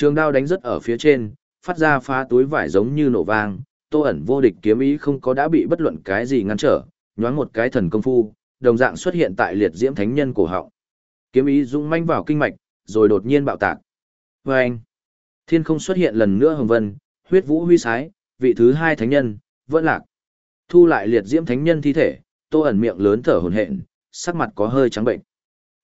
Trường đao đánh rất ở phía trên, phát ra phá túi vải giống như nổ vang, tô ẩn vô địch kiếm ý không có đã bị bất luận cái gì ngăn trở, nhoáng một cái thần công phu, đồng dạng xuất hiện tại liệt diễm thánh nhân cổ họng. Kiếm ý dũng manh vào kinh mạch, rồi đột nhiên bạo tạc. Và anh, thiên không xuất hiện lần nữa hồng vân, huyết vũ huy sái, vị thứ hai thánh nhân, vẫn lạc. Thu lại liệt diễm thánh nhân thi thể, tô ẩn miệng lớn thở hổn hển, sắc mặt có hơi trắng bệnh.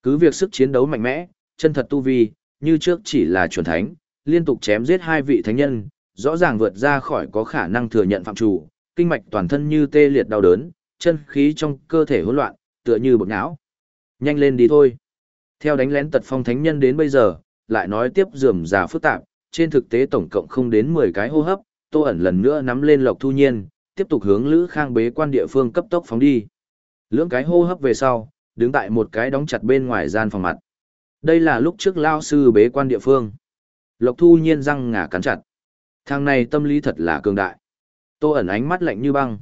Cứ việc sức chiến đấu mạnh mẽ, chân thật tu vi, như trước chỉ là chuẩn thánh, liên tục chém giết hai vị thánh nhân, rõ ràng vượt ra khỏi có khả năng thừa nhận phạm chủ, kinh mạch toàn thân như tê liệt đau đớn, chân khí trong cơ thể hỗn loạn, tựa như bột não. Nhanh lên đi thôi. Theo đánh lén tật phong thánh nhân đến bây giờ, lại nói tiếp dườm già phức tạp, trên thực tế tổng cộng không đến 10 cái hô hấp, Tô ẩn lần nữa nắm lên Lộc Thu Nhiên, tiếp tục hướng Lữ Khang bế quan địa phương cấp tốc phóng đi. Lưỡng cái hô hấp về sau, đứng tại một cái đóng chặt bên ngoài gian phòng mặt. Đây là lúc trước lao sư bế quan địa phương. Lộc Thu Nhiên răng ngả cắn chặt. Thằng này tâm lý thật là cường đại. Tô ẩn ánh mắt lạnh như băng.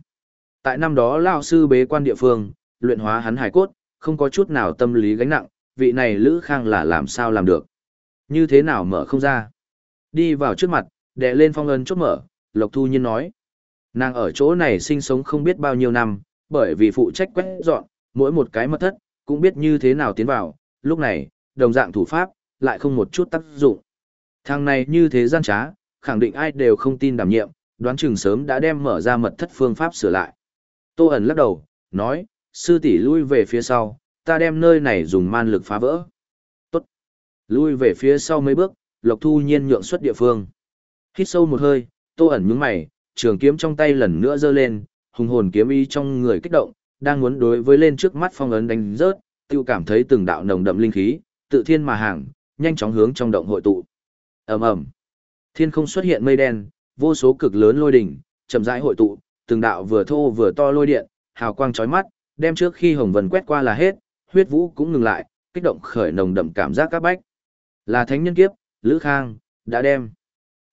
Tại năm đó Lão sư bế quan địa phương, luyện hóa hắn hải cốt, không có chút nào tâm lý gánh nặng, vị này Lữ Khang là làm sao làm được. Như thế nào mở không ra. Đi vào trước mặt, đè lên phong ấn chốt mở, Lộc Thu Nhiên nói. Nàng ở chỗ này sinh sống không biết bao nhiêu năm, bởi vì phụ trách quét dọn, mỗi một cái mất thất, cũng biết như thế nào tiến vào, lúc này, đồng dạng thủ pháp, lại không một chút tác dụng. Thằng này như thế gian trá, khẳng định ai đều không tin đảm nhiệm, đoán chừng sớm đã đem mở ra mật thất phương pháp sửa lại. Tô ẩn lắc đầu, nói, sư tỷ lui về phía sau, ta đem nơi này dùng man lực phá vỡ. Tốt. Lui về phía sau mấy bước, Lộc Thu Nhiên nhượng xuất địa phương. Hít sâu một hơi, Tô ẩn nhướng mày, trường kiếm trong tay lần nữa giơ lên, hùng hồn kiếm ý trong người kích động, đang muốn đối với lên trước mắt phong ấn đánh rớt, tiêu cảm thấy từng đạo nồng đậm linh khí, tự thiên mà hàng, nhanh chóng hướng trong động hội tụ. Ầm ầm. Thiên không xuất hiện mây đen, vô số cực lớn lôi đỉnh, chậm rãi hội tụ, từng đạo vừa thô vừa to lôi điện, hào quang chói mắt, đem trước khi hồng vân quét qua là hết, huyết vũ cũng ngừng lại, kích động khởi nồng đậm cảm giác các bách. Là thánh nhân kiếp, Lữ Khang, đã đem.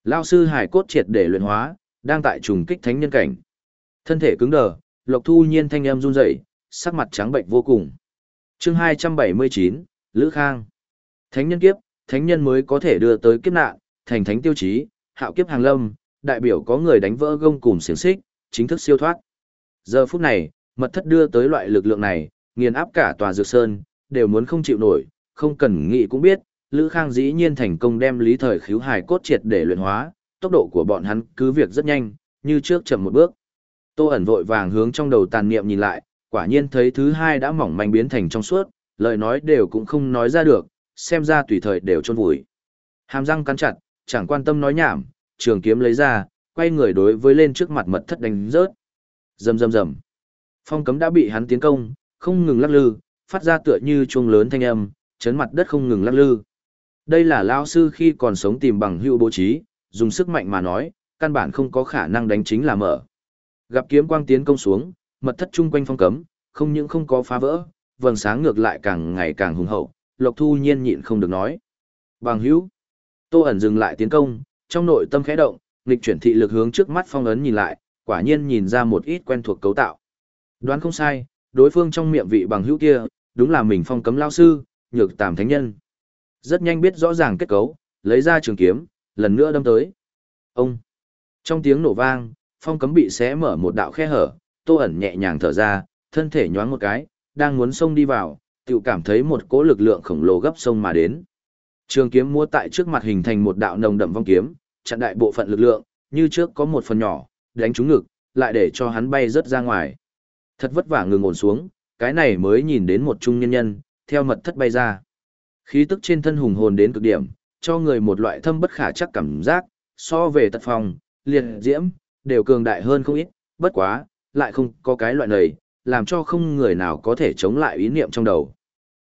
Lao sư hải cốt triệt để luyện hóa, đang tại trùng kích thánh nhân cảnh. Thân thể cứng đờ, Lộc Thu Nhiên thanh âm run rẩy, sắc mặt trắng bệnh vô cùng. Chương 279, Lữ Khang. Thánh nhân kiếp, thánh nhân mới có thể đưa tới kiếp nạn, thành thánh tiêu chí, hạo kiếp hàng lâm, đại biểu có người đánh vỡ gông cùng xiềng xích, chính thức siêu thoát. Giờ phút này, mật thất đưa tới loại lực lượng này, nghiền áp cả tòa dược sơn, đều muốn không chịu nổi, không cần nghĩ cũng biết, Lữ Khang dĩ nhiên thành công đem lý thời khiếu hài cốt triệt để luyện hóa, tốc độ của bọn hắn cứ việc rất nhanh, như trước chậm một bước. Tô ẩn vội vàng hướng trong đầu tàn niệm nhìn lại, quả nhiên thấy thứ hai đã mỏng manh biến thành trong suốt, lời nói đều cũng không nói ra được, xem ra tùy thời đều chôn vùi. Hàm răng cắn chặt, chẳng quan tâm nói nhảm, trường kiếm lấy ra, quay người đối với lên trước mặt mật thất đánh rớt. Rầm rầm rầm. Phong cấm đã bị hắn tiến công, không ngừng lắc lư, phát ra tựa như chuông lớn thanh âm, chấn mặt đất không ngừng lắc lư. Đây là lão sư khi còn sống tìm bằng hữu bố trí, dùng sức mạnh mà nói, căn bản không có khả năng đánh chính là mở. Gặp kiếm quang tiến công xuống, mật thất chung quanh phong cấm, không những không có phá vỡ, vầng sáng ngược lại càng ngày càng hùng hậu, Lộc Thu nhiên nhịn không được nói. Bằng hữu. Tô ẩn dừng lại tiến công, trong nội tâm khẽ động, nghịch chuyển thị lực hướng trước mắt phong ấn nhìn lại, quả nhiên nhìn ra một ít quen thuộc cấu tạo. Đoán không sai, đối phương trong miệng vị bằng hữu kia, đúng là mình phong cấm lao sư, nhược tàm thánh nhân. Rất nhanh biết rõ ràng kết cấu, lấy ra trường kiếm, lần nữa đâm tới. Ông! Trong tiếng nổ vang, phong cấm bị xé mở một đạo khe hở, tô ẩn nhẹ nhàng thở ra, thân thể nhoáng một cái, đang muốn xông đi vào, tự cảm thấy một cỗ lực lượng khổng lồ gấp sông mà đến. Trường kiếm mua tại trước mặt hình thành một đạo nồng đậm vong kiếm, chặn đại bộ phận lực lượng, như trước có một phần nhỏ, đánh trúng ngực, lại để cho hắn bay rất ra ngoài. Thật vất vả ngừng ổn xuống, cái này mới nhìn đến một trung nhân nhân, theo mật thất bay ra. Khí tức trên thân hùng hồn đến cực điểm, cho người một loại thâm bất khả chắc cảm giác, so về tật phòng, liệt diễm, đều cường đại hơn không ít, bất quá, lại không có cái loại này, làm cho không người nào có thể chống lại ý niệm trong đầu.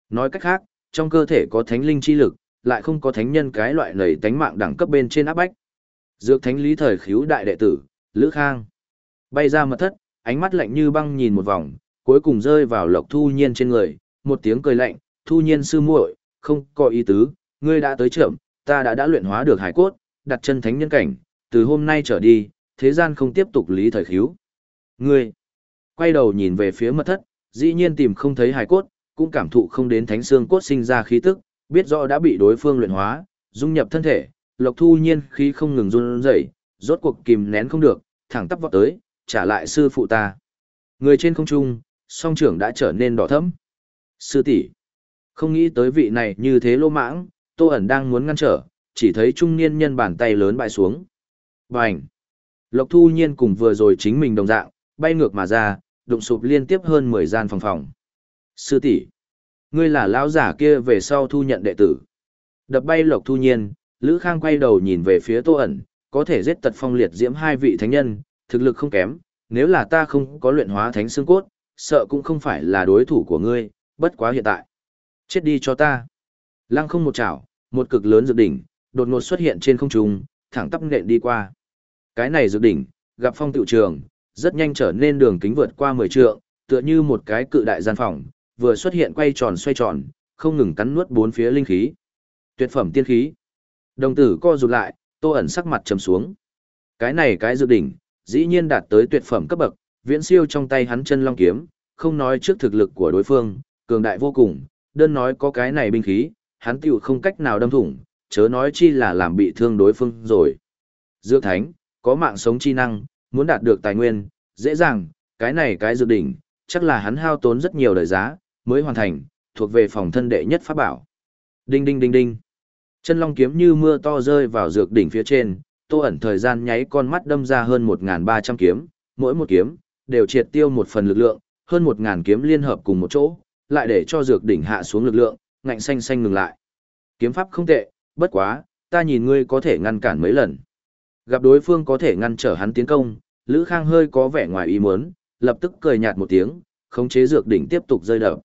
Nói cách khác, trong cơ thể có thánh linh chi lực, lại không có thánh nhân cái loại này tánh mạng đẳng cấp bên trên áp bách. Dược thánh lý thời khiếu đại đệ tử, Lữ Khang. Bay ra mật thất, ánh mắt lạnh như băng nhìn một vòng, cuối cùng rơi vào lộc thu nhiên trên người, một tiếng cười lạnh, thu nhiên sư muội, không có ý tứ, ngươi đã tới trưởng, ta đã đã luyện hóa được hải cốt, đặt chân thánh nhân cảnh, từ hôm nay trở đi, thế gian không tiếp tục lý thời khiếu. Ngươi, quay đầu nhìn về phía mật thất, dĩ nhiên tìm không thấy hải cốt, cũng cảm thụ không đến thánh xương cốt sinh ra khí tức, biết rõ đã bị đối phương luyện hóa, dung nhập thân thể, Lộc Thu Nhiên khí không ngừng run rẩy, rốt cuộc kìm nén không được, thẳng tắp vọt tới, trả lại sư phụ ta. Người trên không trung, song trưởng đã trở nên đỏ thẫm. Sư tỷ, không nghĩ tới vị này như thế lô mãng, Tô ẩn đang muốn ngăn trở, chỉ thấy trung niên nhân bàn tay lớn bại xuống. Bành! Lộc Thu Nhiên cùng vừa rồi chính mình đồng dạng, bay ngược mà ra, đụng sụp liên tiếp hơn 10 gian phòng phòng. Sư tỷ, ngươi là lão giả kia về sau thu nhận đệ tử. Đập bay Lộc Thu Nhiên, Lữ Khang quay đầu nhìn về phía Tô ẩn, có thể giết tật phong liệt diễm hai vị thánh nhân, thực lực không kém, nếu là ta không có luyện hóa thánh xương cốt, sợ cũng không phải là đối thủ của ngươi, bất quá hiện tại. Chết đi cho ta. Lăng không một chảo, một cực lớn dược đỉnh, đột ngột xuất hiện trên không trung, thẳng tắp nện đi qua. Cái này dược đỉnh, gặp phong tiểu trường, rất nhanh trở nên đường kính vượt qua 10 trượng, tựa như một cái cự đại gian phòng, vừa xuất hiện quay tròn xoay tròn, không ngừng cắn nuốt bốn phía linh khí. Tuyệt phẩm tiên khí. Đồng tử co rụt lại, Tô ẩn sắc mặt trầm xuống. Cái này cái dự đỉnh, dĩ nhiên đạt tới tuyệt phẩm cấp bậc, viễn siêu trong tay hắn chân long kiếm, không nói trước thực lực của đối phương, cường đại vô cùng, đơn nói có cái này binh khí, hắn tiểu không cách nào đâm thủng, chớ nói chi là làm bị thương đối phương rồi. Dược thánh, có mạng sống chi năng, muốn đạt được tài nguyên, dễ dàng, cái này cái dược đỉnh, chắc là hắn hao tốn rất nhiều đời giá, mới hoàn thành, thuộc về phòng thân đệ nhất pháp bảo. Đinh đinh đinh đinh. Chân long kiếm như mưa to rơi vào dược đỉnh phía trên, tô ẩn thời gian nháy con mắt đâm ra hơn 1.300 kiếm, mỗi một kiếm, đều triệt tiêu một phần lực lượng, hơn 1.000 kiếm liên hợp cùng một chỗ, lại để cho dược đỉnh hạ xuống lực lượng, ngạnh xanh xanh ngừng lại. Kiếm pháp không tệ, bất quá, ta nhìn ngươi có thể ngăn cản mấy lần. Gặp đối phương có thể ngăn trở hắn tiến công, Lữ Khang hơi có vẻ ngoài ý muốn, lập tức cười nhạt một tiếng, khống chế dược đỉnh tiếp tục rơi đập.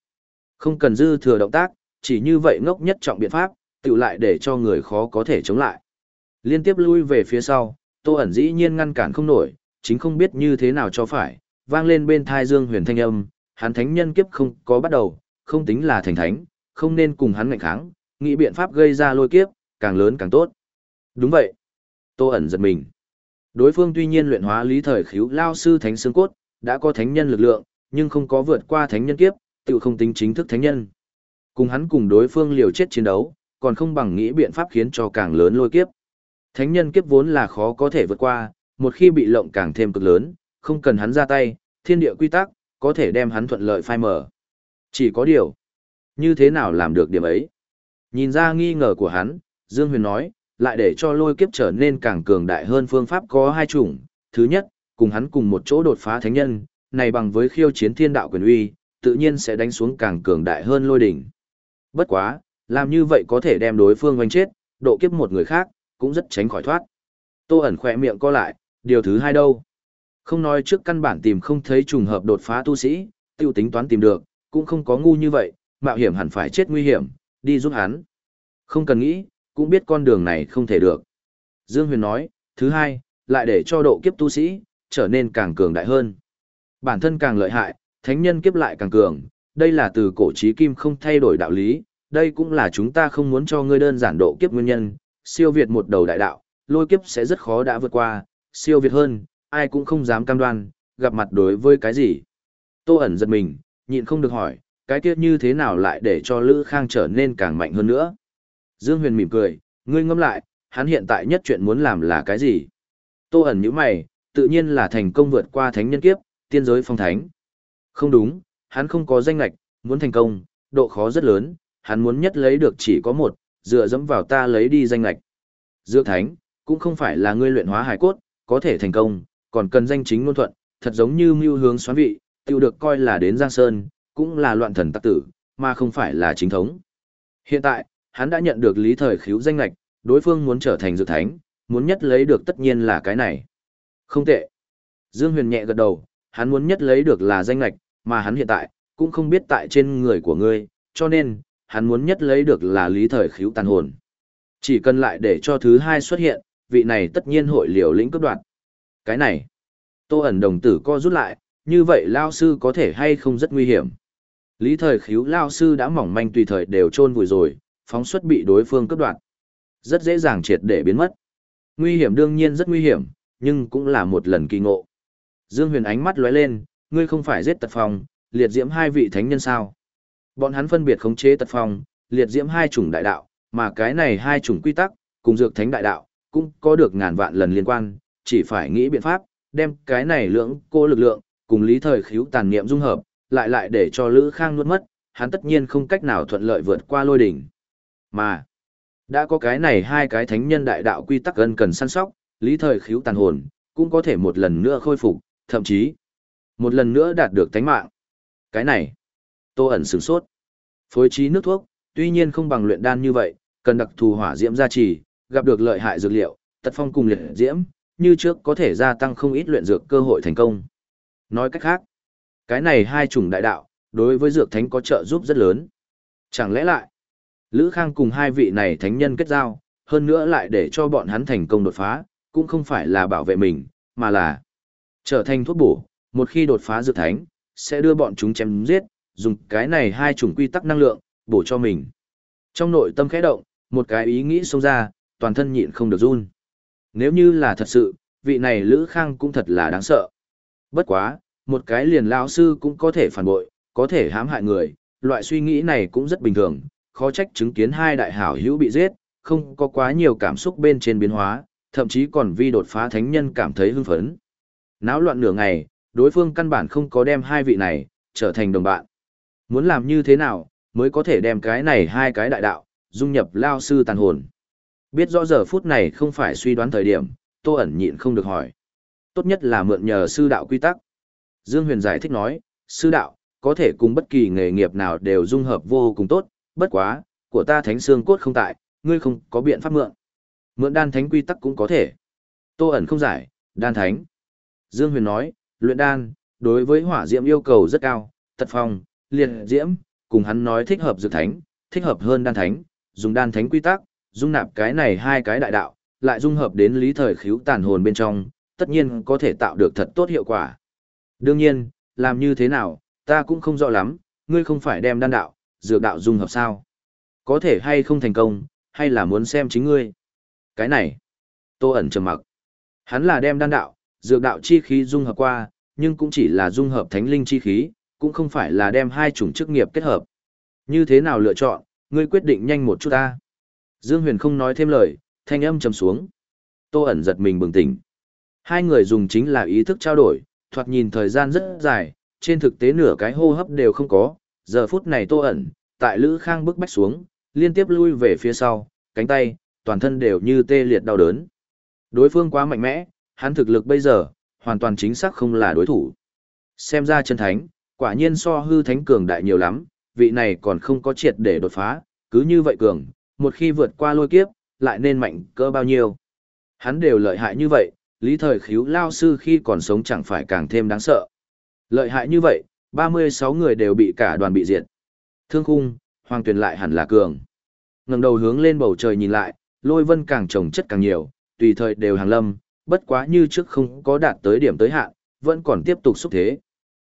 Không cần dư thừa động tác, chỉ như vậy ngốc nhất trọng biện pháp, tự lại để cho người khó có thể chống lại. Liên tiếp lui về phía sau, Tô ẩn dĩ nhiên ngăn cản không nổi, chính không biết như thế nào cho phải, vang lên bên thai Dương Huyền thanh âm, hắn thánh nhân kiếp không có bắt đầu, không tính là thành thánh, không nên cùng hắn ngạnh kháng, nghĩ biện pháp gây ra lôi kiếp, càng lớn càng tốt. Đúng vậy. Tô ẩn giật mình. Đối phương tuy nhiên luyện hóa lý thời khiếu lao sư thánh xương cốt, đã có thánh nhân lực lượng, nhưng không có vượt qua thánh nhân kiếp, tự không tính chính thức thánh nhân. Cùng hắn cùng đối phương liều chết chiến đấu, còn không bằng nghĩ biện pháp khiến cho càng lớn lôi kiếp. Thánh nhân kiếp vốn là khó có thể vượt qua, một khi bị lộng càng thêm cực lớn, không cần hắn ra tay, thiên địa quy tắc, có thể đem hắn thuận lợi phai mở. Chỉ có điều, như thế nào làm được điểm ấy? Nhìn ra nghi ngờ của hắn, Dương Huyền nói, lại để cho lôi kiếp trở nên càng cường đại hơn phương pháp có hai chủng. Thứ nhất, cùng hắn cùng một chỗ đột phá thánh nhân, này bằng với khiêu chiến thiên đạo quyền uy, tự nhiên sẽ đánh xuống càng cường đại hơn lôi đỉnh. Bất quá, làm như vậy có thể đem đối phương oanh chết, độ kiếp một người khác, cũng rất tránh khỏi thoát. Tô ẩn khỏe miệng co lại, điều thứ hai đâu. Không nói trước căn bản tìm không thấy trùng hợp đột phá tu sĩ, tiêu tính toán tìm được, cũng không có ngu như vậy, mạo hiểm hẳn phải chết nguy hiểm, đi giúp hắn. Không cần nghĩ, cũng biết con đường này không thể được. Dương Huyền nói, thứ hai, lại để cho độ kiếp tu sĩ, trở nên càng cường đại hơn. Bản thân càng lợi hại, thánh nhân kiếp lại càng cường, đây là từ cổ trí kim không thay đổi đạo lý, đây cũng là chúng ta không muốn cho ngươi đơn giản độ kiếp nguyên nhân, siêu việt một đầu đại đạo, lôi kiếp sẽ rất khó đã vượt qua, siêu việt hơn, ai cũng không dám cam đoan, gặp mặt đối với cái gì. Tô ẩn giật mình, nhịn không được hỏi, cái kiếp như thế nào lại để cho Lữ Khang trở nên càng mạnh hơn nữa. Dương Huyền mỉm cười, ngươi ngẫm lại, hắn hiện tại nhất chuyện muốn làm là cái gì? Tô ẩn như mày, tự nhiên là thành công vượt qua thánh nhân kiếp, tiên giới phong thánh. Không đúng, hắn không có danh lạch, muốn thành công, độ khó rất lớn, hắn muốn nhất lấy được chỉ có một, dựa dẫm vào ta lấy đi danh lạch. Dược thánh, cũng không phải là ngươi luyện hóa hải cốt, có thể thành công, còn cần danh chính ngôn thuận, thật giống như mưu hướng xoán vị, tiêu được coi là đến Giang Sơn, cũng là loạn thần tắc tử, mà không phải là chính thống. Hiện tại, hắn đã nhận được lý thời khiếu danh lạch, đối phương muốn trở thành dược thánh, muốn nhất lấy được tất nhiên là cái này. Không tệ. Dương Huyền nhẹ gật đầu, hắn muốn nhất lấy được là danh lạch, mà hắn hiện tại, cũng không biết tại trên người của ngươi, cho nên, hắn muốn nhất lấy được là lý thời khiếu tàn hồn. Chỉ cần lại để cho thứ hai xuất hiện, vị này tất nhiên hội liều lĩnh cấp đoạt. Cái này, tô ẩn đồng tử co rút lại, như vậy lao sư có thể hay không rất nguy hiểm. Lý thời khiếu lao sư đã mỏng manh tùy thời đều trôn vùi rồi, phóng xuất bị đối phương cướp đoạt. Rất dễ dàng triệt để biến mất. Nguy hiểm đương nhiên rất nguy hiểm, nhưng cũng là một lần kỳ ngộ. Dương Huyền ánh mắt lóe lên, ngươi không phải giết tật phong, liệt diễm hai vị thánh nhân sao? Bọn hắn phân biệt khống chế tật phong, liệt diễm hai chủng đại đạo, mà cái này hai chủng quy tắc, cùng dược thánh đại đạo, cũng có được ngàn vạn lần liên quan, chỉ phải nghĩ biện pháp, đem cái này lưỡng cô lực lượng, cùng lý thời khíu tàn niệm dung hợp, lại lại để cho Lữ Khang nuốt mất, hắn tất nhiên không cách nào thuận lợi vượt qua lôi đỉnh. Mà, đã có cái này hai cái thánh nhân đại đạo quy tắc gần cần săn sóc, lý thời khiếu tàn hồn, cũng có thể một lần nữa khôi phục, thậm chí, một lần nữa đạt được tánh mạng. Cái này, tô ẩn sửng sốt. Phối trí nước thuốc, tuy nhiên không bằng luyện đan như vậy, cần đặc thù hỏa diễm gia trì, gặp được lợi hại dược liệu, tật phong cùng liệt diễm, như trước có thể gia tăng không ít luyện dược cơ hội thành công. Nói cách khác, cái này hai chủng đại đạo, đối với dược thánh có trợ giúp rất lớn. Chẳng lẽ lại, Lữ Khang cùng hai vị này thánh nhân kết giao, hơn nữa lại để cho bọn hắn thành công đột phá, cũng không phải là bảo vệ mình, mà là trở thành thuốc bổ, một khi đột phá dược thánh, sẽ đưa bọn chúng chém giết, dùng cái này hai chủng quy tắc năng lượng, bổ cho mình. Trong nội tâm khẽ động, một cái ý nghĩ xông ra, toàn thân nhịn không được run. Nếu như là thật sự, vị này Lữ Khang cũng thật là đáng sợ. Bất quá, một cái liền lão sư cũng có thể phản bội, có thể hãm hại người, loại suy nghĩ này cũng rất bình thường, khó trách chứng kiến hai đại hảo hữu bị giết, không có quá nhiều cảm xúc bên trên biến hóa, thậm chí còn vi đột phá thánh nhân cảm thấy hưng phấn. Náo loạn nửa ngày, đối phương căn bản không có đem hai vị này trở thành đồng bạn. Muốn làm như thế nào mới có thể đem cái này hai cái đại đạo dung nhập lao sư tàn hồn. Biết rõ giờ phút này không phải suy đoán thời điểm, Tô ẩn nhịn không được hỏi. Tốt nhất là mượn nhờ sư đạo quy tắc. Dương Huyền giải thích nói, sư đạo, có thể cùng bất kỳ nghề nghiệp nào đều dung hợp vô cùng tốt, bất quá, của ta thánh xương cốt không tại, ngươi không có biện pháp mượn. Mượn đan thánh quy tắc cũng có thể. Tô ẩn không giải, đan thánh. Dương Huyền nói, luyện đan, đối với hỏa diễm yêu cầu rất cao, tật phong, liệt diễm, cùng hắn nói thích hợp dược thánh, thích hợp hơn đan thánh, dùng đan thánh quy tắc, dung nạp cái này hai cái đại đạo, lại dung hợp đến lý thời khiếu tàn hồn bên trong, tất nhiên có thể tạo được thật tốt hiệu quả. Đương nhiên, làm như thế nào, ta cũng không rõ lắm, ngươi không phải đem đan đạo, dược đạo dung hợp sao? Có thể hay không thành công, hay là muốn xem chính ngươi? Cái này, Tô ẩn trầm mặc. Hắn là đem đan đạo, dược đạo chi khí dung hợp qua, nhưng cũng chỉ là dung hợp thánh linh chi khí, cũng không phải là đem hai chủng chức nghiệp kết hợp. Như thế nào lựa chọn, ngươi quyết định nhanh một chút ta. Dương Huyền không nói thêm lời, thanh âm trầm xuống. Tô ẩn giật mình bừng tỉnh. Hai người dùng chính là ý thức trao đổi, thoạt nhìn thời gian rất dài, trên thực tế nửa cái hô hấp đều không có. Giờ phút này Tô ẩn, tại Lữ Khang bước bách xuống, liên tiếp lui về phía sau, cánh tay, toàn thân đều như tê liệt đau đớn. Đối phương quá mạnh mẽ, hắn thực lực bây giờ, hoàn toàn chính xác không là đối thủ. Xem ra chân thánh, quả nhiên so hư thánh cường đại nhiều lắm, vị này còn không có triệt để đột phá, cứ như vậy cường, một khi vượt qua lôi kiếp, lại nên mạnh cỡ bao nhiêu. Hắn đều lợi hại như vậy, lý thời khíu lao sư khi còn sống chẳng phải càng thêm đáng sợ. Lợi hại như vậy, 36 người đều bị cả đoàn bị diệt. Thương khung, hoàng tuyển lại hẳn là cường. ngẩng đầu hướng lên bầu trời nhìn lại, lôi vân càng trồng chất càng nhiều, tùy thời đều hàng lâm, bất quá như trước không có đạt tới điểm tới hạn, vẫn còn tiếp tục xúc thế.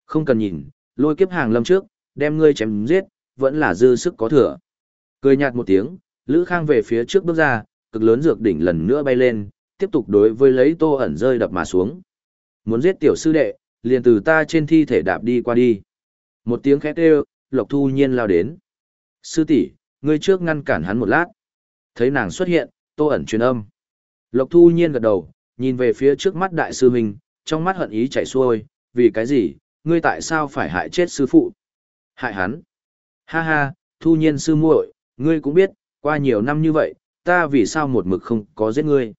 Không cần nhìn, lôi kiếp hàng lâm trước, đem ngươi chém giết, vẫn là dư sức có thừa. Cười nhạt một tiếng, Lữ Khang về phía trước bước ra, cực lớn dược đỉnh lần nữa bay lên, tiếp tục đối với lấy tô ẩn rơi đập mà xuống. Muốn giết tiểu sư đệ, liền từ ta trên thi thể đạp đi qua đi. Một tiếng khét kêu, Lộc Thu Nhiên lao đến. Sư tỷ, ngươi trước ngăn cản hắn một lát. Thấy nàng xuất hiện, tô ẩn truyền âm. Lộc Thu Nhiên gật đầu, nhìn về phía trước mắt đại sư huynh, trong mắt hận ý chảy xuôi, vì cái gì, ngươi tại sao phải hại chết sư phụ? Hại hắn? Ha ha, Thu Nhiên sư muội, ngươi cũng biết, qua nhiều năm như vậy, ta vì sao một mực không có giết ngươi.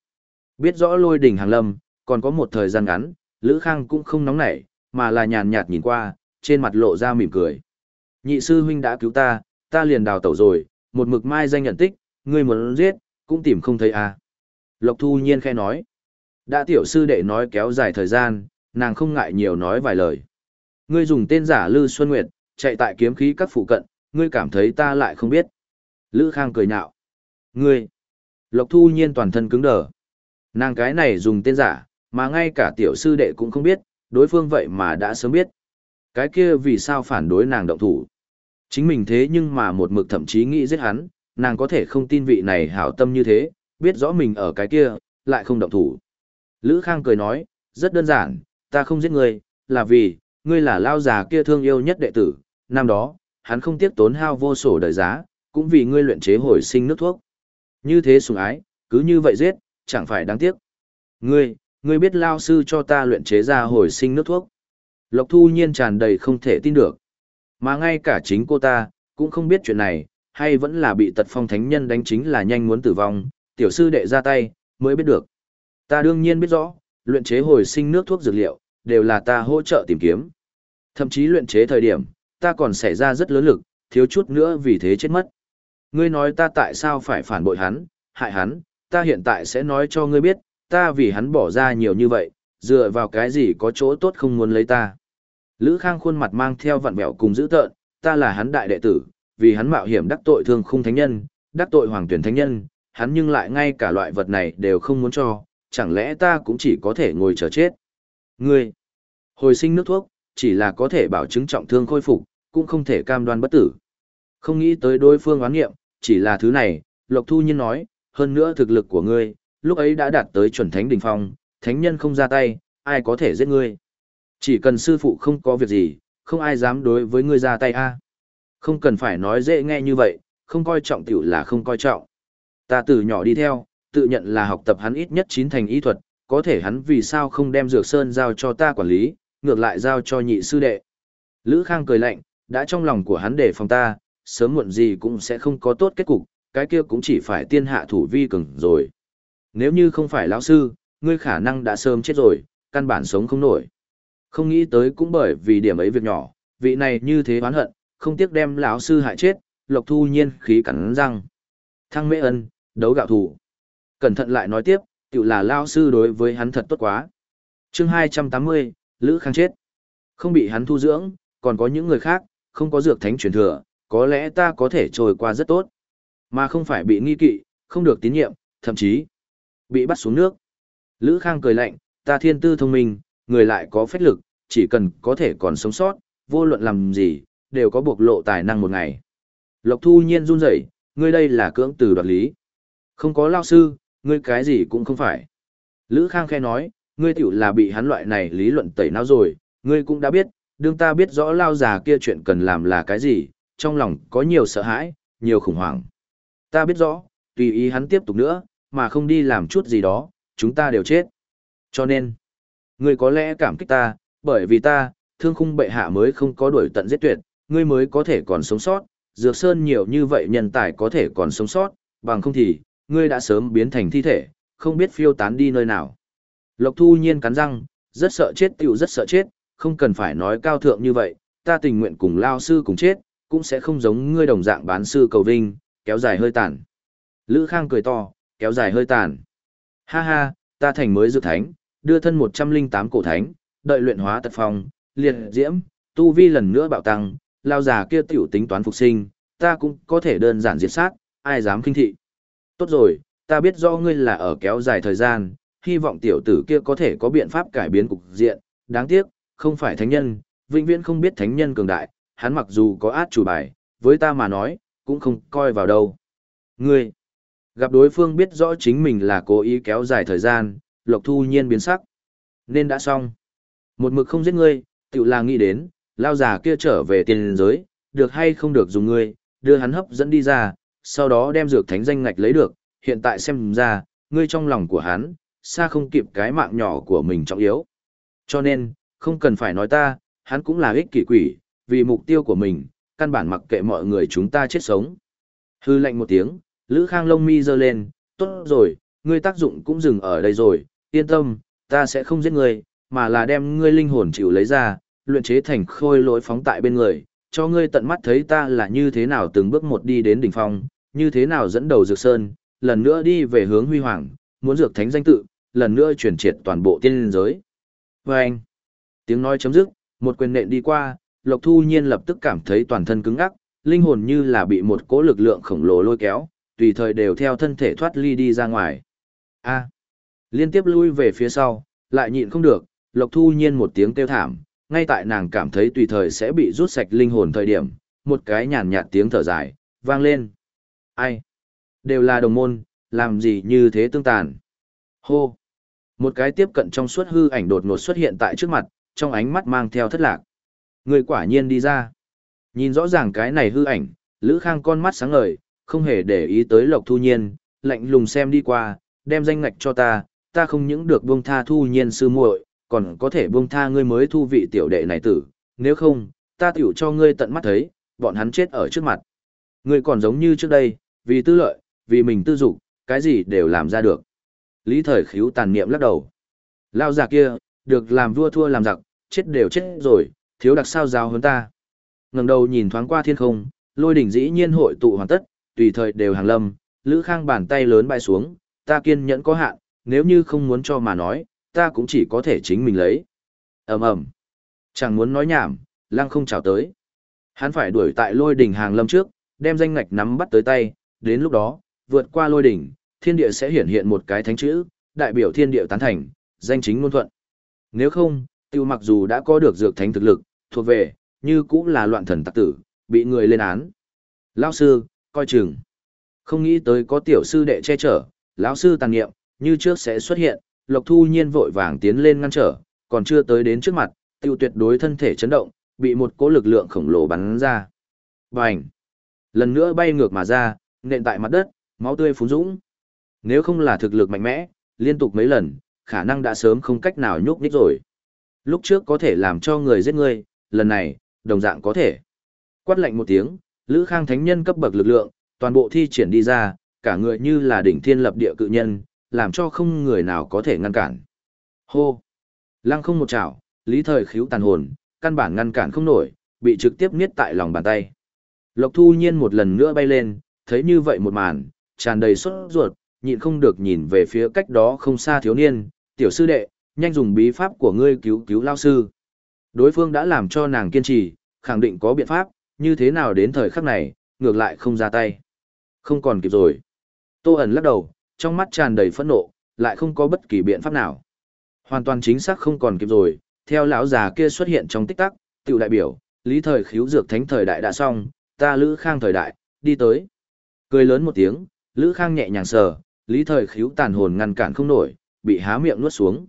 Biết rõ lôi đỉnh hàng lâm, còn có một thời gian ngắn, Lữ Khang cũng không nóng nảy, mà là nhàn nhạt nhìn qua, trên mặt lộ ra mỉm cười. Nhị sư huynh đã cứu ta, ta liền đào tẩu rồi, một mực mai danh nhận tích, ngươi muốn giết, cũng tìm không thấy à. Lộc Thu Nhiên khẽ nói. Đã tiểu sư đệ nói kéo dài thời gian, nàng không ngại nhiều nói vài lời. Ngươi dùng tên giả Lư Xuân Nguyệt, chạy tại kiếm khí các phụ cận, ngươi cảm thấy ta lại không biết. Lữ Khang cười nhạo. Ngươi! Lộc Thu Nhiên toàn thân cứng đờ. Nàng cái này dùng tên giả, mà ngay cả tiểu sư đệ cũng không biết, đối phương vậy mà đã sớm biết. Cái kia vì sao phản đối nàng động thủ? Chính mình thế nhưng mà một mực thậm chí nghĩ giết hắn, nàng có thể không tin vị này hảo tâm như thế, biết rõ mình ở cái kia, lại không động thủ. Lữ Khang cười nói, rất đơn giản, ta không giết ngươi, là vì, ngươi là lao già kia thương yêu nhất đệ tử, năm đó, hắn không tiếc tốn hao vô sổ đời giá, cũng vì ngươi luyện chế hồi sinh nước thuốc. Như thế sùng ái, cứ như vậy giết, chẳng phải đáng tiếc. Ngươi, ngươi biết lao sư cho ta luyện chế ra hồi sinh nước thuốc. Lộc Thu Nhiên tràn đầy không thể tin được. Mà ngay cả chính cô ta, cũng không biết chuyện này, hay vẫn là bị tật phong thánh nhân đánh chính là nhanh muốn tử vong, tiểu sư đệ ra tay, mới biết được. Ta đương nhiên biết rõ, luyện chế hồi sinh nước thuốc dược liệu, đều là ta hỗ trợ tìm kiếm. Thậm chí luyện chế thời điểm, ta còn xảy ra rất lớn lực, thiếu chút nữa vì thế chết mất. Ngươi nói ta tại sao phải phản bội hắn, hại hắn, ta hiện tại sẽ nói cho ngươi biết, ta vì hắn bỏ ra nhiều như vậy, dựa vào cái gì có chỗ tốt không muốn lấy ta. Lữ Khang khuôn mặt mang theo vặn vẹo cùng dữ tợn, ta là hắn đại đệ tử, vì hắn mạo hiểm đắc tội thương khung thánh nhân, đắc tội hoàng tuyển thánh nhân, hắn nhưng lại ngay cả loại vật này đều không muốn cho, chẳng lẽ ta cũng chỉ có thể ngồi chờ chết. Ngươi, hồi sinh nước thuốc, chỉ là có thể bảo chứng trọng thương khôi phục, cũng không thể cam đoan bất tử. Không nghĩ tới đối phương oán nghiệm, chỉ là thứ này, Lộc Thu Nhiên nói, hơn nữa thực lực của ngươi, lúc ấy đã đạt tới chuẩn thánh đỉnh phong, thánh nhân không ra tay, ai có thể giết ngươi. Chỉ cần sư phụ không có việc gì, không ai dám đối với ngươi ra tay a. Không cần phải nói dễ nghe như vậy, không coi trọng tiểu là không coi trọng. Ta từ nhỏ đi theo, tự nhận là học tập hắn ít nhất chín thành y thuật, có thể hắn vì sao không đem dược sơn giao cho ta quản lý, ngược lại giao cho nhị sư đệ. Lữ Khang cười lạnh, đã trong lòng của hắn để phòng ta, sớm muộn gì cũng sẽ không có tốt kết cục, cái kia cũng chỉ phải tiên hạ thủ vi cường rồi. Nếu như không phải lão sư, ngươi khả năng đã sớm chết rồi, căn bản sống không nổi. Không nghĩ tới cũng bởi vì điểm ấy việc nhỏ, vị này như thế oán hận, không tiếc đem lão sư hại chết, Lộc Thu Nhiên khí cắn răng. Thăng Mễ Ân, đấu gạo thủ. Cẩn thận lại nói tiếp, tự là lão sư đối với hắn thật tốt quá. Chương 280, Lữ Khang chết. Không bị hắn thu dưỡng, còn có những người khác, không có dược thánh truyền thừa, có lẽ ta có thể trôi qua rất tốt. Mà không phải bị nghi kỵ, không được tín nhiệm, thậm chí bị bắt xuống nước. Lữ Khang cười lạnh, ta thiên tư thông minh, người lại có phách lực, chỉ cần có thể còn sống sót, vô luận làm gì, đều có bộc lộ tài năng một ngày. Lộc Thu Nhiên run rẩy, ngươi đây là cưỡng từ đoạt lý. Không có lao sư, ngươi cái gì cũng không phải. Lữ Khang khe nói, ngươi tiểu là bị hắn loại này lý luận tẩy não rồi, ngươi cũng đã biết, đương ta biết rõ lao già kia chuyện cần làm là cái gì, trong lòng có nhiều sợ hãi, nhiều khủng hoảng. Ta biết rõ, tùy ý hắn tiếp tục nữa, mà không đi làm chút gì đó, chúng ta đều chết. Cho nên, ngươi có lẽ cảm kích ta, bởi vì ta, thương khung bệ hạ mới không có đuổi tận giết tuyệt, ngươi mới có thể còn sống sót, dược sơn nhiều như vậy nhân tài có thể còn sống sót, bằng không thì, ngươi đã sớm biến thành thi thể, không biết phiêu tán đi nơi nào. Lộc thu nhiên cắn răng, rất sợ chết tiểu rất sợ chết, không cần phải nói cao thượng như vậy, ta tình nguyện cùng lao sư cùng chết, cũng sẽ không giống ngươi đồng dạng bán sư cầu vinh, kéo dài hơi tàn. Lữ Khang cười to, kéo dài hơi tàn. Ha ha, ta thành mới dược thánh, đưa thân 108 cổ thánh, đợi luyện hóa tật phong, liệt diễm, tu vi lần nữa bạo tăng, lao già kia tiểu tính toán phục sinh, ta cũng có thể đơn giản diệt sát, ai dám kinh thị. Tốt rồi, ta biết do ngươi là ở kéo dài thời gian, hy vọng tiểu tử kia có thể có biện pháp cải biến cục diện, đáng tiếc, không phải thánh nhân, vĩnh viễn không biết thánh nhân cường đại, hắn mặc dù có át chủ bài, với ta mà nói, cũng không coi vào đâu. Ngươi, gặp đối phương biết rõ chính mình là cố ý kéo dài thời gian, Lộc Thu Nhiên biến sắc. Nên đã xong. Một mực không giết ngươi, tự là nghĩ đến, lao già kia trở về tiền giới, được hay không được dùng ngươi, đưa hắn hấp dẫn đi ra, sau đó đem dược thánh danh ngạch lấy được, hiện tại xem ra, ngươi trong lòng của hắn, xa không kịp cái mạng nhỏ của mình trọng yếu. Cho nên, không cần phải nói ta, hắn cũng là ích kỷ quỷ, vì mục tiêu của mình, căn bản mặc kệ mọi người chúng ta chết sống. Hư lệnh một tiếng, Lữ Khang lông mi giơ lên, tốt rồi, ngươi tác dụng cũng dừng ở đây rồi, yên tâm, ta sẽ không giết ngươi, mà là đem ngươi linh hồn chịu lấy ra, luyện chế thành khôi lỗi phóng tại bên người, cho ngươi tận mắt thấy ta là như thế nào từng bước một đi đến đỉnh phong, như thế nào dẫn đầu dược sơn, lần nữa đi về hướng huy hoàng, muốn dược thánh danh tự, lần nữa chuyển triệt toàn bộ tiên giới. Và anh, tiếng nói chấm dứt, một quyền nện đi qua, Lộc Thu Nhiên lập tức cảm thấy toàn thân cứng ngắc, linh hồn như là bị một cỗ lực lượng khổng lồ lôi kéo, tùy thời đều theo thân thể thoát ly đi ra ngoài. A. liên tiếp lui về phía sau, lại nhịn không được, Lộc Thu Nhiên một tiếng kêu thảm, ngay tại nàng cảm thấy tùy thời sẽ bị rút sạch linh hồn thời điểm, một cái nhàn nhạt tiếng thở dài, vang lên. Ai? Đều là đồng môn, làm gì như thế tương tàn? Hô! Một cái tiếp cận trong suốt hư ảnh đột ngột xuất hiện tại trước mặt, trong ánh mắt mang theo thất lạc. Người quả nhiên đi ra. Nhìn rõ ràng cái này hư ảnh, Lữ Khang con mắt sáng ngời, không hề để ý tới Lộc Thu Nhiên, lạnh lùng xem đi qua, đem danh ngạch cho ta, ta không những được buông tha thu nhiên sư muội, còn có thể buông tha ngươi mới thu vị tiểu đệ này tử, nếu không, ta tiểu cho ngươi tận mắt thấy, bọn hắn chết ở trước mặt. Ngươi còn giống như trước đây, vì tư lợi, vì mình tư dục, cái gì đều làm ra được. Lý thời khíu tàn niệm lắc đầu. Lao già kia, được làm vua thua làm giặc, chết đều chết rồi, thiếu đặc sao giáo hơn ta. ngẩng đầu nhìn thoáng qua thiên không, lôi đỉnh dĩ nhiên hội tụ hoàn tất, tùy thời đều hàng lâm, Lữ Khang bàn tay lớn bay xuống, ta kiên nhẫn có hạn, nếu như không muốn cho mà nói, ta cũng chỉ có thể chính mình lấy. ầm ầm Chẳng muốn nói nhảm, lăng không chào tới. Hắn phải đuổi tại lôi đỉnh hàng lâm trước, đem danh ngạch nắm bắt tới tay, đến lúc đó, vượt qua lôi đỉnh, thiên địa sẽ hiển hiện một cái thánh chữ, đại biểu thiên địa tán thành, danh chính ngôn thuận. Nếu không, tiêu mặc dù đã có được dược thánh thực lực, thuộc về, như cũng là loạn thần tặc tử, bị người lên án. Lão sư, coi chừng. Không nghĩ tới có tiểu sư đệ che chở, lão sư tàn nghiệm, như trước sẽ xuất hiện, Lộc Thu Nhiên vội vàng tiến lên ngăn trở, còn chưa tới đến trước mặt, tiêu tuyệt đối thân thể chấn động, bị một cỗ lực lượng khổng lồ bắn ra. Bành! Lần nữa bay ngược mà ra, nện tại mặt đất, máu tươi phún dũng. Nếu không là thực lực mạnh mẽ, liên tục mấy lần, khả năng đã sớm không cách nào nhúc nhích rồi. Lúc trước có thể làm cho người giết người, lần này, đồng dạng có thể. Quát lạnh một tiếng, Lữ Khang Thánh Nhân cấp bậc lực lượng, toàn bộ thi triển đi ra, cả người như là đỉnh thiên lập địa cự nhân, làm cho không người nào có thể ngăn cản. Hô! Lăng không một chảo, lý thời khíu tàn hồn, căn bản ngăn cản không nổi, bị trực tiếp niết tại lòng bàn tay. Lộc thu nhiên một lần nữa bay lên, thấy như vậy một màn, tràn đầy sốt ruột, nhịn không được nhìn về phía cách đó không xa thiếu niên, tiểu sư đệ, nhanh dùng bí pháp của ngươi cứu cứu lao sư. Đối phương đã làm cho nàng kiên trì, khẳng định có biện pháp, như thế nào đến thời khắc này, ngược lại không ra tay. Không còn kịp rồi. Tô ẩn lắc đầu, trong mắt tràn đầy phẫn nộ, lại không có bất kỳ biện pháp nào. Hoàn toàn chính xác không còn kịp rồi, theo lão già kia xuất hiện trong tích tắc, tiểu đại biểu, lý thời khiếu dược thánh thời đại đã xong, ta lữ khang thời đại, đi tới. Cười lớn một tiếng, lữ khang nhẹ nhàng sờ, lý thời khiếu tàn hồn ngăn cản không nổi, bị há miệng nuốt xuống.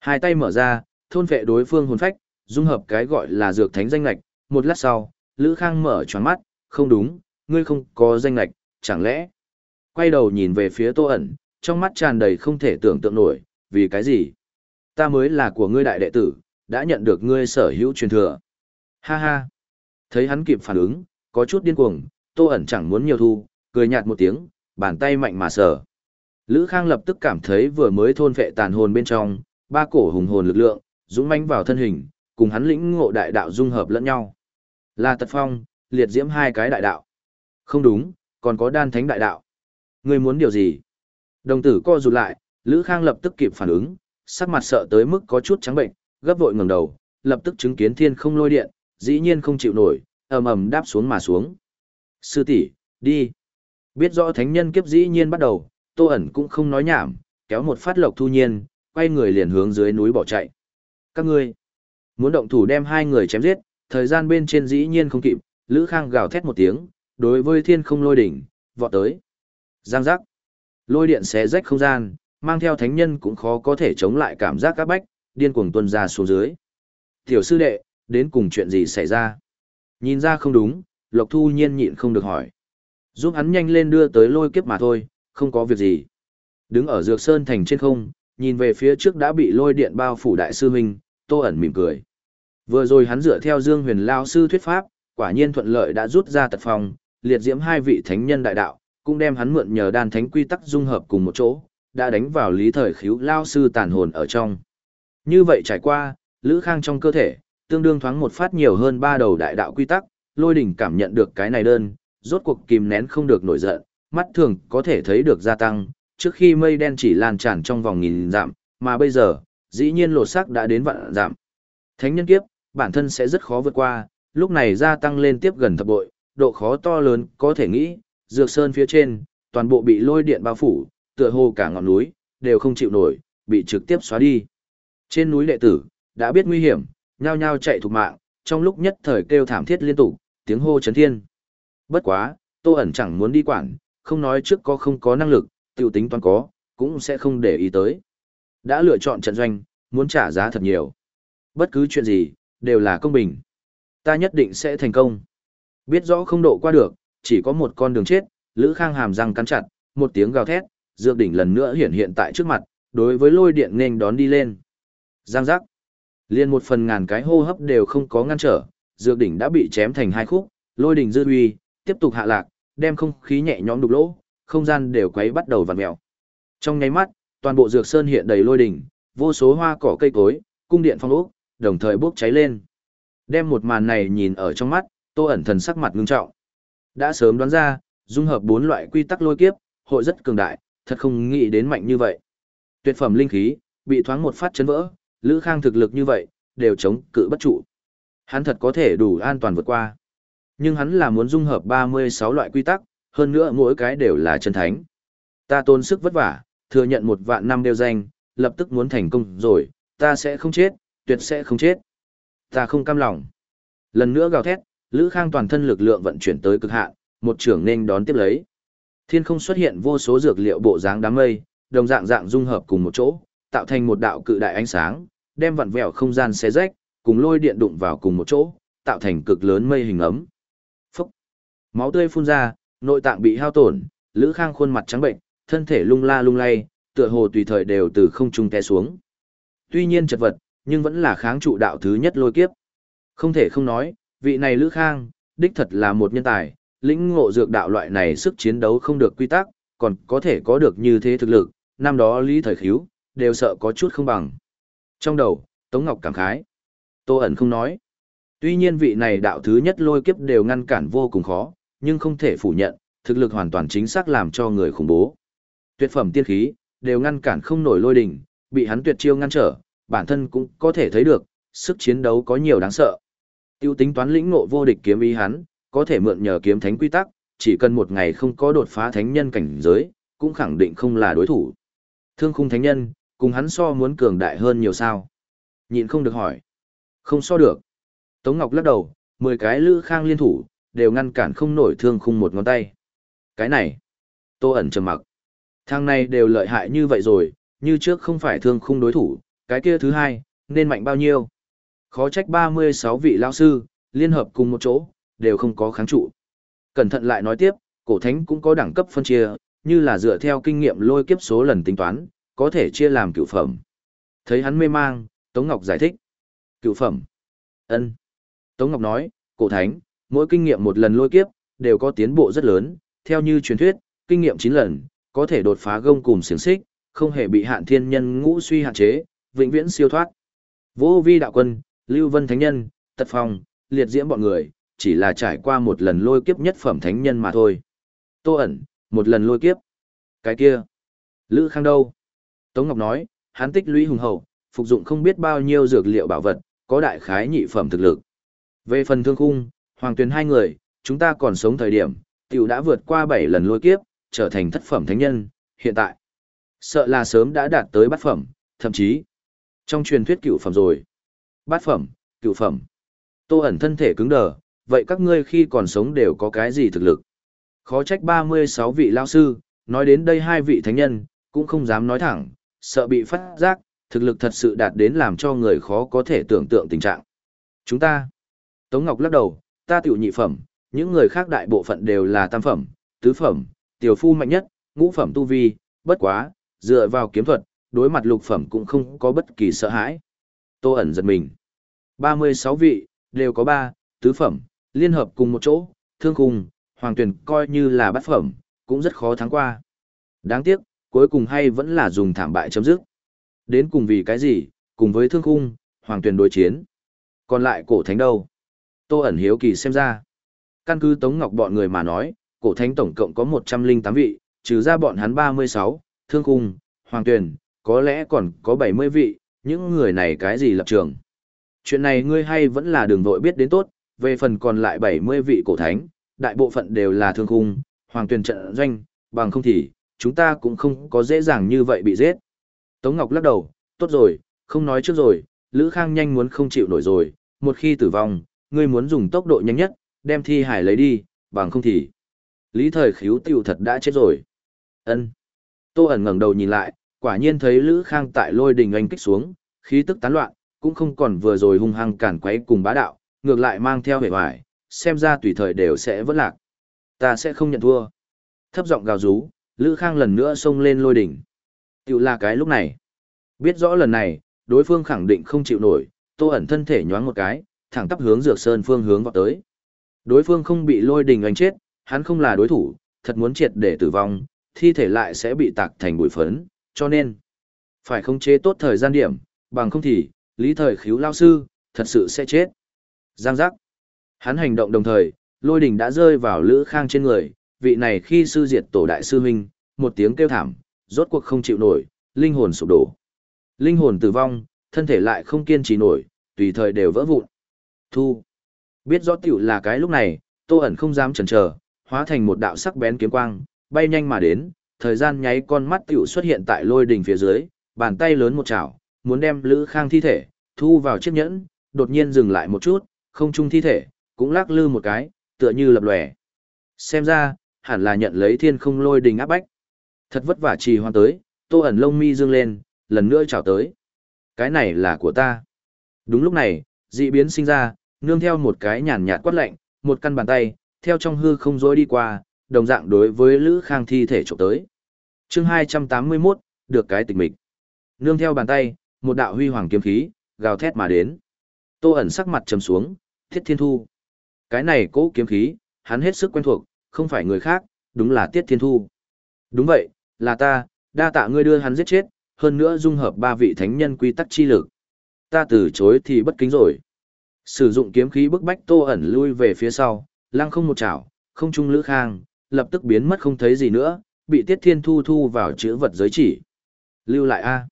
Hai tay mở ra, thôn vệ đối phương hồn phách, dung hợp cái gọi là dược thánh danh lạch, một lát sau, lữ khang mở tròn mắt, không đúng, ngươi không có danh lạch, chẳng lẽ? Quay đầu nhìn về phía tô ẩn, trong mắt tràn đầy không thể tưởng tượng nổi, vì cái gì? Ta mới là của ngươi đại đệ tử, đã nhận được ngươi sở hữu truyền thừa. Ha ha! Thấy hắn kịp phản ứng, có chút điên cuồng, tô ẩn chẳng muốn nhiều thu, cười nhạt một tiếng, bàn tay mạnh mà sở. Lữ Khang lập tức cảm thấy vừa mới thôn vệ tàn hồn bên trong, ba cổ hùng hồn lực lượng, dũng mãnh vào thân hình, cùng hắn lĩnh ngộ đại đạo dung hợp lẫn nhau. Là tật phong, liệt diễm hai cái đại đạo. Không đúng, còn có đan thánh đại đạo. Ngươi muốn điều gì? Đồng tử co rụt lại, Lữ Khang lập tức kịp phản ứng, sắc mặt sợ tới mức có chút trắng bệnh, gấp vội ngẩng đầu, lập tức chứng kiến thiên không lôi điện, dĩ nhiên không chịu nổi, ầm ầm đáp xuống mà xuống. Sư tỷ, đi. Biết rõ thánh nhân kiếp dĩ nhiên bắt đầu, Tô ẩn cũng không nói nhảm, kéo một phát lộc thu nhiên, quay người liền hướng dưới núi bỏ chạy. Các ngươi muốn động thủ đem hai người chém giết, thời gian bên trên dĩ nhiên không kịp, Lữ Khang gào thét một tiếng, đối với thiên không lôi đỉnh, vọt tới. Giang giác. Lôi điện xé rách không gian, mang theo thánh nhân cũng khó có thể chống lại cảm giác các bách, điên cuồng tuân ra xuống dưới. Tiểu sư đệ, đến cùng chuyện gì xảy ra? Nhìn ra không đúng, Lộc Thu nhiên nhịn không được hỏi. Giúp hắn nhanh lên đưa tới lôi kiếp mà thôi, không có việc gì. Đứng ở Dược Sơn thành trên không, nhìn về phía trước đã bị lôi điện bao phủ đại sư huynh, Tô ẩn mỉm cười. Vừa rồi hắn dựa theo Dương Huyền Lao sư thuyết pháp, quả nhiên thuận lợi đã rút ra tật phòng, liệt diễm hai vị thánh nhân đại đạo, cũng đem hắn mượn nhờ đan thánh quy tắc dung hợp cùng một chỗ, đã đánh vào lý thời khiếu lao sư tàn hồn ở trong. Như vậy trải qua, Lữ Khang trong cơ thể, tương đương thoáng một phát nhiều hơn ba đầu đại đạo quy tắc, lôi đỉnh cảm nhận được cái này đơn, rốt cuộc kìm nén không được nổi giận, mắt thường có thể thấy được gia tăng, trước khi mây đen chỉ lan tràn trong vòng nghìn dặm, mà bây giờ, dĩ nhiên lột xác đã đến vạn dặm. Thánh nhân kiếp, bản thân sẽ rất khó vượt qua, lúc này gia tăng lên tiếp gần thập bội, độ khó to lớn, có thể nghĩ, dược sơn phía trên, toàn bộ bị lôi điện bao phủ, tựa hồ cả ngọn núi, đều không chịu nổi, bị trực tiếp xóa đi. Trên núi đệ tử, đã biết nguy hiểm, nhao nhao chạy thục mạng, trong lúc nhất thời kêu thảm thiết liên tục, tiếng hô chấn thiên. Bất quá, Tô ẩn chẳng muốn đi quản, không nói trước có không có năng lực, tiểu tính toàn có, cũng sẽ không để ý tới. Đã lựa chọn trận doanh, muốn trả giá thật nhiều. Bất cứ chuyện gì, đều là công bình. Ta nhất định sẽ thành công. Biết rõ không độ qua được, chỉ có một con đường chết, Lữ Khang hàm răng cắn chặt, một tiếng gào thét, dược đỉnh lần nữa hiện hiện tại trước mặt, đối với lôi điện nên đón đi lên. Giang giác. Liên một phần ngàn cái hô hấp đều không có ngăn trở, dược đỉnh đã bị chém thành hai khúc, lôi đỉnh dư uy, tiếp tục hạ lạc, đem không khí nhẹ nhõm đục lỗ, không gian đều quấy bắt đầu vặn mèo. Trong nháy mắt, toàn bộ dược sơn hiện đầy lôi đỉnh, vô số hoa cỏ cây cối, cung điện phong ốc, đồng thời bốc cháy lên. Đem một màn này nhìn ở trong mắt, Tô ẩn thần sắc mặt ngưng trọng. Đã sớm đoán ra, dung hợp bốn loại quy tắc lôi kiếp, hội rất cường đại, thật không nghĩ đến mạnh như vậy. Tuyệt phẩm linh khí, bị thoáng một phát chấn vỡ, Lữ Khang thực lực như vậy, đều chống cự bất trụ. Hắn thật có thể đủ an toàn vượt qua. Nhưng hắn là muốn dung hợp 36 loại quy tắc, hơn nữa mỗi cái đều là chân thánh. Ta tôn sức vất vả, thừa nhận một vạn năm đều danh, lập tức muốn thành công rồi, ta sẽ không chết, tuyệt sẽ không chết. Ta không cam lòng. Lần nữa gào thét, Lữ Khang toàn thân lực lượng vận chuyển tới cực hạn, một trưởng nên đón tiếp lấy. Thiên không xuất hiện vô số dược liệu bộ dáng đám mây, đồng dạng dạng dung hợp cùng một chỗ, tạo thành một đạo cự đại ánh sáng, đem vặn vẹo không gian xé rách, cùng lôi điện đụng vào cùng một chỗ, tạo thành cực lớn mây hình ấm. Phốc. Máu tươi phun ra, nội tạng bị hao tổn, Lữ Khang khuôn mặt trắng bệnh, thân thể lung la lung lay, tựa hồ tùy thời đều từ không trung té xuống. Tuy nhiên chật vật, nhưng vẫn là kháng trụ đạo thứ nhất lôi kiếp. Không thể không nói, vị này Lữ Khang, đích thật là một nhân tài, lĩnh ngộ dược đạo loại này sức chiến đấu không được quy tắc, còn có thể có được như thế thực lực, năm đó Lý Thời Khíu, đều sợ có chút không bằng. Trong đầu, Tống Ngọc cảm khái. Tô ẩn không nói. Tuy nhiên vị này đạo thứ nhất lôi kiếp đều ngăn cản vô cùng khó, nhưng không thể phủ nhận, thực lực hoàn toàn chính xác làm cho người khủng bố. Tuyệt phẩm tiên khí, đều ngăn cản không nổi lôi đỉnh, bị hắn tuyệt chiêu ngăn trở, bản thân cũng có thể thấy được, sức chiến đấu có nhiều đáng sợ. Tiêu tính toán lĩnh ngộ vô địch kiếm ý hắn, có thể mượn nhờ kiếm thánh quy tắc, chỉ cần một ngày không có đột phá thánh nhân cảnh giới, cũng khẳng định không là đối thủ. Thương khung thánh nhân, cùng hắn so muốn cường đại hơn nhiều sao. Nhịn không được hỏi. Không so được. Tống Ngọc lắc đầu, 10 cái lữ khang liên thủ, đều ngăn cản không nổi thương khung một ngón tay. Cái này. Tô ẩn trầm mặc. Thang này đều lợi hại như vậy rồi, như trước không phải thương khung đối thủ, cái kia thứ hai, nên mạnh bao nhiêu. Khó trách 36 vị lao sư, liên hợp cùng một chỗ, đều không có kháng trụ. Cẩn thận lại nói tiếp, cổ thánh cũng có đẳng cấp phân chia, như là dựa theo kinh nghiệm lôi kiếp số lần tính toán, có thể chia làm cựu phẩm. Thấy hắn mê mang, Tống Ngọc giải thích. Cựu phẩm. ân Tống Ngọc nói, cổ thánh, mỗi kinh nghiệm một lần lôi kiếp, đều có tiến bộ rất lớn, theo như truyền thuyết, kinh nghiệm 9 lần, có thể đột phá gông cùng xiềng xích, không hề bị hạn thiên nhân ngũ suy hạn chế, vĩnh viễn siêu thoát. Vô vi đạo quân, Lưu Vân Thánh Nhân, Tật Phong, liệt diễm bọn người, chỉ là trải qua một lần lôi kiếp nhất phẩm thánh nhân mà thôi. Tô ẩn, một lần lôi kiếp. Cái kia. Lữ Khang đâu? Tống Ngọc nói, hắn tích lũy hùng hậu, phục dụng không biết bao nhiêu dược liệu bảo vật, có đại khái nhị phẩm thực lực. Về phần thương khung, hoàng tuyển hai người, chúng ta còn sống thời điểm, tiểu đã vượt qua 7 lần lôi kiếp, trở thành thất phẩm thánh nhân, hiện tại. Sợ là sớm đã đạt tới bát phẩm, thậm chí trong truyền thuyết cựu phẩm rồi. Bát phẩm, cựu phẩm. Tô ẩn thân thể cứng đờ, vậy các ngươi khi còn sống đều có cái gì thực lực? Khó trách 36 vị lao sư, nói đến đây hai vị thánh nhân, cũng không dám nói thẳng, sợ bị phát giác, thực lực thật sự đạt đến làm cho người khó có thể tưởng tượng tình trạng. Chúng ta, Tống Ngọc lắc đầu, ta tiểu nhị phẩm, những người khác đại bộ phận đều là tam phẩm, tứ phẩm, tiểu phu mạnh nhất, ngũ phẩm tu vi, bất quá, dựa vào kiếm thuật, đối mặt lục phẩm cũng không có bất kỳ sợ hãi. Tô ẩn giật mình. 36 vị, đều có 3, tứ phẩm, liên hợp cùng một chỗ, thương khung, hoàng tuyển coi như là bát phẩm, cũng rất khó thắng qua. Đáng tiếc, cuối cùng hay vẫn là dùng thảm bại chấm dứt. Đến cùng vì cái gì, cùng với thương khung, hoàng tuyển đối chiến. Còn lại cổ thánh đâu? Tô ẩn hiếu kỳ xem ra. Căn cứ Tống Ngọc bọn người mà nói, cổ thánh tổng cộng có 108 vị, trừ ra bọn hắn 36, thương khung, hoàng tuyển, có lẽ còn có 70 vị, những người này cái gì lập trường. Chuyện này ngươi hay vẫn là đường vội biết đến tốt, về phần còn lại 70 vị cổ thánh, đại bộ phận đều là thương khung, hoàng tuyển trận doanh, bằng không thì, chúng ta cũng không có dễ dàng như vậy bị giết. Tống Ngọc lắc đầu, tốt rồi, không nói trước rồi, Lữ Khang nhanh muốn không chịu nổi rồi, một khi tử vong, ngươi muốn dùng tốc độ nhanh nhất, đem thi hải lấy đi, bằng không thì. Lý thời khíu tiểu thật đã chết rồi. ân Tô ẩn ngẩng đầu nhìn lại, quả nhiên thấy Lữ Khang tại lôi đình anh kích xuống, khí tức tán loạn, cũng không còn vừa rồi hung hăng cản quấy cùng bá đạo, ngược lại mang theo vẻ vải, xem ra tùy thời đều sẽ vỡ lạc. Ta sẽ không nhận thua. Thấp giọng gào rú, Lữ Khang lần nữa xông lên lôi đỉnh. Tiểu là cái lúc này. Biết rõ lần này, đối phương khẳng định không chịu nổi, Tô ẩn thân thể nhoáng một cái, thẳng tắp hướng Dược Sơn phương hướng vọt tới. Đối phương không bị lôi đỉnh anh chết, hắn không là đối thủ, thật muốn triệt để tử vong, thi thể lại sẽ bị tạc thành bụi phấn, cho nên phải khống chế tốt thời gian điểm, bằng không thì, lý thời khiếu lao sư, thật sự sẽ chết. Giang giác. Hắn hành động đồng thời, lôi đỉnh đã rơi vào Lữ Khang trên người, vị này khi sư diệt tổ đại sư huynh, một tiếng kêu thảm, rốt cuộc không chịu nổi, linh hồn sụp đổ. Linh hồn tử vong, thân thể lại không kiên trì nổi, tùy thời đều vỡ vụn. Thu. Biết rõ tiểu là cái lúc này, Tô ẩn không dám chần chờ, hóa thành một đạo sắc bén kiếm quang, bay nhanh mà đến, thời gian nháy con mắt tiểu xuất hiện tại lôi đỉnh phía dưới, bàn tay lớn một chảo, muốn đem Lữ Khang thi thể thu vào chiếc nhẫn, đột nhiên dừng lại một chút, không trung thi thể cũng lắc lư một cái, tựa như lập lòe. Xem ra, hẳn là nhận lấy thiên không lôi đình áp bách. Thật vất vả trì hoan tới, tô ẩn lông mi dương lên, lần nữa chào tới. Cái này là của ta. Đúng lúc này, dị biến sinh ra, nương theo một cái nhàn nhạt quát lạnh, một căn bàn tay, theo trong hư không dối đi qua, đồng dạng đối với Lữ Khang thi thể trộm tới. chương 281, được cái tịch mịch. Nương theo bàn tay, một đạo huy hoàng kiếm khí, gào thét mà đến. Tô ẩn sắc mặt trầm xuống, thiết thiên thu. Cái này cố kiếm khí, hắn hết sức quen thuộc, không phải người khác, đúng là tiết thiên thu. Đúng vậy, là ta, đa tạ ngươi đưa hắn giết chết, hơn nữa dung hợp ba vị thánh nhân quy tắc chi lực. Ta từ chối thì bất kính rồi. Sử dụng kiếm khí bức bách tô ẩn lui về phía sau, lăng không một chảo, không trung lữ khang, lập tức biến mất không thấy gì nữa, bị tiết thiên thu thu vào chữ vật giới chỉ. Lưu lại A.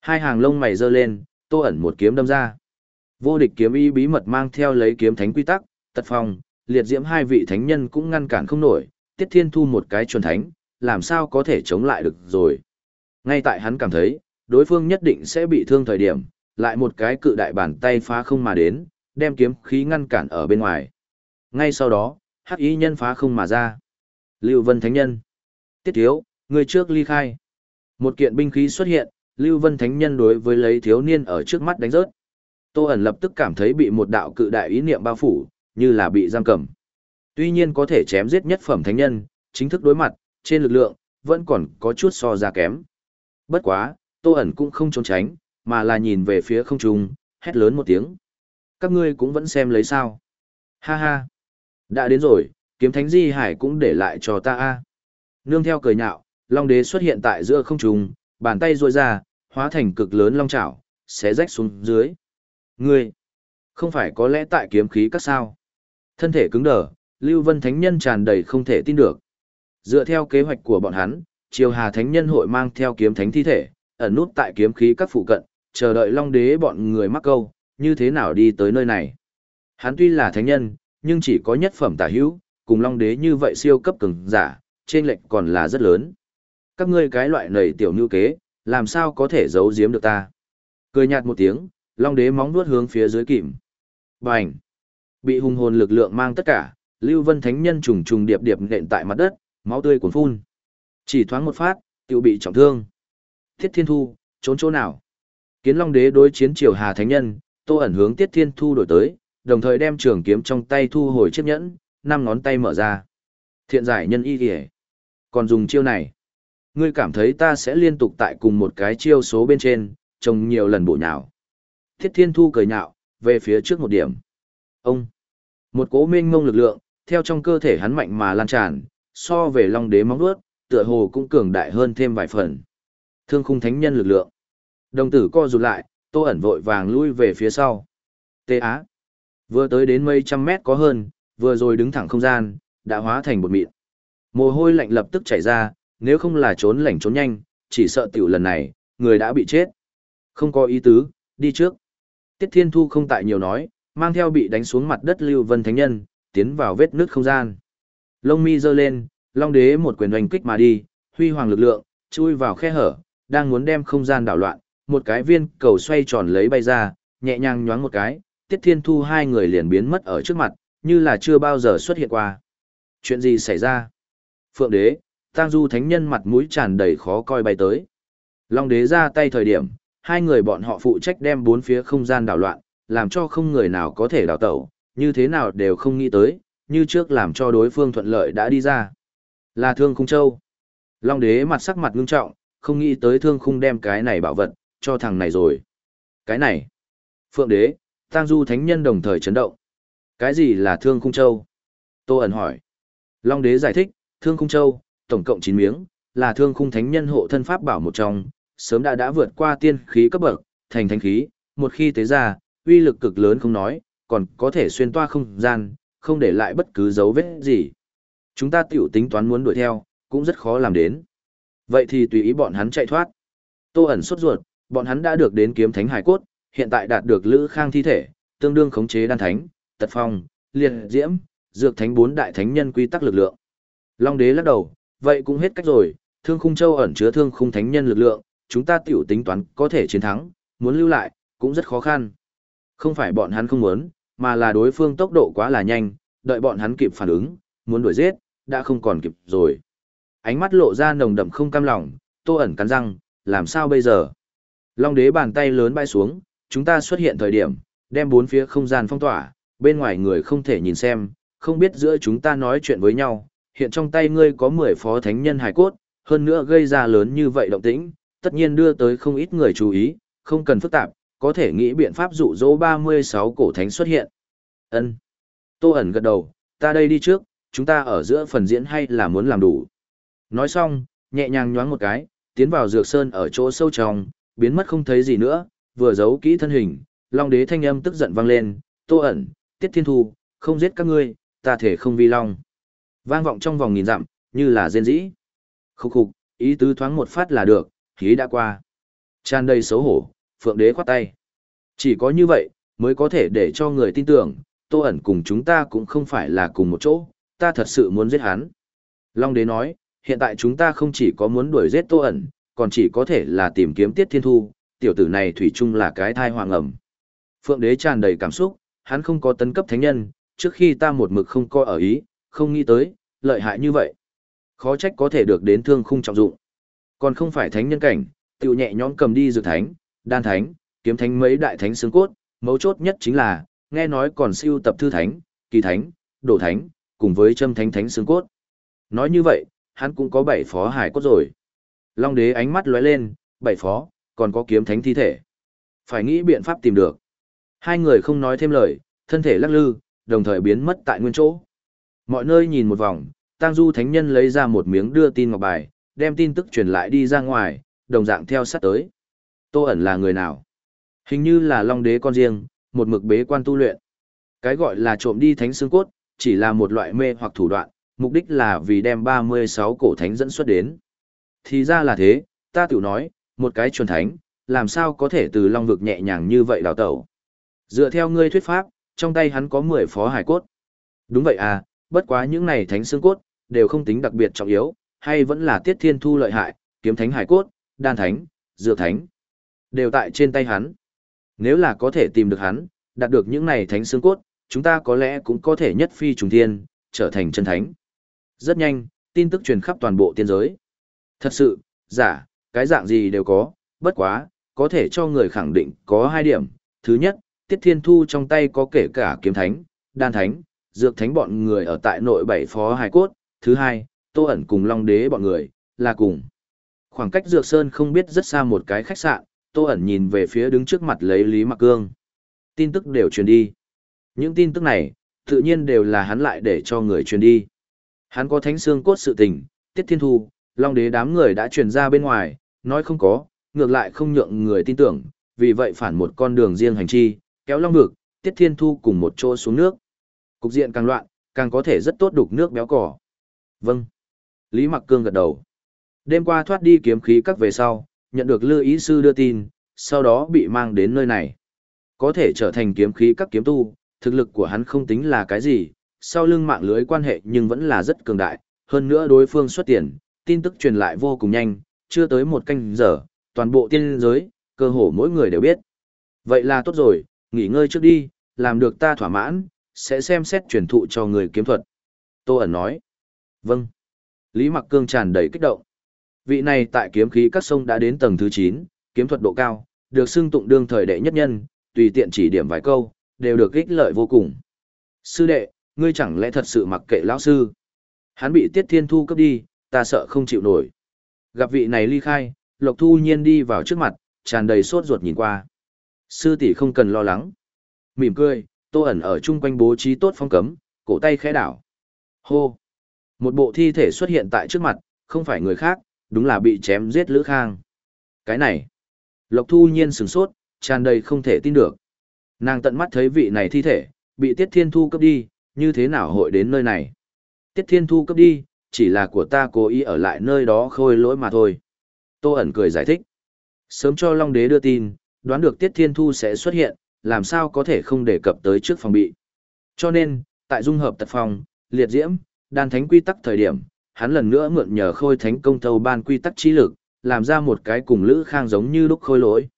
Hai hàng lông mày giơ lên, tô ẩn một kiếm đâm ra. Vô địch kiếm y bí mật mang theo lấy kiếm thánh quy tắc, tật phòng liệt diễm hai vị thánh nhân cũng ngăn cản không nổi, tiết thiên thu một cái chuẩn thánh, làm sao có thể chống lại được rồi. Ngay tại hắn cảm thấy, đối phương nhất định sẽ bị thương thời điểm, lại một cái cự đại bàn tay phá không mà đến, đem kiếm khí ngăn cản ở bên ngoài. Ngay sau đó, hắc ý nhân phá không mà ra. Lưu Vân Thánh Nhân. Tiết thiếu, người trước ly khai. Một kiện binh khí xuất hiện, Lưu Vân Thánh Nhân đối với lấy thiếu niên ở trước mắt đánh rớt. Tô ẩn lập tức cảm thấy bị một đạo cự đại ý niệm bao phủ, như là bị giam cầm. Tuy nhiên có thể chém giết nhất phẩm thánh nhân, chính thức đối mặt, trên lực lượng, vẫn còn có chút so ra kém. Bất quá, Tô ẩn cũng không trốn tránh, mà là nhìn về phía không trung, hét lớn một tiếng. Các ngươi cũng vẫn xem lấy sao. Ha ha. Đã đến rồi, kiếm thánh di hải cũng để lại cho ta a. Nương theo cười nhạo, Long đế xuất hiện tại giữa không trung, bàn tay dội ra, hóa thành cực lớn long chảo, xé rách xuống dưới. Ngươi, không phải có lẽ tại kiếm khí các sao? Thân thể cứng đờ, Lưu Vân Thánh Nhân tràn đầy không thể tin được. Dựa theo kế hoạch của bọn hắn, Triều Hà Thánh Nhân hội mang theo kiếm thánh thi thể, ẩn nút tại kiếm khí các phụ cận, chờ đợi Long Đế bọn người mắc câu, như thế nào đi tới nơi này. Hắn tuy là thánh nhân, nhưng chỉ có nhất phẩm tả hữu, cùng Long Đế như vậy siêu cấp cường giả, trên lệnh còn là rất lớn. Các ngươi cái loại nầy tiểu như kế, làm sao có thể giấu giếm được ta. Cười nhạt một tiếng, Long Đế móng nuốt hướng phía dưới kìm. Bành! Bị hung hồn lực lượng mang tất cả, Lưu Vân Thánh Nhân trùng trùng điệp điệp nện tại mặt đất, máu tươi cuồn phun. Chỉ thoáng một phát, tiểu bị trọng thương. Thiết Thiên Thu, trốn chỗ nào? Kiến Long Đế đối chiến Triều Hà Thánh Nhân, Tô ẩn hướng Tiết Thiên Thu đổi tới, đồng thời đem trường kiếm trong tay thu hồi chiếc nhẫn, năm ngón tay mở ra. Thiện giải nhân y kìa. Còn dùng chiêu này. Ngươi cảm thấy ta sẽ liên tục tại cùng một cái chiêu số bên trên, trồng nhiều lần bộ nhào. Thiết Thiên Thu cười nhạo, về phía trước một điểm. Ông! Một cố minh mông lực lượng, theo trong cơ thể hắn mạnh mà lan tràn, so về long đế móng vuốt, tựa hồ cũng cường đại hơn thêm vài phần. Thương khung thánh nhân lực lượng. Đồng tử co rụt lại, tô ẩn vội vàng lui về phía sau. Tê Á. Vừa tới đến mấy trăm mét có hơn, vừa rồi đứng thẳng không gian, đã hóa thành bột mịn. Mồ hôi lạnh lập tức chảy ra, nếu không là trốn lảnh trốn nhanh, chỉ sợ tiểu lần này, người đã bị chết. Không có ý tứ, đi trước. Tiết Thiên Thu không tại nhiều nói, mang theo bị đánh xuống mặt đất Lưu Vân Thánh Nhân, tiến vào vết nước không gian. Lông mi giơ lên, Long Đế một quyền oanh kích mà đi, huy hoàng lực lượng, chui vào khe hở, đang muốn đem không gian đảo loạn, một cái viên cầu xoay tròn lấy bay ra, nhẹ nhàng nhoáng một cái, Tiết Thiên Thu hai người liền biến mất ở trước mặt, như là chưa bao giờ xuất hiện qua. Chuyện gì xảy ra? Phượng Đế, Tang Du Thánh Nhân mặt mũi tràn đầy khó coi bay tới. Long Đế ra tay thời điểm, hai người bọn họ phụ trách đem bốn phía không gian đảo loạn, làm cho không người nào có thể đào tẩu, như thế nào đều không nghĩ tới, như trước làm cho đối phương thuận lợi đã đi ra. Là Thương Khung Châu. Long đế mặt sắc mặt ngưng trọng, không nghĩ tới thương khung đem cái này bảo vật, cho thằng này rồi. Cái này. Phượng đế, tang du thánh nhân đồng thời chấn động. Cái gì là thương khung châu? Tô ẩn hỏi. Long đế giải thích, thương khung châu, tổng cộng 9 miếng, là thương khung thánh nhân hộ thân pháp bảo một trong, sớm đã đã vượt qua tiên khí cấp bậc, thành thánh khí, một khi tế ra, uy lực cực lớn không nói, còn có thể xuyên toa không gian, không để lại bất cứ dấu vết gì. Chúng ta tiểu tính toán muốn đuổi theo, cũng rất khó làm đến. Vậy thì tùy ý bọn hắn chạy thoát. Tô ẩn sốt ruột, bọn hắn đã được đến kiếm thánh hải cốt, hiện tại đạt được lữ khang thi thể, tương đương khống chế đan thánh, tật phong, liệt diễm, dược thánh bốn đại thánh nhân quy tắc lực lượng. Long đế lắc đầu, vậy cũng hết cách rồi, thương khung châu ẩn chứa thương khung thánh nhân lực lượng, chúng ta tiểu tính toán có thể chiến thắng, muốn lưu lại, cũng rất khó khăn. Không phải bọn hắn không muốn, mà là đối phương tốc độ quá là nhanh, đợi bọn hắn kịp phản ứng, muốn đuổi giết, đã không còn kịp rồi. Ánh mắt lộ ra nồng đậm không cam lòng, tô ẩn cắn răng, làm sao bây giờ? Long đế bàn tay lớn bay xuống, chúng ta xuất hiện thời điểm, đem bốn phía không gian phong tỏa, bên ngoài người không thể nhìn xem, không biết giữa chúng ta nói chuyện với nhau, hiện trong tay ngươi có 10 phó thánh nhân hải cốt, hơn nữa gây ra lớn như vậy động tĩnh, tất nhiên đưa tới không ít người chú ý, không cần phức tạp, có thể nghĩ biện pháp dụ dỗ 36 cổ thánh xuất hiện. Ân. Tô ẩn gật đầu, ta đây đi trước, chúng ta ở giữa phần diễn hay là muốn làm đủ. Nói xong, nhẹ nhàng nhoáng một cái, tiến vào dược sơn ở chỗ sâu trong, biến mất không thấy gì nữa, vừa giấu kỹ thân hình, Long đế thanh âm tức giận vang lên, Tô ẩn, Tiết Thiên Thu, không giết các ngươi, ta thể không vi long. Vang vọng trong vòng nghìn dặm, như là rên dĩ. Khúc khục, ý tứ thoáng một phát là được, khí đã qua. Tràn đầy xấu hổ, Phượng đế khoát tay. Chỉ có như vậy, mới có thể để cho người tin tưởng, Tô ẩn cùng chúng ta cũng không phải là cùng một chỗ, ta thật sự muốn giết hắn. Long đế nói, hiện tại chúng ta không chỉ có muốn đuổi giết Tô ẩn, còn chỉ có thể là tìm kiếm Tiết Thiên Thu, tiểu tử này thủy chung là cái thai hoàng ẩm. Phượng đế tràn đầy cảm xúc, hắn không có tấn cấp thánh nhân, trước khi ta một mực không coi ở ý, không nghĩ tới, lợi hại như vậy. Khó trách có thể được đến thương khung trọng dụng. Còn không phải thánh nhân cảnh, tiểu nhẹ nhõm cầm đi dược thánh, đan thánh, kiếm thánh mấy đại thánh xương cốt, mấu chốt nhất chính là, nghe nói còn siêu tập thư thánh, kỳ thánh, đổ thánh, cùng với châm thánh thánh xương cốt. Nói như vậy, hắn cũng có bảy phó hải cốt rồi. Long đế ánh mắt lóe lên, bảy phó, còn có kiếm thánh thi thể. Phải nghĩ biện pháp tìm được. Hai người không nói thêm lời, thân thể lắc lư, đồng thời biến mất tại nguyên chỗ. Mọi nơi nhìn một vòng, Tang Du Thánh Nhân lấy ra một miếng đưa tin ngọc bài, đem tin tức truyền lại đi ra ngoài, đồng dạng theo sát tới. Tô ẩn là người nào? Hình như là Long Đế con riêng, một mực bế quan tu luyện. Cái gọi là trộm đi thánh xương cốt, chỉ là một loại mê hoặc thủ đoạn, mục đích là vì đem 36 cổ thánh dẫn xuất đến. Thì ra là thế, ta tự nói, một cái chuẩn thánh, làm sao có thể từ Long vực nhẹ nhàng như vậy đào tẩu. Dựa theo ngươi thuyết pháp, trong tay hắn có 10 phó hải cốt. Đúng vậy à, bất quá những này thánh xương cốt, đều không tính đặc biệt trọng yếu, hay vẫn là tiết thiên thu lợi hại, kiếm thánh hải cốt, đan thánh, dược thánh. Đều tại trên tay hắn. Nếu là có thể tìm được hắn, đạt được những này thánh xương cốt, chúng ta có lẽ cũng có thể nhất phi trùng thiên, trở thành chân thánh. Rất nhanh, tin tức truyền khắp toàn bộ tiên giới. Thật sự, giả, cái dạng gì đều có, bất quá, có thể cho người khẳng định có hai điểm. Thứ nhất, Tiết Thiên Thu trong tay có kể cả kiếm thánh, đan thánh, dược thánh bọn người ở tại nội bảy phó hài cốt. Thứ hai, Tô ẩn cùng Long Đế bọn người, là cùng. Khoảng cách Dược Sơn không biết rất xa một cái khách sạn, Tô ẩn nhìn về phía đứng trước mặt lấy Lý Mặc Cương. Tin tức đều truyền đi. Những tin tức này, tự nhiên đều là hắn lại để cho người truyền đi. Hắn có thánh xương cốt sự tình, Tiết Thiên Thu, Long Đế đám người đã truyền ra bên ngoài, nói không có, ngược lại không nhượng người tin tưởng, vì vậy phản một con đường riêng hành chi, kéo Long Vực, Tiết Thiên Thu cùng một chỗ xuống nước. Cục diện càng loạn, càng có thể rất tốt đục nước béo cỏ. Vâng. Lý Mặc Cương gật đầu. Đêm qua thoát đi kiếm khí các về sau, nhận được Lư Ý Sư đưa tin, sau đó bị mang đến nơi này. Có thể trở thành kiếm khí các kiếm tu, thực lực của hắn không tính là cái gì, sau lưng mạng lưới quan hệ nhưng vẫn là rất cường đại, hơn nữa đối phương xuất tiền, tin tức truyền lại vô cùng nhanh, chưa tới một canh giờ, toàn bộ tiên giới, cơ hồ mỗi người đều biết. Vậy là tốt rồi, nghỉ ngơi trước đi, làm được ta thỏa mãn, sẽ xem xét truyền thụ cho người kiếm thuật. Tô ẩn nói. Vâng. Lý Mặc Cương tràn đầy kích động. Vị này tại kiếm khí các sông đã đến tầng thứ 9, kiếm thuật độ cao, được xưng tụng đương thời đệ nhất nhân, tùy tiện chỉ điểm vài câu, đều được ích lợi vô cùng. Sư đệ, ngươi chẳng lẽ thật sự mặc kệ lão sư? Hắn bị Tiết Thiên Thu cấp đi, ta sợ không chịu nổi. Gặp vị này ly khai, Lộc Thu Nhiên đi vào trước mặt, tràn đầy sốt ruột nhìn qua. Sư tỷ không cần lo lắng. Mỉm cười, Tô ẩn ở chung quanh bố trí tốt phong cấm, cổ tay khẽ đảo. Hô! Một bộ thi thể xuất hiện tại trước mặt, không phải người khác, đúng là bị chém giết Lữ Khang. Cái này! Lộc Thu Nhiên sửng sốt, tràn đầy không thể tin được. Nàng tận mắt thấy vị này thi thể, bị Tiết Thiên Thu cấp đi, như thế nào hội đến nơi này? Tiết Thiên Thu cấp đi, chỉ là của ta cố ý ở lại nơi đó khôi lỗi mà thôi. Tô ẩn cười giải thích. Sớm cho Long Đế đưa tin, đoán được Tiết Thiên Thu sẽ xuất hiện, làm sao có thể không đề cập tới trước phòng bị. Cho nên, tại dung hợp tật phòng, liệt diễm, đan thánh quy tắc thời điểm, hắn lần nữa mượn nhờ khôi thánh công thâu ban quy tắc trí lực, làm ra một cái cùng lữ khang giống như lúc khôi lỗi.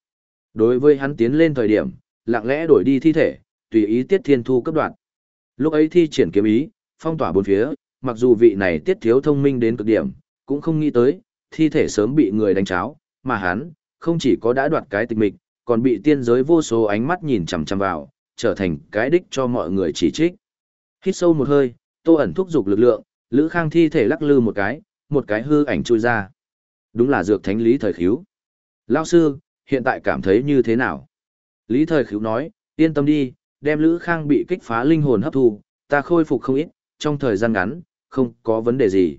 Đối với hắn tiến lên thời điểm, lặng lẽ đổi đi thi thể, tùy ý Tiết Thiên Thu cấp đoạn. Lúc ấy thi triển kiếm ý, phong tỏa bốn phía, mặc dù vị này Tiết Thiếu thông minh đến cực điểm, cũng không nghĩ tới, thi thể sớm bị người đánh cháo, mà hắn, không chỉ có đã đoạt cái tịch mịch, còn bị tiên giới vô số ánh mắt nhìn chằm chằm vào, trở thành cái đích cho mọi người chỉ trích. Hít sâu một hơi, Tô ẩn thúc dục lực lượng, Lữ Khang thi thể lắc lư một cái, một cái hư ảnh chui ra. Đúng là dược thánh lý thời khiếu. Lao sư, hiện tại cảm thấy như thế nào? Lý thời khiếu nói, yên tâm đi, đem Lữ Khang bị kích phá linh hồn hấp thu, ta khôi phục không ít, trong thời gian ngắn, không có vấn đề gì.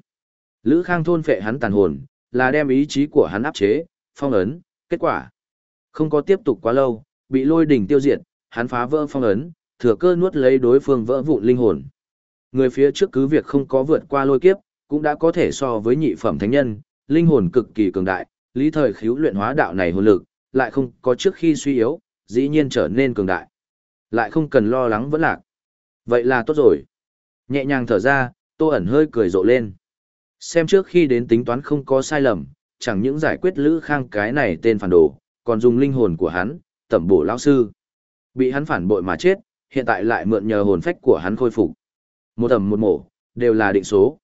Lữ Khang thôn phệ hắn tàn hồn, là đem ý chí của hắn áp chế, phong ấn, kết quả. Không có tiếp tục quá lâu, bị lôi đỉnh tiêu diệt, hắn phá vỡ phong ấn, thừa cơ nuốt lấy đối phương vỡ vụn linh hồn. Người phía trước cứ việc không có vượt qua lôi kiếp, cũng đã có thể so với nhị phẩm thánh nhân, linh hồn cực kỳ cường đại, lý thời khiếu luyện hóa đạo này hồn lực, lại không có trước khi suy yếu, dĩ nhiên trở nên cường đại. Lại không cần lo lắng vẫn lạc. Vậy là tốt rồi. Nhẹ nhàng thở ra, tô ẩn hơi cười rộ lên. Xem trước khi đến tính toán không có sai lầm, chẳng những giải quyết Lữ Khang cái này tên phản đồ, còn dùng linh hồn của hắn, tẩm bổ lão sư. Bị hắn phản bội mà chết, hiện tại lại mượn nhờ hồn phách của hắn khôi phục. Một ẩm một mổ, đều là định số.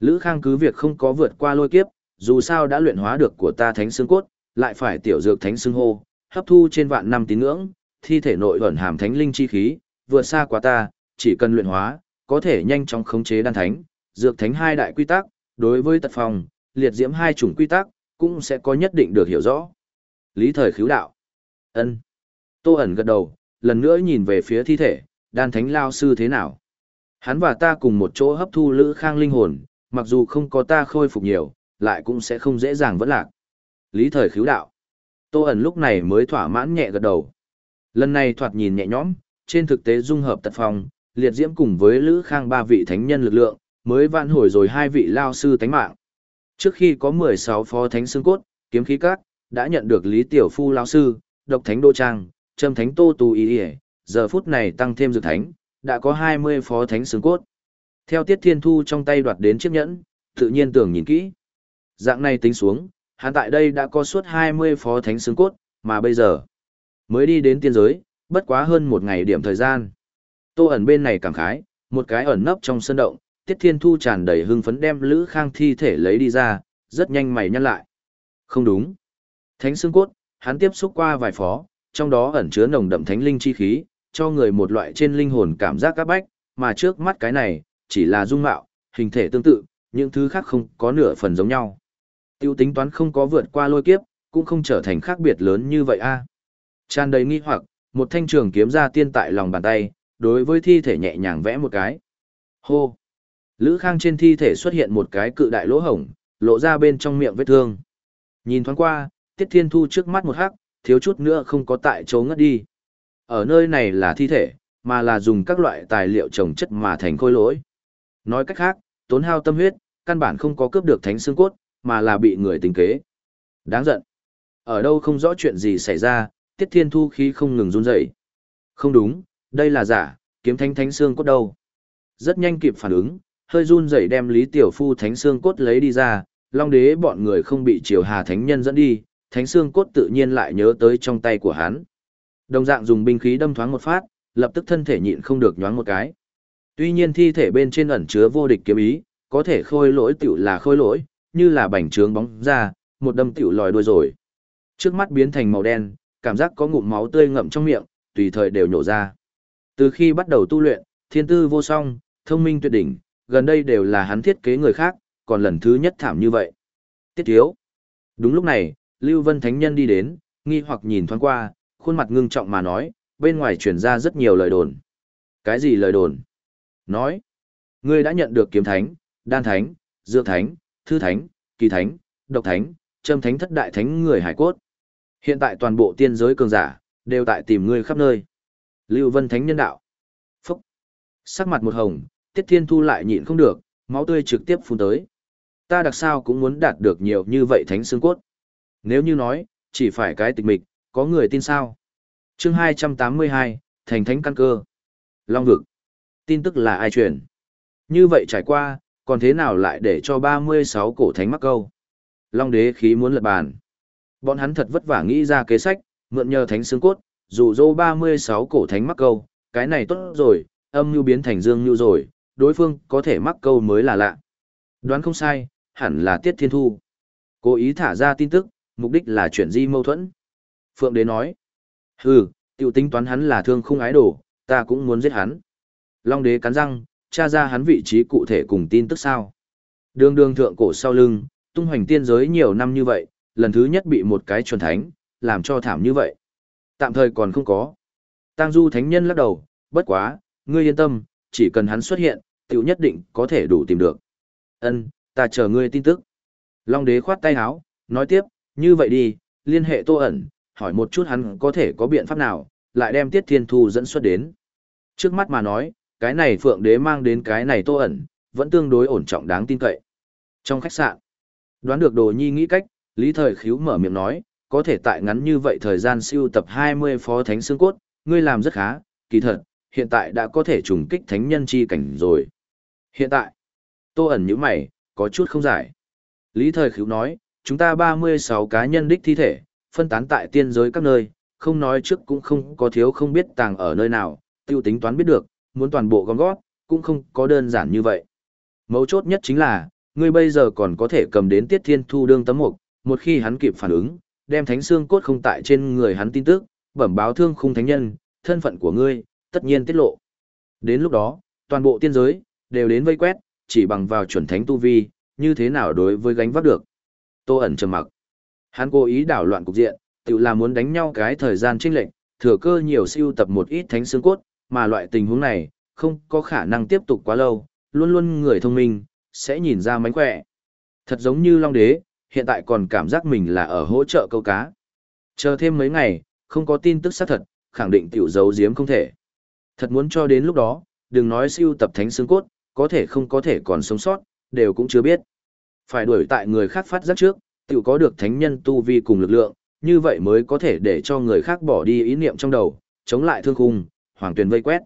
Lữ Khang cứ việc không có vượt qua lôi kiếp, dù sao đã luyện hóa được của ta thánh xương cốt, lại phải tiểu dược thánh xương hô, hấp thu trên vạn năm tín ngưỡng, thi thể nội ẩn hàm thánh linh chi khí, vượt xa quá ta, chỉ cần luyện hóa, có thể nhanh chóng khống chế đan thánh, dược thánh hai đại quy tắc, đối với tật phòng, liệt diễm hai chủng quy tắc, cũng sẽ có nhất định được hiểu rõ. Lý thời khiếu đạo. ân Tô ẩn gật đầu, lần nữa nhìn về phía thi thể, đan thánh lao sư thế nào. Hắn và ta cùng một chỗ hấp thu lữ khang linh hồn, mặc dù không có ta khôi phục nhiều, lại cũng sẽ không dễ dàng vẫn lạc. Lý thời khiếu đạo. Tô ẩn lúc này mới thỏa mãn nhẹ gật đầu. Lần này thoạt nhìn nhẹ nhõm, trên thực tế dung hợp tật phòng, liệt diễm cùng với lữ khang ba vị thánh nhân lực lượng, mới vạn hồi rồi hai vị lao sư tánh mạng. Trước khi có 16 phó thánh xương cốt, kiếm khí cát đã nhận được Lý Tiểu Phu lao sư, độc thánh đô trang, trâm thánh tô tù ý ý, giờ phút này tăng thêm dược thánh, đã có 20 phó thánh xương cốt. Theo Tiết Thiên Thu trong tay đoạt đến chiếc nhẫn, tự nhiên tưởng nhìn kỹ. Dạng này tính xuống, hắn tại đây đã có suốt 20 phó thánh xương cốt, mà bây giờ mới đi đến tiên giới, bất quá hơn một ngày điểm thời gian. Tô ẩn bên này cảm khái, một cái ẩn nấp trong sân động, Tiết Thiên Thu tràn đầy hưng phấn đem Lữ Khang thi thể lấy đi ra, rất nhanh mày nhăn lại. Không đúng. Thánh xương cốt, hắn tiếp xúc qua vài phó, trong đó ẩn chứa nồng đậm thánh linh chi khí, cho người một loại trên linh hồn cảm giác các bách, mà trước mắt cái này, chỉ là dung mạo, hình thể tương tự, những thứ khác không có nửa phần giống nhau. Tiêu tính toán không có vượt qua lôi kiếp, cũng không trở thành khác biệt lớn như vậy a. Tràn đầy nghi hoặc, một thanh trường kiếm ra tiên tại lòng bàn tay, đối với thi thể nhẹ nhàng vẽ một cái. Hô! Lữ Khang trên thi thể xuất hiện một cái cự đại lỗ hổng, lộ ra bên trong miệng vết thương. Nhìn thoáng qua, Tiết Thiên Thu trước mắt một hắc, thiếu chút nữa không có tại chỗ ngất đi. Ở nơi này là thi thể, mà là dùng các loại tài liệu trồng chất mà thành khôi lỗi. Nói cách khác, tốn hao tâm huyết, căn bản không có cướp được thánh xương cốt, mà là bị người tình kế. Đáng giận. Ở đâu không rõ chuyện gì xảy ra, Tiết Thiên Thu khí không ngừng run rẩy. Không đúng, đây là giả, kiếm thánh thánh xương cốt đâu. Rất nhanh kịp phản ứng, hơi run rẩy đem Lý Tiểu Phu thánh xương cốt lấy đi ra, Long Đế bọn người không bị Triều Hà thánh nhân dẫn đi, thánh xương cốt tự nhiên lại nhớ tới trong tay của hắn. Đồng dạng dùng binh khí đâm thoáng một phát, lập tức thân thể nhịn không được nhoáng một cái. Tuy nhiên thi thể bên trên ẩn chứa vô địch kiếm ý, có thể khôi lỗi tiểu là khôi lỗi, như là bành trướng bóng ra, một đâm tiểu lòi đuôi rồi. Trước mắt biến thành màu đen, cảm giác có ngụm máu tươi ngậm trong miệng, tùy thời đều nhổ ra. Từ khi bắt đầu tu luyện, thiên tư vô song, thông minh tuyệt đỉnh, gần đây đều là hắn thiết kế người khác, còn lần thứ nhất thảm như vậy. Tiết thiếu, Đúng lúc này, Lưu Vân Thánh Nhân đi đến, nghi hoặc nhìn thoáng qua, khuôn mặt ngưng trọng mà nói, bên ngoài truyền ra rất nhiều lời đồn. Cái gì lời đồn? Nói, ngươi đã nhận được kiếm thánh, đan thánh, dược thánh, thư thánh, kỳ thánh, độc thánh, châm thánh thất đại thánh người hải cốt. Hiện tại toàn bộ tiên giới cường giả, đều tại tìm ngươi khắp nơi. Lưu Vân Thánh Nhân đạo. Phúc. Sắc mặt một hồng, Tiết Thiên Thu lại nhịn không được, máu tươi trực tiếp phun tới. Ta đặc sao cũng muốn đạt được nhiều như vậy thánh xương cốt. Nếu như nói, chỉ phải cái tịch mịch, có người tin sao? chương 282, Thành Thánh Căn Cơ. Long Vực. Tin tức là ai truyền? Như vậy trải qua, còn thế nào lại để cho 36 cổ thánh mắc câu? Long đế khí muốn lật bàn. Bọn hắn thật vất vả nghĩ ra kế sách, mượn nhờ thánh xương cốt, dụ dỗ 36 cổ thánh mắc câu, cái này tốt rồi, âm nhu biến thành dương nhu rồi, đối phương có thể mắc câu mới là lạ. Đoán không sai, hẳn là Tiết Thiên Thu. Cố ý thả ra tin tức, mục đích là chuyển di mâu thuẫn. Phượng Đế nói, hừ, tiểu tính toán hắn là thương khung ái đồ, ta cũng muốn giết hắn. Long Đế cắn răng, tra ra hắn vị trí cụ thể cùng tin tức sao. Đường đường thượng cổ sau lưng, tung hoành tiên giới nhiều năm như vậy, lần thứ nhất bị một cái chuẩn thánh, làm cho thảm như vậy. Tạm thời còn không có. Tang Du Thánh Nhân lắc đầu, bất quá, ngươi yên tâm, chỉ cần hắn xuất hiện, tiểu nhất định có thể đủ tìm được. Ân, ta chờ ngươi tin tức. Long đế khoát tay áo, nói tiếp, như vậy đi, liên hệ tô ẩn, hỏi một chút hắn có thể có biện pháp nào, lại đem tiết thiên thu dẫn xuất đến. Trước mắt mà nói, cái này phượng đế mang đến cái này tô ẩn, vẫn tương đối ổn trọng đáng tin cậy. Trong khách sạn, đoán được đồ nhi nghĩ cách, lý thời khíu mở miệng nói, có thể tại ngắn như vậy thời gian siêu tập 20 phó thánh xương cốt, ngươi làm rất khá, kỳ thật, hiện tại đã có thể trùng kích thánh nhân chi cảnh rồi. Hiện tại, tô ẩn như mày, có chút không giải. Lý Thời Khíu nói, chúng ta 36 cá nhân đích thi thể, phân tán tại tiên giới các nơi, không nói trước cũng không có thiếu không biết tàng ở nơi nào, tiêu tính toán biết được, muốn toàn bộ gom gót, cũng không có đơn giản như vậy. Mấu chốt nhất chính là, ngươi bây giờ còn có thể cầm đến Tiết Thiên Thu đương tấm mục, một khi hắn kịp phản ứng, đem thánh xương cốt không tại trên người hắn tin tức, bẩm báo thương khung thánh nhân, thân phận của ngươi, tất nhiên tiết lộ. Đến lúc đó, toàn bộ tiên giới, đều đến vây quét, chỉ bằng vào chuẩn thánh tu vi, như thế nào đối với gánh vác được. Tô ẩn trầm mặc. Hắn cố ý đảo loạn cục diện, tự là muốn đánh nhau cái thời gian chênh lệnh, thừa cơ nhiều siêu tập một ít thánh xương cốt, mà loại tình huống này, không có khả năng tiếp tục quá lâu, luôn luôn người thông minh, sẽ nhìn ra mánh khỏe. Thật giống như Long Đế, hiện tại còn cảm giác mình là ở hỗ trợ câu cá. Chờ thêm mấy ngày, không có tin tức xác thật, khẳng định tiểu giấu giếm không thể. Thật muốn cho đến lúc đó, đừng nói siêu tập thánh xương cốt, có thể không có thể còn sống sót, đều cũng chưa biết. Phải đuổi tại người khác phát giác trước, tự có được thánh nhân tu vi cùng lực lượng, như vậy mới có thể để cho người khác bỏ đi ý niệm trong đầu, chống lại thương khung, hoàng tuyền vây quét.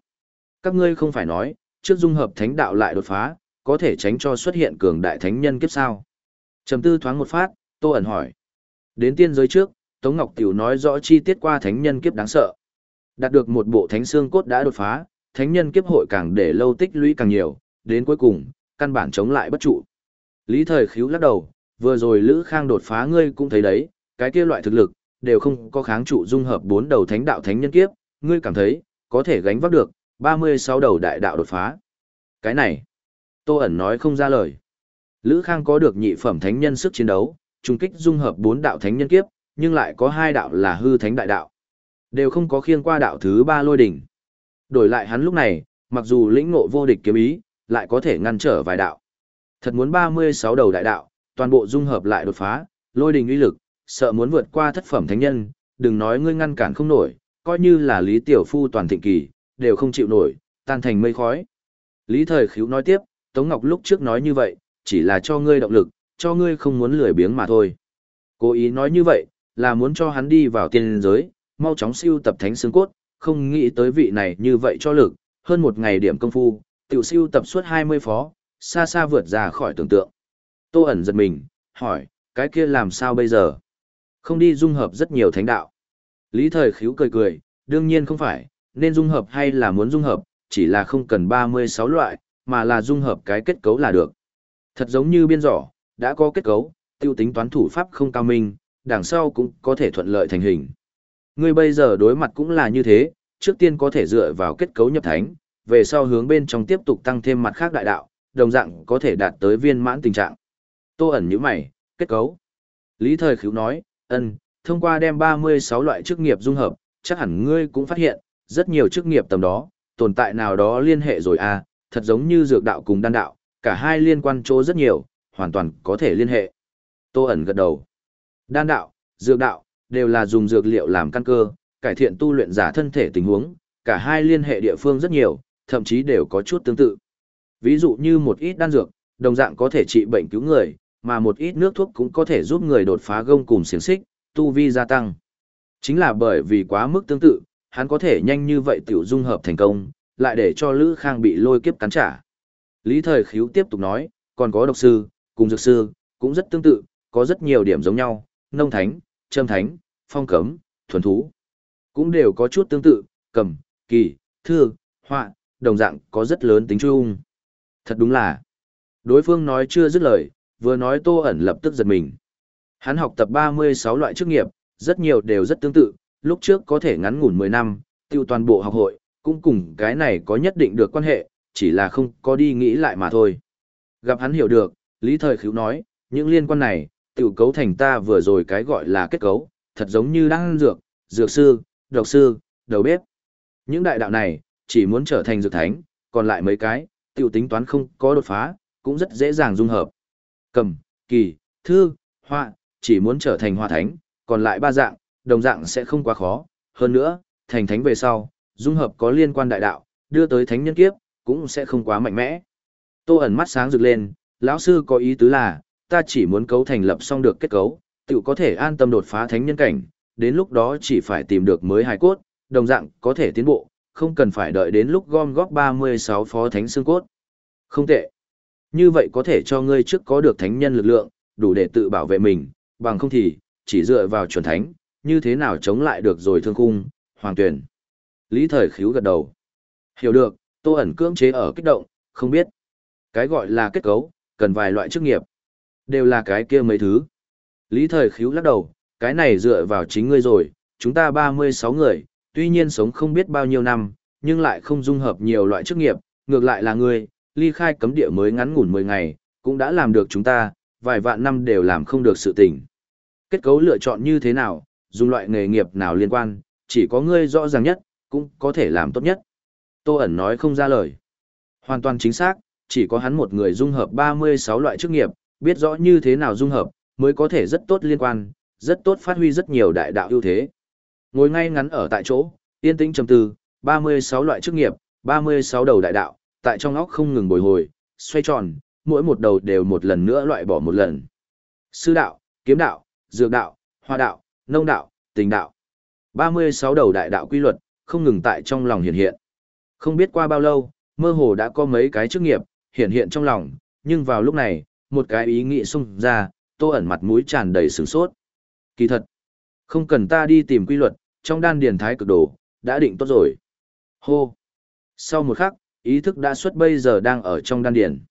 Các ngươi không phải nói, trước dung hợp thánh đạo lại đột phá, có thể tránh cho xuất hiện cường đại thánh nhân kiếp sao. Trầm tư thoáng một phát, Tô ẩn hỏi. Đến tiên giới trước, Tống Ngọc Tiểu nói rõ chi tiết qua thánh nhân kiếp đáng sợ. Đạt được một bộ thánh xương cốt đã đột phá, thánh nhân kiếp hội càng để lâu tích lũy càng nhiều, đến cuối cùng, căn bản chống lại bất trụ. Lý thời khíu lắc đầu, vừa rồi Lữ Khang đột phá ngươi cũng thấy đấy, cái kia loại thực lực, đều không có kháng trụ dung hợp bốn đầu thánh đạo thánh nhân kiếp, ngươi cảm thấy, có thể gánh vác được, 36 đầu đại đạo đột phá. Cái này, Tô ẩn nói không ra lời. Lữ Khang có được nhị phẩm thánh nhân sức chiến đấu, trùng kích dung hợp bốn đạo thánh nhân kiếp, nhưng lại có hai đạo là hư thánh đại đạo. Đều không có khiên qua đạo thứ ba lôi đỉnh. Đổi lại hắn lúc này, mặc dù lĩnh ngộ vô địch kiếm ý, lại có thể ngăn trở vài đạo. Thật muốn 36 đầu đại đạo, toàn bộ dung hợp lại đột phá, lôi đình uy lực, sợ muốn vượt qua thất phẩm thánh nhân, đừng nói ngươi ngăn cản không nổi, coi như là Lý Tiểu Phu toàn thịnh kỳ, đều không chịu nổi, tan thành mây khói. Lý Thời Khíu nói tiếp, Tống Ngọc lúc trước nói như vậy, chỉ là cho ngươi động lực, cho ngươi không muốn lười biếng mà thôi. Cố ý nói như vậy, là muốn cho hắn đi vào tiên giới, mau chóng siêu tập thánh xương cốt, không nghĩ tới vị này như vậy cho lực, hơn một ngày điểm công phu, tiểu siêu tập suốt 20 phó, xa xa vượt ra khỏi tưởng tượng. Tô ẩn giật mình, hỏi, cái kia làm sao bây giờ? Không đi dung hợp rất nhiều thánh đạo. Lý thời khíu cười cười, đương nhiên không phải, nên dung hợp hay là muốn dung hợp, chỉ là không cần 36 loại, mà là dung hợp cái kết cấu là được. Thật giống như biên giỏ, đã có kết cấu, tiêu tính toán thủ pháp không cao minh, đằng sau cũng có thể thuận lợi thành hình. Ngươi bây giờ đối mặt cũng là như thế, trước tiên có thể dựa vào kết cấu nhập thánh, về sau hướng bên trong tiếp tục tăng thêm mặt khác đại đạo, đồng dạng có thể đạt tới viên mãn tình trạng. Tô ẩn như mày, kết cấu. Lý Thời Khíu nói, ân, thông qua đem 36 loại chức nghiệp dung hợp, chắc hẳn ngươi cũng phát hiện, rất nhiều chức nghiệp tầm đó, tồn tại nào đó liên hệ rồi à, thật giống như dược đạo cùng đan đạo, cả hai liên quan chỗ rất nhiều, hoàn toàn có thể liên hệ. Tô ẩn gật đầu. Đan đạo, dược đạo, đều là dùng dược liệu làm căn cơ, cải thiện tu luyện giả thân thể tình huống, cả hai liên hệ địa phương rất nhiều, thậm chí đều có chút tương tự. Ví dụ như một ít đan dược, đồng dạng có thể trị bệnh cứu người, mà một ít nước thuốc cũng có thể giúp người đột phá gông cùng xiềng xích, tu vi gia tăng. Chính là bởi vì quá mức tương tự, hắn có thể nhanh như vậy tiểu dung hợp thành công, lại để cho Lữ Khang bị lôi kiếp cắn trả. Lý Thời Khiếu tiếp tục nói, còn có độc sư, cùng dược sư, cũng rất tương tự, có rất nhiều điểm giống nhau, nông thánh, châm thánh, phong cấm, thuần thú. Cũng đều có chút tương tự, cầm, kỳ, thư, họa, đồng dạng có rất lớn tính chung. Thật đúng là, đối phương nói chưa dứt lời, vừa nói tô ẩn lập tức giật mình. Hắn học tập 36 loại chức nghiệp, rất nhiều đều rất tương tự, lúc trước có thể ngắn ngủn 10 năm, tiêu toàn bộ học hội, cũng cùng cái này có nhất định được quan hệ, chỉ là không có đi nghĩ lại mà thôi. Gặp hắn hiểu được, Lý Thời Khứu nói, những liên quan này, tiểu cấu thành ta vừa rồi cái gọi là kết cấu, thật giống như đang dược, dược sư, độc sư, đầu bếp. Những đại đạo này, chỉ muốn trở thành dược thánh, còn lại mấy cái, tiểu tính toán không có đột phá, cũng rất dễ dàng dung hợp. Cầm, kỳ, thư, họa, chỉ muốn trở thành hoa thánh, còn lại ba dạng, đồng dạng sẽ không quá khó. Hơn nữa, thành thánh về sau, dung hợp có liên quan đại đạo, đưa tới thánh nhân kiếp, cũng sẽ không quá mạnh mẽ. Tô ẩn mắt sáng rực lên, lão sư có ý tứ là, ta chỉ muốn cấu thành lập xong được kết cấu, tự có thể an tâm đột phá thánh nhân cảnh, đến lúc đó chỉ phải tìm được mới hài cốt, đồng dạng có thể tiến bộ, không cần phải đợi đến lúc gom góp 36 phó thánh xương cốt. Không tệ. Như vậy có thể cho ngươi trước có được thánh nhân lực lượng, đủ để tự bảo vệ mình, bằng không thì, chỉ dựa vào chuẩn thánh, như thế nào chống lại được rồi thương khung, hoàng tuyển. Lý thời khíu gật đầu. Hiểu được, tô ẩn cưỡng chế ở kích động, không biết. Cái gọi là kết cấu, cần vài loại chức nghiệp. Đều là cái kia mấy thứ. Lý thời khíu lắc đầu, cái này dựa vào chính ngươi rồi, chúng ta 36 người, tuy nhiên sống không biết bao nhiêu năm, nhưng lại không dung hợp nhiều loại chức nghiệp, ngược lại là ngươi, ly khai cấm địa mới ngắn ngủn 10 ngày, cũng đã làm được chúng ta, vài vạn năm đều làm không được sự tình. Kết cấu lựa chọn như thế nào, dùng loại nghề nghiệp nào liên quan, chỉ có ngươi rõ ràng nhất, cũng có thể làm tốt nhất. Tô ẩn nói không ra lời. Hoàn toàn chính xác, chỉ có hắn một người dung hợp 36 loại chức nghiệp, biết rõ như thế nào dung hợp, mới có thể rất tốt liên quan, rất tốt phát huy rất nhiều đại đạo ưu thế. Ngồi ngay ngắn ở tại chỗ, yên tĩnh trầm tư, 36 loại chức nghiệp, 36 đầu đại đạo, tại trong óc không ngừng bồi hồi, xoay tròn, mỗi một đầu đều một lần nữa loại bỏ một lần. Sư đạo, kiếm đạo, dược đạo, hoa đạo, nông đạo, tình đạo. 36 đầu đại đạo quy luật, không ngừng tại trong lòng hiện hiện. Không biết qua bao lâu, mơ hồ đã có mấy cái chức nghiệp, hiện hiện trong lòng, nhưng vào lúc này, một cái ý nghĩ xung ra, tô ẩn mặt mũi tràn đầy sửng sốt. Kỳ thật, không cần ta đi tìm quy luật, trong đan điền thái cực đồ, đã định tốt rồi. Hô! Sau một khắc, ý thức đã xuất bây giờ đang ở trong đan điền.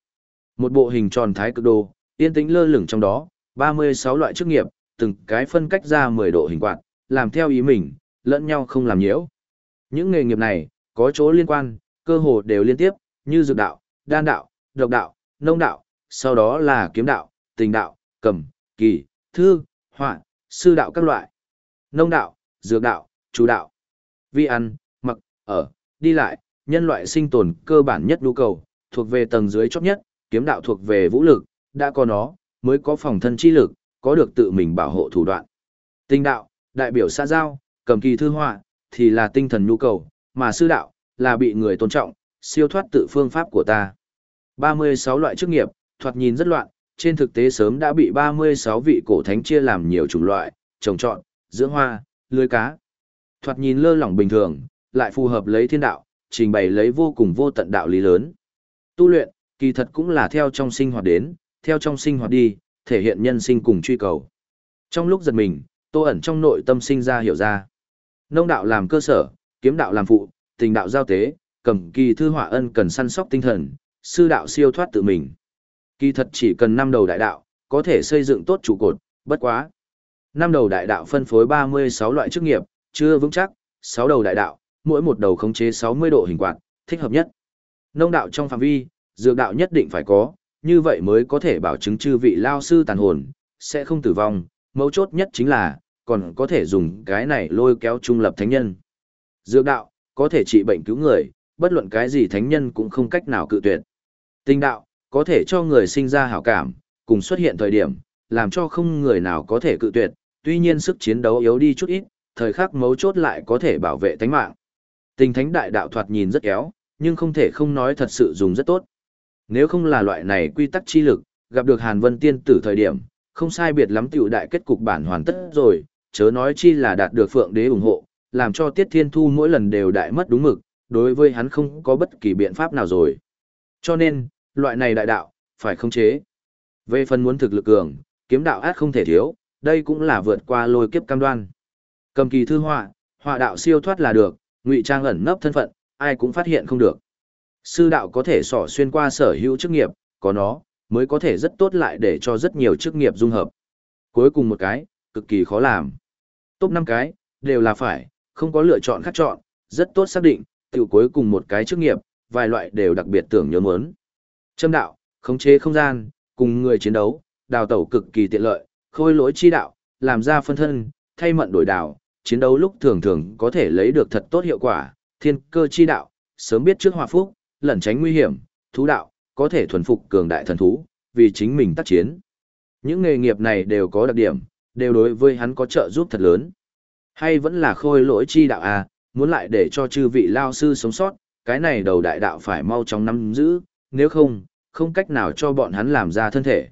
Một bộ hình tròn thái cực đồ, yên tĩnh lơ lửng trong đó, 36 loại chức nghiệp, từng cái phân cách ra 10 độ hình quạt, làm theo ý mình, lẫn nhau không làm nhiễu. Những nghề nghiệp này, có chỗ liên quan, cơ hồ đều liên tiếp, như dược đạo, đan đạo, độc đạo, nông đạo, sau đó là kiếm đạo, tình đạo, cầm, kỳ, thư, họa, sư đạo các loại. Nông đạo, dược đạo, chú đạo. Vi ăn, mặc, ở, đi lại, nhân loại sinh tồn cơ bản nhất nhu cầu, thuộc về tầng dưới chót nhất, kiếm đạo thuộc về vũ lực, đã có nó, mới có phòng thân chi lực, có được tự mình bảo hộ thủ đoạn. Tinh đạo, đại biểu xã giao, cầm kỳ thư họa, thì là tinh thần nhu cầu, mà sư đạo, là bị người tôn trọng, siêu thoát tự phương pháp của ta. 36 loại chức nghiệp, thoạt nhìn rất loạn, trên thực tế sớm đã bị 36 vị cổ thánh chia làm nhiều chủng loại, trồng trọt, dưỡng hoa, lưới cá. Thoạt nhìn lơ lỏng bình thường, lại phù hợp lấy thiên đạo, trình bày lấy vô cùng vô tận đạo lý lớn. Tu luyện, kỳ thật cũng là theo trong sinh hoạt đến, theo trong sinh hoạt đi, thể hiện nhân sinh cùng truy cầu. Trong lúc giật mình, tô ẩn trong nội tâm sinh ra hiểu ra. Nông đạo làm cơ sở, kiếm đạo làm phụ, tình đạo giao tế, cầm kỳ thư hỏa ân cần săn sóc tinh thần, sư đạo siêu thoát tự mình. Kỳ thật chỉ cần năm đầu đại đạo, có thể xây dựng tốt trụ cột, bất quá. Năm đầu đại đạo phân phối 36 loại chức nghiệp, chưa vững chắc, 6 đầu đại đạo, mỗi một đầu khống chế 60 độ hình quạt, thích hợp nhất. Nông đạo trong phạm vi, dược đạo nhất định phải có, như vậy mới có thể bảo chứng chư vị lao sư tàn hồn, sẽ không tử vong, mấu chốt nhất chính là, còn có thể dùng cái này lôi kéo trung lập thánh nhân. Dược đạo, có thể trị bệnh cứu người, bất luận cái gì thánh nhân cũng không cách nào cự tuyệt. Tinh đạo, có thể cho người sinh ra hảo cảm, cùng xuất hiện thời điểm, làm cho không người nào có thể cự tuyệt, tuy nhiên sức chiến đấu yếu đi chút ít, thời khắc mấu chốt lại có thể bảo vệ tánh mạng. Tình thánh đại đạo thoạt nhìn rất kéo, nhưng không thể không nói thật sự dùng rất tốt. Nếu không là loại này quy tắc chi lực, gặp được Hàn Vân Tiên tử thời điểm, không sai biệt lắm tiểu đại kết cục bản hoàn tất rồi, chớ nói chi là đạt được Phượng Đế ủng hộ, làm cho Tiết Thiên Thu mỗi lần đều đại mất đúng mực, đối với hắn không có bất kỳ biện pháp nào rồi. Cho nên, loại này đại đạo, phải khống chế. Về phần muốn thực lực cường, kiếm đạo át không thể thiếu, đây cũng là vượt qua lôi kiếp cam đoan. Cầm kỳ thư họa, họa đạo siêu thoát là được, ngụy trang ẩn nấp thân phận, ai cũng phát hiện không được. Sư đạo có thể sỏ xuyên qua sở hữu chức nghiệp, có nó, mới có thể rất tốt lại để cho rất nhiều chức nghiệp dung hợp. Cuối cùng một cái, cực kỳ khó làm. Top 5 cái, đều là phải, không có lựa chọn khác chọn, rất tốt xác định, tiểu cuối cùng một cái chức nghiệp, vài loại đều đặc biệt tưởng nhớ muốn. Châm đạo, khống chế không gian, cùng người chiến đấu, đào tẩu cực kỳ tiện lợi, khôi lỗi chi đạo, làm ra phân thân, thay mận đổi đảo, chiến đấu lúc thường thường có thể lấy được thật tốt hiệu quả, thiên cơ chi đạo, sớm biết trước hòa phúc, lẩn tránh nguy hiểm, thú đạo, có thể thuần phục cường đại thần thú, vì chính mình tác chiến. Những nghề nghiệp này đều có đặc điểm, đều đối với hắn có trợ giúp thật lớn. Hay vẫn là khôi lỗi chi đạo à, muốn lại để cho chư vị lao sư sống sót, cái này đầu đại đạo phải mau chóng nắm giữ, nếu không, không cách nào cho bọn hắn làm ra thân thể.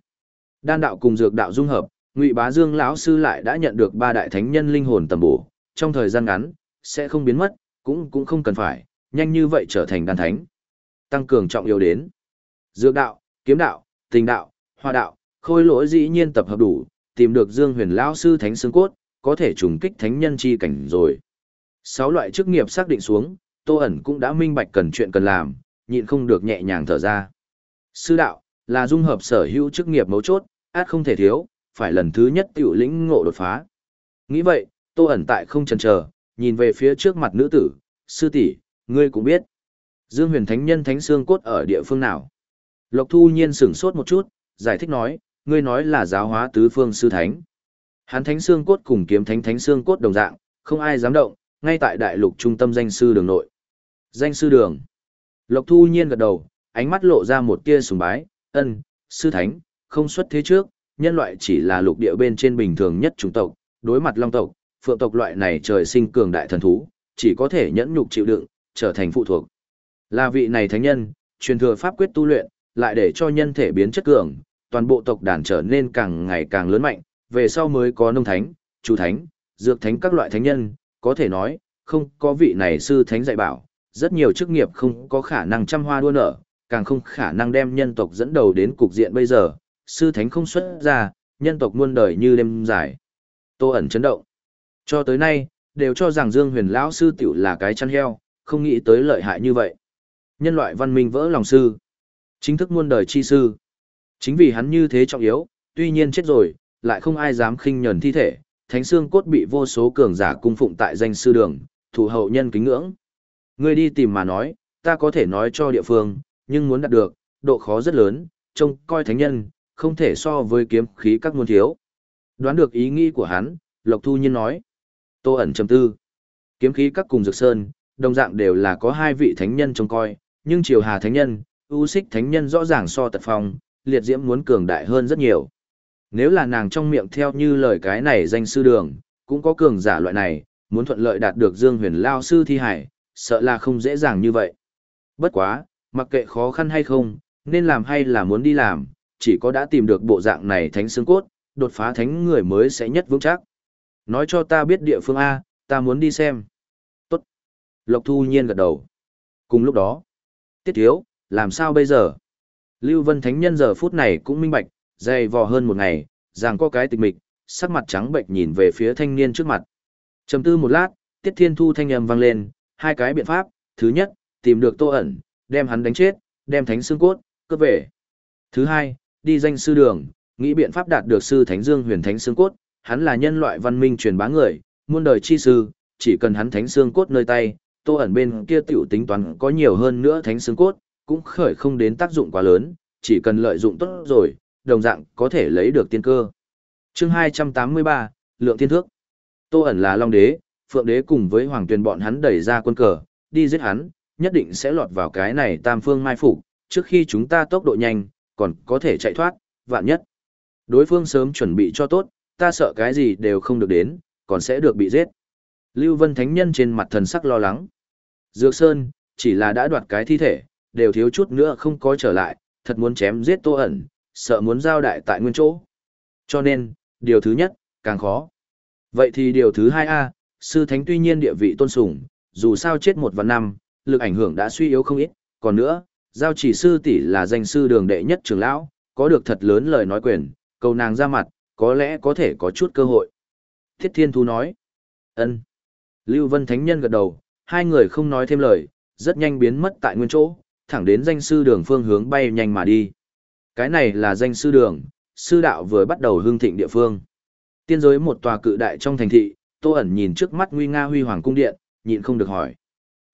Đan đạo cùng dược đạo dung hợp, Ngụy Bá Dương lão sư lại đã nhận được ba đại thánh nhân linh hồn tầm bổ, trong thời gian ngắn sẽ không biến mất, cũng cũng không cần phải, nhanh như vậy trở thành đan thánh. Tăng cường trọng yếu đến. Dược đạo, kiếm đạo, tình đạo, hoa đạo, khôi lỗi dĩ nhiên tập hợp đủ, tìm được Dương Huyền lão sư thánh xương cốt, có thể trùng kích thánh nhân chi cảnh rồi. Sáu loại chức nghiệp xác định xuống, Tô ẩn cũng đã minh bạch cần chuyện cần làm, nhịn không được nhẹ nhàng thở ra. Sư đạo, là dung hợp sở hữu chức nghiệp mấu chốt, át không thể thiếu, phải lần thứ nhất tiểu lĩnh ngộ đột phá. Nghĩ vậy, Tô ẩn tại không chần chờ, nhìn về phía trước mặt nữ tử, sư tỷ, ngươi cũng biết. Dương huyền thánh nhân thánh xương cốt ở địa phương nào? Lộc thu nhiên sửng sốt một chút, giải thích nói, ngươi nói là giáo hóa tứ phương sư thánh. Hắn thánh xương cốt cùng kiếm thánh thánh xương cốt đồng dạng, không ai dám động, ngay tại đại lục trung tâm danh sư đường nội. Danh sư đường. Lộc thu nhiên gật đầu, ánh mắt lộ ra một tia sùng bái, ân, sư thánh, không xuất thế trước, nhân loại chỉ là lục địa bên trên bình thường nhất chủng tộc, đối mặt long tộc, phượng tộc loại này trời sinh cường đại thần thú, chỉ có thể nhẫn nhục chịu đựng, trở thành phụ thuộc. Là vị này thánh nhân, truyền thừa pháp quyết tu luyện, lại để cho nhân thể biến chất cường, toàn bộ tộc đàn trở nên càng ngày càng lớn mạnh, về sau mới có nông thánh, chủ thánh, dược thánh các loại thánh nhân, có thể nói, không có vị này sư thánh dạy bảo, rất nhiều chức nghiệp không có khả năng trăm hoa đua nở, càng không khả năng đem nhân tộc dẫn đầu đến cục diện bây giờ, sư thánh không xuất ra, nhân tộc muôn đời như đêm dài. Tô ẩn chấn động. Cho tới nay, đều cho rằng Dương Huyền lão sư tiểu là cái chăn heo, không nghĩ tới lợi hại như vậy. Nhân loại văn minh vỡ lòng sư, chính thức muôn đời chi sư. Chính vì hắn như thế trọng yếu, tuy nhiên chết rồi, lại không ai dám khinh nhẫn thi thể, thánh xương cốt bị vô số cường giả cung phụng tại danh sư đường, thủ hậu nhân kính ngưỡng. Ngươi đi tìm mà nói, ta có thể nói cho địa phương, nhưng muốn đạt được, độ khó rất lớn, trông coi thánh nhân, không thể so với kiếm khí các môn thiếu. Đoán được ý nghĩ của hắn, Lộc Thu Nhiên nói. Tô ẩn trầm tư. Kiếm khí các cùng dược sơn, đồng dạng đều là có hai vị thánh nhân trông coi, nhưng triều hà thánh nhân, ưu xích thánh nhân rõ ràng so tật phong, liệt diễm muốn cường đại hơn rất nhiều. Nếu là nàng trong miệng theo như lời cái này danh sư đường, cũng có cường giả loại này, muốn thuận lợi đạt được Dương Huyền Lao sư thi hải, sợ là không dễ dàng như vậy. Bất quá, mặc kệ khó khăn hay không, nên làm hay là muốn đi làm, chỉ có đã tìm được bộ dạng này thánh xương cốt, đột phá thánh người mới sẽ nhất vững chắc. Nói cho ta biết địa phương A, ta muốn đi xem. Tốt. Lộc Thu Nhiên gật đầu. Cùng lúc đó, Tiết Thiếu, làm sao bây giờ? Lưu Vân Thánh Nhân giờ phút này cũng minh bạch, dày vò hơn một ngày, rằng có cái tịch mịch, sắc mặt trắng bệnh nhìn về phía thanh niên trước mặt. Trầm tư một lát, Tiết Thiên Thu thanh âm vang lên, hai cái biện pháp, thứ nhất, tìm được Tô ẩn, đem hắn đánh chết, đem thánh xương cốt, cướp về. Thứ hai, đi danh sư đường, nghĩ biện pháp đạt được sư Thánh Dương Huyền Thánh xương cốt, hắn là nhân loại văn minh truyền bá người, muôn đời chi sư, chỉ cần hắn thánh xương cốt nơi tay, Tô ẩn bên kia tiểu tính toán có nhiều hơn nữa thánh xương cốt, cũng khởi không đến tác dụng quá lớn, chỉ cần lợi dụng tốt rồi, đồng dạng có thể lấy được tiên cơ. chương 283, Lượng Thiên Thước. Tô ẩn là Long Đế, Phượng Đế cùng với Hoàng Tuyền bọn hắn đẩy ra quân cờ, đi giết hắn, nhất định sẽ lọt vào cái này tam phương mai phục trước khi chúng ta tốc độ nhanh, còn có thể chạy thoát, vạn nhất. Đối phương sớm chuẩn bị cho tốt, ta sợ cái gì đều không được đến, còn sẽ được bị giết. Lưu Vân Thánh Nhân trên mặt thần sắc lo lắng. Dược Sơn, chỉ là đã đoạt cái thi thể, đều thiếu chút nữa không có trở lại, thật muốn chém giết Tô ẩn, sợ muốn giao đại tại nguyên chỗ. Cho nên, điều thứ nhất, càng khó. Vậy thì điều thứ hai a sư thánh tuy nhiên địa vị tôn sùng, dù sao chết một và năm, lực ảnh hưởng đã suy yếu không ít, còn nữa, giao chỉ sư tỷ là danh sư đường đệ nhất trưởng lão, có được thật lớn lời nói quyền, cầu nàng ra mặt, có lẽ có thể có chút cơ hội. Thiết Thiên Thu nói, ân. Lưu Vân Thánh Nhân gật đầu, hai người không nói thêm lời, rất nhanh biến mất tại nguyên chỗ, thẳng đến danh sư đường phương hướng bay nhanh mà đi. Cái này là danh sư đường, sư đạo vừa bắt đầu hương thịnh địa phương. Tiên giới một tòa cự đại trong thành thị, Tô ẩn nhìn trước mắt nguy nga huy hoàng cung điện, nhịn không được hỏi.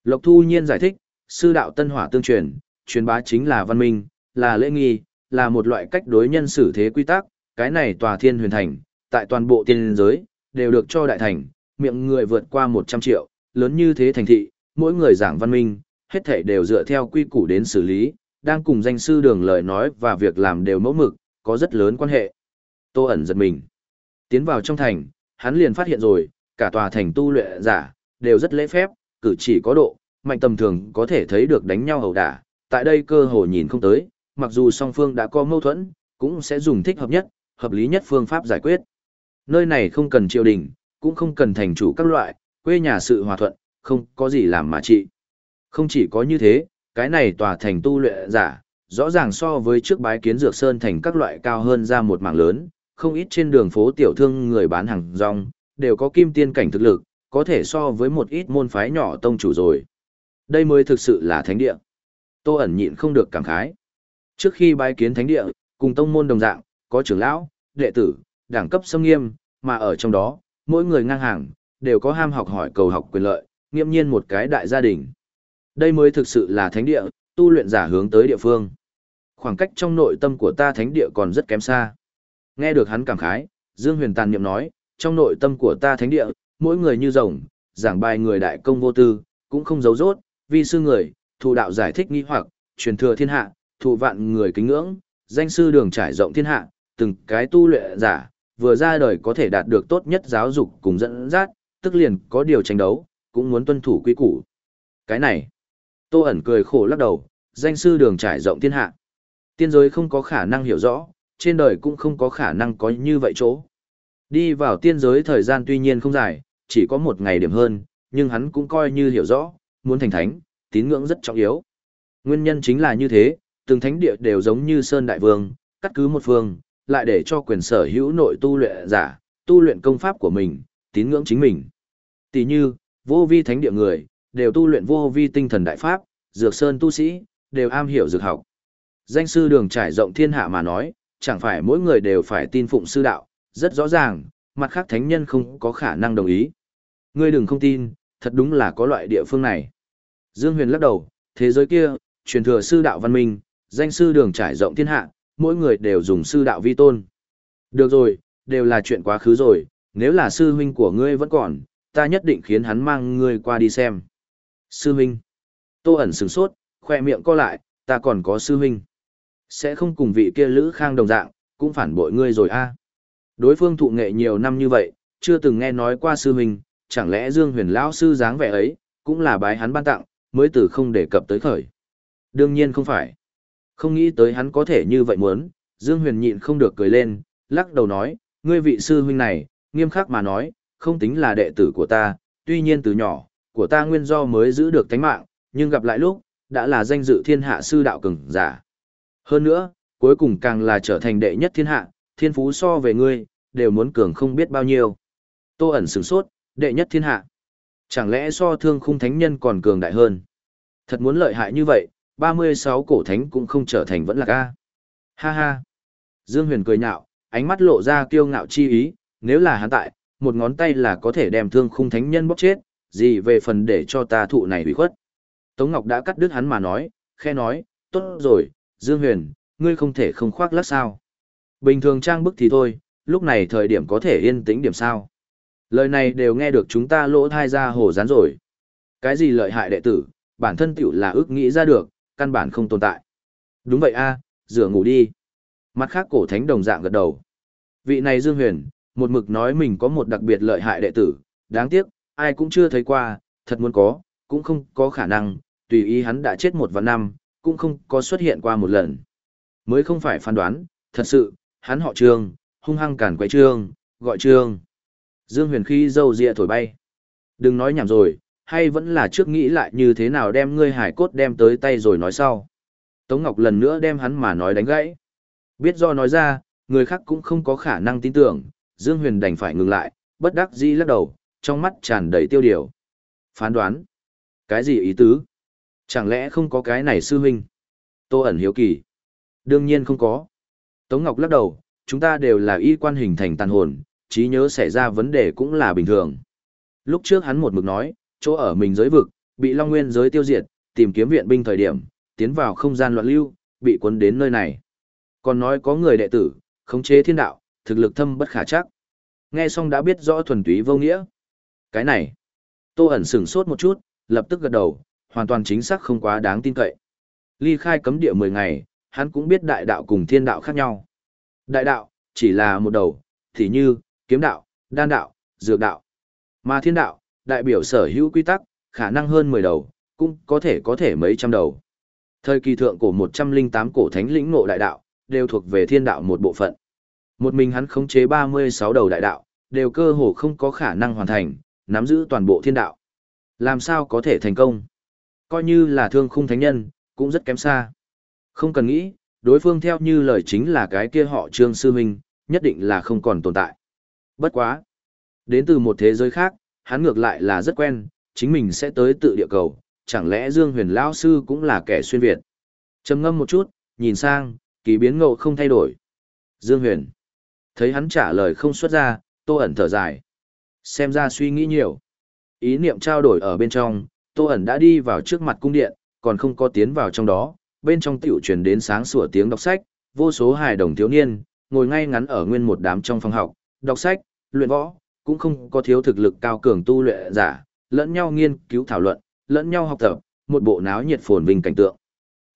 Lộc Thu Nhiên giải thích, sư đạo tân hỏa tương truyền, truyền bá chính là văn minh, là lễ nghi, là một loại cách đối nhân xử thế quy tắc, cái này tòa thiên huyền thành, tại toàn bộ tiên giới, đều được cho đại thành, miệng người vượt qua 100 triệu, lớn như thế thành thị, mỗi người giảng văn minh, hết thảy đều dựa theo quy củ đến xử lý, đang cùng danh sư đường lời nói và việc làm đều mẫu mực, có rất lớn quan hệ. Tô ẩn giật mình. Tiến vào trong thành, hắn liền phát hiện rồi, cả tòa thành tu luyện giả, đều rất lễ phép, cử chỉ có độ, mạnh tầm thường có thể thấy được đánh nhau hầu đả, tại đây cơ hội nhìn không tới, mặc dù song phương đã có mâu thuẫn, cũng sẽ dùng thích hợp nhất, hợp lý nhất phương pháp giải quyết. Nơi này không cần triều đình, cũng không cần thành chủ các loại, quê nhà sự hòa thuận, không có gì làm mà trị. Không chỉ có như thế, cái này tòa thành tu luyện giả, rõ ràng so với trước bái kiến dược sơn thành các loại cao hơn ra một mảng lớn, không ít trên đường phố tiểu thương người bán hàng rong, đều có kim tiên cảnh thực lực, có thể so với một ít môn phái nhỏ tông chủ rồi. Đây mới thực sự là thánh địa. Tô ẩn nhịn không được cảm khái. Trước khi bái kiến thánh địa, cùng tông môn đồng dạng, có trưởng lão, đệ tử, đẳng cấp xâm nghiêm, mà ở trong đó, mỗi người ngang hàng, đều có ham học hỏi cầu học quyền lợi, nghiêm nhiên một cái đại gia đình. Đây mới thực sự là thánh địa, tu luyện giả hướng tới địa phương. Khoảng cách trong nội tâm của ta thánh địa còn rất kém xa. Nghe được hắn cảm khái, Dương Huyền tàn niệm nói, trong nội tâm của ta thánh địa, mỗi người như rồng, giảng bài người đại công vô tư, cũng không giấu rốt, vi sư người, thụ đạo giải thích nghi hoặc, truyền thừa thiên hạ, thụ vạn người kính ngưỡng, danh sư đường trải rộng thiên hạ, từng cái tu luyện giả, vừa ra đời có thể đạt được tốt nhất giáo dục cùng dẫn dắt, tức liền có điều tranh đấu, cũng muốn tuân thủ quy củ. Cái này, Tô ẩn cười khổ lắc đầu, danh sư đường trải rộng thiên hạ. Tiên giới không có khả năng hiểu rõ, trên đời cũng không có khả năng có như vậy chỗ. Đi vào tiên giới thời gian tuy nhiên không dài, chỉ có một ngày điểm hơn, nhưng hắn cũng coi như hiểu rõ, muốn thành thánh, tín ngưỡng rất trọng yếu. Nguyên nhân chính là như thế, từng thánh địa đều giống như Sơn Đại Vương, cắt cứ một phương, lại để cho quyền sở hữu nội tu luyện giả, tu luyện công pháp của mình, tín ngưỡng chính mình. Tỷ như, vô vi thánh địa người, đều tu luyện vô vi tinh thần đại pháp, dược sơn tu sĩ, đều am hiểu dược học. Danh sư đường trải rộng thiên hạ mà nói, chẳng phải mỗi người đều phải tin phụng sư đạo, rất rõ ràng, mặt khác thánh nhân không có khả năng đồng ý. Ngươi đừng không tin, thật đúng là có loại địa phương này. Dương Huyền lắc đầu, thế giới kia, truyền thừa sư đạo văn minh, danh sư đường trải rộng thiên hạ, mỗi người đều dùng sư đạo vi tôn. Được rồi, đều là chuyện quá khứ rồi, nếu là sư huynh của ngươi vẫn còn, ta nhất định khiến hắn mang ngươi qua đi xem. Sư huynh. Tô ẩn sửng sốt, khoe miệng co lại, ta còn có sư huynh. Sẽ không cùng vị kia lữ khang đồng dạng, cũng phản bội ngươi rồi a. Đối phương thụ nghệ nhiều năm như vậy, chưa từng nghe nói qua sư huynh, chẳng lẽ Dương Huyền lão sư dáng vẻ ấy, cũng là bái hắn ban tặng, mới từ không đề cập tới khởi. Đương nhiên không phải. Không nghĩ tới hắn có thể như vậy muốn, Dương Huyền nhịn không được cười lên, lắc đầu nói, ngươi vị sư huynh này, nghiêm khắc mà nói, không tính là đệ tử của ta, tuy nhiên từ nhỏ, của ta nguyên do mới giữ được tánh mạng, nhưng gặp lại lúc, đã là danh dự thiên hạ sư đạo cường giả. Hơn nữa, cuối cùng càng là trở thành đệ nhất thiên hạ, thiên phú so về ngươi, đều muốn cường không biết bao nhiêu. Tô ẩn sửng sốt, đệ nhất thiên hạ. Chẳng lẽ so thương khung thánh nhân còn cường đại hơn? Thật muốn lợi hại như vậy, 36 cổ thánh cũng không trở thành vẫn là ca. Ha ha. Dương Huyền cười nhạo, ánh mắt lộ ra kiêu ngạo chi ý, nếu là hắn tại, một ngón tay là có thể đem thương khung thánh nhân bóp chết, gì về phần để cho ta thụ này hủy khuất. Tống Ngọc đã cắt đứt hắn mà nói, khe nói, tốt rồi, Dương Huyền, ngươi không thể không khoác lác sao. Bình thường trang bức thì thôi, lúc này thời điểm có thể yên tĩnh điểm sao. Lời này đều nghe được chúng ta lỗ thai ra hồ rán rồi. Cái gì lợi hại đệ tử, bản thân tiểu là ước nghĩ ra được, căn bản không tồn tại. Đúng vậy a, rửa ngủ đi. Mặt khác cổ thánh đồng dạng gật đầu. Vị này Dương Huyền, một mực nói mình có một đặc biệt lợi hại đệ tử, đáng tiếc, ai cũng chưa thấy qua, thật muốn có, cũng không có khả năng, tùy ý hắn đã chết một vạn năm, cũng không có xuất hiện qua một lần. Mới không phải phán đoán, thật sự, hắn họ trương, hung hăng cản quay trương, gọi trương. Dương huyền khi dâu dịa thổi bay. Đừng nói nhảm rồi, hay vẫn là trước nghĩ lại như thế nào đem ngươi hải cốt đem tới tay rồi nói sau. Tống Ngọc lần nữa đem hắn mà nói đánh gãy. Biết do nói ra, người khác cũng không có khả năng tin tưởng, Dương Huyền đành phải ngừng lại, bất đắc dĩ lắc đầu, trong mắt tràn đầy tiêu điều. Phán đoán. Cái gì ý tứ? Chẳng lẽ không có cái này sư huynh? Tô ẩn hiếu kỳ. Đương nhiên không có. Tống Ngọc lắc đầu, chúng ta đều là y quan hình thành tàn hồn, trí nhớ xảy ra vấn đề cũng là bình thường. Lúc trước hắn một mực nói, chỗ ở mình giới vực, bị Long Nguyên giới tiêu diệt, tìm kiếm viện binh thời điểm, tiến vào không gian loạn lưu, bị cuốn đến nơi này. Còn nói có người đệ tử, khống chế thiên đạo, thực lực thâm bất khả chắc. Nghe xong đã biết rõ thuần túy vô nghĩa. Cái này, Tô ẩn sửng sốt một chút, lập tức gật đầu, hoàn toàn chính xác không quá đáng tin cậy. Ly khai cấm địa 10 ngày, hắn cũng biết đại đạo cùng thiên đạo khác nhau. Đại đạo, chỉ là một đầu, thì như, kiếm đạo, đan đạo, dược đạo. Mà thiên đạo, đại biểu sở hữu quy tắc, khả năng hơn 10 đầu, cũng có thể có thể mấy trăm đầu. Thời kỳ thượng cổ 108 cổ thánh lĩnh ngộ đại đạo, đều thuộc về thiên đạo một bộ phận. Một mình hắn khống chế 36 đầu đại đạo, đều cơ hồ không có khả năng hoàn thành, nắm giữ toàn bộ thiên đạo. Làm sao có thể thành công? Coi như là thương khung thánh nhân, cũng rất kém xa. Không cần nghĩ, đối phương theo như lời chính là cái kia họ trương sư huynh, nhất định là không còn tồn tại. Bất quá. Đến từ một thế giới khác, hắn ngược lại là rất quen, chính mình sẽ tới tự địa cầu, chẳng lẽ Dương Huyền Lão Sư cũng là kẻ xuyên Việt. trầm ngâm một chút, nhìn sang, kỳ biến ngộ không thay đổi. Dương Huyền. Thấy hắn trả lời không xuất ra, tô ẩn thở dài. Xem ra suy nghĩ nhiều. Ý niệm trao đổi ở bên trong, tô ẩn đã đi vào trước mặt cung điện, còn không có tiến vào trong đó, bên trong tiểu truyền đến sáng sủa tiếng đọc sách, vô số hài đồng thiếu niên, ngồi ngay ngắn ở nguyên một đám trong phòng học, đọc sách, luyện võ, cũng không có thiếu thực lực cao cường tu luyện giả, lẫn nhau nghiên cứu thảo luận, lẫn nhau học tập, một bộ náo nhiệt phồn vinh cảnh tượng.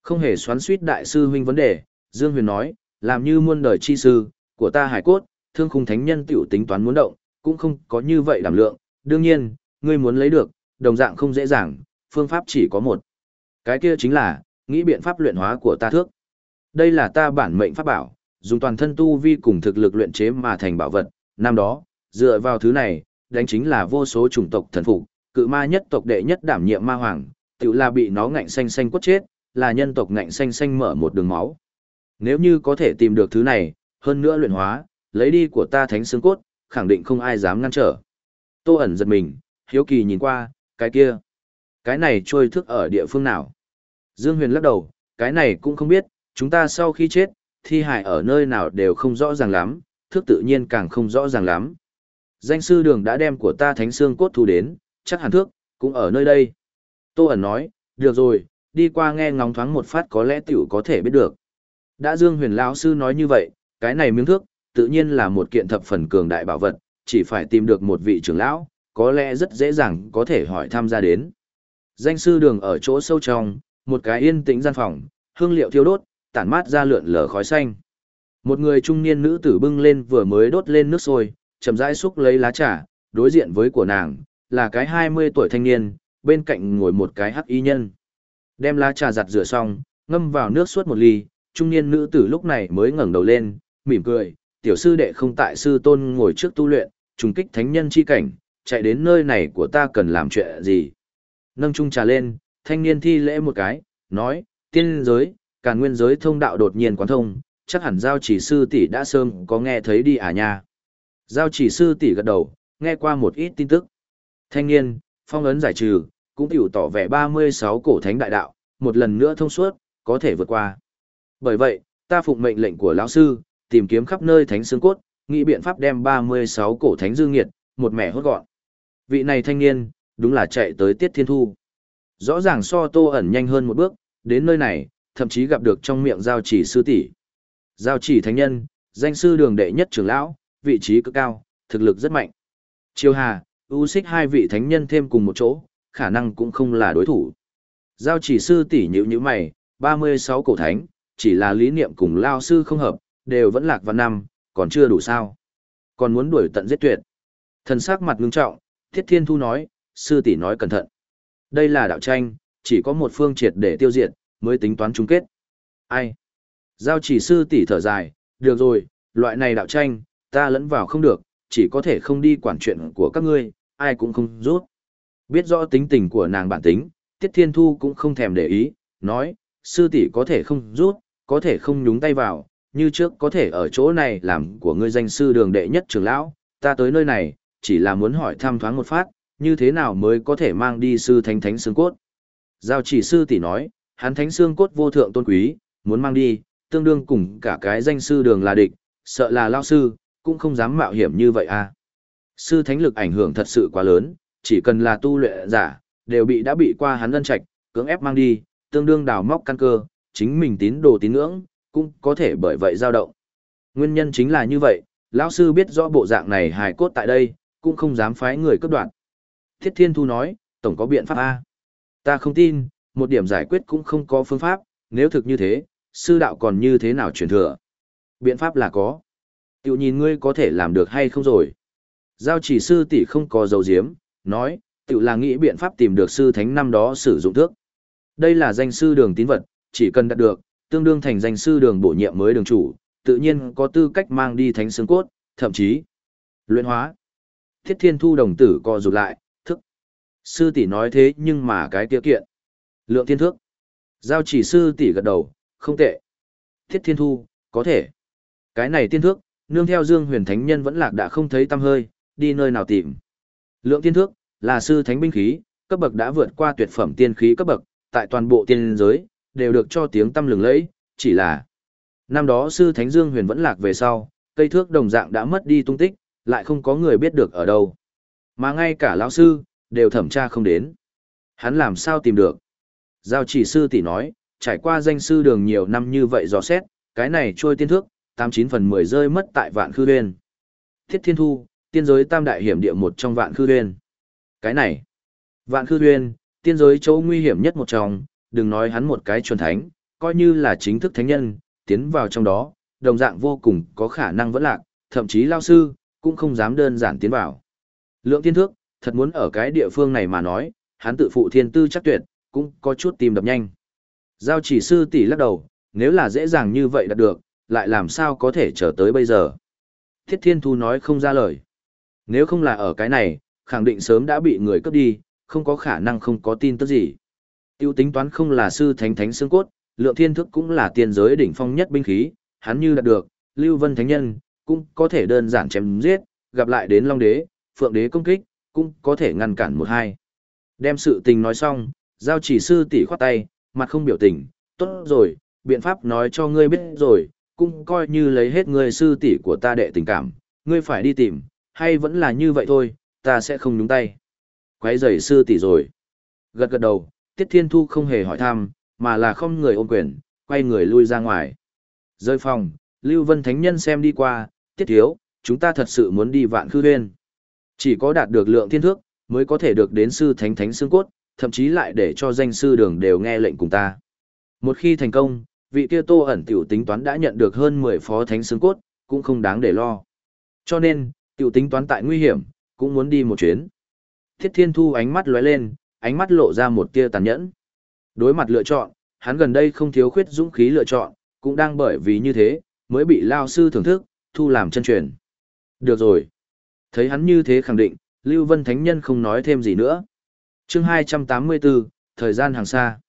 Không hề xoắn suýt đại sư huynh vấn đề, Dương Huyền nói, làm như muôn đời chi sư, của ta hải cốt, thương khung thánh nhân tiểu tính toán muốn động, cũng không có như vậy đảm lượng, đương nhiên, ngươi muốn lấy được, đồng dạng không dễ dàng, phương pháp chỉ có một. Cái kia chính là, nghĩ biện pháp luyện hóa của ta thước. Đây là ta bản mệnh pháp bảo, dùng toàn thân tu vi cùng thực lực luyện chế mà thành bảo vật, năm đó, dựa vào thứ này, đánh chính là vô số chủng tộc thần phục, cự ma nhất tộc đệ nhất đảm nhiệm ma hoàng, tự là bị nó ngạnh xanh xanh quất chết, là nhân tộc ngạnh xanh xanh mở một đường máu. Nếu như có thể tìm được thứ này, hơn nữa luyện hóa, lấy đi của ta thánh xương cốt, khẳng định không ai dám ngăn trở. Tô ẩn giật mình, hiếu kỳ nhìn qua, cái kia. Cái này trôi thức ở địa phương nào? Dương Huyền lắc đầu, cái này cũng không biết, chúng ta sau khi chết, thi hải ở nơi nào đều không rõ ràng lắm, thước tự nhiên càng không rõ ràng lắm. Danh sư đường đã đem của ta thánh xương cốt thu đến, chắc hẳn thước, cũng ở nơi đây. Tô ẩn nói, được rồi, đi qua nghe ngóng thoáng một phát có lẽ tiểu có thể biết được. Đã Dương Huyền lão sư nói như vậy, cái này miếng thước, tự nhiên là một kiện thập phần cường đại bảo vật, chỉ phải tìm được một vị trưởng lão, có lẽ rất dễ dàng có thể hỏi tham gia đến. Danh sư đường ở chỗ sâu trong, một cái yên tĩnh gian phòng, hương liệu thiêu đốt, tản mát ra lượn lờ khói xanh. Một người trung niên nữ tử bưng lên vừa mới đốt lên nước sôi, chậm rãi xúc lấy lá trà, đối diện với của nàng, là cái 20 tuổi thanh niên, bên cạnh ngồi một cái hắc y nhân. Đem lá trà giặt rửa xong, ngâm vào nước suốt một ly, trung niên nữ tử lúc này mới ngẩng đầu lên, mỉm cười, tiểu sư đệ không tại sư tôn ngồi trước tu luyện, trùng kích thánh nhân chi cảnh, chạy đến nơi này của ta cần làm chuyện gì. Nâng chung trà lên, thanh niên thi lễ một cái, nói, tiên giới, cả nguyên giới thông đạo đột nhiên quán thông, chắc hẳn giao chỉ sư tỷ đã sớm có nghe thấy đi à nha. Giao chỉ sư tỷ gật đầu, nghe qua một ít tin tức. Thanh niên, phong ấn giải trừ, cũng tiểu tỏ vẻ 36 cổ thánh đại đạo, một lần nữa thông suốt, có thể vượt qua. Bởi vậy, ta phụng mệnh lệnh của lão sư, tìm kiếm khắp nơi thánh xương cốt, nghĩ biện pháp đem 36 cổ thánh dương nghiệt, một mẻ hốt gọn. Vị này thanh niên, đúng là chạy tới Tiết Thiên Thu. Rõ ràng so Tô ẩn nhanh hơn một bước, đến nơi này, thậm chí gặp được trong miệng giao chỉ sư tỷ. Giao chỉ thánh nhân, danh sư đường đệ nhất trưởng lão, vị trí cực cao, thực lực rất mạnh. Chiêu Hà, U Xích hai vị thánh nhân thêm cùng một chỗ, khả năng cũng không là đối thủ. Giao chỉ sư tỷ nhữ nhữ mày, 36 cổ thánh, chỉ là lý niệm cùng lao sư không hợp, đều vẫn lạc vào năm, còn chưa đủ sao. Còn muốn đuổi tận giết tuyệt. Thần sắc mặt ngưng trọng, Thiết Thiên Thu nói, sư tỷ nói cẩn thận. Đây là đạo tranh, chỉ có một phương triệt để tiêu diệt, mới tính toán chung kết. Ai? Giao chỉ sư tỷ thở dài, được rồi, loại này đạo tranh, ta lẫn vào không được, chỉ có thể không đi quản chuyện của các ngươi, ai cũng không rút. Biết rõ tính tình của nàng bản tính, Tiết Thiên Thu cũng không thèm để ý, nói, sư tỷ có thể không rút, có thể không nhúng tay vào, như trước có thể ở chỗ này làm của ngươi danh sư đường đệ nhất trưởng lão, ta tới nơi này, chỉ là muốn hỏi thăm thoáng một phát, như thế nào mới có thể mang đi sư thánh thánh xương cốt. Giao chỉ sư tỷ nói, hắn thánh xương cốt vô thượng tôn quý, muốn mang đi, tương đương cùng cả cái danh sư đường là địch, sợ là lao sư, cũng không dám mạo hiểm như vậy à. Sư thánh lực ảnh hưởng thật sự quá lớn, chỉ cần là tu luyện giả, đều bị đã bị qua hắn ân trạch, cưỡng ép mang đi, tương đương đào móc căn cơ, chính mình tín đồ tín ngưỡng, cũng có thể bởi vậy dao động. Nguyên nhân chính là như vậy, lão sư biết rõ bộ dạng này hài cốt tại đây, cũng không dám phái người cấp đoạn. Thiết Thiên Thu nói, tổng có biện pháp A. Ta không tin, một điểm giải quyết cũng không có phương pháp, nếu thực như thế, sư đạo còn như thế nào truyền thừa. Biện pháp là có. Tiểu nhìn ngươi có thể làm được hay không rồi. Giao chỉ sư tỷ không có dấu diếm, nói, tiểu là nghĩ biện pháp tìm được sư thánh năm đó sử dụng thước. Đây là danh sư đường tín vật, chỉ cần đạt được, tương đương thành danh sư đường bổ nhiệm mới đường chủ, tự nhiên có tư cách mang đi thánh xương cốt, thậm chí luyện hóa. Thiết Thiên Thu đồng tử co rụt lại, thức. Sư tỷ nói thế nhưng mà cái kia kiện. Lượng thiên thước. Giao chỉ sư tỷ gật đầu, không tệ. Thiết Thiên Thu, có thể. Cái này tiên thước, nương theo Dương Huyền Thánh Nhân vẫn lạc đã không thấy tăm hơi, đi nơi nào tìm. Lượng tiên thước, là sư thánh binh khí, cấp bậc đã vượt qua tuyệt phẩm tiên khí cấp bậc, tại toàn bộ tiên giới, đều được cho tiếng tâm lừng lẫy, chỉ là năm đó sư thánh Dương Huyền vẫn lạc về sau, cây thước đồng dạng đã mất đi tung tích, lại không có người biết được ở đâu. Mà ngay cả lão sư, đều thẩm tra không đến. Hắn làm sao tìm được? Giao chỉ sư tỷ nói, trải qua danh sư đường nhiều năm như vậy dò xét, cái này trôi tiên thước, 89 phần 10 rơi mất tại vạn khư huyên. Thiết thiên thu, tiên giới tam đại hiểm địa một trong vạn khư huyên. Cái này, vạn khư huyên, tiên giới chỗ nguy hiểm nhất một trong, đừng nói hắn một cái chuẩn thánh, coi như là chính thức thánh nhân, tiến vào trong đó, đồng dạng vô cùng có khả năng vẫn lạc, thậm chí lao sư, cũng không dám đơn giản tiến vào. Lượng tiên thước, thật muốn ở cái địa phương này mà nói, hắn tự phụ thiên tư chắc tuyệt, cũng có chút tìm đập nhanh. Giao chỉ sư tỷ lắc đầu, nếu là dễ dàng như vậy đạt được, lại làm sao có thể chờ tới bây giờ. Thiết Thiên Thu nói không ra lời. Nếu không là ở cái này, khẳng định sớm đã bị người cướp đi, không có khả năng không có tin tức gì. Tiêu tính toán không là sư thánh thánh xương cốt, lượng thiên thức cũng là tiên giới đỉnh phong nhất binh khí, hắn như đạt được, Lưu Vân Thánh Nhân, cũng có thể đơn giản chém giết, gặp lại đến Long Đế, Phượng Đế công kích, cũng có thể ngăn cản một hai. Đem sự tình nói xong, giao chỉ sư tỷ khoát tay, mặt không biểu tình, tốt rồi, biện pháp nói cho ngươi biết rồi, cũng coi như lấy hết ngươi sư tỷ của ta đệ tình cảm, ngươi phải đi tìm, hay vẫn là như vậy thôi, ta sẽ không nhúng tay. Quấy rầy sư tỷ rồi. Gật gật đầu, Tiết Thiên Thu không hề hỏi thăm, mà là không người ôm quyền, quay người lui ra ngoài. Rơi phòng, Lưu Vân Thánh Nhân xem đi qua, Tiết Thiếu, chúng ta thật sự muốn đi vạn khư huyên. Chỉ có đạt được lượng thiên thước, mới có thể được đến sư thánh thánh xương cốt, thậm chí lại để cho danh sư đường đều nghe lệnh cùng ta. Một khi thành công, vị kia tô ẩn tiểu tính toán đã nhận được hơn 10 phó thánh xương cốt, cũng không đáng để lo. Cho nên, tiểu tính toán tại nguy hiểm, cũng muốn đi một chuyến. Thiết Thiên Thu ánh mắt lóe lên, ánh mắt lộ ra một tia tàn nhẫn. Đối mặt lựa chọn, hắn gần đây không thiếu khuyết dũng khí lựa chọn, cũng đang bởi vì như thế, mới bị lao sư thưởng thức, thu làm chân truyền. Được rồi. Thấy hắn như thế khẳng định, Lưu Vân Thánh Nhân không nói thêm gì nữa chương 284, thời gian hàng xa.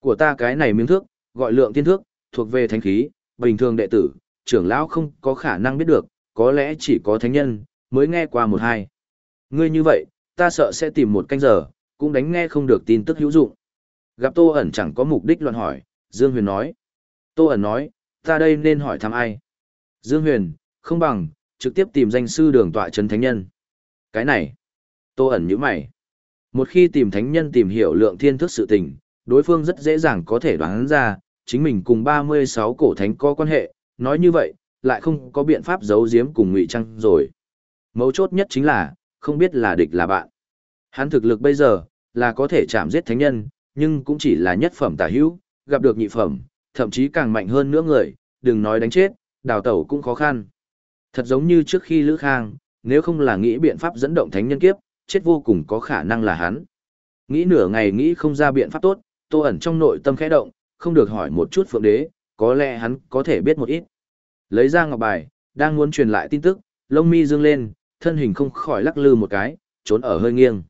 Của ta cái này miếng thước, gọi lượng tiên thước, thuộc về thánh khí, bình thường đệ tử, trưởng lão không có khả năng biết được, có lẽ chỉ có thánh nhân, mới nghe qua một hai. Ngươi như vậy, ta sợ sẽ tìm một canh giờ, cũng đánh nghe không được tin tức hữu dụng. Gặp Tô ẩn chẳng có mục đích luận hỏi, Dương Huyền nói. Tô ẩn nói, ta đây nên hỏi thăm ai? Dương Huyền, không bằng, trực tiếp tìm danh sư đường tọa trấn thánh nhân. Cái này, Tô ẩn như mày. Một khi tìm thánh nhân tìm hiểu lượng thiên thức sự tình, đối phương rất dễ dàng có thể đoán ra, chính mình cùng 36 cổ thánh có quan hệ, nói như vậy, lại không có biện pháp giấu giếm cùng ngụy trang rồi. Mấu chốt nhất chính là, không biết là địch là bạn. Hắn thực lực bây giờ, là có thể chạm giết thánh nhân, nhưng cũng chỉ là nhất phẩm tả hữu, gặp được nhị phẩm, thậm chí càng mạnh hơn nữa người, đừng nói đánh chết, đào tẩu cũng khó khăn. Thật giống như trước khi Lữ Khang, nếu không là nghĩ biện pháp dẫn động thánh nhân kiếp, chết vô cùng có khả năng là hắn. Nghĩ nửa ngày nghĩ không ra biện pháp tốt, tô ẩn trong nội tâm khẽ động, không được hỏi một chút phượng đế, có lẽ hắn có thể biết một ít. Lấy ra ngọc bài, đang muốn truyền lại tin tức, lông mi dương lên, thân hình không khỏi lắc lư một cái, trốn ở hơi nghiêng.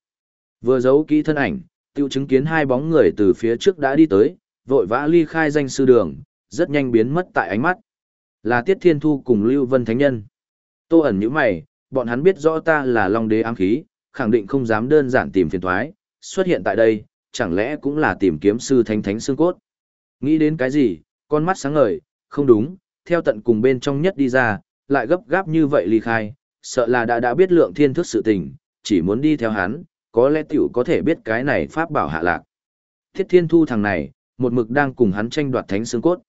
Vừa giấu kỹ thân ảnh, tiêu chứng kiến hai bóng người từ phía trước đã đi tới, vội vã ly khai danh sư đường, rất nhanh biến mất tại ánh mắt. Là Tiết Thiên Thu cùng Lưu Vân Thánh Nhân. Tô ẩn như mày, bọn hắn biết rõ ta là Long Đế ám khí, khẳng định không dám đơn giản tìm phiền thoái, xuất hiện tại đây, chẳng lẽ cũng là tìm kiếm sư thánh thánh xương cốt. Nghĩ đến cái gì, con mắt sáng ngời, không đúng, theo tận cùng bên trong nhất đi ra, lại gấp gáp như vậy ly khai, sợ là đã đã biết lượng thiên thức sự tình, chỉ muốn đi theo hắn, có lẽ tiểu có thể biết cái này pháp bảo hạ lạc. Thiết thiên thu thằng này, một mực đang cùng hắn tranh đoạt thánh xương cốt.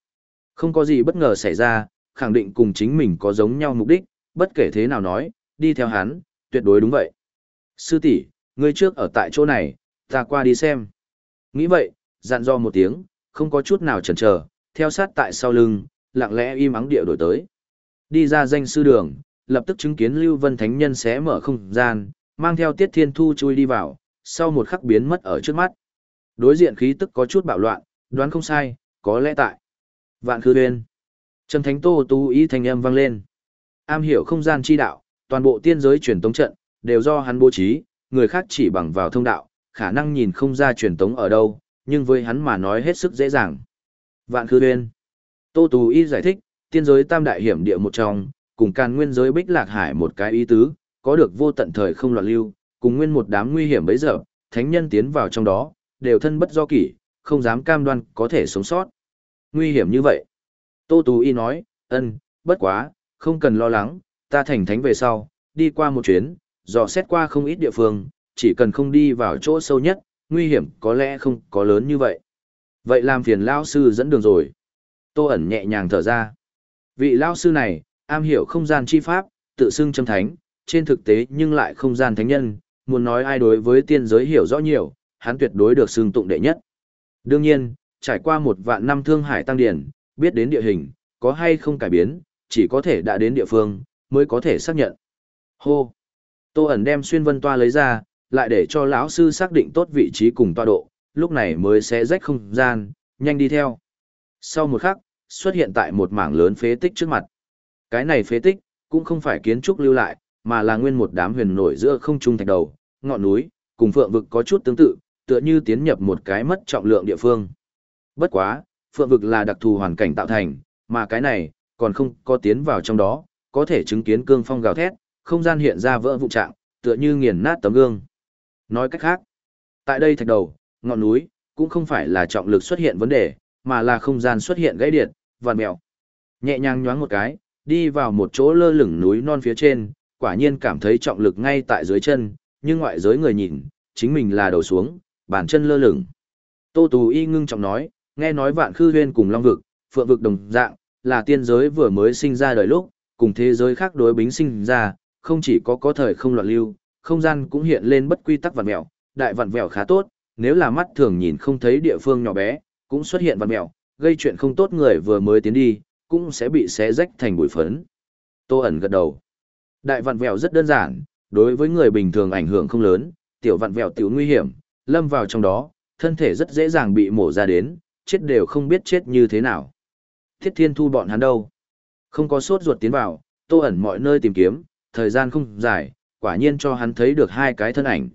Không có gì bất ngờ xảy ra, khẳng định cùng chính mình có giống nhau mục đích, bất kể thế nào nói, đi theo hắn, tuyệt đối đúng vậy. Sư tỷ, ngươi trước ở tại chỗ này, ta qua đi xem. Nghĩ vậy, dặn dò một tiếng, không có chút nào chần chờ, theo sát tại sau lưng, lặng lẽ im ắng địa đổi tới. Đi ra danh sư đường, lập tức chứng kiến Lưu Vân Thánh Nhân xé mở không gian, mang theo Tiết Thiên Thu chui đi vào, sau một khắc biến mất ở trước mắt. Đối diện khí tức có chút bạo loạn, đoán không sai, có lẽ tại. Vạn Khư Uyên. Trần Thánh Tô tú ý thanh âm vang lên. Am hiểu không gian chi đạo, toàn bộ tiên giới truyền tống trận đều do hắn bố trí, người khác chỉ bằng vào thông đạo, khả năng nhìn không ra truyền tống ở đâu, nhưng với hắn mà nói hết sức dễ dàng. Vạn Khư Uyên. Tô Tú Y giải thích, tiên giới tam đại hiểm địa một trong, cùng càn nguyên giới bích lạc hải một cái ý tứ, có được vô tận thời không loạn lưu, cùng nguyên một đám nguy hiểm bấy giờ, thánh nhân tiến vào trong đó, đều thân bất do kỷ, không dám cam đoan có thể sống sót. Nguy hiểm như vậy. Tô Tú Y nói, ân, bất quá, không cần lo lắng, ta thành thánh về sau, đi qua một chuyến, dò xét qua không ít địa phương, chỉ cần không đi vào chỗ sâu nhất, nguy hiểm có lẽ không có lớn như vậy. Vậy làm phiền lao sư dẫn đường rồi. Tô ẩn nhẹ nhàng thở ra. Vị lao sư này, am hiểu không gian chi pháp, tự xưng châm thánh, trên thực tế nhưng lại không gian thánh nhân, muốn nói ai đối với tiên giới hiểu rõ nhiều, hắn tuyệt đối được xưng tụng đệ nhất. Đương nhiên, trải qua một vạn năm thương hải tăng điển, biết đến địa hình, có hay không cải biến, chỉ có thể đã đến địa phương, mới có thể xác nhận. Hô! Tô ẩn đem xuyên vân toa lấy ra, lại để cho lão sư xác định tốt vị trí cùng toa độ, lúc này mới sẽ rách không gian, nhanh đi theo. Sau một khắc, xuất hiện tại một mảng lớn phế tích trước mặt. Cái này phế tích, cũng không phải kiến trúc lưu lại, mà là nguyên một đám huyền nổi giữa không trung thạch đầu, ngọn núi, cùng phượng vực có chút tương tự, tựa như tiến nhập một cái mất trọng lượng địa phương. Bất quá, phượng vực là đặc thù hoàn cảnh tạo thành, mà cái này, còn không có tiến vào trong đó, có thể chứng kiến cương phong gào thét, không gian hiện ra vỡ vụ trạng, tựa như nghiền nát tấm gương. Nói cách khác, tại đây thạch đầu, ngọn núi, cũng không phải là trọng lực xuất hiện vấn đề, mà là không gian xuất hiện gãy điện, vằn mèo. Nhẹ nhàng nhoáng một cái, đi vào một chỗ lơ lửng núi non phía trên, quả nhiên cảm thấy trọng lực ngay tại dưới chân, nhưng ngoại giới người nhìn, chính mình là đầu xuống, bàn chân lơ lửng. Tô Tù Y ngưng trọng nói, nghe nói vạn khư huyên cùng long vực, phượng vực đồng dạng, là tiên giới vừa mới sinh ra đời lúc, cùng thế giới khác đối bính sinh ra, không chỉ có có thời không loạn lưu, không gian cũng hiện lên bất quy tắc vặn mèo, đại vặn vẹo khá tốt, nếu là mắt thường nhìn không thấy địa phương nhỏ bé, cũng xuất hiện vặn mèo, gây chuyện không tốt người vừa mới tiến đi, cũng sẽ bị xé rách thành bụi phấn. Tô ẩn gật đầu. Đại vặn vẹo rất đơn giản, đối với người bình thường ảnh hưởng không lớn, tiểu vặn vẹo tiểu nguy hiểm, lâm vào trong đó, thân thể rất dễ dàng bị mổ ra đến, chết đều không biết chết như thế nào. Thiết thiên thu bọn hắn đâu? Không có sốt ruột tiến vào, tô ẩn mọi nơi tìm kiếm, thời gian không dài, quả nhiên cho hắn thấy được hai cái thân ảnh.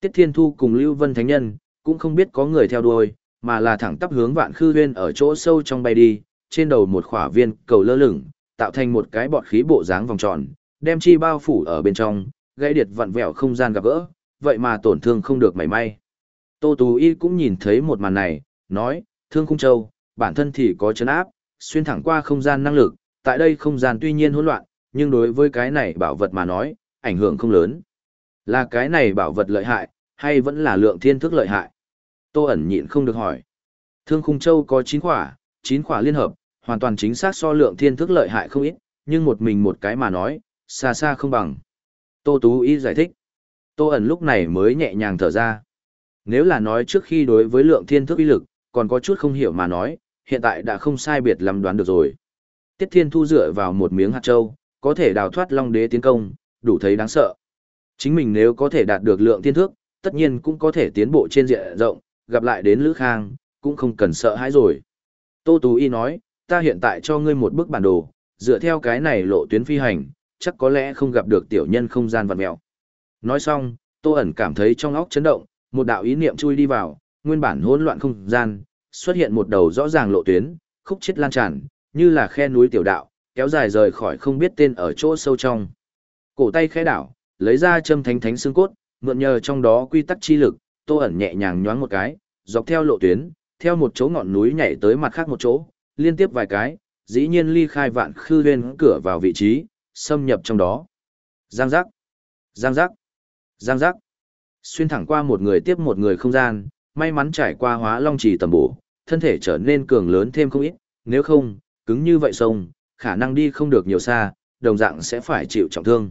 Tiết Thiên Thu cùng Lưu Vân Thánh Nhân, cũng không biết có người theo đuôi, mà là thẳng tắp hướng vạn khư huyên ở chỗ sâu trong bay đi, trên đầu một khỏa viên cầu lơ lửng, tạo thành một cái bọt khí bộ dáng vòng tròn, đem chi bao phủ ở bên trong, gây điệt vặn vẹo không gian gặp gỡ, vậy mà tổn thương không được mảy may. Tô Tú Y cũng nhìn thấy một màn này, nói, thương khung châu, bản thân thì có chấn áp, xuyên thẳng qua không gian năng lực, tại đây không gian tuy nhiên hỗn loạn, nhưng đối với cái này bảo vật mà nói, ảnh hưởng không lớn. Là cái này bảo vật lợi hại, hay vẫn là lượng thiên thức lợi hại? Tô ẩn nhịn không được hỏi. Thương khung châu có 9 khỏa, 9 khỏa liên hợp, hoàn toàn chính xác so lượng thiên thức lợi hại không ít, nhưng một mình một cái mà nói, xa xa không bằng. Tô Tú ý giải thích. Tô ẩn lúc này mới nhẹ nhàng thở ra. Nếu là nói trước khi đối với lượng thiên thức uy lực, còn có chút không hiểu mà nói, hiện tại đã không sai biệt lắm đoán được rồi. Tiết Thiên Thu dựa vào một miếng hạt châu, có thể đào thoát Long Đế tiến công, đủ thấy đáng sợ. Chính mình nếu có thể đạt được lượng tiên thước, tất nhiên cũng có thể tiến bộ trên diện rộng, gặp lại đến Lữ Khang, cũng không cần sợ hãi rồi. Tô Tú Y nói, ta hiện tại cho ngươi một bức bản đồ, dựa theo cái này lộ tuyến phi hành, chắc có lẽ không gặp được tiểu nhân không gian vật mèo. Nói xong, Tô ẩn cảm thấy trong óc chấn động, một đạo ý niệm chui đi vào, nguyên bản hỗn loạn không gian, xuất hiện một đầu rõ ràng lộ tuyến, khúc chết lan tràn, như là khe núi tiểu đạo, kéo dài rời khỏi không biết tên ở chỗ sâu trong. Cổ tay khẽ đảo, lấy ra châm thánh thánh xương cốt, mượn nhờ trong đó quy tắc chi lực, Tô ẩn nhẹ nhàng nhoáng một cái, dọc theo lộ tuyến, theo một chỗ ngọn núi nhảy tới mặt khác một chỗ, liên tiếp vài cái, dĩ nhiên ly khai vạn khư lên cửa vào vị trí, xâm nhập trong đó. Giang giác, giang giác, giang giác. Xuyên thẳng qua một người tiếp một người không gian, may mắn trải qua hóa long trì tầm bổ, thân thể trở nên cường lớn thêm không ít, nếu không, cứng như vậy sông, khả năng đi không được nhiều xa, đồng dạng sẽ phải chịu trọng thương.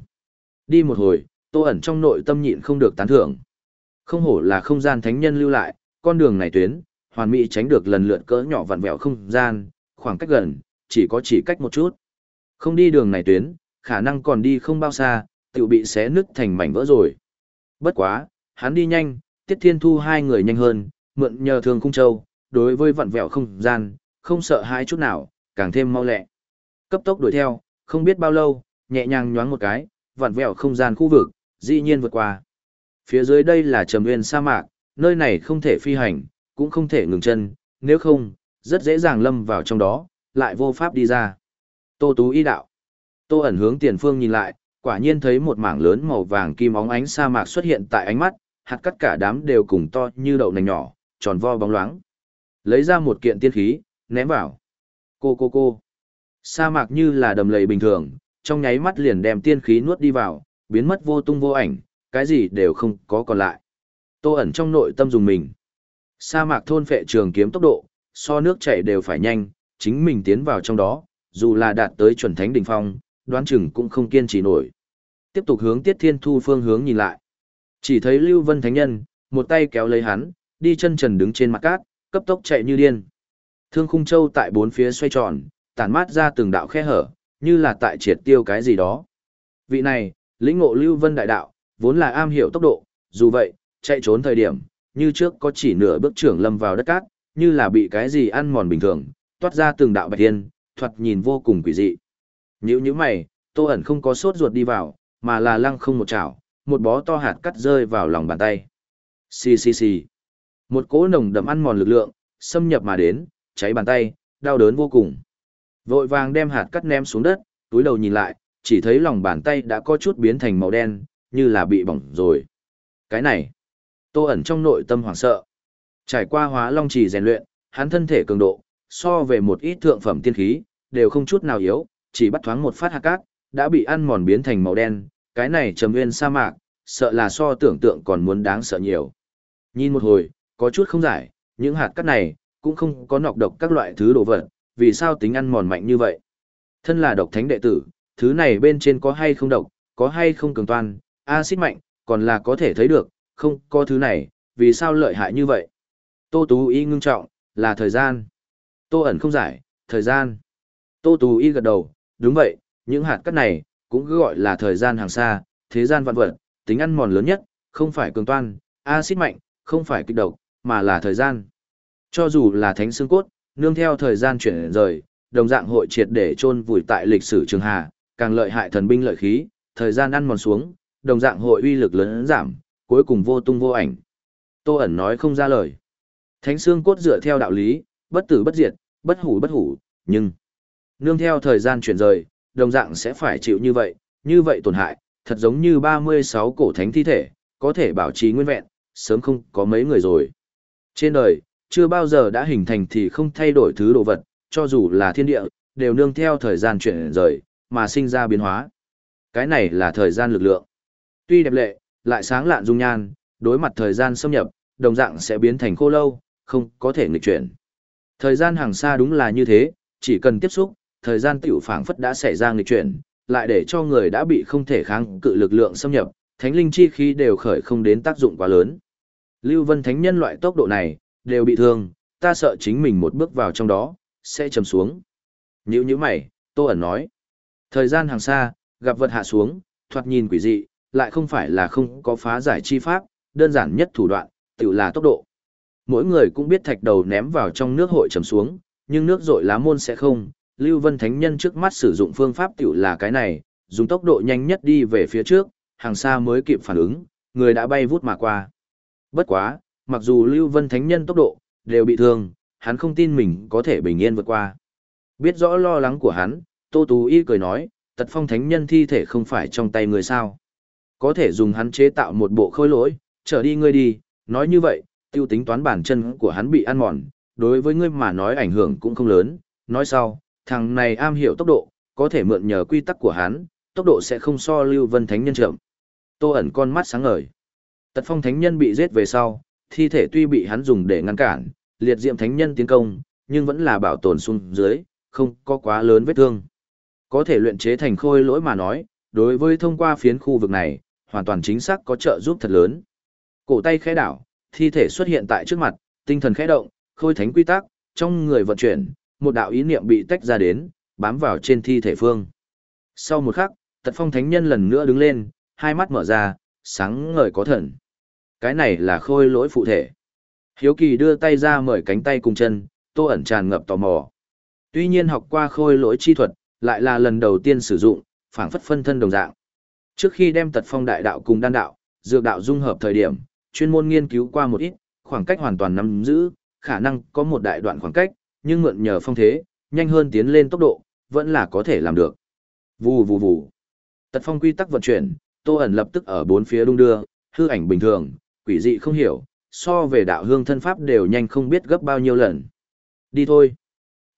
Đi một hồi, tô ẩn trong nội tâm nhịn không được tán thưởng. Không hổ là không gian thánh nhân lưu lại, con đường này tuyến, hoàn mỹ tránh được lần lượt cỡ nhỏ vặn vẹo không gian, khoảng cách gần, chỉ có chỉ cách một chút. Không đi đường này tuyến, khả năng còn đi không bao xa, tiểu bị xé nứt thành mảnh vỡ rồi. Bất quá, hắn đi nhanh, Tiết Thiên Thu hai người nhanh hơn, mượn nhờ thường khung châu, đối với vặn vẹo không gian, không sợ hãi chút nào, càng thêm mau lẹ. Cấp tốc đuổi theo, không biết bao lâu, nhẹ nhàng nhoáng một cái, vặn vẹo không gian khu vực, dĩ nhiên vượt qua. Phía dưới đây là trầm nguyên sa mạc, nơi này không thể phi hành, cũng không thể ngừng chân, nếu không, rất dễ dàng lâm vào trong đó, lại vô pháp đi ra. Tô Tú y đạo. Tô ẩn hướng tiền phương nhìn lại, quả nhiên thấy một mảng lớn màu vàng kim óng ánh sa mạc xuất hiện tại ánh mắt, hạt cắt cả đám đều cùng to như đậu nành nhỏ, tròn vo bóng loáng. Lấy ra một kiện tiên khí, ném vào. Cô cô cô. Sa mạc như là đầm lầy bình thường, trong nháy mắt liền đem tiên khí nuốt đi vào, biến mất vô tung vô ảnh, cái gì đều không có còn lại. Tô ẩn trong nội tâm dùng mình. Sa mạc thôn phệ trường kiếm tốc độ, so nước chảy đều phải nhanh, chính mình tiến vào trong đó, dù là đạt tới chuẩn thánh đỉnh phong, đoán chừng cũng không kiên trì nổi. Tiếp tục hướng Tiết Thiên Thu phương hướng nhìn lại. Chỉ thấy Lưu Vân Thánh Nhân, một tay kéo lấy hắn, đi chân trần đứng trên mặt cát, cấp tốc chạy như điên. Thương khung châu tại bốn phía xoay tròn, tản mát ra từng đạo khe hở, như là tại triệt tiêu cái gì đó. Vị này, lĩnh ngộ Lưu Vân đại đạo, vốn là am hiểu tốc độ, dù vậy, chạy trốn thời điểm, như trước có chỉ nửa bước trưởng lâm vào đất cát, như là bị cái gì ăn mòn bình thường, toát ra từng đạo bạch thiên, thoạt nhìn vô cùng quỷ dị. Nhữ như mày, tô ẩn không có sốt ruột đi vào, mà là lăng không một chảo, một bó to hạt cắt rơi vào lòng bàn tay. Xì xì xì. Một cỗ nồng đậm ăn mòn lực lượng, xâm nhập mà đến, cháy bàn tay, đau đớn vô cùng. Vội vàng đem hạt cắt ném xuống đất, túi đầu nhìn lại, chỉ thấy lòng bàn tay đã có chút biến thành màu đen, như là bị bỏng rồi. Cái này, tô ẩn trong nội tâm hoảng sợ. Trải qua hóa long trì rèn luyện, hắn thân thể cường độ, so về một ít thượng phẩm tiên khí, đều không chút nào yếu, chỉ bắt thoáng một phát hạt cát, đã bị ăn mòn biến thành màu đen, cái này trầm nguyên sa mạc, sợ là so tưởng tượng còn muốn đáng sợ nhiều. Nhìn một hồi, có chút không giải, những hạt cát này, cũng không có nọc độc các loại thứ đồ vật, vì sao tính ăn mòn mạnh như vậy? Thân là độc thánh đệ tử, thứ này bên trên có hay không độc, có hay không cường toan, axit mạnh, còn là có thể thấy được, không có thứ này, vì sao lợi hại như vậy? Tô Tú Y ngưng trọng, là thời gian. Tô ẩn không giải, thời gian. Tô Tú Y gật đầu, đúng vậy, những hạt cát này, cũng cứ gọi là thời gian hàng xa, thế gian vạn vật, tính ăn mòn lớn nhất, không phải cường toan, axit mạnh, không phải kịch độc, mà là thời gian. Cho dù là thánh xương cốt, nương theo thời gian chuyển rời, đồng dạng hội triệt để chôn vùi tại lịch sử trường hà, càng lợi hại thần binh lợi khí, thời gian ăn mòn xuống, đồng dạng hội uy lực lớn giảm, cuối cùng vô tung vô ảnh. Tô ẩn nói không ra lời. Thánh xương cốt dựa theo đạo lý, bất tử bất diệt, bất hủ bất hủ, nhưng nương theo thời gian chuyển rời, đồng dạng sẽ phải chịu như vậy, như vậy tổn hại, thật giống như 36 cổ thánh thi thể, có thể bảo trì nguyên vẹn, sớm không có mấy người rồi. Trên đời, chưa bao giờ đã hình thành thì không thay đổi thứ đồ vật, cho dù là thiên địa, đều nương theo thời gian chuyển rời, mà sinh ra biến hóa. Cái này là thời gian lực lượng. Tuy đẹp lệ, lại sáng lạn dung nhan, đối mặt thời gian xâm nhập, đồng dạng sẽ biến thành khô lâu, không có thể nghịch chuyển. Thời gian hàng xa đúng là như thế, chỉ cần tiếp xúc, thời gian tiểu phảng phất đã xảy ra nghịch chuyển, lại để cho người đã bị không thể kháng cự lực lượng xâm nhập, thánh linh chi khí đều khởi không đến tác dụng quá lớn. Lưu Vân Thánh Nhân loại tốc độ này, đều bị thương, ta sợ chính mình một bước vào trong đó, sẽ chầm xuống. Nhữ như mày, Tô ẩn nói. Thời gian hàng xa, gặp vật hạ xuống, thoạt nhìn quỷ dị, lại không phải là không có phá giải chi pháp, đơn giản nhất thủ đoạn, tự là tốc độ. Mỗi người cũng biết thạch đầu ném vào trong nước hội chầm xuống, nhưng nước rội lá môn sẽ không. Lưu Vân Thánh Nhân trước mắt sử dụng phương pháp tiểu là cái này, dùng tốc độ nhanh nhất đi về phía trước, hàng xa mới kịp phản ứng, người đã bay vút mà qua. Bất quá, mặc dù Lưu Vân Thánh Nhân tốc độ, đều bị thương, hắn không tin mình có thể bình yên vượt qua. Biết rõ lo lắng của hắn, Tô Tú Y cười nói, tật phong thánh nhân thi thể không phải trong tay người sao. Có thể dùng hắn chế tạo một bộ khôi lỗi, trở đi ngươi đi, nói như vậy, tiêu tính toán bản chân của hắn bị ăn mòn, đối với ngươi mà nói ảnh hưởng cũng không lớn. Nói sau, thằng này am hiểu tốc độ, có thể mượn nhờ quy tắc của hắn, tốc độ sẽ không so lưu vân thánh nhân chậm. Tô ẩn con mắt sáng ngời. Tật phong thánh nhân bị giết về sau, thi thể tuy bị hắn dùng để ngăn cản, liệt diệm thánh nhân tiến công, nhưng vẫn là bảo tồn xuống dưới, không có quá lớn vết thương. Có thể luyện chế thành khôi lỗi mà nói, đối với thông qua phiến khu vực này, hoàn toàn chính xác có trợ giúp thật lớn. Cổ tay khẽ đảo, thi thể xuất hiện tại trước mặt, tinh thần khẽ động, khôi thánh quy tắc, trong người vận chuyển, một đạo ý niệm bị tách ra đến, bám vào trên thi thể phương. Sau một khắc, tật phong thánh nhân lần nữa đứng lên, hai mắt mở ra, sáng ngời có thần. Cái này là khôi lỗi phụ thể. Hiếu kỳ đưa tay ra mời cánh tay cùng chân, tô ẩn tràn ngập tò mò. Tuy nhiên học qua khôi lỗi chi thuật, lại là lần đầu tiên sử dụng, phảng phất phân thân đồng dạng. Trước khi đem tật phong đại đạo cùng đan đạo, dược đạo dung hợp thời điểm, chuyên môn nghiên cứu qua một ít, khoảng cách hoàn toàn nắm giữ, khả năng có một đại đoạn khoảng cách, nhưng mượn nhờ phong thế, nhanh hơn tiến lên tốc độ, vẫn là có thể làm được. Vù vù vù. Tật phong quy tắc vận chuyển, Tô ẩn lập tức ở bốn phía đung đưa, hư ảnh bình thường, quỷ dị không hiểu, so về đạo hương thân pháp đều nhanh không biết gấp bao nhiêu lần. Đi thôi.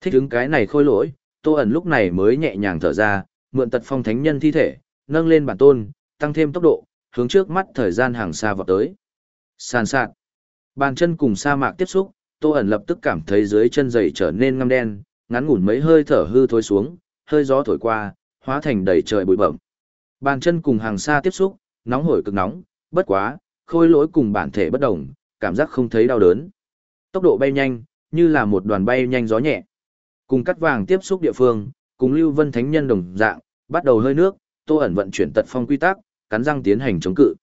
Thích ứng cái này khôi lỗi, Tô ẩn lúc này mới nhẹ nhàng thở ra, mượn tật phong thánh nhân thi thể, nâng lên bản tôn, tăng thêm tốc độ, hướng trước mắt thời gian hàng xa vọt tới. Sàn sạt. Bàn chân cùng sa mạc tiếp xúc, Tô ẩn lập tức cảm thấy dưới chân giày trở nên ngăm đen, ngắn ngủn mấy hơi thở hư thối xuống, hơi gió thổi qua, hóa thành đầy trời bụi bẩm. Bàn chân cùng hàng xa tiếp xúc, nóng hổi cực nóng, bất quá, khôi lỗi cùng bản thể bất đồng, cảm giác không thấy đau đớn. Tốc độ bay nhanh, như là một đoàn bay nhanh gió nhẹ. Cùng cắt vàng tiếp xúc địa phương, cùng Lưu Vân Thánh Nhân đồng dạng, bắt đầu hơi nước, Tô ẩn vận chuyển tật phong quy tắc, cắn răng tiến hành chống cự.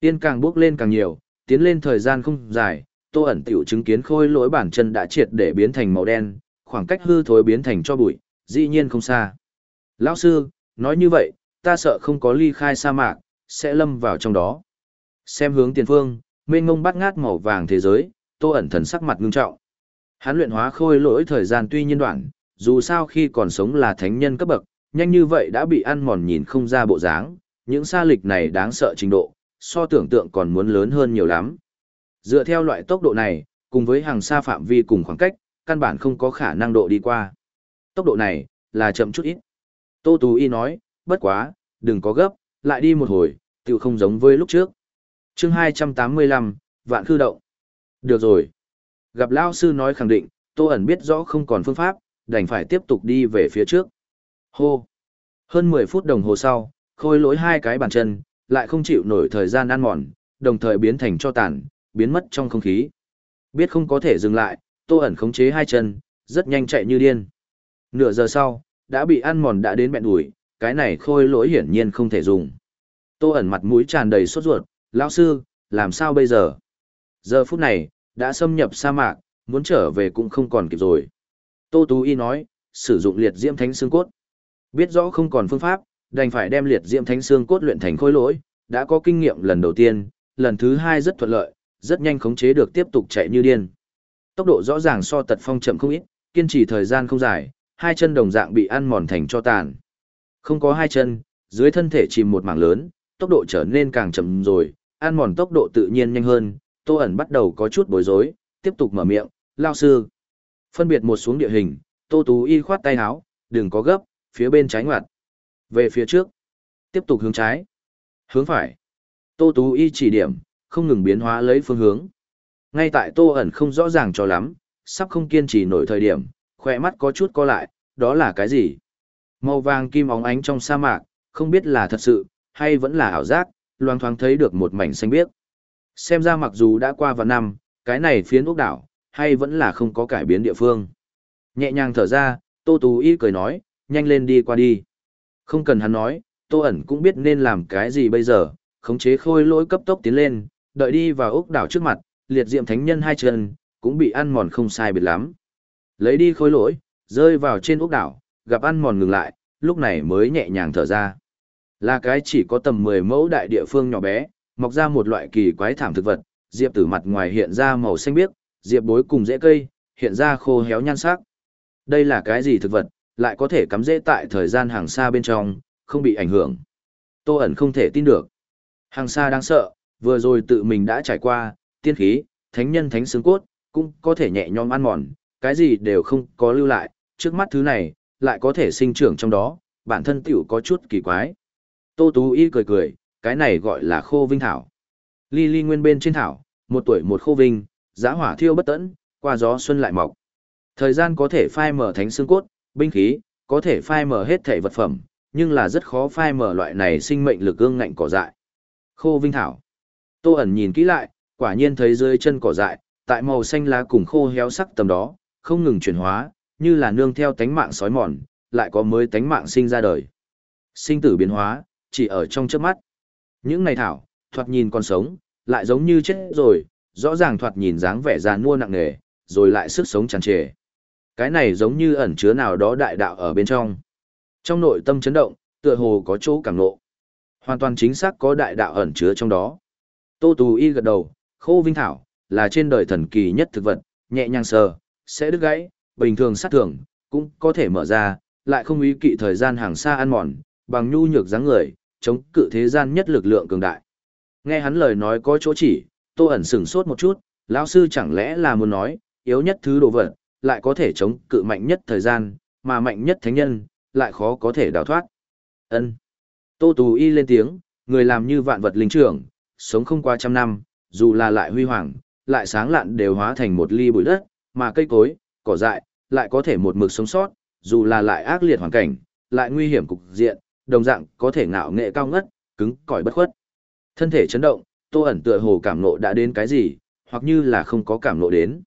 Tiên càng bước lên càng nhiều, tiến lên thời gian không dài, Tô ẩn tiểu chứng kiến khôi lỗi bản chân đã triệt để biến thành màu đen, khoảng cách hư thối biến thành cho bụi, dĩ nhiên không xa. Lão sư, nói như vậy, ta sợ không có ly khai sa mạc, sẽ lâm vào trong đó. Xem hướng tiền phương, mênh ngông bắt ngát màu vàng thế giới, Tô ẩn thần sắc mặt ngưng trọng. Hắn luyện hóa khôi lỗi thời gian tuy nhiên đoạn, dù sao khi còn sống là thánh nhân cấp bậc, nhanh như vậy đã bị ăn mòn nhìn không ra bộ dáng, những xa lịch này đáng sợ trình độ, so tưởng tượng còn muốn lớn hơn nhiều lắm. Dựa theo loại tốc độ này, cùng với hàng xa phạm vi cùng khoảng cách, căn bản không có khả năng độ đi qua. Tốc độ này, là chậm chút ít. Tô Tú Y nói, bất quá, đừng có gấp, lại đi một hồi, tự không giống với lúc trước chương 285, Vạn Khư Động. Được rồi. Gặp Lao Sư nói khẳng định, Tô ẩn biết rõ không còn phương pháp, đành phải tiếp tục đi về phía trước. Hô! Hơn 10 phút đồng hồ sau, khôi lỗi hai cái bàn chân, lại không chịu nổi thời gian ăn mòn, đồng thời biến thành cho tàn, biến mất trong không khí. Biết không có thể dừng lại, Tô ẩn khống chế hai chân, rất nhanh chạy như điên. Nửa giờ sau, đã bị ăn mòn đã đến bẹn đùi, cái này khôi lỗi hiển nhiên không thể dùng. Tô ẩn mặt mũi tràn đầy sốt ruột, lão sư, làm sao bây giờ? Giờ phút này, đã xâm nhập sa mạc, muốn trở về cũng không còn kịp rồi. Tô Tú Y nói, sử dụng liệt diễm thánh xương cốt. Biết rõ không còn phương pháp, đành phải đem liệt diễm thánh xương cốt luyện thành khối lỗi, đã có kinh nghiệm lần đầu tiên, lần thứ hai rất thuận lợi, rất nhanh khống chế được tiếp tục chạy như điên. Tốc độ rõ ràng so tật phong chậm không ít, kiên trì thời gian không dài, hai chân đồng dạng bị ăn mòn thành cho tàn. Không có hai chân, dưới thân thể chìm một mảng lớn, tốc độ trở nên càng chậm rồi, ăn mòn tốc độ tự nhiên nhanh hơn, Tô ẩn bắt đầu có chút bối rối, tiếp tục mở miệng, lao sư. Phân biệt một xuống địa hình, Tô Tú Y khoát tay áo, đừng có gấp, phía bên trái ngoặt. Về phía trước. Tiếp tục hướng trái. Hướng phải. Tô Tú Y chỉ điểm, không ngừng biến hóa lấy phương hướng. Ngay tại Tô ẩn không rõ ràng cho lắm, sắp không kiên trì nổi thời điểm, khỏe mắt có chút co lại, đó là cái gì? Màu vàng kim óng ánh trong sa mạc, không biết là thật sự, hay vẫn là ảo giác, loang thoáng thấy được một mảnh xanh biếc. Xem ra mặc dù đã qua vài năm, cái này phiến ốc đảo, hay vẫn là không có cải biến địa phương. Nhẹ nhàng thở ra, Tô Tú Y cười nói, nhanh lên đi qua đi. Không cần hắn nói, Tô ẩn cũng biết nên làm cái gì bây giờ, khống chế khôi lỗi cấp tốc tiến lên, đợi đi vào ốc đảo trước mặt, liệt diệm thánh nhân hai chân, cũng bị ăn mòn không sai biệt lắm. Lấy đi khôi lỗi, rơi vào trên ốc đảo, gặp ăn mòn ngừng lại, lúc này mới nhẹ nhàng thở ra. Là cái chỉ có tầm 10 mẫu đại địa phương nhỏ bé, mọc ra một loại kỳ quái thảm thực vật, diệp tử mặt ngoài hiện ra màu xanh biếc, diệp bối cùng rễ cây, hiện ra khô héo nhan sắc. Đây là cái gì thực vật, lại có thể cắm rễ tại thời gian hàng xa bên trong, không bị ảnh hưởng. Tô ẩn không thể tin được. Hàng xa đáng sợ, vừa rồi tự mình đã trải qua, tiên khí, thánh nhân thánh xương cốt, cũng có thể nhẹ nhõm ăn mòn, cái gì đều không có lưu lại, trước mắt thứ này, lại có thể sinh trưởng trong đó, bản thân tiểu có chút kỳ quái. Tô Tú Y cười cười, cái này gọi là khô vinh thảo. Ly ly nguyên bên trên thảo, một tuổi một khô vinh, giá hỏa thiêu bất tẫn, qua gió xuân lại mọc. Thời gian có thể phai mở thánh xương cốt, binh khí, có thể phai mở hết thể vật phẩm, nhưng là rất khó phai mở loại này sinh mệnh lực gương ngạnh cỏ dại. Khô vinh thảo. Tô ẩn nhìn kỹ lại, quả nhiên thấy dưới chân cỏ dại, tại màu xanh lá cùng khô héo sắc tầm đó, không ngừng chuyển hóa, như là nương theo tánh mạng sói mòn, lại có mới tánh mạng sinh ra đời. Sinh tử biến hóa, chỉ ở trong chớp mắt. Những này thảo, thoạt nhìn còn sống, lại giống như chết rồi, rõ ràng thoạt nhìn dáng vẻ già nua nặng nề, rồi lại sức sống tràn trề. Cái này giống như ẩn chứa nào đó đại đạo ở bên trong. Trong nội tâm chấn động, tựa hồ có chỗ cảm ngộ. Hoàn toàn chính xác có đại đạo ẩn chứa trong đó. Tô Tù Y gật đầu, khô vinh thảo, là trên đời thần kỳ nhất thực vật, nhẹ nhàng sờ, sẽ đứt gãy, bình thường sát thường, cũng có thể mở ra, lại không ý kỵ thời gian hàng xa ăn mòn, bằng nhu nhược dáng người, chống cự thế gian nhất lực lượng cường đại. Nghe hắn lời nói có chỗ chỉ, Tô ẩn sửng sốt một chút, lão sư chẳng lẽ là muốn nói, yếu nhất thứ đồ vật, lại có thể chống cự mạnh nhất thời gian, mà mạnh nhất thánh nhân, lại khó có thể đào thoát. Ân. Tô Tù Y lên tiếng, người làm như vạn vật linh trưởng, sống không qua trăm năm, dù là lại huy hoàng, lại sáng lạn đều hóa thành một ly bụi đất, mà cây cối, cỏ dại, lại có thể một mực sống sót, dù là lại ác liệt hoàn cảnh, lại nguy hiểm cục diện, đồng dạng có thể ngạo nghệ cao ngất, cứng cỏi bất khuất. Thân thể chấn động, Tô ẩn tựa hồ cảm nộ đã đến cái gì, hoặc như là không có cảm nộ đến.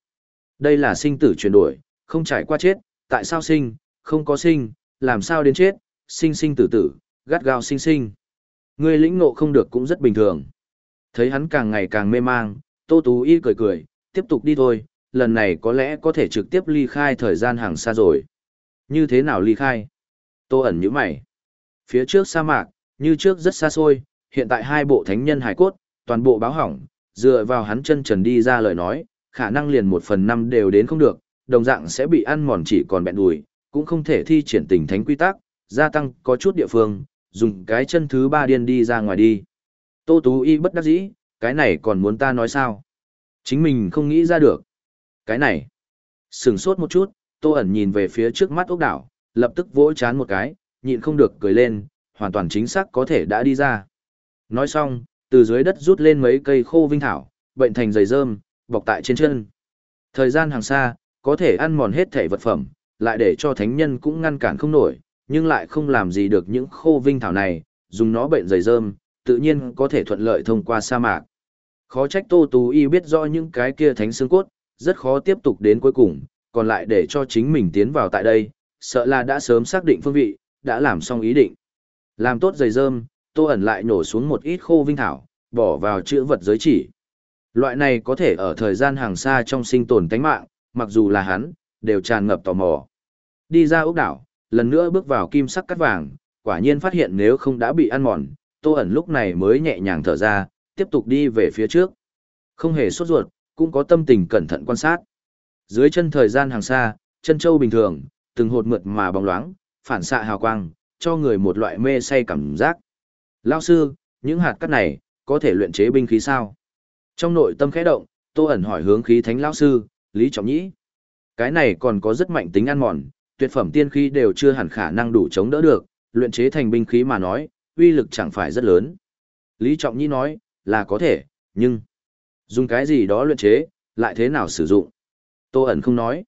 Đây là sinh tử chuyển đổi, không trải qua chết, tại sao sinh, không có sinh, làm sao đến chết, sinh sinh tử tử, gắt gao sinh sinh. Người lĩnh ngộ không được cũng rất bình thường. Thấy hắn càng ngày càng mê mang, Tô Tú Y cười cười, tiếp tục đi thôi, lần này có lẽ có thể trực tiếp ly khai thời gian hàng xa rồi. Như thế nào ly khai? Tô ẩn như mày. Phía trước sa mạc, như trước rất xa xôi, hiện tại hai bộ thánh nhân hải cốt, toàn bộ báo hỏng, dựa vào hắn chân trần đi ra lời nói, khả năng liền một phần năm đều đến không được, đồng dạng sẽ bị ăn mòn chỉ còn bẹn đùi, cũng không thể thi triển tình thánh quy tắc, gia tăng có chút địa phương, dùng cái chân thứ ba điên đi ra ngoài đi. Tô Tú Y bất đắc dĩ, cái này còn muốn ta nói sao? Chính mình không nghĩ ra được. Cái này. Sừng sốt một chút, Tô ẩn nhìn về phía trước mắt ốc đảo, lập tức vỗ chán một cái, nhịn không được cười lên, hoàn toàn chính xác có thể đã đi ra. Nói xong, từ dưới đất rút lên mấy cây khô vinh thảo, bệnh thành dày rơm, bọc tại trên chân. Thời gian hàng xa, có thể ăn mòn hết thể vật phẩm, lại để cho thánh nhân cũng ngăn cản không nổi, nhưng lại không làm gì được những khô vinh thảo này, dùng nó bệnh dày rơm, tự nhiên có thể thuận lợi thông qua sa mạc. Khó trách Tô Tú Y biết rõ những cái kia thánh xương cốt, rất khó tiếp tục đến cuối cùng, còn lại để cho chính mình tiến vào tại đây, sợ là đã sớm xác định phương vị, đã làm xong ý định. Làm tốt giày rơm, Tô ẩn lại nổ xuống một ít khô vinh thảo, bỏ vào chữ vật giới chỉ. Loại này có thể ở thời gian hàng xa trong sinh tồn tánh mạng, mặc dù là hắn, đều tràn ngập tò mò. Đi ra ốc đảo, lần nữa bước vào kim sắc cắt vàng, quả nhiên phát hiện nếu không đã bị ăn mòn, Tô ẩn lúc này mới nhẹ nhàng thở ra, tiếp tục đi về phía trước. Không hề sốt ruột, cũng có tâm tình cẩn thận quan sát. Dưới chân thời gian hàng xa, chân châu bình thường, từng hột mượt mà bóng loáng, phản xạ hào quang, cho người một loại mê say cảm giác. Lao sư, những hạt cát này, có thể luyện chế binh khí sao? Trong nội tâm khẽ động, Tô ẩn hỏi hướng khí thánh lão sư, Lý Trọng Nhĩ. Cái này còn có rất mạnh tính ăn mòn, tuyệt phẩm tiên khí đều chưa hẳn khả năng đủ chống đỡ được, luyện chế thành binh khí mà nói, uy lực chẳng phải rất lớn. Lý Trọng Nhĩ nói, là có thể, nhưng dùng cái gì đó luyện chế, lại thế nào sử dụng? Tô ẩn không nói.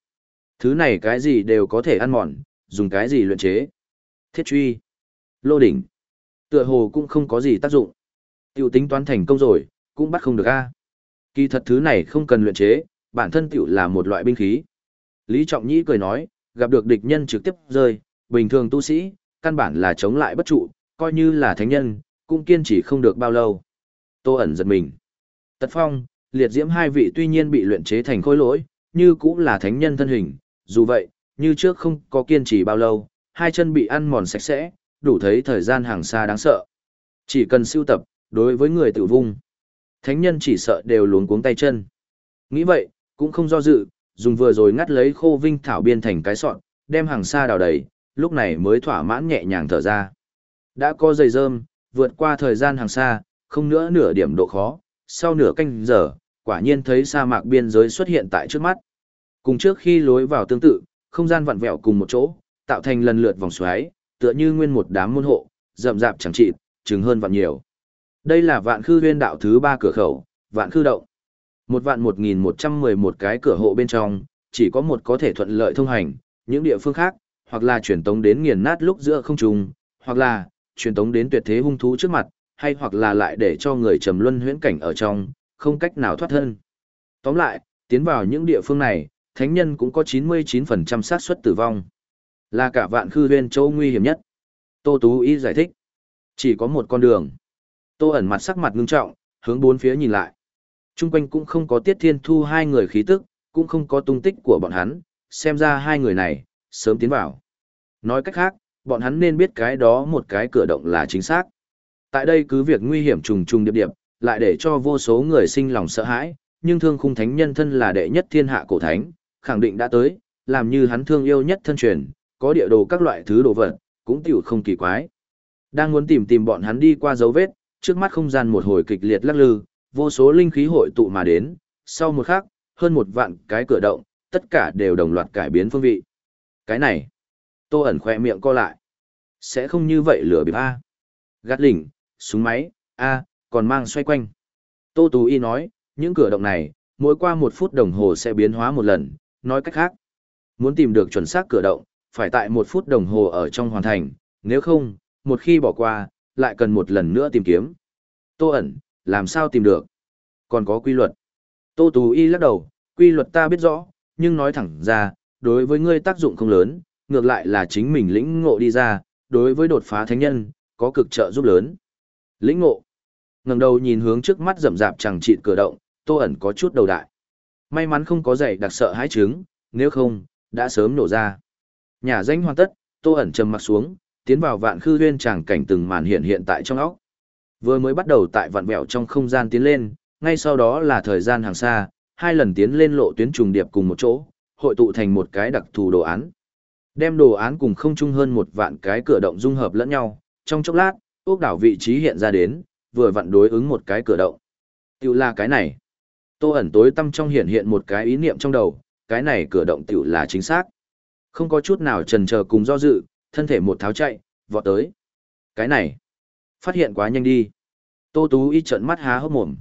Thứ này cái gì đều có thể ăn mòn, dùng cái gì luyện chế? Thiết truy, lô đỉnh. Tựa hồ cũng không có gì tác dụng. Tiểu tính toán thành công rồi, cũng bắt không được a. Kỳ thật thứ này không cần luyện chế, bản thân tiểu là một loại binh khí. Lý Trọng Nhĩ cười nói, gặp được địch nhân trực tiếp rơi, bình thường tu sĩ, căn bản là chống lại bất trụ, coi như là thánh nhân, cũng kiên trì không được bao lâu. Tô ẩn giật mình. Tật phong, liệt diễm hai vị tuy nhiên bị luyện chế thành khối lỗi, như cũng là thánh nhân thân hình, dù vậy, như trước không có kiên trì bao lâu, hai chân bị ăn mòn sạch sẽ, đủ thấy thời gian hàng xa đáng sợ. Chỉ cần siêu tập, đối với người tự vung, thánh nhân chỉ sợ đều luống cuống tay chân. Nghĩ vậy, cũng không do dự, dùng vừa rồi ngắt lấy khô vinh thảo biên thành cái sọn, đem hàng xa đào đầy, lúc này mới thỏa mãn nhẹ nhàng thở ra. Đã có dày rơm, vượt qua thời gian hàng xa, không nữa nửa điểm độ khó, sau nửa canh giờ, quả nhiên thấy sa mạc biên giới xuất hiện tại trước mắt. Cùng trước khi lối vào tương tự, không gian vặn vẹo cùng một chỗ, tạo thành lần lượt vòng xoáy, tựa như nguyên một đám môn hộ, rậm rạp chẳng chịt, chừng hơn vạn nhiều. Đây là vạn khư huyên đạo thứ ba cửa khẩu, vạn khư động. Một vạn một nghìn một trăm mười một cái cửa hộ bên trong, chỉ có một có thể thuận lợi thông hành, những địa phương khác, hoặc là chuyển tống đến nghiền nát lúc giữa không trùng, hoặc là truyền tống đến tuyệt thế hung thú trước mặt, hay hoặc là lại để cho người trầm luân huyễn cảnh ở trong, không cách nào thoát thân. Tóm lại, tiến vào những địa phương này, thánh nhân cũng có 99% xác suất tử vong. Là cả vạn khư huyên châu nguy hiểm nhất. Tô Tú Y giải thích. Chỉ có một con đường. Tô ẩn mặt sắc mặt ngưng trọng, hướng bốn phía nhìn lại. Trung quanh cũng không có tiết thiên thu hai người khí tức, cũng không có tung tích của bọn hắn, xem ra hai người này, sớm tiến vào. Nói cách khác, bọn hắn nên biết cái đó một cái cửa động là chính xác. Tại đây cứ việc nguy hiểm trùng trùng điệp điệp, lại để cho vô số người sinh lòng sợ hãi, nhưng thương khung thánh nhân thân là đệ nhất thiên hạ cổ thánh, khẳng định đã tới, làm như hắn thương yêu nhất thân truyền, có địa đồ các loại thứ đồ vật, cũng tiểu không kỳ quái. Đang muốn tìm tìm bọn hắn đi qua dấu vết, trước mắt không gian một hồi kịch liệt lắc lư, vô số linh khí hội tụ mà đến, sau một khắc, hơn một vạn cái cửa động, tất cả đều đồng loạt cải biến phương vị. Cái này, Tô ẩn khoe miệng co lại. Sẽ không như vậy lửa bịp A. Gắt lỉnh, súng máy, A, còn mang xoay quanh. Tô Tú Y nói, những cửa động này, mỗi qua một phút đồng hồ sẽ biến hóa một lần, nói cách khác. Muốn tìm được chuẩn xác cửa động, phải tại một phút đồng hồ ở trong hoàn thành, nếu không, một khi bỏ qua, lại cần một lần nữa tìm kiếm. Tô ẩn, làm sao tìm được? Còn có quy luật. Tô Tú Y lắc đầu, quy luật ta biết rõ, nhưng nói thẳng ra, đối với ngươi tác dụng không lớn, ngược lại là chính mình lĩnh ngộ đi ra, đối với đột phá thánh nhân, có cực trợ giúp lớn. Lĩnh ngộ. ngẩng đầu nhìn hướng trước mắt rậm rạp chẳng chịt cửa động, Tô ẩn có chút đầu đại. May mắn không có giày đặc sợ hãi trứng, nếu không, đã sớm nổ ra. Nhà danh hoàn tất, Tô ẩn trầm mặt xuống, tiến vào vạn khư huyên tràng cảnh từng màn hiện hiện tại trong óc. Vừa mới bắt đầu tại vạn bẹo trong không gian tiến lên, ngay sau đó là thời gian hàng xa, hai lần tiến lên lộ tuyến trùng điệp cùng một chỗ, hội tụ thành một cái đặc thù đồ án. Đem đồ án cùng không chung hơn một vạn cái cửa động dung hợp lẫn nhau, trong chốc lát, ốc đảo vị trí hiện ra đến, vừa vặn đối ứng một cái cửa động. Tiểu là cái này. Tô ẩn tối tâm trong hiện hiện một cái ý niệm trong đầu, cái này cửa động tiểu là chính xác. Không có chút nào trần chờ cùng do dự, thân thể một tháo chạy, vọt tới. Cái này, phát hiện quá nhanh đi. Tô Tú y trận mắt há hốc mồm.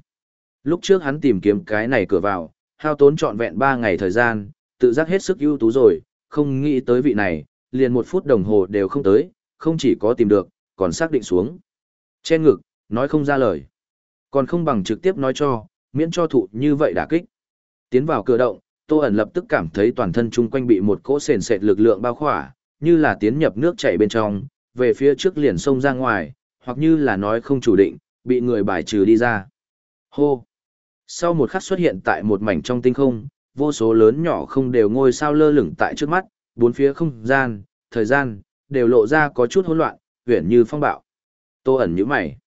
Lúc trước hắn tìm kiếm cái này cửa vào, hao tốn trọn vẹn 3 ngày thời gian, tự giác hết sức ưu tú rồi, không nghĩ tới vị này, liền một phút đồng hồ đều không tới, không chỉ có tìm được, còn xác định xuống. Trên ngực, nói không ra lời. Còn không bằng trực tiếp nói cho, miễn cho thụ như vậy đả kích. Tiến vào cửa động, Tô ẩn lập tức cảm thấy toàn thân chung quanh bị một cỗ sền sệt lực lượng bao khỏa, như là tiến nhập nước chảy bên trong, về phía trước liền sông ra ngoài, hoặc như là nói không chủ định, bị người bài trừ đi ra. Hô! Sau một khắc xuất hiện tại một mảnh trong tinh không, vô số lớn nhỏ không đều ngôi sao lơ lửng tại trước mắt, bốn phía không gian, thời gian, đều lộ ra có chút hỗn loạn, huyển như phong bạo. Tô ẩn như mày.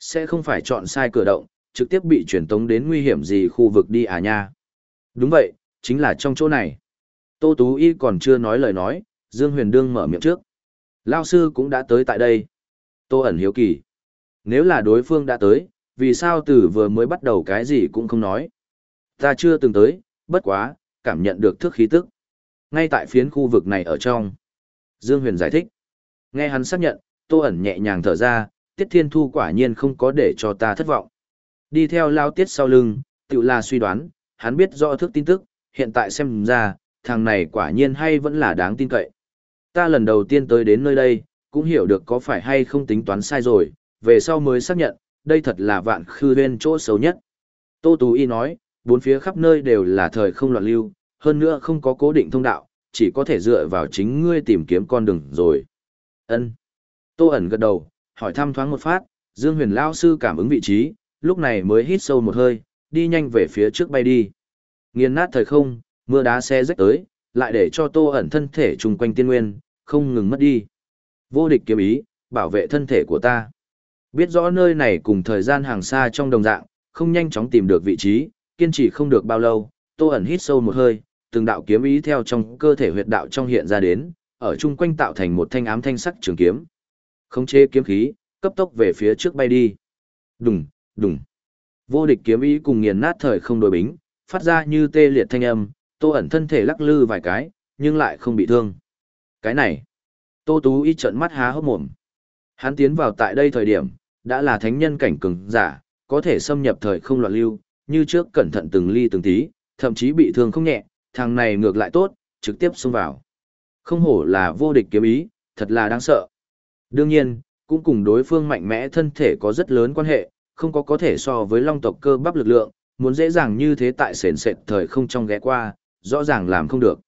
Sẽ không phải chọn sai cửa động, trực tiếp bị chuyển tống đến nguy hiểm gì khu vực đi à nha. Đúng vậy, chính là trong chỗ này. Tô Tú Y còn chưa nói lời nói, Dương Huyền Đương mở miệng trước. Lao sư cũng đã tới tại đây. Tô ẩn hiếu kỳ. Nếu là đối phương đã tới, vì sao từ vừa mới bắt đầu cái gì cũng không nói. Ta chưa từng tới, bất quá, cảm nhận được thức khí tức. Ngay tại phiến khu vực này ở trong. Dương Huyền giải thích. Nghe hắn xác nhận, Tô ẩn nhẹ nhàng thở ra, Tiết Thiên Thu quả nhiên không có để cho ta thất vọng. Đi theo lao tiết sau lưng, tự là suy đoán, hắn biết rõ thức tin tức, hiện tại xem ra, thằng này quả nhiên hay vẫn là đáng tin cậy. Ta lần đầu tiên tới đến nơi đây, cũng hiểu được có phải hay không tính toán sai rồi, về sau mới xác nhận, đây thật là vạn khư bên chỗ xấu nhất. Tô Tú Y nói, bốn phía khắp nơi đều là thời không loạn lưu, hơn nữa không có cố định thông đạo, chỉ có thể dựa vào chính ngươi tìm kiếm con đường rồi. Ân. Tô ẩn gật đầu, hỏi thăm thoáng một phát, Dương Huyền Lao sư cảm ứng vị trí, lúc này mới hít sâu một hơi, đi nhanh về phía trước bay đi. Nghiền nát thời không, mưa đá xe rách tới, lại để cho Tô ẩn thân thể trùng quanh tiên nguyên, không ngừng mất đi. Vô địch kiếm ý, bảo vệ thân thể của ta. Biết rõ nơi này cùng thời gian hàng xa trong đồng dạng, không nhanh chóng tìm được vị trí, kiên trì không được bao lâu, Tô ẩn hít sâu một hơi, từng đạo kiếm ý theo trong cơ thể huyệt đạo trong hiện ra đến, ở chung quanh tạo thành một thanh ám thanh sắc trường kiếm. Khống chế kiếm khí, cấp tốc về phía trước bay đi. Đùng, đùng. Vô địch kiếm ý cùng nghiền nát thời không đối bính, phát ra như tê liệt thanh âm, Tô ẩn thân thể lắc lư vài cái, nhưng lại không bị thương. Cái này, Tô Tú y trợn mắt há hốc mồm. Hắn tiến vào tại đây thời điểm, đã là thánh nhân cảnh cường giả, có thể xâm nhập thời không loạn lưu, như trước cẩn thận từng ly từng tí, thậm chí bị thương không nhẹ, thằng này ngược lại tốt, trực tiếp xông vào. Không hổ là vô địch kiếm ý, thật là đáng sợ. Đương nhiên, cũng cùng đối phương mạnh mẽ thân thể có rất lớn quan hệ, không có có thể so với long tộc cơ bắp lực lượng, muốn dễ dàng như thế tại sền sệt thời không trong ghé qua, rõ ràng làm không được.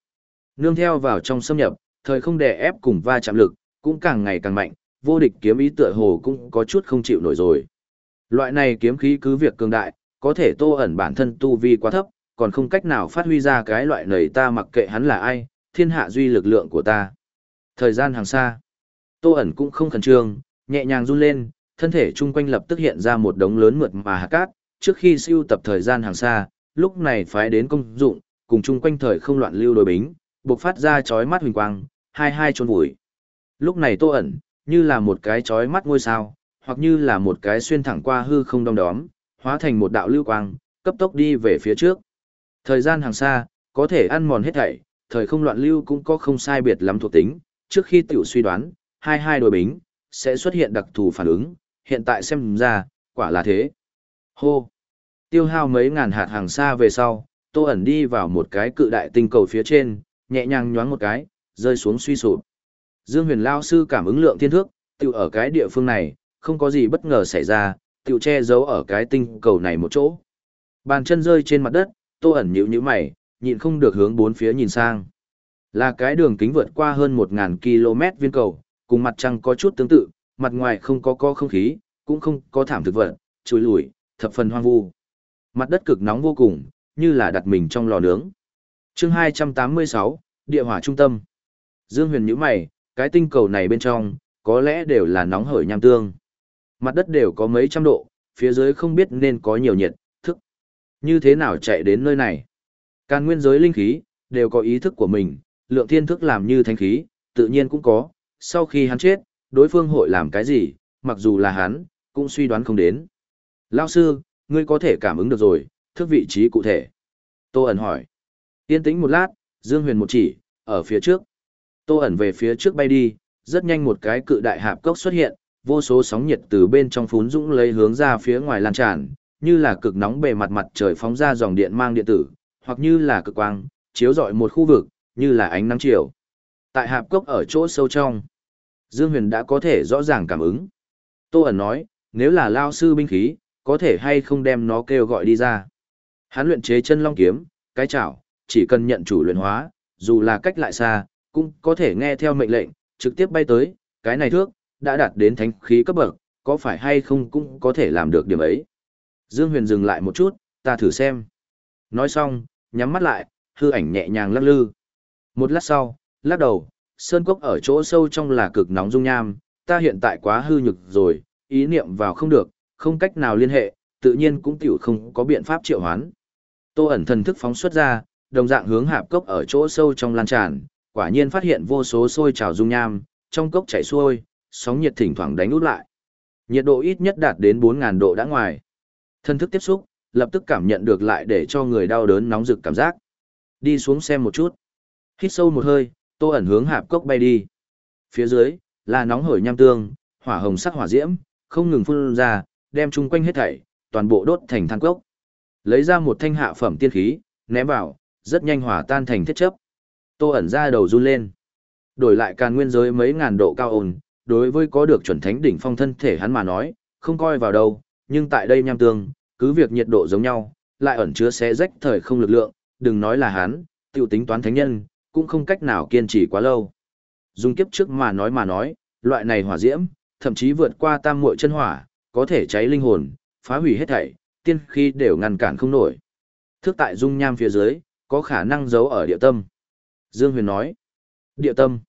Nương theo vào trong xâm nhập, thời không đè ép cùng va chạm lực, cũng càng ngày càng mạnh, vô địch kiếm ý tựa hồ cũng có chút không chịu nổi rồi. Loại này kiếm khí cứ việc cường đại, có thể tô ẩn bản thân tu vi quá thấp, còn không cách nào phát huy ra cái loại này ta mặc kệ hắn là ai, thiên hạ duy lực lượng của ta. Thời gian hàng xa, tô ẩn cũng không khẩn trương, nhẹ nhàng run lên, thân thể chung quanh lập tức hiện ra một đống lớn mượt mà hạt cát, trước khi siêu tập thời gian hàng xa, lúc này phái đến công dụng, cùng chung quanh thời không loạn lưu đối bính, bộc phát ra chói mắt huỳnh quang, hai hai trôn vùi. Lúc này Tô ẩn, như là một cái chói mắt ngôi sao, hoặc như là một cái xuyên thẳng qua hư không đông đóm, hóa thành một đạo lưu quang, cấp tốc đi về phía trước. Thời gian hàng xa, có thể ăn mòn hết thảy, thời không loạn lưu cũng có không sai biệt lắm thuộc tính, trước khi tiểu suy đoán, hai hai đối bính, sẽ xuất hiện đặc thù phản ứng, hiện tại xem ra, quả là thế. Hô! Tiêu hao mấy ngàn hạt hàng xa về sau, tô ẩn đi vào một cái cự đại tinh cầu phía trên, nhẹ nhàng nhoáng một cái, rơi xuống suy sụp. Dương huyền lao sư cảm ứng lượng thiên thước, tiểu ở cái địa phương này, không có gì bất ngờ xảy ra, tiểu che giấu ở cái tinh cầu này một chỗ. Bàn chân rơi trên mặt đất, tô ẩn nhíu nhíu mày, nhịn không được hướng bốn phía nhìn sang. Là cái đường kính vượt qua hơn 1.000 km viên cầu, cùng mặt trăng có chút tương tự, mặt ngoài không có co không khí, cũng không có thảm thực vật, chùi lùi, thập phần hoang vu. Mặt đất cực nóng vô cùng, như là đặt mình trong lò nướng. chương 286, địa hỏa trung tâm. Dương huyền nhíu mày, cái tinh cầu này bên trong, có lẽ đều là nóng hởi nham tương. Mặt đất đều có mấy trăm độ, phía dưới không biết nên có nhiều nhiệt, thức. Như thế nào chạy đến nơi này? Càn nguyên giới linh khí, đều có ý thức của mình, lượng thiên thức làm như thánh khí, tự nhiên cũng có. Sau khi hắn chết, đối phương hội làm cái gì, mặc dù là hắn, cũng suy đoán không đến. Lao sư, ngươi có thể cảm ứng được rồi, thức vị trí cụ thể. Tô ẩn hỏi. Yên tĩnh một lát, Dương Huyền một chỉ, ở phía trước. Tô ẩn về phía trước bay đi, rất nhanh một cái cự đại hạp cốc xuất hiện, vô số sóng nhiệt từ bên trong phún dũng lấy hướng ra phía ngoài lan tràn, như là cực nóng bề mặt mặt trời phóng ra dòng điện mang điện tử, hoặc như là cực quang, chiếu rọi một khu vực, như là ánh nắng chiều. Tại hạp cốc ở chỗ sâu trong, Dương Huyền đã có thể rõ ràng cảm ứng. Tô ẩn nói, nếu là lao sư binh khí, có thể hay không đem nó kêu gọi đi ra. Hắn luyện chế chân long kiếm, cái chảo, chỉ cần nhận chủ luyện hóa, dù là cách lại xa, cũng có thể nghe theo mệnh lệnh, trực tiếp bay tới, cái này thước, đã đạt đến thánh khí cấp bậc, có phải hay không cũng có thể làm được điểm ấy. Dương Huyền dừng lại một chút, ta thử xem. Nói xong, nhắm mắt lại, hư ảnh nhẹ nhàng lắc lư. Một lát sau, lắc đầu, sơn cốc ở chỗ sâu trong là cực nóng dung nham, ta hiện tại quá hư nhực rồi, ý niệm vào không được, không cách nào liên hệ, tự nhiên cũng tiểu không có biện pháp triệu hoán. Tô ẩn thần thức phóng xuất ra, đồng dạng hướng hạp cốc ở chỗ sâu trong lan tràn, quả nhiên phát hiện vô số sôi trào dung nham, trong cốc chảy xuôi, sóng nhiệt thỉnh thoảng đánh út lại. Nhiệt độ ít nhất đạt đến 4000 độ đã ngoài. Thân thức tiếp xúc, lập tức cảm nhận được lại để cho người đau đớn nóng rực cảm giác. Đi xuống xem một chút. Hít sâu một hơi, Tô ẩn hướng hạp cốc bay đi. Phía dưới là nóng hổi nham tương, hỏa hồng sắc hỏa diễm, không ngừng phun ra, đem chung quanh hết thảy, toàn bộ đốt thành than cốc. Lấy ra một thanh hạ phẩm tiên khí, ném vào, rất nhanh hỏa tan thành thiết chấp. Tô ẩn ra đầu run lên. Đổi lại càn nguyên giới mấy ngàn độ cao ồn, đối với có được chuẩn thánh đỉnh phong thân thể hắn mà nói, không coi vào đâu, nhưng tại đây nham tương, cứ việc nhiệt độ giống nhau, lại ẩn chứa xé rách thời không lực lượng, đừng nói là hắn, tiểu tính toán thánh nhân, cũng không cách nào kiên trì quá lâu. Dùng kiếp trước mà nói mà nói, loại này hỏa diễm, thậm chí vượt qua tam muội chân hỏa, có thể cháy linh hồn, phá hủy hết thảy, tiên khi đều ngăn cản không nổi. Thước tại dung nham phía dưới, có khả năng giấu ở địa tâm. Dương Huyền nói, địa tâm.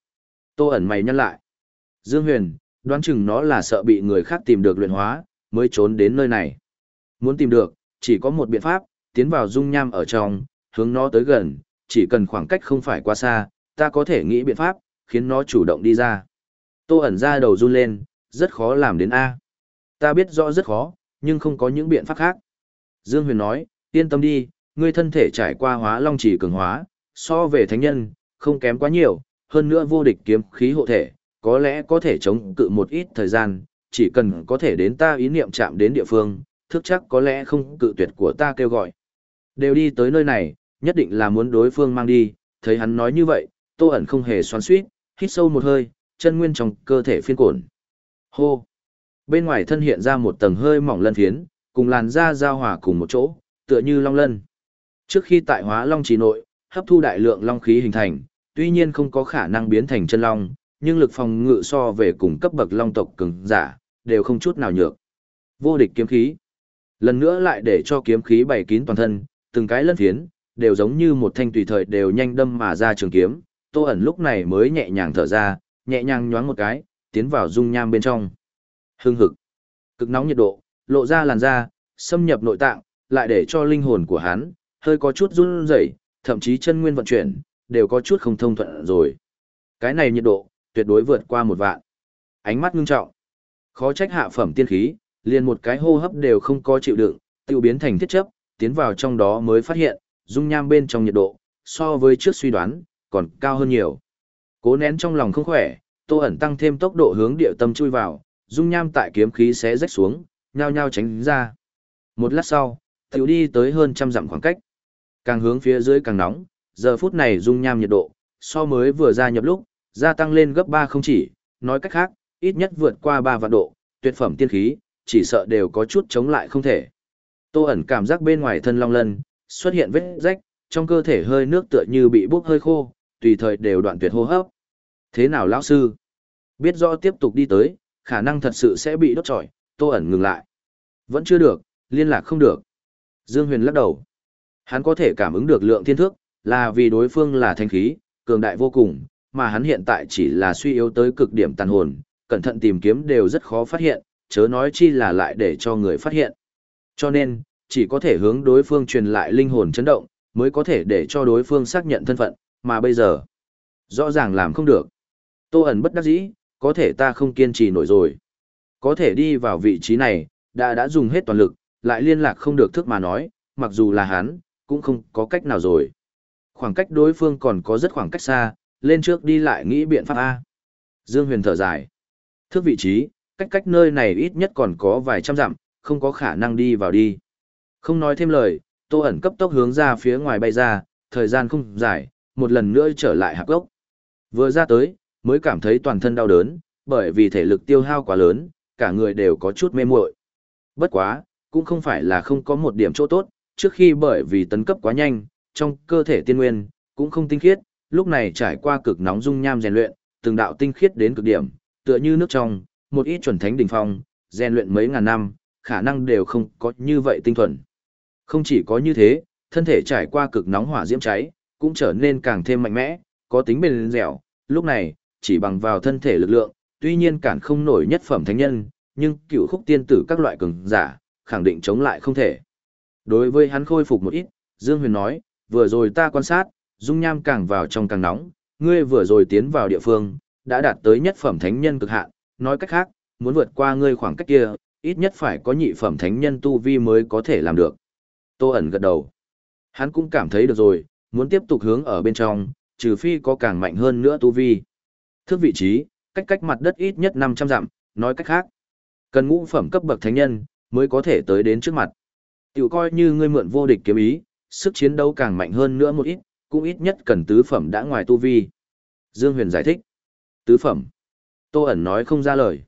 Tô ẩn mày nhăn lại. Dương Huyền, đoán chừng nó là sợ bị người khác tìm được luyện hóa, mới trốn đến nơi này. Muốn tìm được, chỉ có một biện pháp, tiến vào dung nham ở trong, hướng nó tới gần, chỉ cần khoảng cách không phải quá xa, ta có thể nghĩ biện pháp, khiến nó chủ động đi ra. Tô ẩn ra đầu run lên, rất khó làm đến A. Ta biết rõ rất khó, nhưng không có những biện pháp khác. Dương Huyền nói, yên tâm đi, ngươi thân thể trải qua hóa long chỉ cường hóa, so về thánh nhân, không kém quá nhiều, hơn nữa vô địch kiếm khí hộ thể, có lẽ có thể chống cự một ít thời gian, chỉ cần có thể đến ta ý niệm chạm đến địa phương, thức chắc có lẽ không cự tuyệt của ta kêu gọi. Đều đi tới nơi này, nhất định là muốn đối phương mang đi, thấy hắn nói như vậy, tô ẩn không hề xoắn xuýt, hít sâu một hơi, chân nguyên trong cơ thể phiên cổn. Hô! Bên ngoài thân hiện ra một tầng hơi mỏng lân phiến, cùng làn da giao hòa cùng một chỗ, tựa như long lân. Trước khi tại hóa long trì nội, hấp thu đại lượng long khí hình thành, tuy nhiên không có khả năng biến thành chân long, nhưng lực phòng ngự so về cùng cấp bậc long tộc cường giả, đều không chút nào nhược. Vô địch kiếm khí. Lần nữa lại để cho kiếm khí bày kín toàn thân, từng cái lân phiến, đều giống như một thanh tùy thời đều nhanh đâm mà ra trường kiếm, Tô ẩn lúc này mới nhẹ nhàng thở ra, nhẹ nhàng nhoáng một cái, tiến vào dung nham bên trong. Hưng hực, cực nóng nhiệt độ, lộ ra làn da, xâm nhập nội tạng, lại để cho linh hồn của hắn hơi có chút run rẩy, thậm chí chân nguyên vận chuyển đều có chút không thông thuận rồi. Cái này nhiệt độ tuyệt đối vượt qua một vạn. Ánh mắt ngưng trọng. Khó trách hạ phẩm tiên khí, liền một cái hô hấp đều không có chịu đựng, tiêu biến thành thiết chấp, tiến vào trong đó mới phát hiện, dung nham bên trong nhiệt độ, so với trước suy đoán, còn cao hơn nhiều. Cố nén trong lòng không khỏe, Tô ẩn tăng thêm tốc độ hướng địa tâm chui vào, dung nham tại kiếm khí sẽ rách xuống, nhao nhao tránh ra. Một lát sau, tiểu đi tới hơn trăm dặm khoảng cách. Càng hướng phía dưới càng nóng, giờ phút này dung nham nhiệt độ, so mới vừa ra nhập lúc, gia tăng lên gấp 3 không chỉ, nói cách khác, ít nhất vượt qua 3 vạn độ, tuyệt phẩm tiên khí, chỉ sợ đều có chút chống lại không thể. Tô ẩn cảm giác bên ngoài thân long lân, xuất hiện vết rách, trong cơ thể hơi nước tựa như bị bốc hơi khô, tùy thời đều đoạn tuyệt hô hấp. Thế nào lão sư? Biết rõ tiếp tục đi tới, khả năng thật sự sẽ bị đốt trọi, Tô ẩn ngừng lại. Vẫn chưa được, liên lạc không được. Dương Huyền lắc đầu. Hắn có thể cảm ứng được lượng thiên thước, là vì đối phương là thanh khí, cường đại vô cùng, mà hắn hiện tại chỉ là suy yếu tới cực điểm tàn hồn, cẩn thận tìm kiếm đều rất khó phát hiện, chớ nói chi là lại để cho người phát hiện. Cho nên, chỉ có thể hướng đối phương truyền lại linh hồn chấn động, mới có thể để cho đối phương xác nhận thân phận, mà bây giờ, rõ ràng làm không được. Tô ẩn bất đắc dĩ, có thể ta không kiên trì nổi rồi. Có thể đi vào vị trí này, đã đã dùng hết toàn lực, lại liên lạc không được thức mà nói, mặc dù là hắn, cũng không có cách nào rồi. Khoảng cách đối phương còn có rất khoảng cách xa, lên trước đi lại nghĩ biện pháp A. Dương Huyền thở dài. Thước vị trí, cách cách nơi này ít nhất còn có vài trăm dặm, không có khả năng đi vào đi. Không nói thêm lời, Tô ẩn cấp tốc hướng ra phía ngoài bay ra, thời gian không dài, một lần nữa trở lại hạp gốc. Vừa ra tới, mới cảm thấy toàn thân đau đớn, bởi vì thể lực tiêu hao quá lớn, cả người đều có chút mê muội. Bất quá, cũng không phải là không có một điểm chỗ tốt, trước khi bởi vì tấn cấp quá nhanh, trong cơ thể tiên nguyên cũng không tinh khiết, lúc này trải qua cực nóng dung nham rèn luyện, từng đạo tinh khiết đến cực điểm, tựa như nước trong, một ít chuẩn thánh đỉnh phong, rèn luyện mấy ngàn năm, khả năng đều không có như vậy tinh thuần. Không chỉ có như thế, thân thể trải qua cực nóng hỏa diễm cháy, cũng trở nên càng thêm mạnh mẽ, có tính bền dẻo, lúc này, chỉ bằng vào thân thể lực lượng, tuy nhiên cản không nổi nhất phẩm thánh nhân, nhưng cựu khúc tiên tử các loại cường giả, khẳng định chống lại không thể. Đối với hắn khôi phục một ít, Dương Huyền nói, vừa rồi ta quan sát, dung nham càng vào trong càng nóng, ngươi vừa rồi tiến vào địa phương, đã đạt tới nhất phẩm thánh nhân cực hạn, nói cách khác, muốn vượt qua ngươi khoảng cách kia, ít nhất phải có nhị phẩm thánh nhân tu vi mới có thể làm được. Tô ẩn gật đầu. Hắn cũng cảm thấy được rồi, muốn tiếp tục hướng ở bên trong, trừ phi có càng mạnh hơn nữa tu vi. Thước vị trí, cách cách mặt đất ít nhất 500 dặm, nói cách khác. Cần ngũ phẩm cấp bậc thánh nhân, mới có thể tới đến trước mặt. Tiểu coi như ngươi mượn vô địch kiếm ý, sức chiến đấu càng mạnh hơn nữa một ít, cũng ít nhất cần tứ phẩm đã ngoài tu vi. Dương Huyền giải thích. Tứ phẩm. Tô ẩn nói không ra lời.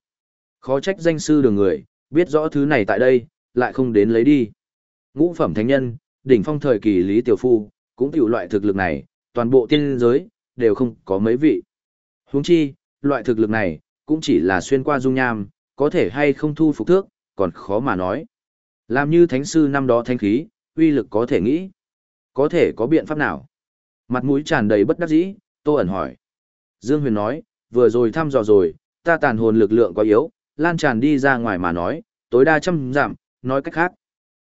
Khó trách danh sư đường người, biết rõ thứ này tại đây, lại không đến lấy đi. Ngũ phẩm thánh nhân, đỉnh phong thời kỳ Lý Tiểu Phu, cũng tiểu loại thực lực này, toàn bộ tiên giới, đều không có mấy vị. Huống chi, loại thực lực này, cũng chỉ là xuyên qua dung nham, có thể hay không thu phục thước, còn khó mà nói. Làm như thánh sư năm đó thanh khí, uy lực có thể nghĩ. Có thể có biện pháp nào? Mặt mũi tràn đầy bất đắc dĩ, Tô ẩn hỏi. Dương Huyền nói, vừa rồi thăm dò rồi, ta tàn hồn lực lượng quá yếu, lan tràn đi ra ngoài mà nói, tối đa trăm giảm, nói cách khác.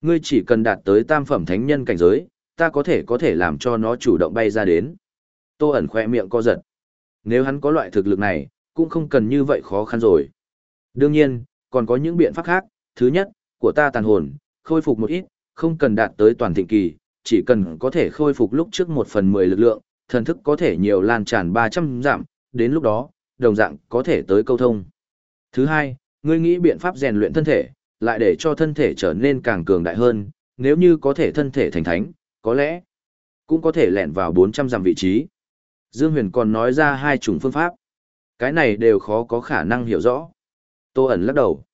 Ngươi chỉ cần đạt tới tam phẩm thánh nhân cảnh giới, ta có thể có thể làm cho nó chủ động bay ra đến. Tô ẩn khoe miệng co giật. Nếu hắn có loại thực lực này, cũng không cần như vậy khó khăn rồi. Đương nhiên, còn có những biện pháp khác. Thứ nhất, của ta tàn hồn, khôi phục một ít, không cần đạt tới toàn thịnh kỳ, chỉ cần có thể khôi phục lúc trước một phần mười lực lượng, thần thức có thể nhiều lan tràn 300 giảm, đến lúc đó, đồng dạng có thể tới câu thông. Thứ hai, ngươi nghĩ biện pháp rèn luyện thân thể, lại để cho thân thể trở nên càng cường đại hơn, nếu như có thể thân thể thành thánh, có lẽ cũng có thể lẻn vào 400 dặm vị trí. Dương Huyền còn nói ra hai chủng phương pháp. Cái này đều khó có khả năng hiểu rõ. Tô ẩn lắc đầu.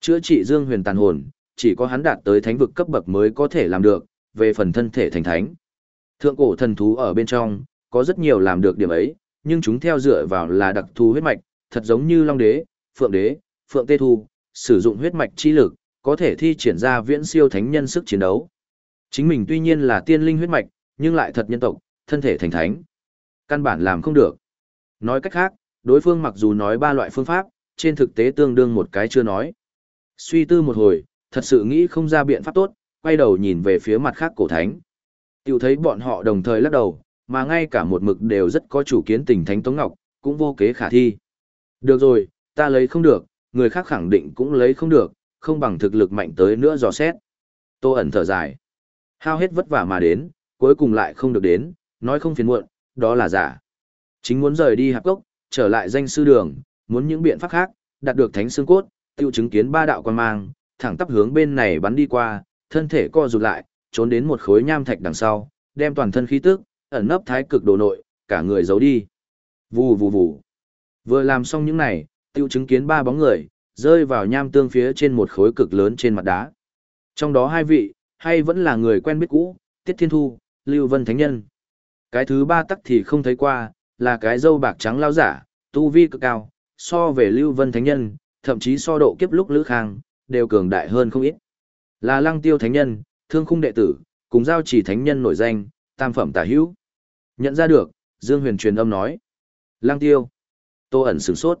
Chữa trị Dương Huyền tàn hồn, chỉ có hắn đạt tới thánh vực cấp bậc mới có thể làm được, về phần thân thể thành thánh. Thượng cổ thần thú ở bên trong, có rất nhiều làm được điểm ấy, nhưng chúng theo dựa vào là đặc thù huyết mạch, thật giống như Long Đế, Phượng Đế, Phượng Tê Thu, sử dụng huyết mạch chi lực, có thể thi triển ra viễn siêu thánh nhân sức chiến đấu. Chính mình tuy nhiên là tiên linh huyết mạch, nhưng lại thật nhân tộc, thân thể thành thánh. Căn bản làm không được. Nói cách khác, đối phương mặc dù nói ba loại phương pháp, trên thực tế tương đương một cái chưa nói. Suy tư một hồi, thật sự nghĩ không ra biện pháp tốt, quay đầu nhìn về phía mặt khác cổ thánh. Tiểu thấy bọn họ đồng thời lắc đầu, mà ngay cả một mực đều rất có chủ kiến tình thánh Tống Ngọc, cũng vô kế khả thi. Được rồi, ta lấy không được, người khác khẳng định cũng lấy không được, không bằng thực lực mạnh tới nữa dò xét. Tô ẩn thở dài. Hao hết vất vả mà đến, cuối cùng lại không được đến, nói không phiền muộn, đó là giả. Chính muốn rời đi hạp gốc, trở lại danh sư đường, muốn những biện pháp khác, đạt được thánh xương cốt, tiêu chứng kiến ba đạo quan mang, thẳng tắp hướng bên này bắn đi qua, thân thể co rụt lại, trốn đến một khối nham thạch đằng sau, đem toàn thân khí tức, ẩn nấp thái cực đồ nội, cả người giấu đi. Vù vù vù. Vừa làm xong những này, tiêu chứng kiến ba bóng người, rơi vào nham tương phía trên một khối cực lớn trên mặt đá. Trong đó hai vị, hay vẫn là người quen biết cũ, Tiết Thiên Thu, Lưu Vân Thánh Nhân. Cái thứ ba tắc thì không thấy qua, là cái dâu bạc trắng lao giả, tu vi cực cao, so về Lưu Vân Thánh Nhân, thậm chí so độ kiếp lúc Lữ Khang, đều cường đại hơn không ít. Là Lăng Tiêu Thánh Nhân, Thương Khung Đệ Tử, cùng giao chỉ Thánh Nhân nổi danh, tam phẩm tả hữu. Nhận ra được, Dương Huyền truyền âm nói. Lăng Tiêu. Tô ẩn sửng sốt.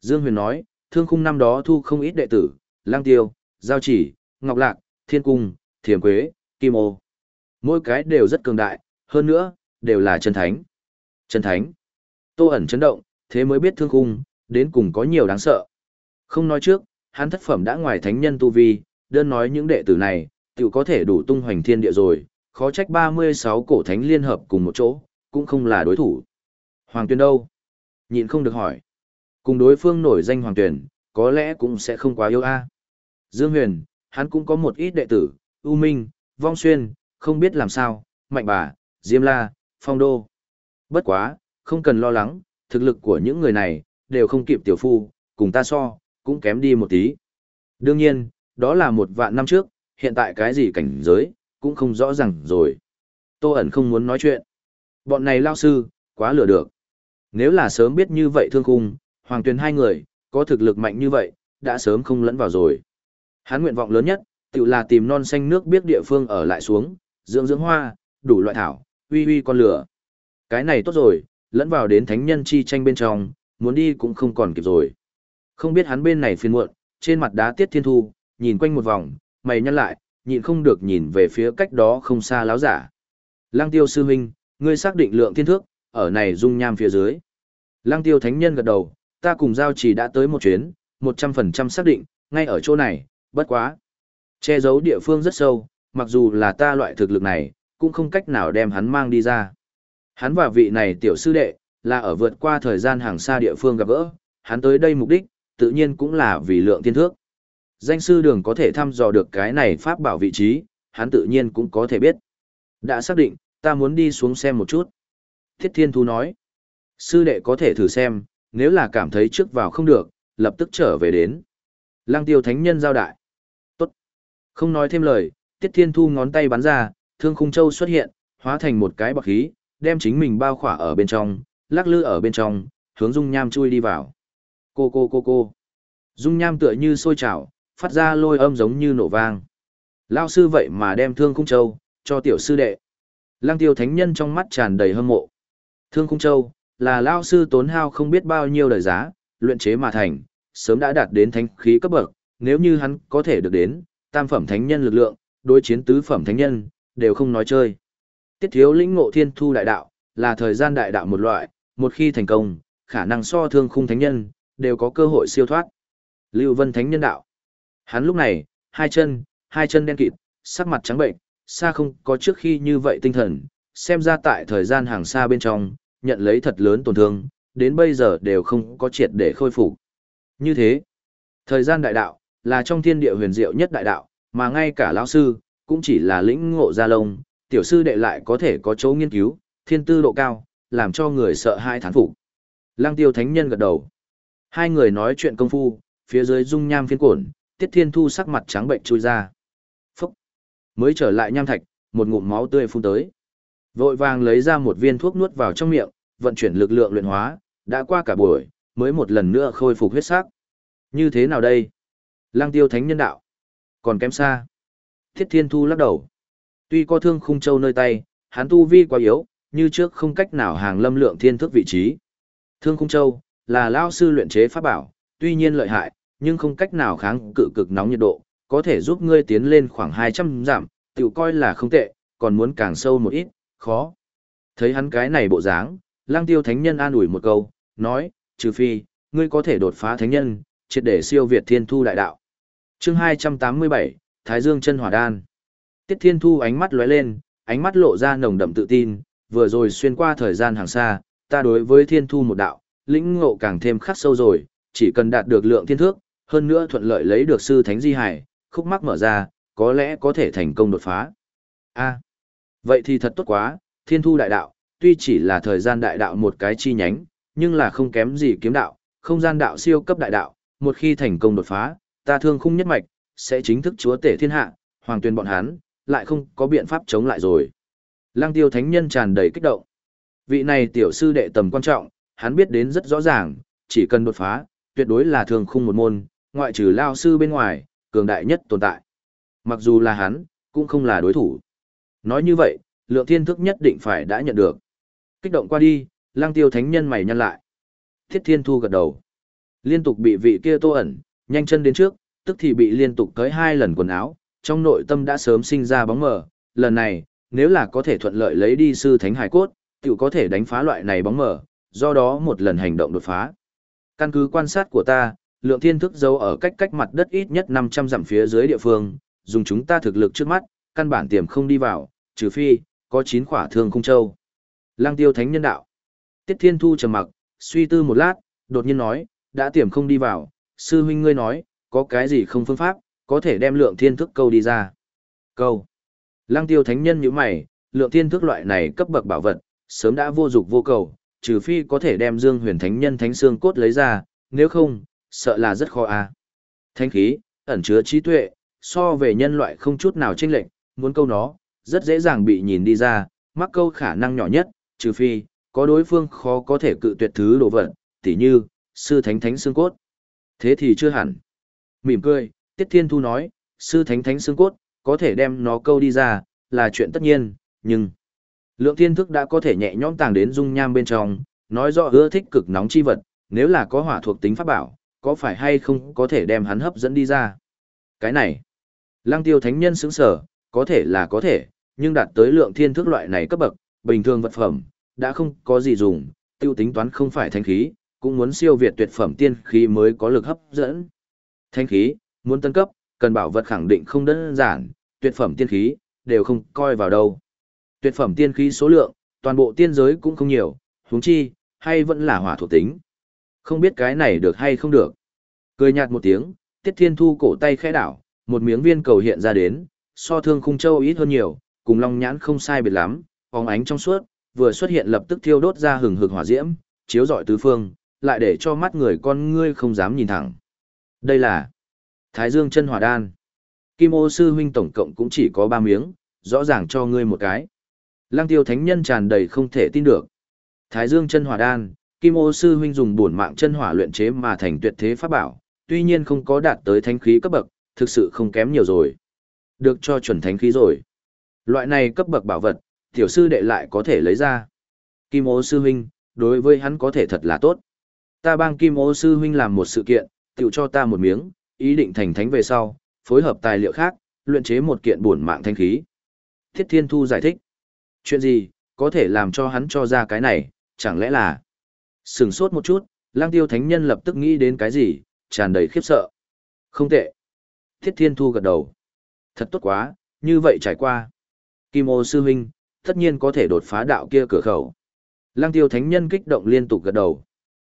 Dương Huyền nói, Thương Khung năm đó thu không ít đệ tử, Lăng Tiêu, Giao Chỉ, Ngọc Lạc, Thiên Cung, Thiềm Quế, Kim Ô. Mỗi cái đều rất cường đại, hơn nữa, đều là chân thánh. Chân thánh. Tô ẩn chấn động, thế mới biết thương khung, đến cùng có nhiều đáng sợ. Không nói trước, hắn thất phẩm đã ngoài thánh nhân tu vi, đơn nói những đệ tử này, tự có thể đủ tung hoành thiên địa rồi, khó trách 36 cổ thánh liên hợp cùng một chỗ, cũng không là đối thủ. Hoàng tuyên đâu? Nhìn không được hỏi. Cùng đối phương nổi danh hoàng tuyển, có lẽ cũng sẽ không quá yêu a. Dương Huyền, hắn cũng có một ít đệ tử, U Minh, Vong Xuyên, không biết làm sao, Mạnh Bà, Diêm La, Phong Đô. Bất quá, không cần lo lắng, thực lực của những người này, đều không kịp tiểu phu, cùng ta so, cũng kém đi một tí. Đương nhiên, đó là một vạn năm trước, hiện tại cái gì cảnh giới, cũng không rõ ràng rồi. Tô ẩn không muốn nói chuyện. Bọn này lao sư, quá lừa được. Nếu là sớm biết như vậy thương khung, hoàng Tuyền hai người, có thực lực mạnh như vậy, đã sớm không lẫn vào rồi. Hắn nguyện vọng lớn nhất, tự là tìm non xanh nước biết địa phương ở lại xuống, dưỡng dưỡng hoa, đủ loại thảo, uy uy con lửa. Cái này tốt rồi, lẫn vào đến thánh nhân chi tranh bên trong, muốn đi cũng không còn kịp rồi. Không biết hắn bên này phiền muộn, trên mặt đá tiết thiên thu, nhìn quanh một vòng, mày nhăn lại, nhịn không được nhìn về phía cách đó không xa láo giả. Lăng tiêu sư huynh, ngươi xác định lượng thiên thước, ở này dung nham phía dưới. Lăng tiêu thánh nhân gật đầu, ta cùng giao chỉ đã tới một chuyến, 100% xác định, ngay ở chỗ này, bất quá. Che giấu địa phương rất sâu, mặc dù là ta loại thực lực này, cũng không cách nào đem hắn mang đi ra. Hắn và vị này tiểu sư đệ, là ở vượt qua thời gian hàng xa địa phương gặp gỡ, hắn tới đây mục đích, tự nhiên cũng là vì lượng thiên thước. Danh sư đường có thể thăm dò được cái này pháp bảo vị trí, hắn tự nhiên cũng có thể biết. Đã xác định, ta muốn đi xuống xem một chút. Thiết thiên thú nói, sư đệ có thể thử xem, nếu là cảm thấy trước vào không được, lập tức trở về đến. Lăng tiêu thánh nhân giao đại. Tốt. Không nói thêm lời, Tiết Thiên Thu ngón tay bắn ra, thương khung châu xuất hiện, hóa thành một cái bọc khí, đem chính mình bao khỏa ở bên trong, lắc lư ở bên trong, hướng dung nham chui đi vào. Cô cô cô cô. Dung nham tựa như sôi trào, phát ra lôi âm giống như nổ vang. Lao sư vậy mà đem thương khung châu, cho tiểu sư đệ. Lăng tiêu thánh nhân trong mắt tràn đầy hâm mộ. Thương khung châu, là Lao sư tốn hao không biết bao nhiêu đời giá, luyện chế mà thành, sớm đã đạt đến thánh khí cấp bậc, nếu như hắn có thể được đến, tam phẩm thánh nhân lực lượng, đối chiến tứ phẩm thánh nhân, đều không nói chơi. Tiết thiếu lĩnh ngộ thiên thu đại đạo, là thời gian đại đạo một loại, một khi thành công, khả năng so thương khung thánh nhân, đều có cơ hội siêu thoát. Lưu Vân thánh nhân đạo. Hắn lúc này, hai chân, hai chân đen kịt, sắc mặt trắng bệnh, xa không có trước khi như vậy tinh thần, xem ra tại thời gian hàng xa bên trong, nhận lấy thật lớn tổn thương, đến bây giờ đều không có triệt để khôi phục. Như thế, thời gian đại đạo, là trong thiên địa huyền diệu nhất đại đạo, mà ngay cả lão sư, cũng chỉ là lĩnh ngộ gia lông, tiểu sư đệ lại có thể có chỗ nghiên cứu, thiên tư độ cao, làm cho người sợ hai thán phục. Lăng tiêu thánh nhân gật đầu. Hai người nói chuyện công phu, phía dưới dung nham phiến cổn, tiết thiên thu sắc mặt trắng bệnh chui ra. Phúc! Mới trở lại nham thạch, một ngụm máu tươi phun tới. Vội vàng lấy ra một viên thuốc nuốt vào trong miệng, vận chuyển lực lượng luyện hóa, đã qua cả buổi, mới một lần nữa khôi phục huyết sắc. Như thế nào đây? Lăng tiêu thánh nhân đạo. Còn kém xa. Thiết thiên thu lắc đầu. Tuy có thương khung châu nơi tay, hắn tu vi quá yếu, như trước không cách nào hàng lâm lượng thiên thức vị trí. Thương khung châu, là lao sư luyện chế pháp bảo, tuy nhiên lợi hại, nhưng không cách nào kháng cự cực nóng nhiệt độ, có thể giúp ngươi tiến lên khoảng 200 giảm, tiểu coi là không tệ, còn muốn càng sâu một ít, khó. Thấy hắn cái này bộ dáng, lang tiêu thánh nhân an ủi một câu, nói, trừ phi, ngươi có thể đột phá thánh nhân, triệt để siêu việt thiên thu đại đạo. chương 287, Thái Dương chân hỏa đan. Tiết thiên thu ánh mắt lóe lên, ánh mắt lộ ra nồng đậm tự tin, vừa rồi xuyên qua thời gian hàng xa, ta đối với thiên thu một đạo, lĩnh ngộ càng thêm khắc sâu rồi, chỉ cần đạt được lượng thiên thước, hơn nữa thuận lợi lấy được sư thánh di hải, khúc mắc mở ra, có lẽ có thể thành công đột phá. A, vậy thì thật tốt quá, thiên thu đại đạo, tuy chỉ là thời gian đại đạo một cái chi nhánh, nhưng là không kém gì kiếm đạo, không gian đạo siêu cấp đại đạo, một khi thành công đột phá, ta thương khung nhất mạch, sẽ chính thức chúa tể thiên hạ, hoàng tuyên bọn hắn, lại không có biện pháp chống lại rồi. Lăng tiêu thánh nhân tràn đầy kích động. Vị này tiểu sư đệ tầm quan trọng, hắn biết đến rất rõ ràng, chỉ cần đột phá, tuyệt đối là thường khung một môn, ngoại trừ lao sư bên ngoài, cường đại nhất tồn tại. Mặc dù là hắn, cũng không là đối thủ. Nói như vậy, lượng thiên thức nhất định phải đã nhận được. Kích động qua đi, lang tiêu thánh nhân mày nhăn lại. Thiết thiên thu gật đầu. Liên tục bị vị kia tô ẩn, nhanh chân đến trước, tức thì bị liên tục tới hai lần quần áo, trong nội tâm đã sớm sinh ra bóng mờ. Lần này, nếu là có thể thuận lợi lấy đi sư thánh hải cốt, tự có thể đánh phá loại này bóng mờ, do đó một lần hành động đột phá. Căn cứ quan sát của ta, lượng thiên thức giấu ở cách cách mặt đất ít nhất 500 dặm phía dưới địa phương, dùng chúng ta thực lực trước mắt, căn bản tiềm không đi vào, trừ phi, có chín khỏa thương khung châu. Lăng tiêu thánh nhân đạo. Tiết thiên thu trầm mặc, suy tư một lát, đột nhiên nói, đã tiềm không đi vào, sư huynh ngươi nói, có cái gì không phương pháp, có thể đem lượng thiên thức câu đi ra. Câu. Lăng tiêu thánh nhân như mày, lượng thiên thức loại này cấp bậc bảo vật, sớm đã vô dục vô cầu, trừ phi có thể đem dương huyền thánh nhân thánh xương cốt lấy ra, nếu không, sợ là rất khó à. Thánh khí, ẩn chứa trí tuệ, so về nhân loại không chút nào chênh lệch, muốn câu nó, rất dễ dàng bị nhìn đi ra, mắc câu khả năng nhỏ nhất, trừ phi, có đối phương khó có thể cự tuyệt thứ đồ vật, tỉ như, sư thánh thánh xương cốt. Thế thì chưa hẳn. Mỉm cười, Tiết Thiên Thu nói, sư thánh thánh xương cốt, có thể đem nó câu đi ra, là chuyện tất nhiên, nhưng... Lượng thiên thức đã có thể nhẹ nhõm tàng đến dung nham bên trong, nói rõ ưa thích cực nóng chi vật, nếu là có hỏa thuộc tính pháp bảo, có phải hay không có thể đem hắn hấp dẫn đi ra. Cái này, lăng tiêu thánh nhân sững sở, có thể là có thể, nhưng đạt tới lượng thiên thước loại này cấp bậc, bình thường vật phẩm, đã không có gì dùng, tiêu tính toán không phải thanh khí, cũng muốn siêu việt tuyệt phẩm tiên khí mới có lực hấp dẫn. Thanh khí, muốn tân cấp, cần bảo vật khẳng định không đơn giản, tuyệt phẩm tiên khí, đều không coi vào đâu. Tuyệt phẩm tiên khí số lượng, toàn bộ tiên giới cũng không nhiều, huống chi, hay vẫn là hỏa thuộc tính. Không biết cái này được hay không được. Cười nhạt một tiếng, Tiết Thiên Thu cổ tay khẽ đảo, một miếng viên cầu hiện ra đến, so thương khung châu ít hơn nhiều, cùng long nhãn không sai biệt lắm, phóng ánh trong suốt, vừa xuất hiện lập tức thiêu đốt ra hừng hực hỏa diễm, chiếu rọi tứ phương, lại để cho mắt người con ngươi không dám nhìn thẳng. Đây là Thái Dương chân hỏa đan. Kim ô sư huynh tổng cộng cũng chỉ có 3 miếng, rõ ràng cho ngươi một cái. Lăng tiêu thánh nhân tràn đầy không thể tin được. Thái Dương chân hỏa đan, Kim ô sư huynh dùng bổn mạng chân hỏa luyện chế mà thành tuyệt thế pháp bảo, tuy nhiên không có đạt tới thánh khí cấp bậc, thực sự không kém nhiều rồi. Được cho chuẩn thánh khí rồi. Loại này cấp bậc bảo vật, tiểu sư đệ lại có thể lấy ra. Kim ô sư huynh, đối với hắn có thể thật là tốt. Ta bang Kim ô sư huynh làm một sự kiện, tiểu cho ta một miếng, ý định thành thánh về sau, phối hợp tài liệu khác, luyện chế một kiện bổn mạng thanh khí. Thiết Thiên Thu giải thích. Chuyện gì, có thể làm cho hắn cho ra cái này, chẳng lẽ là... Sừng sốt một chút, lang tiêu thánh nhân lập tức nghĩ đến cái gì, tràn đầy khiếp sợ. Không tệ. Thiết Thiên Thu gật đầu. Thật tốt quá, như vậy trải qua. Kim ô sư huynh, tất nhiên có thể đột phá đạo kia cửa khẩu. Lang tiêu thánh nhân kích động liên tục gật đầu.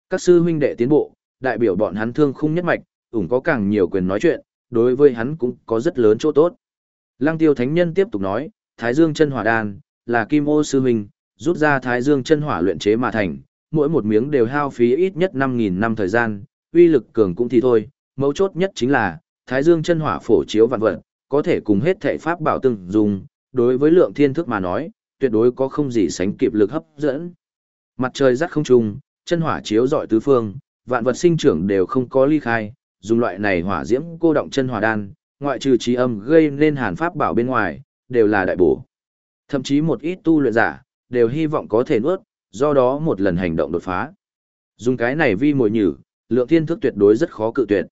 Các sư huynh đệ tiến bộ, đại biểu bọn hắn thương khung nhất mạch, ủng có càng nhiều quyền nói chuyện, đối với hắn cũng có rất lớn chỗ tốt. Lăng tiêu thánh nhân tiếp tục nói, Thái Dương chân hỏa đan, là kim ô sư huynh, rút ra Thái Dương chân hỏa luyện chế mà thành, mỗi một miếng đều hao phí ít nhất 5.000 năm thời gian, uy lực cường cũng thì thôi, mấu chốt nhất chính là, Thái Dương chân hỏa phổ chiếu vạn vật, có thể cùng hết thể pháp bảo từng dùng, đối với lượng thiên thức mà nói, tuyệt đối có không gì sánh kịp lực hấp dẫn. Mặt trời rắc không trùng, chân hỏa chiếu dọi tứ phương, vạn vật sinh trưởng đều không có ly khai, dùng loại này hỏa diễm cô động chân hỏa đan, ngoại trừ trí âm gây nên hàn pháp bảo bên ngoài, đều là đại bổ. Thậm chí một ít tu luyện giả, đều hy vọng có thể nuốt, do đó một lần hành động đột phá. Dùng cái này vi mồi nhử, lượng thiên thức tuyệt đối rất khó cự tuyệt.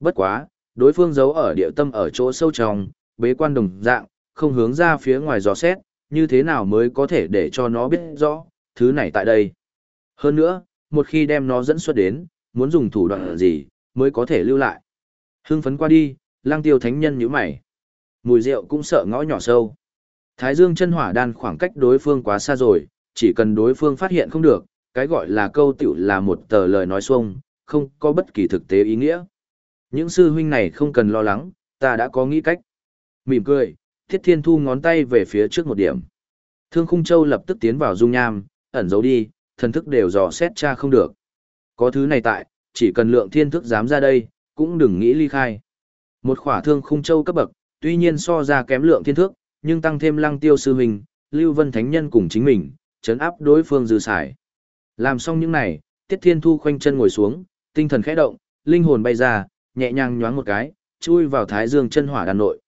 Bất quá, đối phương giấu ở địa tâm ở chỗ sâu trong, bế quan đồng dạng, không hướng ra phía ngoài dò xét, như thế nào mới có thể để cho nó biết rõ, thứ này tại đây. Hơn nữa, một khi đem nó dẫn xuất đến, muốn dùng thủ đoạn gì, mới có thể lưu lại. Hưng phấn qua đi, lang tiêu thánh nhân nhíu mày. Mùi rượu cũng sợ ngõ nhỏ sâu. Thái dương chân hỏa đan khoảng cách đối phương quá xa rồi, chỉ cần đối phương phát hiện không được, cái gọi là câu tiểu là một tờ lời nói xuông, không có bất kỳ thực tế ý nghĩa. Những sư huynh này không cần lo lắng, ta đã có nghĩ cách. Mỉm cười, thiết thiên thu ngón tay về phía trước một điểm. Thương khung châu lập tức tiến vào dung nham, ẩn giấu đi, thần thức đều dò xét cha không được. Có thứ này tại, chỉ cần lượng thiên thức dám ra đây, cũng đừng nghĩ ly khai. Một khỏa thương khung châu cấp bậc, tuy nhiên so ra kém lượng thiên thức, nhưng tăng thêm lăng tiêu sư huynh, Lưu Vân Thánh Nhân cùng chính mình, chấn áp đối phương dư xài. Làm xong những này, Tiết Thiên Thu khoanh chân ngồi xuống, tinh thần khẽ động, linh hồn bay ra, nhẹ nhàng nhoáng một cái, chui vào thái dương chân hỏa đan nội.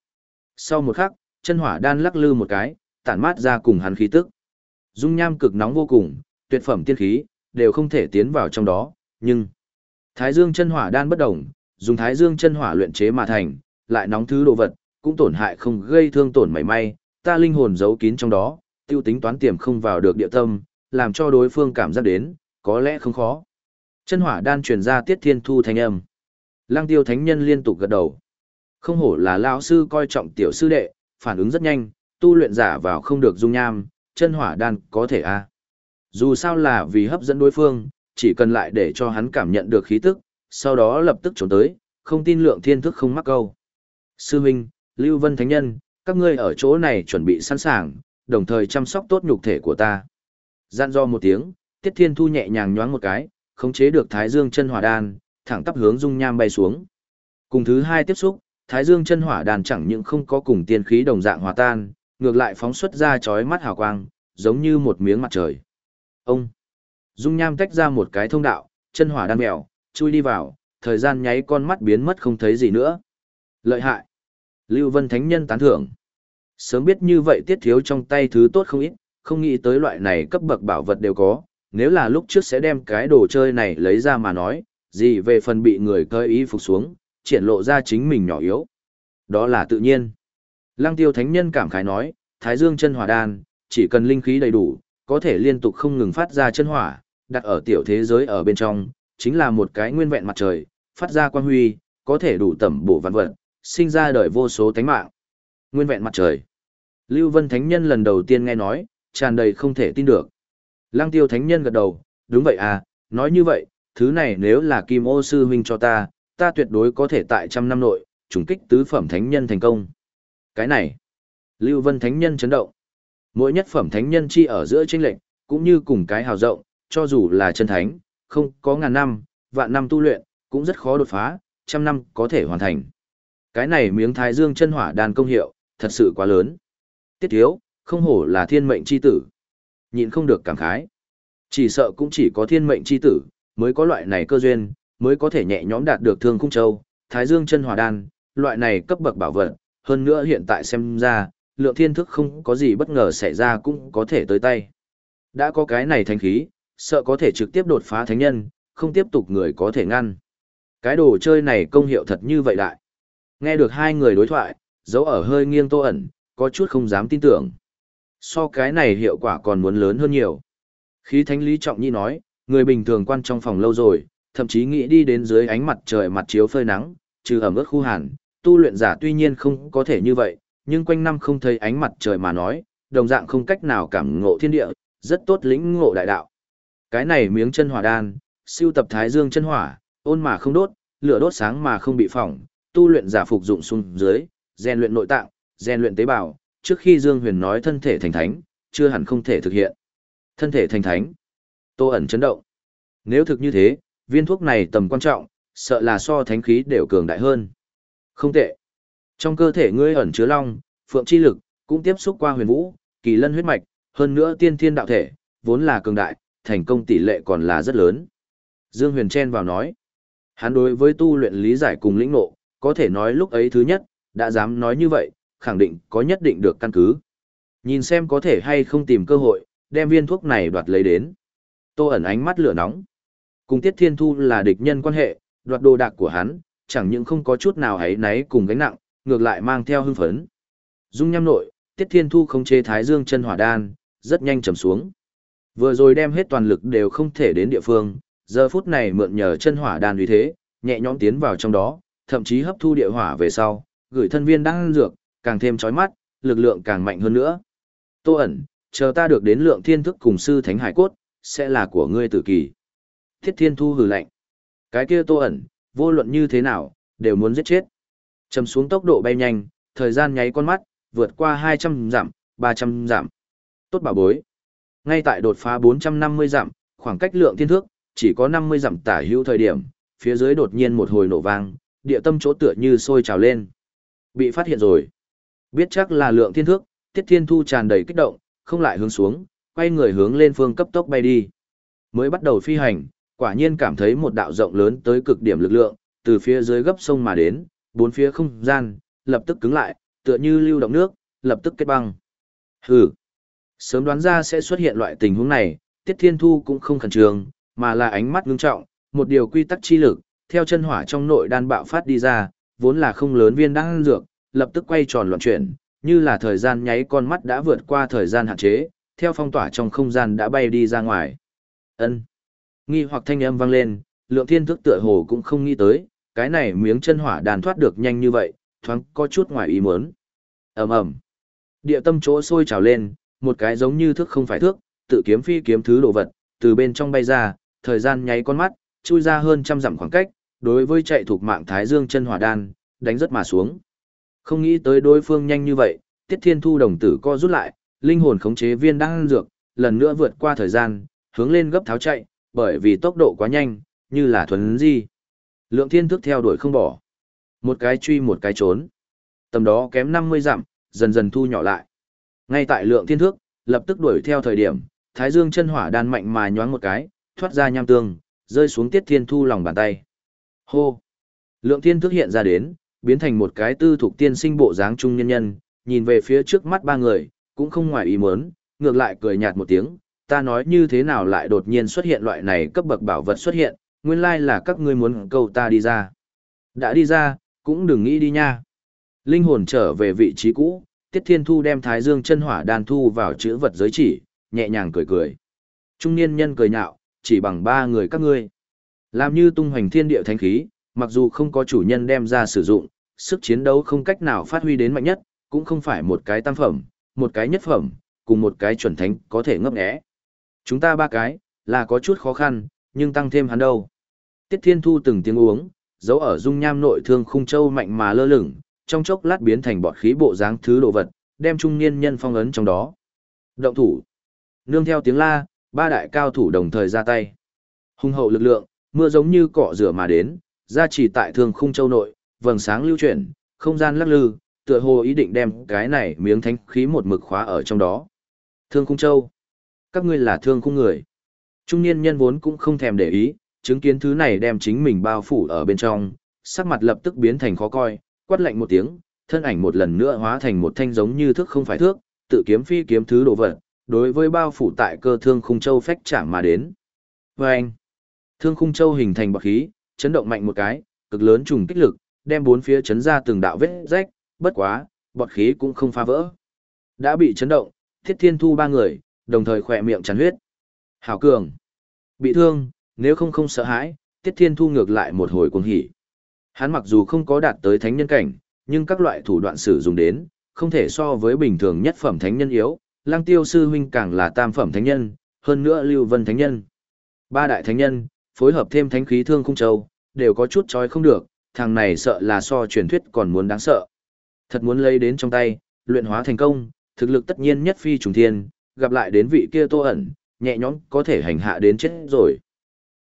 Sau một khắc, chân hỏa đan lắc lư một cái, tản mát ra cùng hắn khí tức. Dung nham cực nóng vô cùng, tuyệt phẩm tiên khí, đều không thể tiến vào trong đó, nhưng Thái Dương chân hỏa đan bất động, dùng Thái Dương chân hỏa luyện chế mà thành, lại nóng thứ đồ vật, cũng tổn hại không gây thương tổn mảy may, ta linh hồn giấu kín trong đó, tiêu tính toán tiềm không vào được địa tâm, làm cho đối phương cảm giác đến, có lẽ không khó. Chân hỏa đan truyền ra tiết thiên thu thanh âm. Lăng tiêu thánh nhân liên tục gật đầu. Không hổ là lão sư coi trọng tiểu sư đệ, phản ứng rất nhanh, tu luyện giả vào không được dung nham, chân hỏa đan có thể a. À. Dù sao là vì hấp dẫn đối phương, chỉ cần lại để cho hắn cảm nhận được khí tức, sau đó lập tức trốn tới, không tin lượng thiên thức không mắc câu. Sư Minh, Lưu Vân Thánh Nhân, các ngươi ở chỗ này chuẩn bị sẵn sàng, đồng thời chăm sóc tốt nhục thể của ta. Gian do một tiếng, Tiết Thiên Thu nhẹ nhàng nhoáng một cái, khống chế được Thái Dương chân hỏa đan, thẳng tắp hướng dung nham bay xuống. Cùng thứ hai tiếp xúc, Thái Dương chân hỏa đan chẳng những không có cùng tiên khí đồng dạng hòa tan, ngược lại phóng xuất ra chói mắt hào quang, giống như một miếng mặt trời. Ông Dung nham tách ra một cái thông đạo, chân hỏa đan mèo, chui đi vào, thời gian nháy con mắt biến mất không thấy gì nữa. Lợi hại. Lưu Vân Thánh Nhân tán thưởng. Sớm biết như vậy tiết thiếu trong tay thứ tốt không ít, không nghĩ tới loại này cấp bậc bảo vật đều có, nếu là lúc trước sẽ đem cái đồ chơi này lấy ra mà nói, gì về phần bị người cơ ý phục xuống, triển lộ ra chính mình nhỏ yếu. Đó là tự nhiên. Lăng tiêu thánh nhân cảm khái nói, Thái Dương chân hỏa đan, chỉ cần linh khí đầy đủ, có thể liên tục không ngừng phát ra chân hỏa, đặt ở tiểu thế giới ở bên trong, chính là một cái nguyên vẹn mặt trời, phát ra quang huy, có thể đủ tẩm bổ vạn vật, sinh ra đời vô số tánh mạng. Nguyên vẹn mặt trời. Lưu Vân Thánh Nhân lần đầu tiên nghe nói, tràn đầy không thể tin được. Lăng Tiêu Thánh Nhân gật đầu, đúng vậy à, nói như vậy, thứ này nếu là Kim Ô Sư Huynh cho ta, ta tuyệt đối có thể tại trăm năm nội, trùng kích tứ phẩm Thánh Nhân thành công. Cái này, Lưu Vân Thánh Nhân chấn động. Mỗi nhất phẩm Thánh Nhân chi ở giữa chênh lệnh, cũng như cùng cái hào rộng, cho dù là chân thánh, không có ngàn năm, vạn năm tu luyện, cũng rất khó đột phá, trăm năm có thể hoàn thành. Cái này miếng thái dương chân hỏa đan công hiệu, thật sự quá lớn. Tiết thiếu, không hổ là thiên mệnh chi tử. Nhịn không được cảm khái. Chỉ sợ cũng chỉ có thiên mệnh chi tử, mới có loại này cơ duyên, mới có thể nhẹ nhõm đạt được thương khung châu, thái dương chân hỏa đan, loại này cấp bậc bảo vật, hơn nữa hiện tại xem ra, lượng thiên thức không có gì bất ngờ xảy ra cũng có thể tới tay. Đã có cái này thánh khí, sợ có thể trực tiếp đột phá thánh nhân, không tiếp tục người có thể ngăn. Cái đồ chơi này công hiệu thật như vậy đại. Nghe được hai người đối thoại, dấu ở hơi nghiêng tô ẩn, có chút không dám tin tưởng. So cái này hiệu quả còn muốn lớn hơn nhiều. Khí thánh lý trọng nhi nói, người bình thường quan trong phòng lâu rồi, thậm chí nghĩ đi đến dưới ánh mặt trời mặt chiếu phơi nắng, trừ ẩm ướt khu hàn, tu luyện giả tuy nhiên không có thể như vậy, nhưng quanh năm không thấy ánh mặt trời mà nói, đồng dạng không cách nào cảm ngộ thiên địa, rất tốt lĩnh ngộ đại đạo. Cái này miếng chân hỏa đan, siêu tập thái dương chân hỏa, ôn mà không đốt, lửa đốt sáng mà không bị phỏng, tu luyện giả phục dụng xuống dưới, rèn luyện nội tạng, rèn luyện tế bào, trước khi Dương Huyền nói thân thể thành thánh, chưa hẳn không thể thực hiện. Thân thể thành thánh. Tô ẩn chấn động. Nếu thực như thế, viên thuốc này tầm quan trọng, sợ là so thánh khí đều cường đại hơn. Không tệ. Trong cơ thể ngươi ẩn chứa long, phượng chi lực, cũng tiếp xúc qua huyền vũ, kỳ lân huyết mạch, hơn nữa tiên thiên đạo thể, vốn là cường đại, thành công tỷ lệ còn là rất lớn. Dương Huyền chen vào nói. Hắn đối với tu luyện lý giải cùng lĩnh ngộ, có thể nói lúc ấy thứ nhất, đã dám nói như vậy, khẳng định có nhất định được căn cứ. Nhìn xem có thể hay không tìm cơ hội, đem viên thuốc này đoạt lấy đến. Tô ẩn ánh mắt lửa nóng. Cùng Tiết Thiên Thu là địch nhân quan hệ, đoạt đồ đạc của hắn, chẳng những không có chút nào hãy náy cùng gánh nặng, ngược lại mang theo hưng phấn. Dung nhâm nội, Tiết Thiên Thu không chế Thái Dương chân hỏa đan, rất nhanh trầm xuống. Vừa rồi đem hết toàn lực đều không thể đến địa phương, giờ phút này mượn nhờ chân hỏa đan uy thế, nhẹ nhõm tiến vào trong đó, thậm chí hấp thu địa hỏa về sau, gửi thân viên đang dược, càng thêm chói mắt, lực lượng càng mạnh hơn nữa. Tô ẩn, chờ ta được đến lượng thiên thức cùng sư thánh hải cốt, sẽ là của ngươi tử kỳ. Thiết thiên thu hừ lạnh. Cái kia tô ẩn, vô luận như thế nào, đều muốn giết chết. Trầm xuống tốc độ bay nhanh, thời gian nháy con mắt, vượt qua 200 giảm, 300 giảm. Tốt bảo bối. Ngay tại đột phá 450 giảm, khoảng cách lượng thiên thước, chỉ có 50 giảm tả hữu thời điểm, phía dưới đột nhiên một hồi nổ vang, địa tâm chỗ tựa như sôi trào lên. Bị phát hiện rồi. Biết chắc là lượng thiên thước, tiết thiên thu tràn đầy kích động, không lại hướng xuống, quay người hướng lên phương cấp tốc bay đi. Mới bắt đầu phi hành, quả nhiên cảm thấy một đạo rộng lớn tới cực điểm lực lượng, từ phía dưới gấp sông mà đến, bốn phía không gian, lập tức cứng lại, tựa như lưu động nước, lập tức kết băng. Hừ. Sớm đoán ra sẽ xuất hiện loại tình huống này, Tiết Thiên Thu cũng không khẩn trương, mà là ánh mắt ngưng trọng, một điều quy tắc chi lực, theo chân hỏa trong nội đan bạo phát đi ra, vốn là không lớn viên đang dược, lập tức quay tròn loạn chuyển, như là thời gian nháy con mắt đã vượt qua thời gian hạn chế, theo phong tỏa trong không gian đã bay đi ra ngoài. Ân. Nghi hoặc thanh âm vang lên, lượng thiên thức tựa hồ cũng không nghĩ tới, cái này miếng chân hỏa đàn thoát được nhanh như vậy, thoáng có chút ngoài ý muốn. ầm ầm, Địa tâm chỗ sôi trào lên, một cái giống như thức không phải thước, tự kiếm phi kiếm thứ đồ vật, từ bên trong bay ra, thời gian nháy con mắt, chui ra hơn trăm dặm khoảng cách, đối với chạy thuộc mạng Thái Dương chân hỏa đan, đánh rất mà xuống. Không nghĩ tới đối phương nhanh như vậy, Tiết Thiên Thu đồng tử co rút lại, linh hồn khống chế viên đang ăn dược, lần nữa vượt qua thời gian, hướng lên gấp tháo chạy, bởi vì tốc độ quá nhanh, như là thuần di. Lượng thiên thức theo đuổi không bỏ. Một cái truy một cái trốn. Tầm đó kém 50 dặm, dần dần thu nhỏ lại. Ngay tại lượng thiên thước, lập tức đuổi theo thời điểm, thái dương chân hỏa đan mạnh mà nhoáng một cái, thoát ra nham tương, rơi xuống tiết thiên thu lòng bàn tay. Hô! Lượng thiên thước hiện ra đến, biến thành một cái tư thuộc tiên sinh bộ dáng trung nhân nhân, nhìn về phía trước mắt ba người, cũng không ngoài ý muốn, ngược lại cười nhạt một tiếng, ta nói như thế nào lại đột nhiên xuất hiện loại này cấp bậc bảo vật xuất hiện, nguyên lai là các ngươi muốn câu ta đi ra. Đã đi ra, cũng đừng nghĩ đi nha. Linh hồn trở về vị trí cũ, Tiết Thiên Thu đem Thái Dương chân hỏa đan thu vào chữ vật giới chỉ, nhẹ nhàng cười cười. Trung niên nhân cười nhạo, chỉ bằng ba người các ngươi. Làm như tung hoành thiên địa thánh khí, mặc dù không có chủ nhân đem ra sử dụng, sức chiến đấu không cách nào phát huy đến mạnh nhất, cũng không phải một cái tam phẩm, một cái nhất phẩm, cùng một cái chuẩn thánh có thể ngấp nghé. Chúng ta ba cái, là có chút khó khăn, nhưng tăng thêm hắn đâu. Tiết Thiên Thu từng tiếng uống, giấu ở dung nham nội thương khung châu mạnh mà lơ lửng, trong chốc lát biến thành bọt khí bộ dáng thứ đồ vật, đem trung niên nhân phong ấn trong đó. Động thủ. Nương theo tiếng la, ba đại cao thủ đồng thời ra tay. Hung hậu lực lượng, mưa giống như cọ rửa mà đến, ra chỉ tại thương khung châu nội, vầng sáng lưu chuyển, không gian lắc lư, tựa hồ ý định đem cái này miếng thánh khí một mực khóa ở trong đó. Thương khung châu. Các ngươi là thương khung người. Trung niên nhân vốn cũng không thèm để ý, chứng kiến thứ này đem chính mình bao phủ ở bên trong, sắc mặt lập tức biến thành khó coi, quát lạnh một tiếng, thân ảnh một lần nữa hóa thành một thanh giống như thước không phải thước, tự kiếm phi kiếm thứ đồ vật, đối với bao phủ tại cơ thương khung châu phách chạm mà đến. Và anh, thương khung châu hình thành bọc khí, chấn động mạnh một cái, cực lớn trùng kích lực, đem bốn phía chấn ra từng đạo vết rách, bất quá, bọt khí cũng không phá vỡ. Đã bị chấn động, thiết thiên thu ba người, đồng thời khỏe miệng chắn huyết. Hảo cường, bị thương, nếu không không sợ hãi, tiết thiên thu ngược lại một hồi cuồng hỉ. Hắn mặc dù không có đạt tới thánh nhân cảnh, nhưng các loại thủ đoạn sử dụng đến, không thể so với bình thường nhất phẩm thánh nhân yếu, lang tiêu sư huynh càng là tam phẩm thánh nhân, hơn nữa lưu vân thánh nhân. Ba đại thánh nhân, phối hợp thêm thánh khí thương khung châu, đều có chút trói không được, thằng này sợ là so truyền thuyết còn muốn đáng sợ. Thật muốn lấy đến trong tay, luyện hóa thành công, thực lực tất nhiên nhất phi trùng thiên, gặp lại đến vị kia tô ẩn, nhẹ nhõm có thể hành hạ đến chết rồi.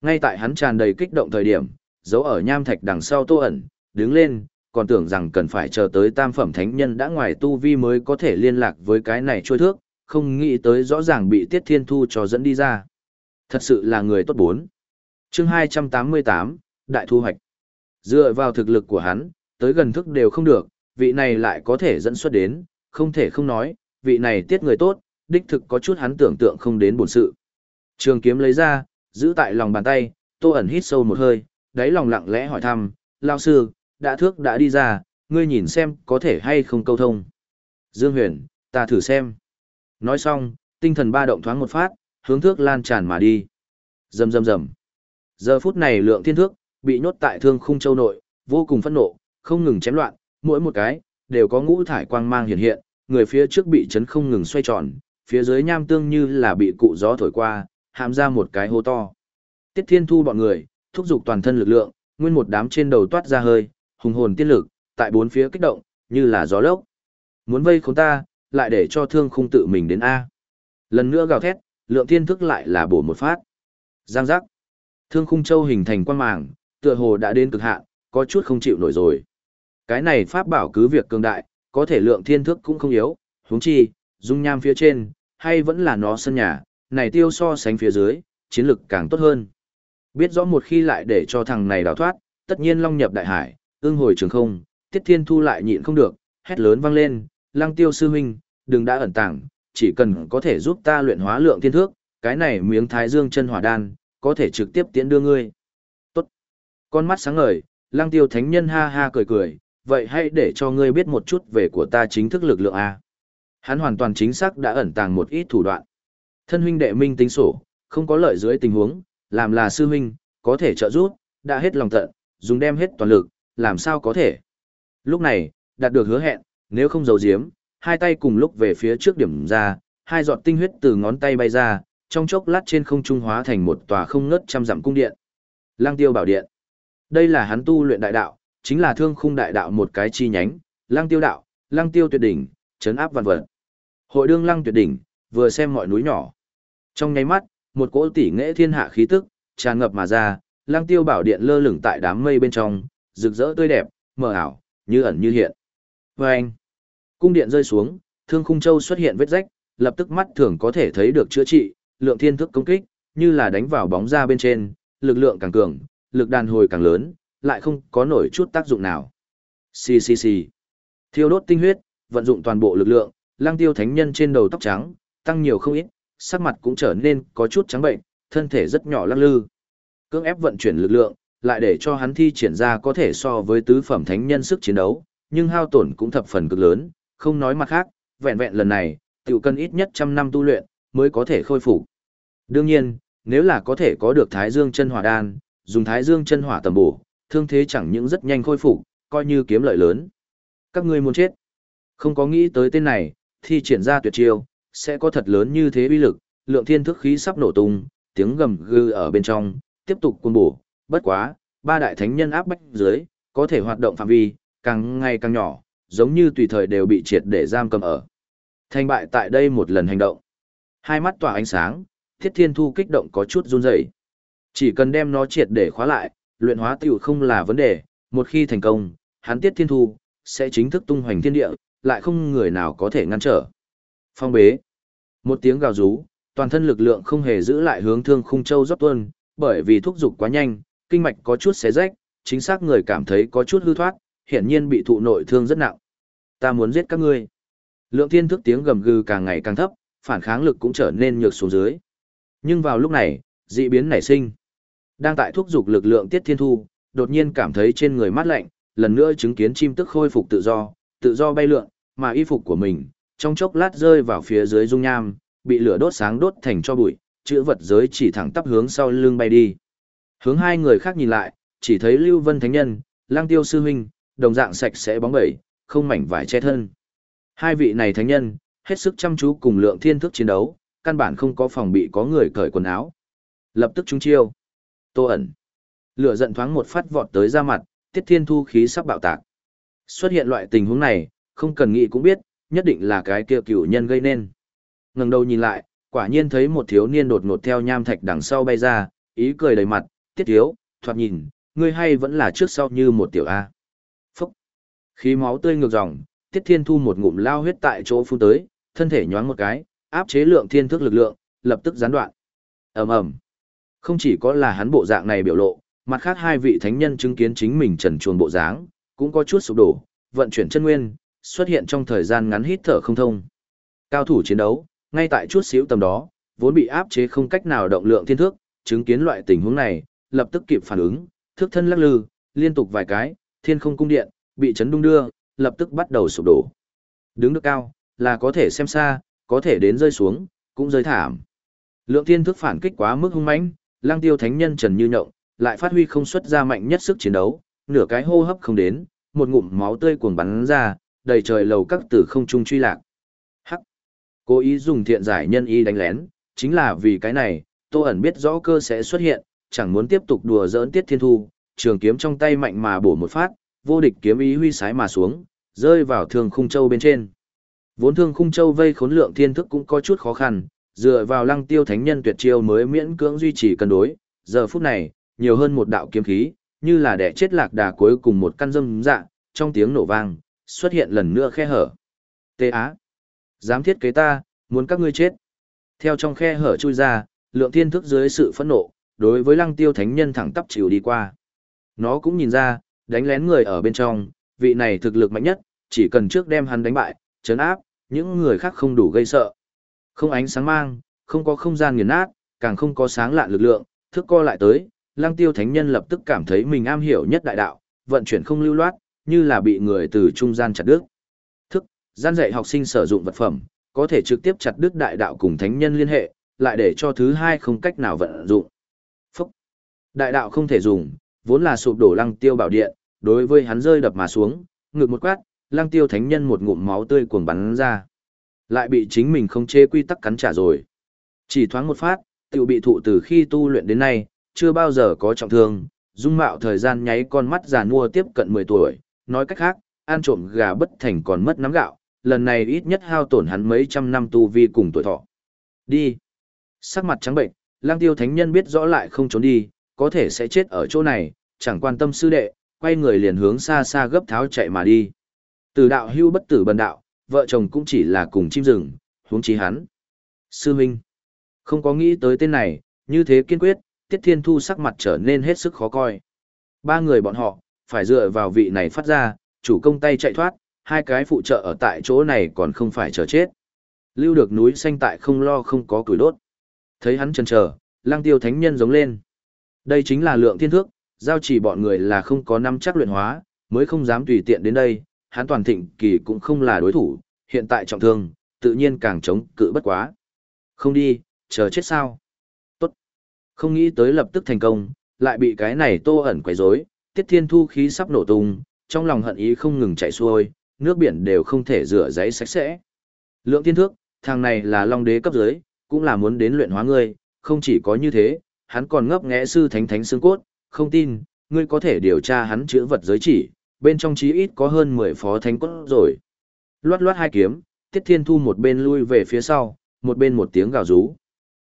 Ngay tại hắn tràn đầy kích động thời điểm, giấu ở nham thạch đằng sau tô ẩn, đứng lên, còn tưởng rằng cần phải chờ tới tam phẩm thánh nhân đã ngoài tu vi mới có thể liên lạc với cái này trôi thước, không nghĩ tới rõ ràng bị Tiết Thiên Thu cho dẫn đi ra. Thật sự là người tốt bốn. chương 288, Đại Thu Hoạch. Dựa vào thực lực của hắn, tới gần thức đều không được, vị này lại có thể dẫn xuất đến, không thể không nói, vị này tiết người tốt, đích thực có chút hắn tưởng tượng không đến bổn sự. Trường kiếm lấy ra, giữ tại lòng bàn tay, tô ẩn hít sâu một hơi, đáy lòng lặng lẽ hỏi thăm, lao sư, đã thước đã đi ra, ngươi nhìn xem có thể hay không câu thông. Dương huyền, ta thử xem. Nói xong, tinh thần ba động thoáng một phát, hướng thước lan tràn mà đi. Rầm rầm rầm. Giờ phút này lượng thiên thước, bị nhốt tại thương khung châu nội, vô cùng phẫn nộ, không ngừng chém loạn, mỗi một cái, đều có ngũ thải quang mang hiện hiện, người phía trước bị chấn không ngừng xoay tròn, phía dưới nham tương như là bị cụ gió thổi qua, hàm ra một cái hô to. Tiết Thiên Thu bọn người, thúc giục toàn thân lực lượng, nguyên một đám trên đầu toát ra hơi, hùng hồn tiên lực, tại bốn phía kích động, như là gió lốc. Muốn vây khốn ta, lại để cho thương khung tự mình đến A. Lần nữa gào thét, lượng thiên thức lại là bổ một phát. Giang giác. Thương khung châu hình thành quan màng, tựa hồ đã đến cực hạn, có chút không chịu nổi rồi. Cái này pháp bảo cứ việc cường đại, có thể lượng thiên thức cũng không yếu, huống chi, dung nham phía trên, hay vẫn là nó sân nhà, này tiêu so sánh phía dưới, chiến lực càng tốt hơn. Biết rõ một khi lại để cho thằng này đào thoát, tất nhiên long nhập đại hải, ương hồi trường không, tiết thiên thu lại nhịn không được, hét lớn vang lên, lăng tiêu sư huynh, đừng đã ẩn tàng, chỉ cần có thể giúp ta luyện hóa lượng thiên thước, cái này miếng thái dương chân hỏa đan, có thể trực tiếp tiễn đưa ngươi. Tốt. Con mắt sáng ngời, lăng tiêu thánh nhân ha ha cười cười, vậy hãy để cho ngươi biết một chút về của ta chính thức lực lượng A. Hắn hoàn toàn chính xác đã ẩn tàng một ít thủ đoạn. Thân huynh đệ minh tính sổ, không có lợi dưới tình huống, làm là sư huynh, có thể trợ giúp, đã hết lòng tận, dùng đem hết toàn lực, làm sao có thể. Lúc này, đạt được hứa hẹn, nếu không giấu giếm, hai tay cùng lúc về phía trước điểm ra, hai giọt tinh huyết từ ngón tay bay ra, trong chốc lát trên không trung hóa thành một tòa không ngớt trăm dặm cung điện. Lang Tiêu Bảo Điện. Đây là hắn tu luyện đại đạo, chính là thương khung đại đạo một cái chi nhánh, Lang Tiêu đạo, Lang Tiêu tuyệt đỉnh, chấn áp vạn vật. Hội đương Lăng tuyệt đỉnh, vừa xem mọi núi nhỏ. Trong nháy mắt, một cỗ tỷ nghệ thiên hạ khí tức tràn ngập mà ra, Lang Tiêu Bảo Điện lơ lửng tại đám mây bên trong, rực rỡ tươi đẹp, mờ ảo, như ẩn như hiện. Và anh, cung điện rơi xuống, thương khung châu xuất hiện vết rách, lập tức mắt thường có thể thấy được chữa trị, lượng thiên thức công kích, như là đánh vào bóng ra bên trên, lực lượng càng cường, lực đàn hồi càng lớn, lại không có nổi chút tác dụng nào. Xì xì xì. Thiêu đốt tinh huyết, vận dụng toàn bộ lực lượng, lang tiêu thánh nhân trên đầu tóc trắng, tăng nhiều không ít, sắc mặt cũng trở nên có chút trắng bệnh, thân thể rất nhỏ lắc lư. Cưỡng ép vận chuyển lực lượng, lại để cho hắn thi triển ra có thể so với tứ phẩm thánh nhân sức chiến đấu, nhưng hao tổn cũng thập phần cực lớn, không nói mặt khác, vẹn vẹn lần này, tiểu cần ít nhất trăm năm tu luyện, mới có thể khôi phục. Đương nhiên, nếu là có thể có được Thái Dương chân hỏa đan, dùng Thái Dương chân hỏa tầm bổ, thương thế chẳng những rất nhanh khôi phục, coi như kiếm lợi lớn. Các ngươi muốn chết. Không có nghĩ tới tên này, thì triển ra tuyệt chiêu, sẽ có thật lớn như thế uy lực, lượng thiên thức khí sắp nổ tung, tiếng gầm gừ ở bên trong, tiếp tục cuốn bổ, bất quá, ba đại thánh nhân áp bách dưới, có thể hoạt động phạm vi, càng ngày càng nhỏ, giống như tùy thời đều bị triệt để giam cầm ở. Thành bại tại đây một lần hành động. Hai mắt tỏa ánh sáng, thiết thiên thu kích động có chút run rẩy. Chỉ cần đem nó triệt để khóa lại, luyện hóa tiểu không là vấn đề, một khi thành công, hắn tiết thiên thu, sẽ chính thức tung hoành thiên địa, lại không người nào có thể ngăn trở. Phong bế. Một tiếng gào rú, toàn thân lực lượng không hề giữ lại hướng thương khung châu rót tuôn, bởi vì thúc dục quá nhanh, kinh mạch có chút xé rách, chính xác người cảm thấy có chút hư thoát, hiển nhiên bị thụ nội thương rất nặng. Ta muốn giết các ngươi. Lượng thiên thức tiếng gầm gừ càng ngày càng thấp, phản kháng lực cũng trở nên nhược xuống dưới. Nhưng vào lúc này, dị biến nảy sinh. Đang tại thúc dục lực lượng tiết thiên thu, đột nhiên cảm thấy trên người mát lạnh, lần nữa chứng kiến chim tức khôi phục tự do, tự do bay lượn, mà y phục của mình, trong chốc lát rơi vào phía dưới dung nham, bị lửa đốt sáng đốt thành cho bụi, chữ vật giới chỉ thẳng tắp hướng sau lưng bay đi. Hướng hai người khác nhìn lại, chỉ thấy Lưu Vân Thánh Nhân, Lang Tiêu Sư Huynh, đồng dạng sạch sẽ bóng bẩy, không mảnh vải che thân. Hai vị này thánh nhân, hết sức chăm chú cùng lượng thiên thức chiến đấu, căn bản không có phòng bị có người cởi quần áo. Lập tức chúng chiêu. Tô ẩn. Lửa giận thoáng một phát vọt tới ra mặt, tiết thiên thu khí sắp bạo tạc. Xuất hiện loại tình huống này, không cần nghĩ cũng biết, nhất định là cái kia cửu nhân gây nên. Ngẩng đầu nhìn lại, quả nhiên thấy một thiếu niên đột ngột theo nham thạch đằng sau bay ra, ý cười đầy mặt, tiết thiếu, thoạt nhìn, ngươi hay vẫn là trước sau như một tiểu A. Phúc! Khí máu tươi ngược dòng, tiết thiên thu một ngụm lao huyết tại chỗ phun tới, thân thể nhoáng một cái, áp chế lượng thiên thức lực lượng, lập tức gián đoạn. ầm ầm không chỉ có là hắn bộ dạng này biểu lộ, mặt khác hai vị thánh nhân chứng kiến chính mình trần chuồn bộ dáng, cũng có chút sụp đổ, vận chuyển chân nguyên, xuất hiện trong thời gian ngắn hít thở không thông. Cao thủ chiến đấu, ngay tại chút xíu tầm đó, vốn bị áp chế không cách nào động lượng thiên thước, chứng kiến loại tình huống này, lập tức kịp phản ứng, thước thân lắc lư, liên tục vài cái, thiên không cung điện, bị chấn đung đưa, lập tức bắt đầu sụp đổ. Đứng được cao, là có thể xem xa, có thể đến rơi xuống, cũng rơi thảm. Lượng thiên thước phản kích quá mức hung mãnh, lang tiêu thánh nhân trần như nhộng, lại phát huy không xuất ra mạnh nhất sức chiến đấu, nửa cái hô hấp không đến, một ngụm máu tươi cuồng bắn ra, đầy trời lầu các tử không trung truy lạc. Hắc. Cố ý dùng thiện giải nhân y đánh lén, chính là vì cái này, Tô ẩn biết rõ cơ sẽ xuất hiện, chẳng muốn tiếp tục đùa giỡn Tiết Thiên Thu, trường kiếm trong tay mạnh mà bổ một phát, vô địch kiếm ý huy sái mà xuống, rơi vào thương khung châu bên trên. Vốn thương khung châu vây khốn lượng thiên thức cũng có chút khó khăn, dựa vào lăng tiêu thánh nhân tuyệt chiêu mới miễn cưỡng duy trì cân đối, giờ phút này, nhiều hơn một đạo kiếm khí, như là đẻ chết lạc đà cuối cùng một căn dâm dạ, trong tiếng nổ vang, xuất hiện lần nữa khe hở. Tê Á! Dám thiết kế ta, muốn các ngươi chết. Theo trong khe hở chui ra, lượng thiên thức dưới sự phẫn nộ, đối với lăng tiêu thánh nhân thẳng tắp chịu đi qua. Nó cũng nhìn ra, đánh lén người ở bên trong, vị này thực lực mạnh nhất, chỉ cần trước đem hắn đánh bại, chấn áp, những người khác không đủ gây sợ. Không ánh sáng mang, không có không gian nghiền nát, càng không có sáng lạ lực lượng, thức co lại tới, lăng tiêu thánh nhân lập tức cảm thấy mình am hiểu nhất đại đạo, vận chuyển không lưu loát, như là bị người từ trung gian chặt đứt. Thức, gian dạy học sinh sử dụng vật phẩm, có thể trực tiếp chặt đứt đại đạo cùng thánh nhân liên hệ, lại để cho thứ hai không cách nào vận dụng. Phúc. Đại đạo không thể dùng, vốn là sụp đổ lăng tiêu bảo điện, đối với hắn rơi đập mà xuống, ngực một quát, lăng tiêu thánh nhân một ngụm máu tươi cuồng bắn ra. Lại bị chính mình không chế quy tắc cắn trả rồi. Chỉ thoáng một phát, tiểu bị thụ từ khi tu luyện đến nay, chưa bao giờ có trọng thương, dung mạo thời gian nháy con mắt già nua tiếp cận 10 tuổi, nói cách khác, ăn trộm gà bất thành còn mất nắm gạo, lần này ít nhất hao tổn hắn mấy trăm năm tu vi cùng tuổi thọ. Đi. Sắc mặt trắng bệnh, lang tiêu thánh nhân biết rõ lại không trốn đi, có thể sẽ chết ở chỗ này, chẳng quan tâm sư đệ, quay người liền hướng xa xa gấp tháo chạy mà đi. Từ đạo hưu bất tử bần đạo, vợ chồng cũng chỉ là cùng chim rừng, huống chí hắn. Sư Minh. Không có nghĩ tới tên này, như thế kiên quyết, Tiết Thiên Thu sắc mặt trở nên hết sức khó coi. Ba người bọn họ, phải dựa vào vị này phát ra, chủ công tay chạy thoát, hai cái phụ trợ ở tại chỗ này còn không phải chờ chết. Lưu được núi xanh tại không lo không có củi đốt. Thấy hắn chần chờ, lang tiêu thánh nhân giống lên. Đây chính là lượng thiên thước, giao chỉ bọn người là không có năm chắc luyện hóa, mới không dám tùy tiện đến đây, hắn toàn thịnh kỳ cũng không là đối thủ, hiện tại trọng thương, tự nhiên càng chống cự bất quá. Không đi, chờ chết sao? Tốt. Không nghĩ tới lập tức thành công, lại bị cái này tô ẩn quấy rối, tiết thiên thu khí sắp nổ tung, trong lòng hận ý không ngừng chạy xuôi, nước biển đều không thể rửa giấy sạch sẽ. Lượng thiên thước, thằng này là long đế cấp dưới, cũng là muốn đến luyện hóa ngươi, không chỉ có như thế, hắn còn ngấp nghẽ sư thánh thánh xương cốt, không tin, ngươi có thể điều tra hắn chữa vật giới chỉ, bên trong chí ít có hơn 10 phó thánh cốt rồi. Loát loát hai kiếm, Tiết Thiên Thu một bên lui về phía sau, một bên một tiếng gào rú.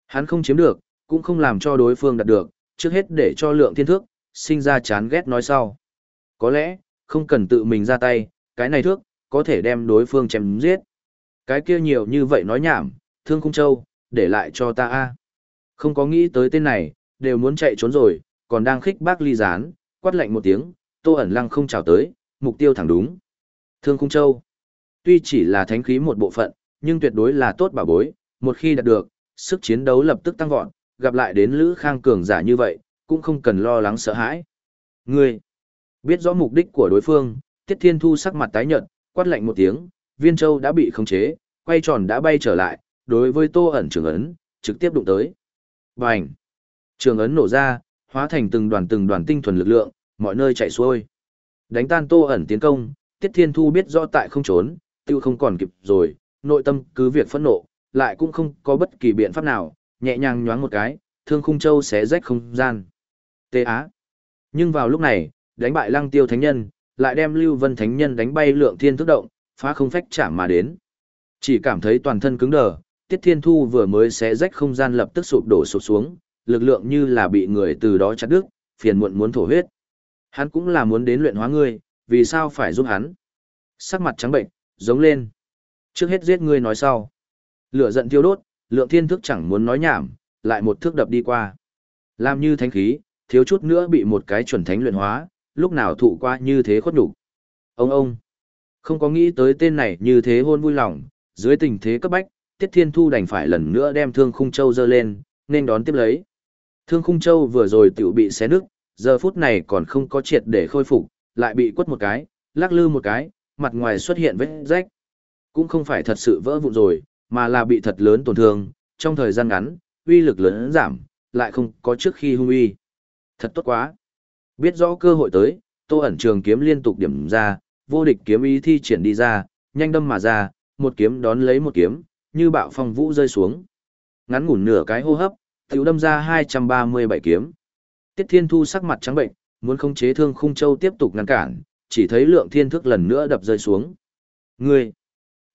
Hắn không chiếm được, cũng không làm cho đối phương đạt được, trước hết để cho lượng thiên thước, sinh ra chán ghét nói sau. Có lẽ, không cần tự mình ra tay, cái này thước, có thể đem đối phương chém giết. Cái kia nhiều như vậy nói nhảm, thương khung châu, để lại cho ta a Không có nghĩ tới tên này, đều muốn chạy trốn rồi, còn đang khích bác ly gián, quát lạnh một tiếng, tô ẩn lăng không chào tới, mục tiêu thẳng đúng. Thương khung châu, tuy chỉ là thánh khí một bộ phận, nhưng tuyệt đối là tốt bảo bối, một khi đạt được, sức chiến đấu lập tức tăng vọt, gặp lại đến Lữ Khang cường giả như vậy, cũng không cần lo lắng sợ hãi. Ngươi, biết rõ mục đích của đối phương, Tiết Thiên Thu sắc mặt tái nhợt, quát lạnh một tiếng, Viên Châu đã bị khống chế, quay tròn đã bay trở lại, đối với Tô ẩn trường ấn, trực tiếp đụng tới. Bành! Trường ấn nổ ra, hóa thành từng đoàn từng đoàn tinh thuần lực lượng, mọi nơi chạy xuôi. Đánh tan Tô ẩn tiến công, Tiết Thiên Thu biết rõ tại không trốn, tiêu không còn kịp rồi, nội tâm cứ việc phẫn nộ, lại cũng không có bất kỳ biện pháp nào, nhẹ nhàng nhoáng một cái, thương khung châu xé rách không gian. Tê Á. Nhưng vào lúc này, đánh bại lăng tiêu thánh nhân, lại đem Lưu Vân thánh nhân đánh bay lượng thiên thức động, phá không phách chạm mà đến. Chỉ cảm thấy toàn thân cứng đờ, Tiết Thiên Thu vừa mới xé rách không gian lập tức sụp đổ sụp xuống, lực lượng như là bị người từ đó chặt đứt, phiền muộn muốn thổ huyết. Hắn cũng là muốn đến luyện hóa ngươi, vì sao phải giúp hắn? Sắc mặt trắng bệnh, giống lên. Trước hết giết ngươi nói sau. Lửa giận thiêu đốt, lượng thiên thức chẳng muốn nói nhảm, lại một thước đập đi qua. Làm như thánh khí, thiếu chút nữa bị một cái chuẩn thánh luyện hóa, lúc nào thụ qua như thế khuất đủ. Ông ông, không có nghĩ tới tên này như thế hôn vui lòng, dưới tình thế cấp bách, Tiết Thiên Thu đành phải lần nữa đem Thương Khung Châu dơ lên, nên đón tiếp lấy. Thương Khung Châu vừa rồi tiểu bị xé nứt, giờ phút này còn không có triệt để khôi phục, lại bị quất một cái, lắc lư một cái, mặt ngoài xuất hiện vết rách. Cũng không phải thật sự vỡ vụn rồi, mà là bị thật lớn tổn thương, trong thời gian ngắn, uy lực lớn giảm, lại không có trước khi hung uy. Thật tốt quá. Biết rõ cơ hội tới, Tô ẩn trường kiếm liên tục điểm ra, vô địch kiếm ý thi triển đi ra, nhanh đâm mà ra, một kiếm đón lấy một kiếm, như bạo phong vũ rơi xuống. Ngắn ngủn nửa cái hô hấp, tiểu đâm ra 237 kiếm. Tiết Thiên Thu sắc mặt trắng bệnh, muốn khống chế thương khung châu tiếp tục ngăn cản, chỉ thấy lượng thiên thức lần nữa đập rơi xuống. Ngươi,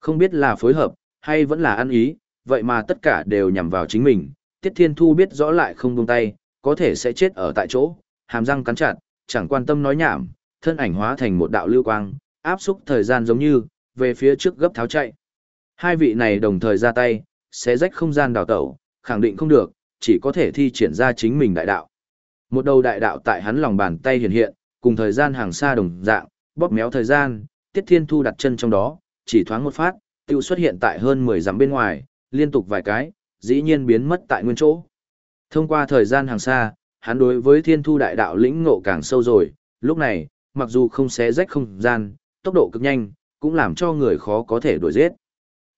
không biết là phối hợp, hay vẫn là ăn ý, vậy mà tất cả đều nhằm vào chính mình. Tiết Thiên Thu biết rõ lại không buông tay, có thể sẽ chết ở tại chỗ, hàm răng cắn chặt, chẳng quan tâm nói nhảm, thân ảnh hóa thành một đạo lưu quang, áp xúc thời gian giống như, về phía trước gấp tháo chạy. Hai vị này đồng thời ra tay, sẽ rách không gian đào tẩu, khẳng định không được, chỉ có thể thi triển ra chính mình đại đạo. Một đầu đại đạo tại hắn lòng bàn tay hiện hiện, cùng thời gian hàng xa đồng dạng, bóp méo thời gian, Tiết Thiên Thu đặt chân trong đó, chỉ thoáng một phát, tiêu xuất hiện tại hơn 10 dặm bên ngoài, liên tục vài cái, dĩ nhiên biến mất tại nguyên chỗ. Thông qua thời gian hàng xa, hắn đối với thiên thu đại đạo lĩnh ngộ càng sâu rồi, lúc này, mặc dù không xé rách không gian, tốc độ cực nhanh, cũng làm cho người khó có thể đuổi giết.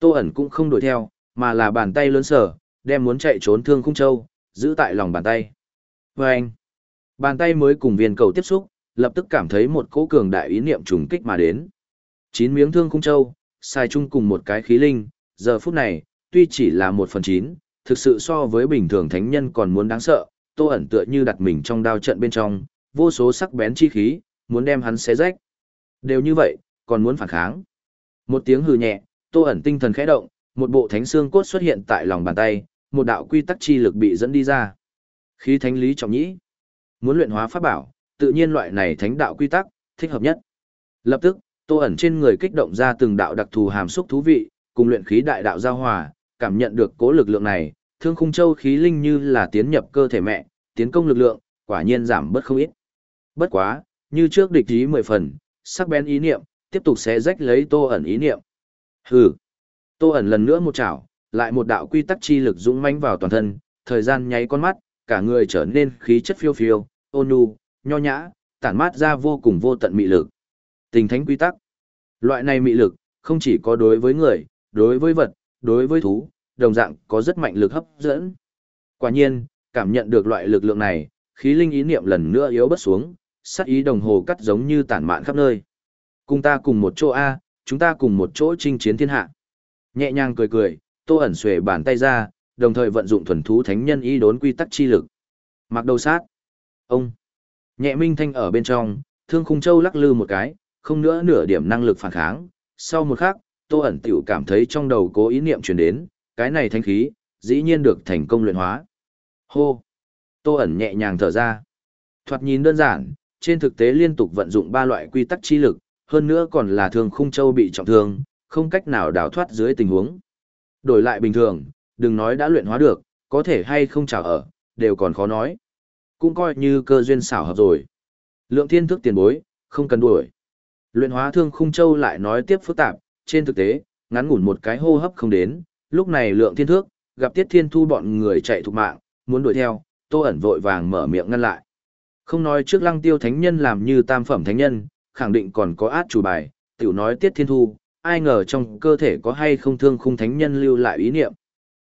Tô ẩn cũng không đuổi theo, mà là bàn tay lớn sở, đem muốn chạy trốn thương khung châu, giữ tại lòng bàn tay. Và anh, bàn tay mới cùng viên cầu tiếp xúc, lập tức cảm thấy một cỗ cường đại ý niệm trùng kích mà đến. Chín miếng thương khung châu, sai chung cùng một cái khí linh, giờ phút này, tuy chỉ là một phần chín, thực sự so với bình thường thánh nhân còn muốn đáng sợ, tô ẩn tựa như đặt mình trong đao trận bên trong, vô số sắc bén chi khí, muốn đem hắn xé rách. Đều như vậy, còn muốn phản kháng. Một tiếng hừ nhẹ, tô ẩn tinh thần khẽ động, một bộ thánh xương cốt xuất hiện tại lòng bàn tay, một đạo quy tắc chi lực bị dẫn đi ra. Khí thánh lý trọng nhĩ. Muốn luyện hóa pháp bảo, tự nhiên loại này thánh đạo quy tắc, thích hợp nhất. Lập tức, tô ẩn trên người kích động ra từng đạo đặc thù hàm xúc thú vị, cùng luyện khí đại đạo giao hòa, cảm nhận được cố lực lượng này, thương khung châu khí linh như là tiến nhập cơ thể mẹ, tiến công lực lượng, quả nhiên giảm bớt không ít. Bất quá, như trước địch ý mười phần, sắc bén ý niệm, tiếp tục xé rách lấy tô ẩn ý niệm. Hừ. Tô ẩn lần nữa một chảo, lại một đạo quy tắc chi lực dũng mãnh vào toàn thân, thời gian nháy con mắt, cả người trở nên khí chất phiêu phiêu, ôn nhu, nho nhã, tản mát ra vô cùng vô tận mị lực. Tình thánh quy tắc. Loại này mị lực, không chỉ có đối với người, đối với vật, đối với thú, đồng dạng có rất mạnh lực hấp dẫn. Quả nhiên, cảm nhận được loại lực lượng này, khí linh ý niệm lần nữa yếu bất xuống, sát ý đồng hồ cắt giống như tản mạn khắp nơi. Cùng ta cùng một chỗ A, chúng ta cùng một chỗ chinh chiến thiên hạ. Nhẹ nhàng cười cười, tô ẩn xuề bàn tay ra, đồng thời vận dụng thuần thú thánh nhân y đốn quy tắc chi lực. Mặc đầu sát. Ông. Nhẹ minh thanh ở bên trong, thương khung châu lắc lư một cái, không nữa nửa điểm năng lực phản kháng. Sau một khắc, tô ẩn tiểu cảm thấy trong đầu cố ý niệm truyền đến, cái này thanh khí, dĩ nhiên được thành công luyện hóa. Hô! Tô ẩn nhẹ nhàng thở ra. Thoạt nhìn đơn giản, trên thực tế liên tục vận dụng ba loại quy tắc chi lực, hơn nữa còn là thương khung châu bị trọng thương, không cách nào đào thoát dưới tình huống. Đổi lại bình thường, đừng nói đã luyện hóa được, có thể hay không trả ở, đều còn khó nói. Cũng coi như cơ duyên xảo hợp rồi. Lượng thiên thức tiền bối, không cần đuổi. Luyện hóa thương khung châu lại nói tiếp phức tạp, trên thực tế, ngắn ngủn một cái hô hấp không đến, lúc này lượng thiên thước, gặp tiết thiên thu bọn người chạy thục mạng, muốn đuổi theo, tô ẩn vội vàng mở miệng ngăn lại. Không nói trước lăng tiêu thánh nhân làm như tam phẩm thánh nhân, khẳng định còn có át chủ bài, tiểu nói tiết thiên thu, ai ngờ trong cơ thể có hay không thương khung thánh nhân lưu lại ý niệm.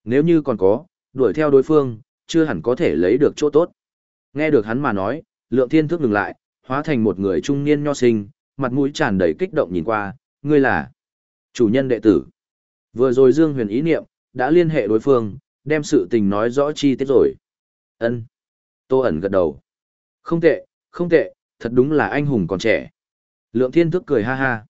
Nếu như còn có, đuổi theo đối phương, chưa hẳn có thể lấy được chỗ tốt. Nghe được hắn mà nói, lượng thiên thức ngừng lại, hóa thành một người trung niên nho sinh, mặt mũi tràn đầy kích động nhìn qua, ngươi là chủ nhân đệ tử. Vừa rồi Dương Huyền ý niệm, đã liên hệ đối phương, đem sự tình nói rõ chi tiết rồi. Ân. Tô ẩn gật đầu. Không tệ, không tệ, thật đúng là anh hùng còn trẻ. Lượng thiên thức cười ha ha.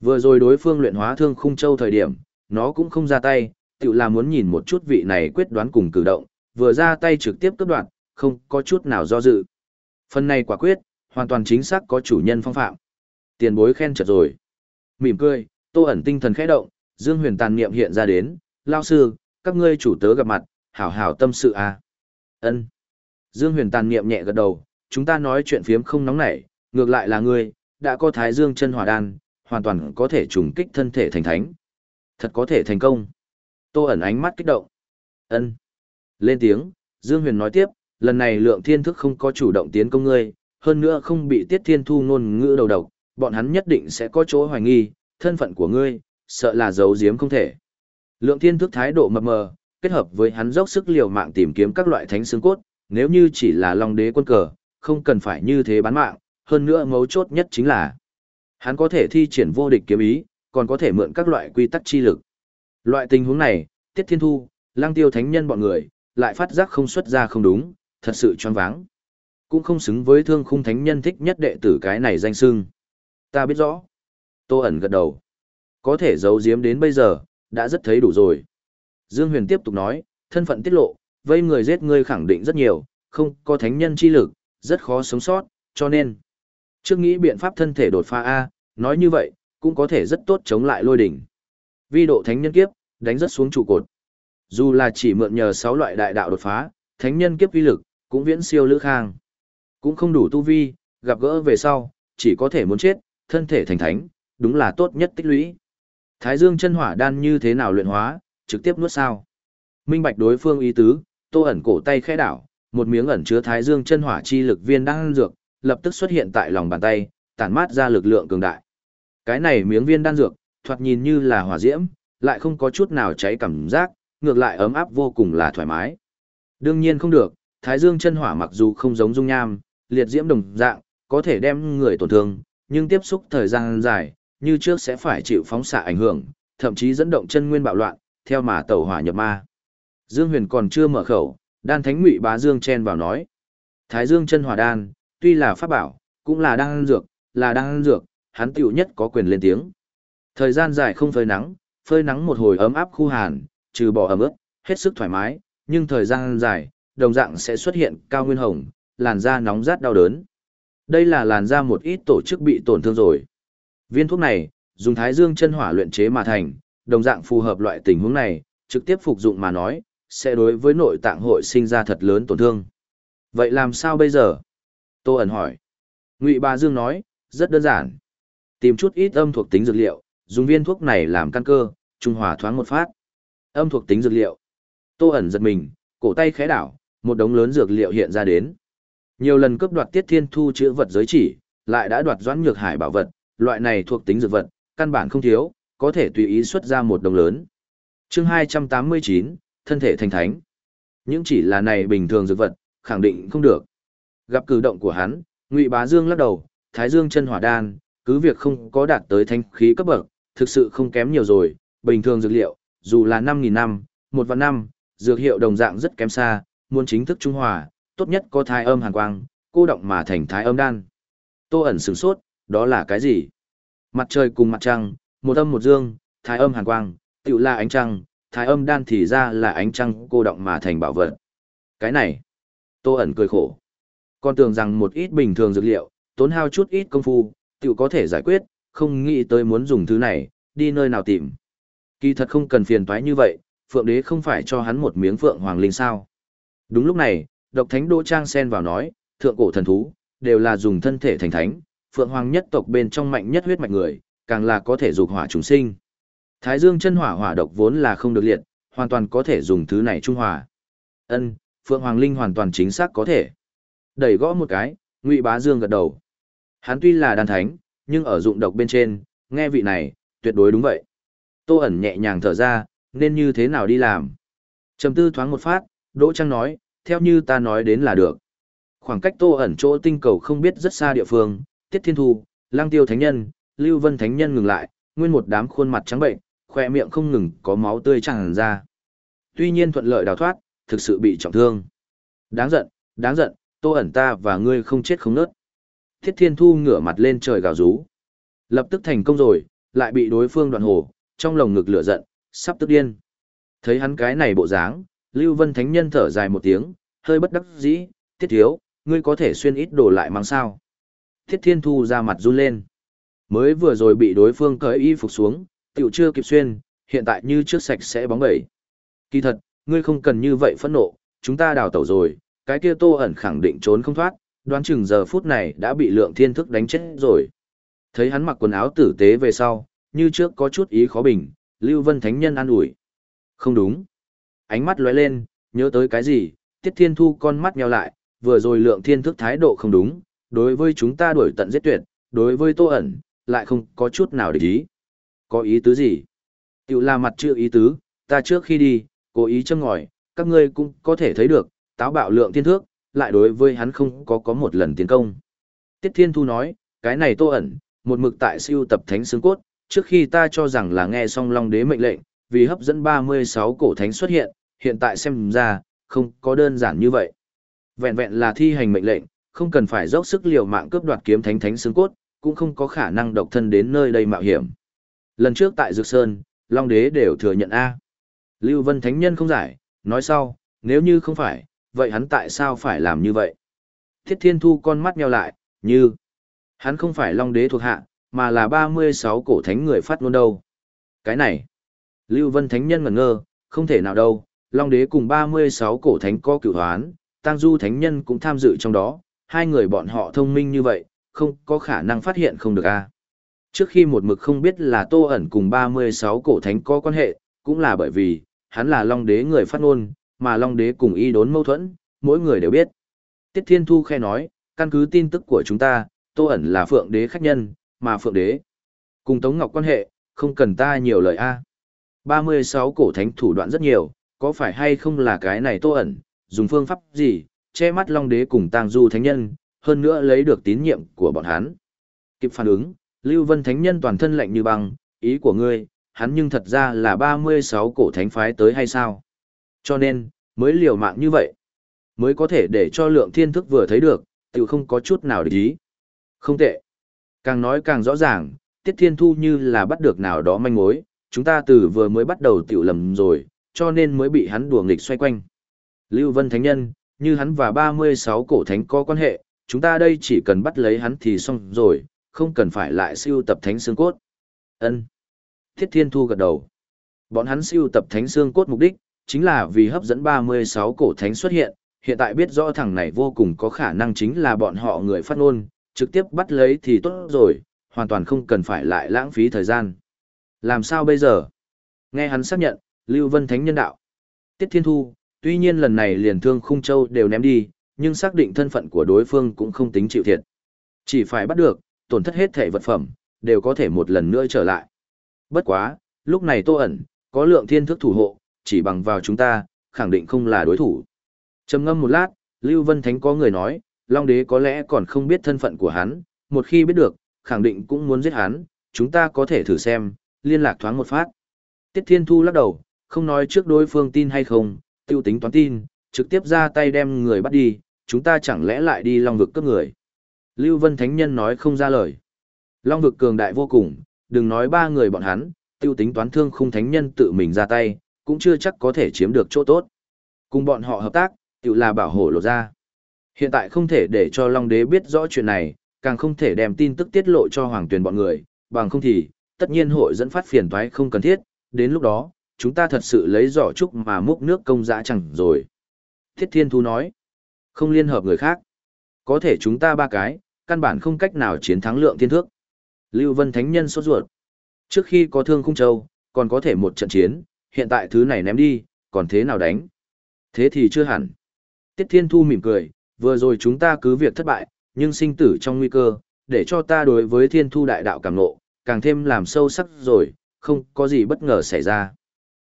Vừa rồi đối phương luyện hóa thương khung châu thời điểm, nó cũng không ra tay, tự là muốn nhìn một chút vị này quyết đoán cùng cử động, vừa ra tay trực tiếp cấp đoạn, không có chút nào do dự. Phần này quả quyết, hoàn toàn chính xác có chủ nhân phong phạm. Tiền bối khen chật rồi. Mỉm cười, tô ẩn tinh thần khẽ động, Dương Huyền tàn niệm hiện ra đến, lao sư, các ngươi chủ tớ gặp mặt, hảo hảo tâm sự à. ân Dương Huyền tàn niệm nhẹ gật đầu, chúng ta nói chuyện phiếm không nóng nảy, ngược lại là ngươi, đã có thái dương chân hỏa đan, hoàn toàn có thể trùng kích thân thể thành thánh. Thật có thể thành công. Tô ẩn ánh mắt kích động. ân Lên tiếng, Dương Huyền nói tiếp, lần này lượng thiên thức không có chủ động tiến công ngươi, hơn nữa không bị tiết thiên thu ngôn ngữ đầu độc, bọn hắn nhất định sẽ có chỗ hoài nghi, thân phận của ngươi, sợ là giấu giếm không thể. Lượng thiên thức thái độ mập mờ, kết hợp với hắn dốc sức liều mạng tìm kiếm các loại thánh xương cốt, nếu như chỉ là long đế quân cờ, không cần phải như thế bán mạng, hơn nữa mấu chốt nhất chính là hắn có thể thi triển vô địch kiếm ý, còn có thể mượn các loại quy tắc chi lực. Loại tình huống này, Tiết Thiên Thu, Lang Tiêu Thánh Nhân bọn người, lại phát giác không xuất ra không đúng, thật sự choáng váng. Cũng không xứng với thương khung thánh nhân thích nhất đệ tử cái này danh xưng. Ta biết rõ. Tô ẩn gật đầu. Có thể giấu giếm đến bây giờ, đã rất thấy đủ rồi. Dương Huyền tiếp tục nói, thân phận tiết lộ, vây người giết ngươi khẳng định rất nhiều, không có thánh nhân chi lực, rất khó sống sót, cho nên. Trước nghĩ biện pháp thân thể đột phá A, nói như vậy, cũng có thể rất tốt chống lại lôi đỉnh. Vi độ thánh nhân kiếp, đánh rất xuống trụ cột. Dù là chỉ mượn nhờ 6 loại đại đạo đột phá, thánh nhân kiếp vi lực, cũng viễn siêu lữ khang. Cũng không đủ tu vi, gặp gỡ về sau, chỉ có thể muốn chết, thân thể thành thánh, đúng là tốt nhất tích lũy. Thái dương chân hỏa đan như thế nào luyện hóa, trực tiếp nuốt sao. Minh bạch đối phương ý tứ, tô ẩn cổ tay khẽ đảo, một miếng ẩn chứa thái dương chân hỏa chi lực viên đan dược, lập tức xuất hiện tại lòng bàn tay, tản mát ra lực lượng cường đại. Cái này miếng viên đan dược, thoạt nhìn như là hỏa diễm, lại không có chút nào cháy cảm giác, ngược lại ấm áp vô cùng là thoải mái. Đương nhiên không được, thái dương chân hỏa mặc dù không giống dung nham, liệt diễm đồng dạng, có thể đem người tổn thương, nhưng tiếp xúc thời gian dài, như trước sẽ phải chịu phóng xạ ảnh hưởng, thậm chí dẫn động chân nguyên bạo loạn, theo mà tẩu hỏa nhập ma. Dương Huyền còn chưa mở khẩu, đan thánh ngụy bá Dương chen vào nói. Thái Dương chân hỏa đan, tuy là pháp bảo, cũng là đan dược, là đan dược, hắn tiểu nhất có quyền lên tiếng. Thời gian dài không phơi nắng, phơi nắng một hồi ấm áp khu hàn, trừ bỏ ẩm ướt, hết sức thoải mái, nhưng thời gian dài, đồng dạng sẽ xuất hiện cao nguyên hồng, làn da nóng rát đau đớn. Đây là làn da một ít tổ chức bị tổn thương rồi. Viên thuốc này, dùng thái dương chân hỏa luyện chế mà thành, đồng dạng phù hợp loại tình huống này, trực tiếp phục dụng mà nói, sẽ đối với nội tạng hội sinh ra thật lớn tổn thương. Vậy làm sao bây giờ? Tô ẩn hỏi. Ngụy Ba Dương nói, rất đơn giản. Tìm chút ít âm thuộc tính dược liệu, dùng viên thuốc này làm căn cơ, trung hòa thoáng một phát. Âm thuộc tính dược liệu. Tô ẩn giật mình, cổ tay khẽ đảo, một đống lớn dược liệu hiện ra đến. Nhiều lần cướp đoạt Tiết Thiên Thu chữa vật giới chỉ, lại đã đoạt Doãn Nhược Hải bảo vật, loại này thuộc tính dược vật, căn bản không thiếu, có thể tùy ý xuất ra một đồng lớn. Chương 289, thân thể thành thánh. Những chỉ là này bình thường dược vật, khẳng định không được. Gặp cử động của hắn, Ngụy Bá Dương lắc đầu, Thái Dương chân hỏa đan, cứ việc không có đạt tới thanh khí cấp bậc, thực sự không kém nhiều rồi, bình thường dược liệu, dù là 5000 năm, một vạn năm, dược hiệu đồng dạng rất kém xa, muốn chính thức trung hòa, tốt nhất có thái âm hàn quang, cô động mà thành thái âm đan. Tô ẩn sửng sốt, đó là cái gì? Mặt trời cùng mặt trăng, một âm một dương, thái âm hàn quang, tự là ánh trăng, thái âm đan thì ra là ánh trăng cô động mà thành bảo vật. Cái này, Tô ẩn cười khổ. Con tưởng rằng một ít bình thường dược liệu, tốn hao chút ít công phu, tự có thể giải quyết, không nghĩ tới muốn dùng thứ này, đi nơi nào tìm. Kỳ thật không cần phiền toái như vậy, Phượng Đế không phải cho hắn một miếng Phượng Hoàng Linh sao. Đúng lúc này, Độc Thánh Đỗ Trang xen vào nói, thượng cổ thần thú, đều là dùng thân thể thành thánh, Phượng Hoàng nhất tộc bên trong mạnh nhất huyết mạch người, càng là có thể dục hỏa chúng sinh. Thái Dương chân hỏa hỏa độc vốn là không được liệt, hoàn toàn có thể dùng thứ này trung hòa. Ân, Phượng Hoàng Linh hoàn toàn chính xác có thể. Đẩy gõ một cái, Ngụy Bá Dương gật đầu. Hắn tuy là đan thánh, nhưng ở dụng độc bên trên, nghe vị này, tuyệt đối đúng vậy. Tô ẩn nhẹ nhàng thở ra, nên như thế nào đi làm. Trầm tư thoáng một phát, Đỗ Trang nói, theo như ta nói đến là được. Khoảng cách Tô ẩn chỗ tinh cầu không biết rất xa địa phương, Tiết Thiên Thu, Lang Tiêu Thánh Nhân, Lưu Vân Thánh Nhân ngừng lại, nguyên một đám khuôn mặt trắng bệnh, khoe miệng không ngừng có máu tươi tràn ra. Tuy nhiên thuận lợi đào thoát, thực sự bị trọng thương. Đáng giận, đáng giận, Tô ẩn ta và ngươi không chết không nớt. Thiết Thiên Thu ngửa mặt lên trời gào rú. Lập tức thành công rồi, lại bị đối phương đoạn hồ, trong lồng ngực lửa giận, sắp tức điên. Thấy hắn cái này bộ dáng, Lưu Vân Thánh Nhân thở dài một tiếng, hơi bất đắc dĩ, Tiết Thiếu, ngươi có thể xuyên ít đồ lại mang sao. Thiết Thiên Thu ra mặt run lên. Mới vừa rồi bị đối phương cởi y phục xuống, tiểu chưa kịp xuyên, hiện tại như trước sạch sẽ bóng bẩy. Kỳ thật, ngươi không cần như vậy phẫn nộ, chúng ta đào tẩu rồi, cái kia tô ẩn khẳng định trốn không thoát, đoán chừng giờ phút này đã bị lượng thiên thức đánh chết rồi. Thấy hắn mặc quần áo tử tế về sau, như trước có chút ý khó bình, Lưu Vân Thánh Nhân an ủi. Không đúng. Ánh mắt lóe lên, nhớ tới cái gì, Tiết Thiên Thu con mắt nheo lại, vừa rồi lượng thiên thức thái độ không đúng, đối với chúng ta đuổi tận giết tuyệt, đối với Tô ẩn, lại không có chút nào để ý. Có ý tứ gì? Tiểu là mặt chưa ý tứ, ta trước khi đi, cố ý châm ngòi, các ngươi cũng có thể thấy được, táo bạo lượng thiên thước, lại đối với hắn không có có một lần tiến công. Tiết Thiên Thu nói, cái này tô ẩn, một mực tại siêu tập thánh xương cốt, trước khi ta cho rằng là nghe xong Long Đế mệnh lệnh, vì hấp dẫn 36 cổ thánh xuất hiện, hiện tại xem ra, không có đơn giản như vậy. Vẹn vẹn là thi hành mệnh lệnh, không cần phải dốc sức liều mạng cướp đoạt kiếm thánh thánh xương cốt, cũng không có khả năng độc thân đến nơi đây mạo hiểm. Lần trước tại Dược Sơn, Long Đế đều thừa nhận A. Lưu Vân Thánh Nhân không giải, nói sau, nếu như không phải, vậy hắn tại sao phải làm như vậy? Thiết Thiên Thu con mắt nheo lại, như, hắn không phải Long Đế thuộc hạ, mà là 36 cổ thánh người phát ngôn đâu. Cái này, Lưu Vân Thánh Nhân ngẩn ngơ, không thể nào đâu, Long Đế cùng 36 cổ thánh có cửu hoán, Tăng Du Thánh Nhân cũng tham dự trong đó, hai người bọn họ thông minh như vậy, không có khả năng phát hiện không được a. Trước khi một mực không biết là Tô ẩn cùng 36 cổ thánh có quan hệ, cũng là bởi vì, hắn là Long Đế người phát ngôn, mà Long Đế cùng y đốn mâu thuẫn, mỗi người đều biết. Tiết Thiên Thu khe nói, căn cứ tin tức của chúng ta, Tô ẩn là Phượng Đế khách nhân, mà Phượng Đế cùng Tống Ngọc quan hệ, không cần ta nhiều lời a. 36 cổ thánh thủ đoạn rất nhiều, có phải hay không là cái này Tô ẩn, dùng phương pháp gì, che mắt Long Đế cùng Tang Du thánh nhân, hơn nữa lấy được tín nhiệm của bọn hắn. Kịp phản ứng, Lưu Vân thánh nhân toàn thân lạnh như băng, ý của ngươi, hắn nhưng thật ra là 36 cổ thánh phái tới hay sao? Cho nên, mới liều mạng như vậy. Mới có thể để cho lượng thiên thức vừa thấy được, tự không có chút nào để ý. Không tệ. Càng nói càng rõ ràng, Tiết Thiên Thu như là bắt được nào đó manh mối, chúng ta từ vừa mới bắt đầu tiểu lầm rồi, cho nên mới bị hắn đùa nghịch xoay quanh. Lưu Vân Thánh Nhân, như hắn và 36 cổ thánh có quan hệ, chúng ta đây chỉ cần bắt lấy hắn thì xong rồi, không cần phải lại siêu tập thánh xương cốt. Ân. Thiết Thiên Thu gật đầu. Bọn hắn siêu tập thánh xương cốt mục đích, chính là vì hấp dẫn 36 cổ thánh xuất hiện, hiện tại biết rõ thằng này vô cùng có khả năng chính là bọn họ người phát ngôn, trực tiếp bắt lấy thì tốt rồi, hoàn toàn không cần phải lại lãng phí thời gian. Làm sao bây giờ? Nghe hắn xác nhận, Lưu Vân Thánh nhân đạo. Tiết Thiên Thu, tuy nhiên lần này liền thương khung châu đều ném đi, nhưng xác định thân phận của đối phương cũng không tính chịu thiệt. Chỉ phải bắt được, tổn thất hết thể vật phẩm, đều có thể một lần nữa trở lại. Bất quá, lúc này tô ẩn, có lượng thiên thức thủ hộ, chỉ bằng vào chúng ta, khẳng định không là đối thủ. trầm ngâm một lát, Lưu Vân Thánh có người nói, Long Đế có lẽ còn không biết thân phận của hắn, một khi biết được, khẳng định cũng muốn giết hắn, chúng ta có thể thử xem, liên lạc thoáng một phát. Tiết Thiên Thu lắc đầu, không nói trước đối phương tin hay không, tiêu tính toán tin, trực tiếp ra tay đem người bắt đi, chúng ta chẳng lẽ lại đi Long vực cướp người. Lưu Vân Thánh Nhân nói không ra lời. Long vực cường đại vô cùng, đừng nói ba người bọn hắn, tiêu tính toán thương khung thánh nhân tự mình ra tay, cũng chưa chắc có thể chiếm được chỗ tốt. Cùng bọn họ hợp tác, tự là bảo hộ lộ ra. Hiện tại không thể để cho Long Đế biết rõ chuyện này, càng không thể đem tin tức tiết lộ cho Hoàng Tuyền bọn người, bằng không thì, tất nhiên hội dẫn phát phiền toái không cần thiết, đến lúc đó, chúng ta thật sự lấy giỏ trúc mà múc nước công dã chẳng rồi. Thiết Thiên Thu nói, không liên hợp người khác. Có thể chúng ta ba cái, căn bản không cách nào chiến thắng lượng thiên thước. Lưu Vân Thánh Nhân sốt ruột. Trước khi có thương khung châu, còn có thể một trận chiến, hiện tại thứ này ném đi, còn thế nào đánh? Thế thì chưa hẳn. Tiết Thiên Thu mỉm cười, vừa rồi chúng ta cứ việc thất bại, nhưng sinh tử trong nguy cơ, để cho ta đối với Thiên Thu đại đạo cảm nộ, càng thêm làm sâu sắc rồi, không có gì bất ngờ xảy ra.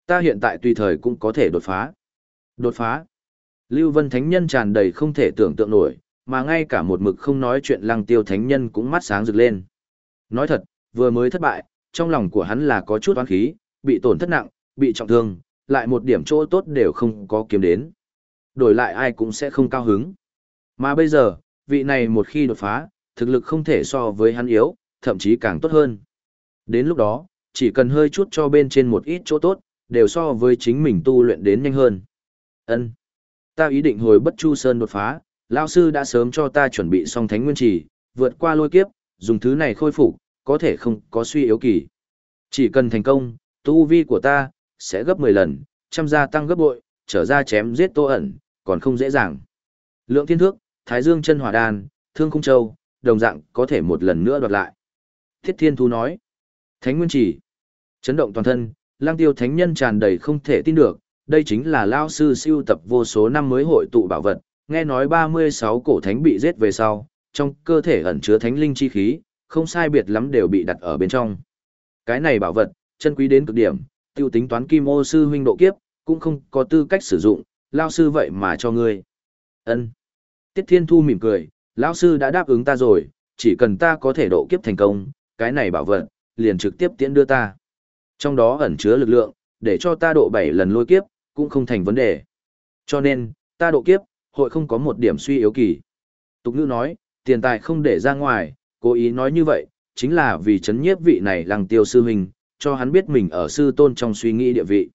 Ta hiện tại tùy thời cũng có thể đột phá. Đột phá. Lưu Vân Thánh Nhân tràn đầy không thể tưởng tượng nổi, mà ngay cả một mực không nói chuyện lăng tiêu Thánh Nhân cũng mắt sáng rực lên. Nói thật, vừa mới thất bại, trong lòng của hắn là có chút oán khí, bị tổn thất nặng, bị trọng thương, lại một điểm chỗ tốt đều không có kiếm đến. Đổi lại ai cũng sẽ không cao hứng. Mà bây giờ, vị này một khi đột phá, thực lực không thể so với hắn yếu, thậm chí càng tốt hơn. Đến lúc đó, chỉ cần hơi chút cho bên trên một ít chỗ tốt, đều so với chính mình tu luyện đến nhanh hơn. Ân, Ta ý định hồi bất chu sơn đột phá, lão sư đã sớm cho ta chuẩn bị xong thánh nguyên trì, vượt qua lôi kiếp, dùng thứ này khôi phục, có thể không có suy yếu kỳ. Chỉ cần thành công, tu vi của ta sẽ gấp 10 lần, trăm gia tăng gấp bội, trở ra chém giết Tô ẩn, còn không dễ dàng. Lượng thiên thước, Thái Dương chân hỏa đan, Thương Khung Châu, đồng dạng có thể một lần nữa đoạt lại. Thiết Thiên Thu nói. Thánh Nguyên Chỉ. Chấn động toàn thân, lang tiêu thánh nhân tràn đầy không thể tin được, đây chính là lao sư siêu tập vô số năm mới hội tụ bảo vật, nghe nói 36 cổ thánh bị giết về sau, trong cơ thể ẩn chứa thánh linh chi khí, không sai biệt lắm đều bị đặt ở bên trong. Cái này bảo vật, chân quý đến cực điểm, tiêu tính toán kim ô sư huynh độ kiếp, cũng không có tư cách sử dụng, lao sư vậy mà cho ngươi. ân Tiết Thiên Thu mỉm cười, lão sư đã đáp ứng ta rồi, chỉ cần ta có thể độ kiếp thành công, cái này bảo vật, liền trực tiếp tiễn đưa ta. Trong đó ẩn chứa lực lượng, để cho ta độ 7 lần lôi kiếp, cũng không thành vấn đề. Cho nên, ta độ kiếp, hội không có một điểm suy yếu kỳ. Tục ngữ nói, tiền tài không để ra ngoài, cố ý nói như vậy, chính là vì chấn nhiếp vị này lăng tiêu sư hình, cho hắn biết mình ở sư tôn trong suy nghĩ địa vị.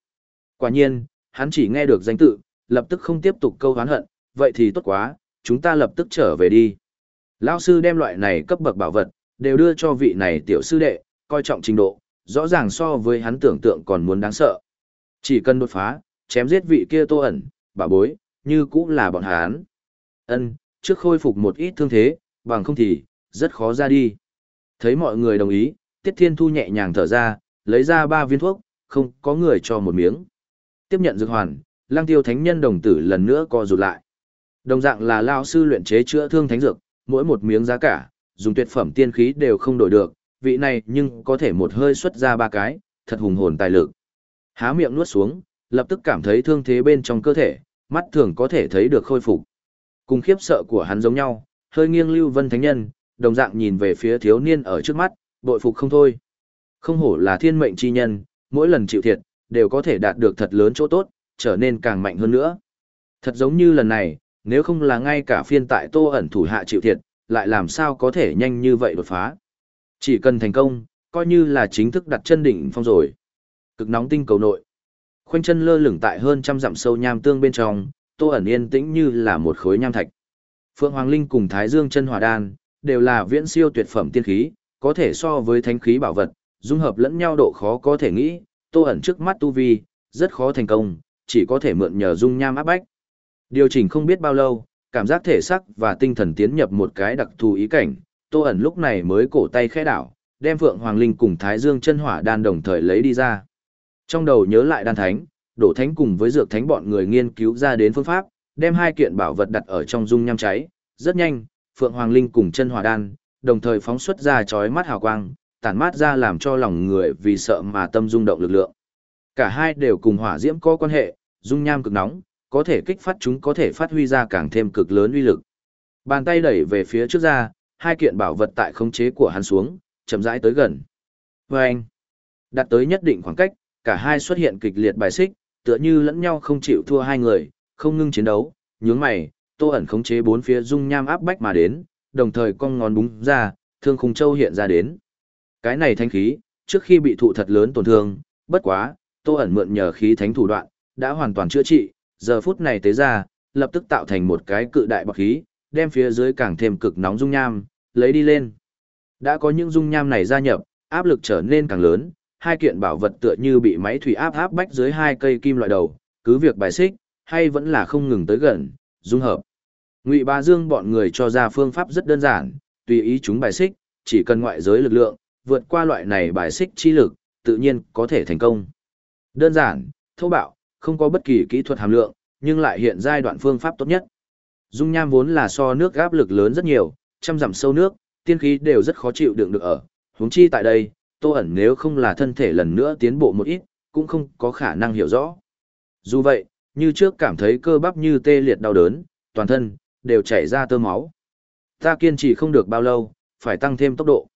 Quả nhiên, hắn chỉ nghe được danh tự, lập tức không tiếp tục câu hán hận, vậy thì tốt quá, chúng ta lập tức trở về đi. Lão sư đem loại này cấp bậc bảo vật, đều đưa cho vị này tiểu sư đệ, coi trọng trình độ, rõ ràng so với hắn tưởng tượng còn muốn đáng sợ. Chỉ cần đột phá, chém giết vị kia tô ẩn, bà bối, như cũng là bọn hắn. Ân, trước khôi phục một ít thương thế, bằng không thì, rất khó ra đi. Thấy mọi người đồng ý, Tiết Thiên Thu nhẹ nhàng thở ra, lấy ra ba viên thuốc, không có người cho một miếng. Tiếp nhận dược hoàn, lang tiêu thánh nhân đồng tử lần nữa co rụt lại. Đồng dạng là lao sư luyện chế chữa thương thánh dược, mỗi một miếng giá cả, dùng tuyệt phẩm tiên khí đều không đổi được, vị này nhưng có thể một hơi xuất ra ba cái, thật hùng hồn tài lực. Há miệng nuốt xuống, lập tức cảm thấy thương thế bên trong cơ thể, mắt thường có thể thấy được khôi phục. Cùng khiếp sợ của hắn giống nhau, hơi nghiêng lưu vân thánh nhân, đồng dạng nhìn về phía thiếu niên ở trước mắt, bội phục không thôi. Không hổ là thiên mệnh chi nhân, mỗi lần chịu thiệt, đều có thể đạt được thật lớn chỗ tốt, trở nên càng mạnh hơn nữa. Thật giống như lần này, nếu không là ngay cả phiên tại tô ẩn thủ hạ chịu thiệt, lại làm sao có thể nhanh như vậy đột phá. Chỉ cần thành công, coi như là chính thức đặt chân đỉnh phong rồi. Cực nóng tinh cầu nội. Khoanh chân lơ lửng tại hơn trăm dặm sâu nham tương bên trong, tô ẩn yên tĩnh như là một khối nham thạch. Phượng Hoàng Linh cùng Thái Dương chân hỏa đan, đều là viễn siêu tuyệt phẩm tiên khí, có thể so với thánh khí bảo vật, dung hợp lẫn nhau độ khó có thể nghĩ, tô ẩn trước mắt tu vi, rất khó thành công, chỉ có thể mượn nhờ dung nham áp bách. Điều chỉnh không biết bao lâu, cảm giác thể sắc và tinh thần tiến nhập một cái đặc thù ý cảnh, tô ẩn lúc này mới cổ tay khẽ đảo, đem Phượng Hoàng Linh cùng Thái Dương chân hỏa đan đồng thời lấy đi ra. Trong đầu nhớ lại đan thánh, đổ thánh cùng với dược thánh bọn người nghiên cứu ra đến phương pháp, đem hai kiện bảo vật đặt ở trong dung nham cháy, rất nhanh, Phượng Hoàng Linh cùng chân hỏa đan, đồng thời phóng xuất ra chói mắt hào quang, tản mát ra làm cho lòng người vì sợ mà tâm rung động lực lượng. Cả hai đều cùng hỏa diễm có quan hệ, dung nham cực nóng, có thể kích phát chúng có thể phát huy ra càng thêm cực lớn uy lực. Bàn tay đẩy về phía trước ra, hai kiện bảo vật tại khống chế của hắn xuống, chậm rãi tới gần. Và anh, tới nhất định khoảng cách, cả hai xuất hiện kịch liệt bài xích, tựa như lẫn nhau không chịu thua hai người, không ngưng chiến đấu, nhướng mày, tô ẩn khống chế bốn phía dung nham áp bách mà đến, đồng thời cong ngón búng ra, thương khung châu hiện ra đến. Cái này thanh khí, trước khi bị thụ thật lớn tổn thương, bất quá, tô ẩn mượn nhờ khí thánh thủ đoạn, đã hoàn toàn chữa trị, giờ phút này tế ra, lập tức tạo thành một cái cự đại bọc khí, đem phía dưới càng thêm cực nóng dung nham, lấy đi lên. Đã có những dung nham này gia nhập, áp lực trở nên càng lớn, hai kiện bảo vật tựa như bị máy thủy áp áp bách dưới hai cây kim loại đầu, cứ việc bài xích, hay vẫn là không ngừng tới gần, dung hợp. Ngụy Bá Dương bọn người cho ra phương pháp rất đơn giản, tùy ý chúng bài xích, chỉ cần ngoại giới lực lượng, vượt qua loại này bài xích chi lực, tự nhiên có thể thành công. Đơn giản, thô bạo, không có bất kỳ kỹ thuật hàm lượng, nhưng lại hiện giai đoạn phương pháp tốt nhất. Dung nham vốn là so nước áp lực lớn rất nhiều, trăm dặm sâu nước, tiên khí đều rất khó chịu đựng được ở. Huống chi tại đây, Tô ẩn nếu không là thân thể lần nữa tiến bộ một ít, cũng không có khả năng hiểu rõ. Dù vậy, như trước cảm thấy cơ bắp như tê liệt đau đớn, toàn thân, đều chảy ra tơ máu. Ta kiên trì không được bao lâu, phải tăng thêm tốc độ.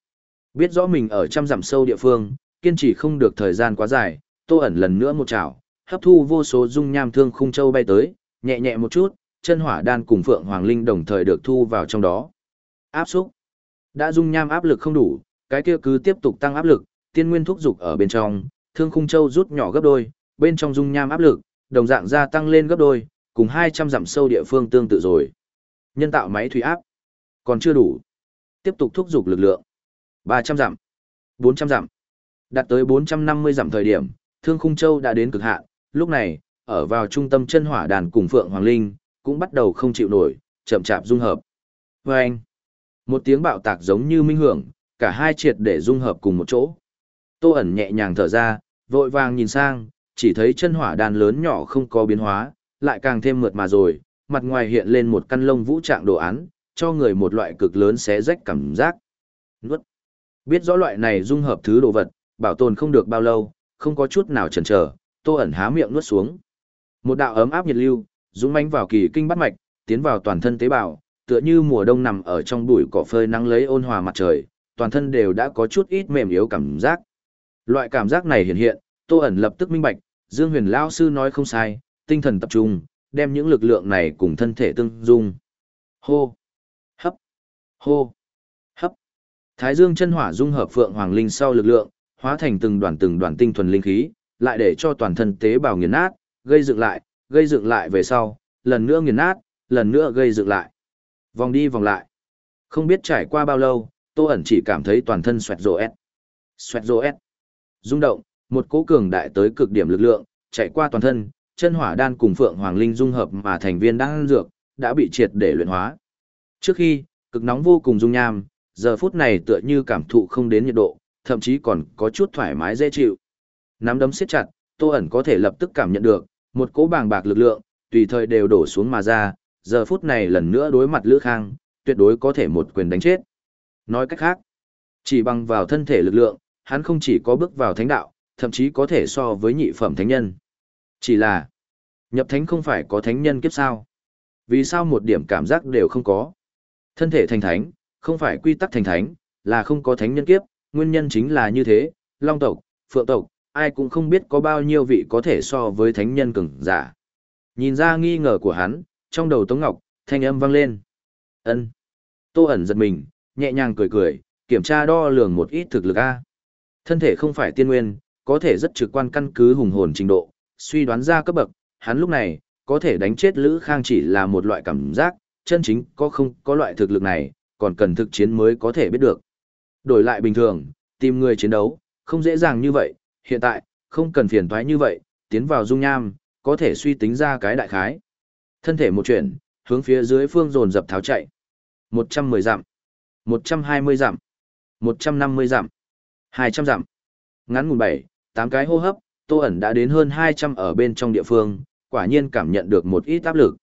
Biết rõ mình ở trăm dặm sâu địa phương, kiên trì không được thời gian quá dài, tô ẩn lần nữa một chảo, hấp thu vô số dung nham thương khung châu bay tới, nhẹ nhẹ một chút, chân hỏa đan cùng phượng hoàng linh đồng thời được thu vào trong đó. Áp xúc. Đã dung nham áp lực không đủ, cái kia cứ tiếp tục tăng áp lực, tiên nguyên thúc dục ở bên trong, thương khung châu rút nhỏ gấp đôi, bên trong dung nham áp lực, đồng dạng gia tăng lên gấp đôi, cùng 200 dặm sâu địa phương tương tự rồi. Nhân tạo máy thủy áp, còn chưa đủ. Tiếp tục thúc dục lực lượng. 300 dặm, 400 dặm. Đạt tới 450 dặm thời điểm, Thương Khung Châu đã đến cực hạn, lúc này, ở vào trung tâm chân hỏa đàn cùng Phượng Hoàng Linh, cũng bắt đầu không chịu nổi, chậm chạp dung hợp. Và anh, một tiếng bạo tạc giống như minh hưởng, cả hai triệt để dung hợp cùng một chỗ. Tô ẩn nhẹ nhàng thở ra, vội vàng nhìn sang, chỉ thấy chân hỏa đàn lớn nhỏ không có biến hóa, lại càng thêm mượt mà rồi, mặt ngoài hiện lên một căn lông vũ trạng đồ án, cho người một loại cực lớn xé rách cảm giác. Nuốt. Biết rõ loại này dung hợp thứ đồ vật, bảo tồn không được bao lâu, không có chút nào chần chờ, Tô ẩn há miệng nuốt xuống. Một đạo ấm áp nhiệt lưu, dũng mãnh vào kỳ kinh bắt mạch, tiến vào toàn thân tế bào, tựa như mùa đông nằm ở trong bụi cỏ phơi nắng lấy ôn hòa mặt trời, toàn thân đều đã có chút ít mềm yếu cảm giác. Loại cảm giác này hiện hiện, Tô ẩn lập tức minh bạch, Dương Huyền lão sư nói không sai, tinh thần tập trung, đem những lực lượng này cùng thân thể tương dung. Hô, hấp, hô, hấp. Thái Dương chân hỏa dung hợp phượng hoàng linh sau lực lượng, hóa thành từng đoàn từng đoàn tinh thuần linh khí, lại để cho toàn thân tế bào nghiền nát, gây dựng lại, gây dựng lại về sau, lần nữa nghiền nát, lần nữa gây dựng lại. Vòng đi vòng lại. Không biết trải qua bao lâu, Tô ẩn chỉ cảm thấy toàn thân xoẹt rồ ép. Xoẹt rồ ép. Rung động, một cỗ cường đại tới cực điểm lực lượng, chạy qua toàn thân, chân hỏa đan cùng phượng hoàng linh dung hợp mà thành viên đan dược, đã bị triệt để luyện hóa. Trước khi, cực nóng vô cùng dung nham, giờ phút này tựa như cảm thụ không đến nhiệt độ, thậm chí còn có chút thoải mái dễ chịu. Nắm đấm siết chặt, Tô ẩn có thể lập tức cảm nhận được, một cỗ bàng bạc lực lượng, tùy thời đều đổ xuống mà ra, giờ phút này lần nữa đối mặt Lữ Khang, tuyệt đối có thể một quyền đánh chết. Nói cách khác, chỉ bằng vào thân thể lực lượng, hắn không chỉ có bước vào thánh đạo, thậm chí có thể so với nhị phẩm thánh nhân. Chỉ là, nhập thánh không phải có thánh nhân kiếp sao? Vì sao một điểm cảm giác đều không có? Thân thể thành thánh, không phải quy tắc thành thánh, là không có thánh nhân kiếp, nguyên nhân chính là như thế, long tộc, phượng tộc, ai cũng không biết có bao nhiêu vị có thể so với thánh nhân cường giả. Nhìn ra nghi ngờ của hắn, trong đầu Tống Ngọc, thanh âm vang lên. ân Tô ẩn giật mình, nhẹ nhàng cười cười, kiểm tra đo lường một ít thực lực A. Thân thể không phải tiên nguyên, có thể rất trực quan căn cứ hùng hồn trình độ, suy đoán ra cấp bậc, hắn lúc này, có thể đánh chết Lữ Khang chỉ là một loại cảm giác, chân chính có không có loại thực lực này, còn cần thực chiến mới có thể biết được. Đổi lại bình thường, tìm người chiến đấu, không dễ dàng như vậy, hiện tại, không cần phiền toái như vậy, tiến vào dung nham, có thể suy tính ra cái đại khái. Thân thể một chuyển, hướng phía dưới phương dồn dập tháo chạy. 110 dặm, 120 dặm, 150 dặm, 200 dặm. Ngắn ngủn bảy, tám cái hô hấp, Tô ẩn đã đến hơn 200 ở bên trong địa phương, quả nhiên cảm nhận được một ít áp lực.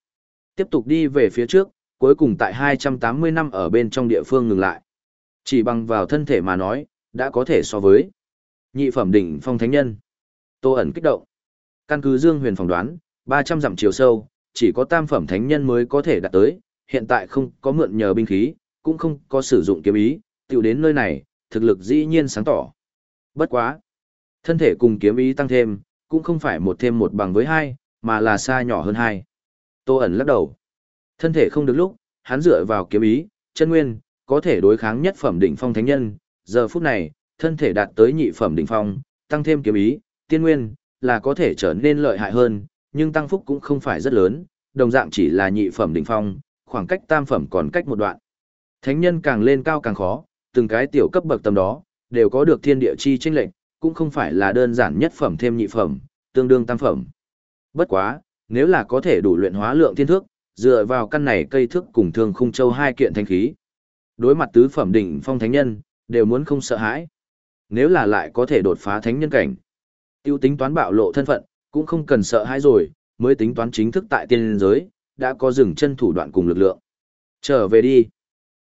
Tiếp tục đi về phía trước, cuối cùng tại 280 năm ở bên trong địa phương ngừng lại. Chỉ bằng vào thân thể mà nói, đã có thể so với nhị phẩm đỉnh phong thánh nhân. Tô ẩn kích động. Căn cứ Dương Huyền phỏng đoán, 300 dặm chiều sâu, chỉ có tam phẩm thánh nhân mới có thể đạt tới, hiện tại không có mượn nhờ binh khí, cũng không có sử dụng kiếm ý, tiểu đến nơi này, thực lực dĩ nhiên sáng tỏ. Bất quá. Thân thể cùng kiếm ý tăng thêm, cũng không phải một thêm một bằng với hai, mà là xa nhỏ hơn hai. Tô ẩn lắc đầu. Thân thể không được lúc, hắn dựa vào kiếm ý, chân nguyên, có thể đối kháng nhất phẩm đỉnh phong thánh nhân, giờ phút này, thân thể đạt tới nhị phẩm đỉnh phong, tăng thêm kiếm ý, tiên nguyên, là có thể trở nên lợi hại hơn, nhưng tăng phúc cũng không phải rất lớn, đồng dạng chỉ là nhị phẩm đỉnh phong, khoảng cách tam phẩm còn cách một đoạn. Thánh nhân càng lên cao càng khó, từng cái tiểu cấp bậc tầm đó, đều có được thiên địa chi tranh lệnh, cũng không phải là đơn giản nhất phẩm thêm nhị phẩm, tương đương tam phẩm. Bất quá, nếu là có thể đủ luyện hóa lượng thiên thước, dựa vào căn này cây thước cùng thương khung châu hai kiện thanh khí. Đối mặt tứ phẩm đỉnh phong thánh nhân, đều muốn không sợ hãi. Nếu là lại có thể đột phá thánh nhân cảnh, tiêu tính toán bạo lộ thân phận, cũng không cần sợ hãi rồi, mới tính toán chính thức tại tiên giới, đã có dừng chân thủ đoạn cùng lực lượng. Trở về đi.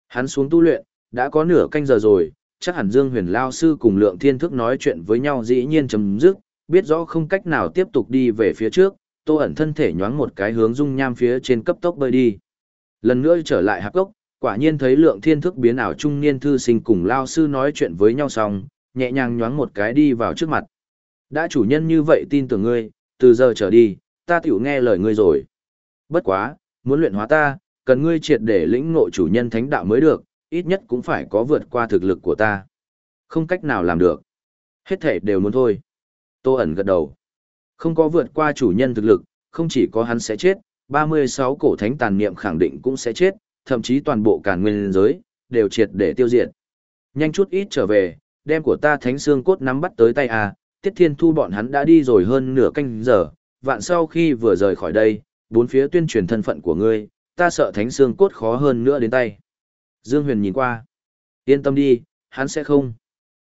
Hắn xuống tu luyện, đã có nửa canh giờ rồi, chắc hẳn Dương Huyền Lao Sư cùng Lượng Thiên Thức nói chuyện với nhau dĩ nhiên chấm dứt, biết rõ không cách nào tiếp tục đi về phía trước, Tô ẩn thân thể nhoáng một cái hướng dung nham phía trên cấp tốc bơi đi. Lần nữa trở lại hạp gốc, quả nhiên thấy Lượng Thiên Thức biến ảo trung niên thư sinh cùng Lao Sư nói chuyện với nhau xong, nhẹ nhàng nhoáng một cái đi vào trước mặt. Đã chủ nhân như vậy tin tưởng ngươi, từ giờ trở đi, ta tiểu nghe lời ngươi rồi. Bất quá, muốn luyện hóa ta, cần ngươi triệt để lĩnh ngộ chủ nhân thánh đạo mới được, ít nhất cũng phải có vượt qua thực lực của ta. Không cách nào làm được. Hết thể đều muốn thôi. Tô ẩn gật đầu. Không có vượt qua chủ nhân thực lực, không chỉ có hắn sẽ chết, 36 cổ thánh tàn niệm khẳng định cũng sẽ chết, thậm chí toàn bộ cả nguyên giới, đều triệt để tiêu diệt. Nhanh chút ít trở về, đem của ta thánh xương cốt nắm bắt tới tay à, tiết thiên thu bọn hắn đã đi rồi hơn nửa canh giờ, vạn sau khi vừa rời khỏi đây, bốn phía tuyên truyền thân phận của ngươi, ta sợ thánh xương cốt khó hơn nữa đến tay. Dương Huyền nhìn qua. Yên tâm đi, hắn sẽ không.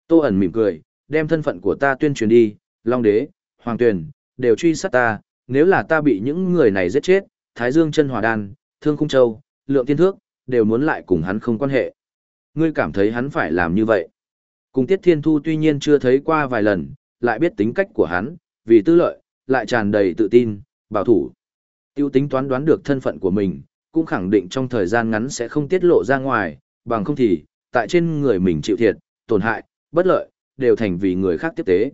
Tô ẩn mỉm cười, đem thân phận của ta tuyên truyền đi, Long Đế, Hoàng Tuyền, đều truy sát ta, nếu là ta bị những người này giết chết, Thái Dương chân hòa đan, Thương Khung Châu, Lượng Thiên Thước, đều muốn lại cùng hắn không quan hệ. Ngươi cảm thấy hắn phải làm như vậy. Cùng Tiết Thiên Thu tuy nhiên chưa thấy qua vài lần, lại biết tính cách của hắn, vì tư lợi, lại tràn đầy tự tin, bảo thủ. Tiêu tính toán đoán được thân phận của mình, cũng khẳng định trong thời gian ngắn sẽ không tiết lộ ra ngoài, bằng không thì, tại trên người mình chịu thiệt, tổn hại, bất lợi, đều thành vì người khác tiếp tế.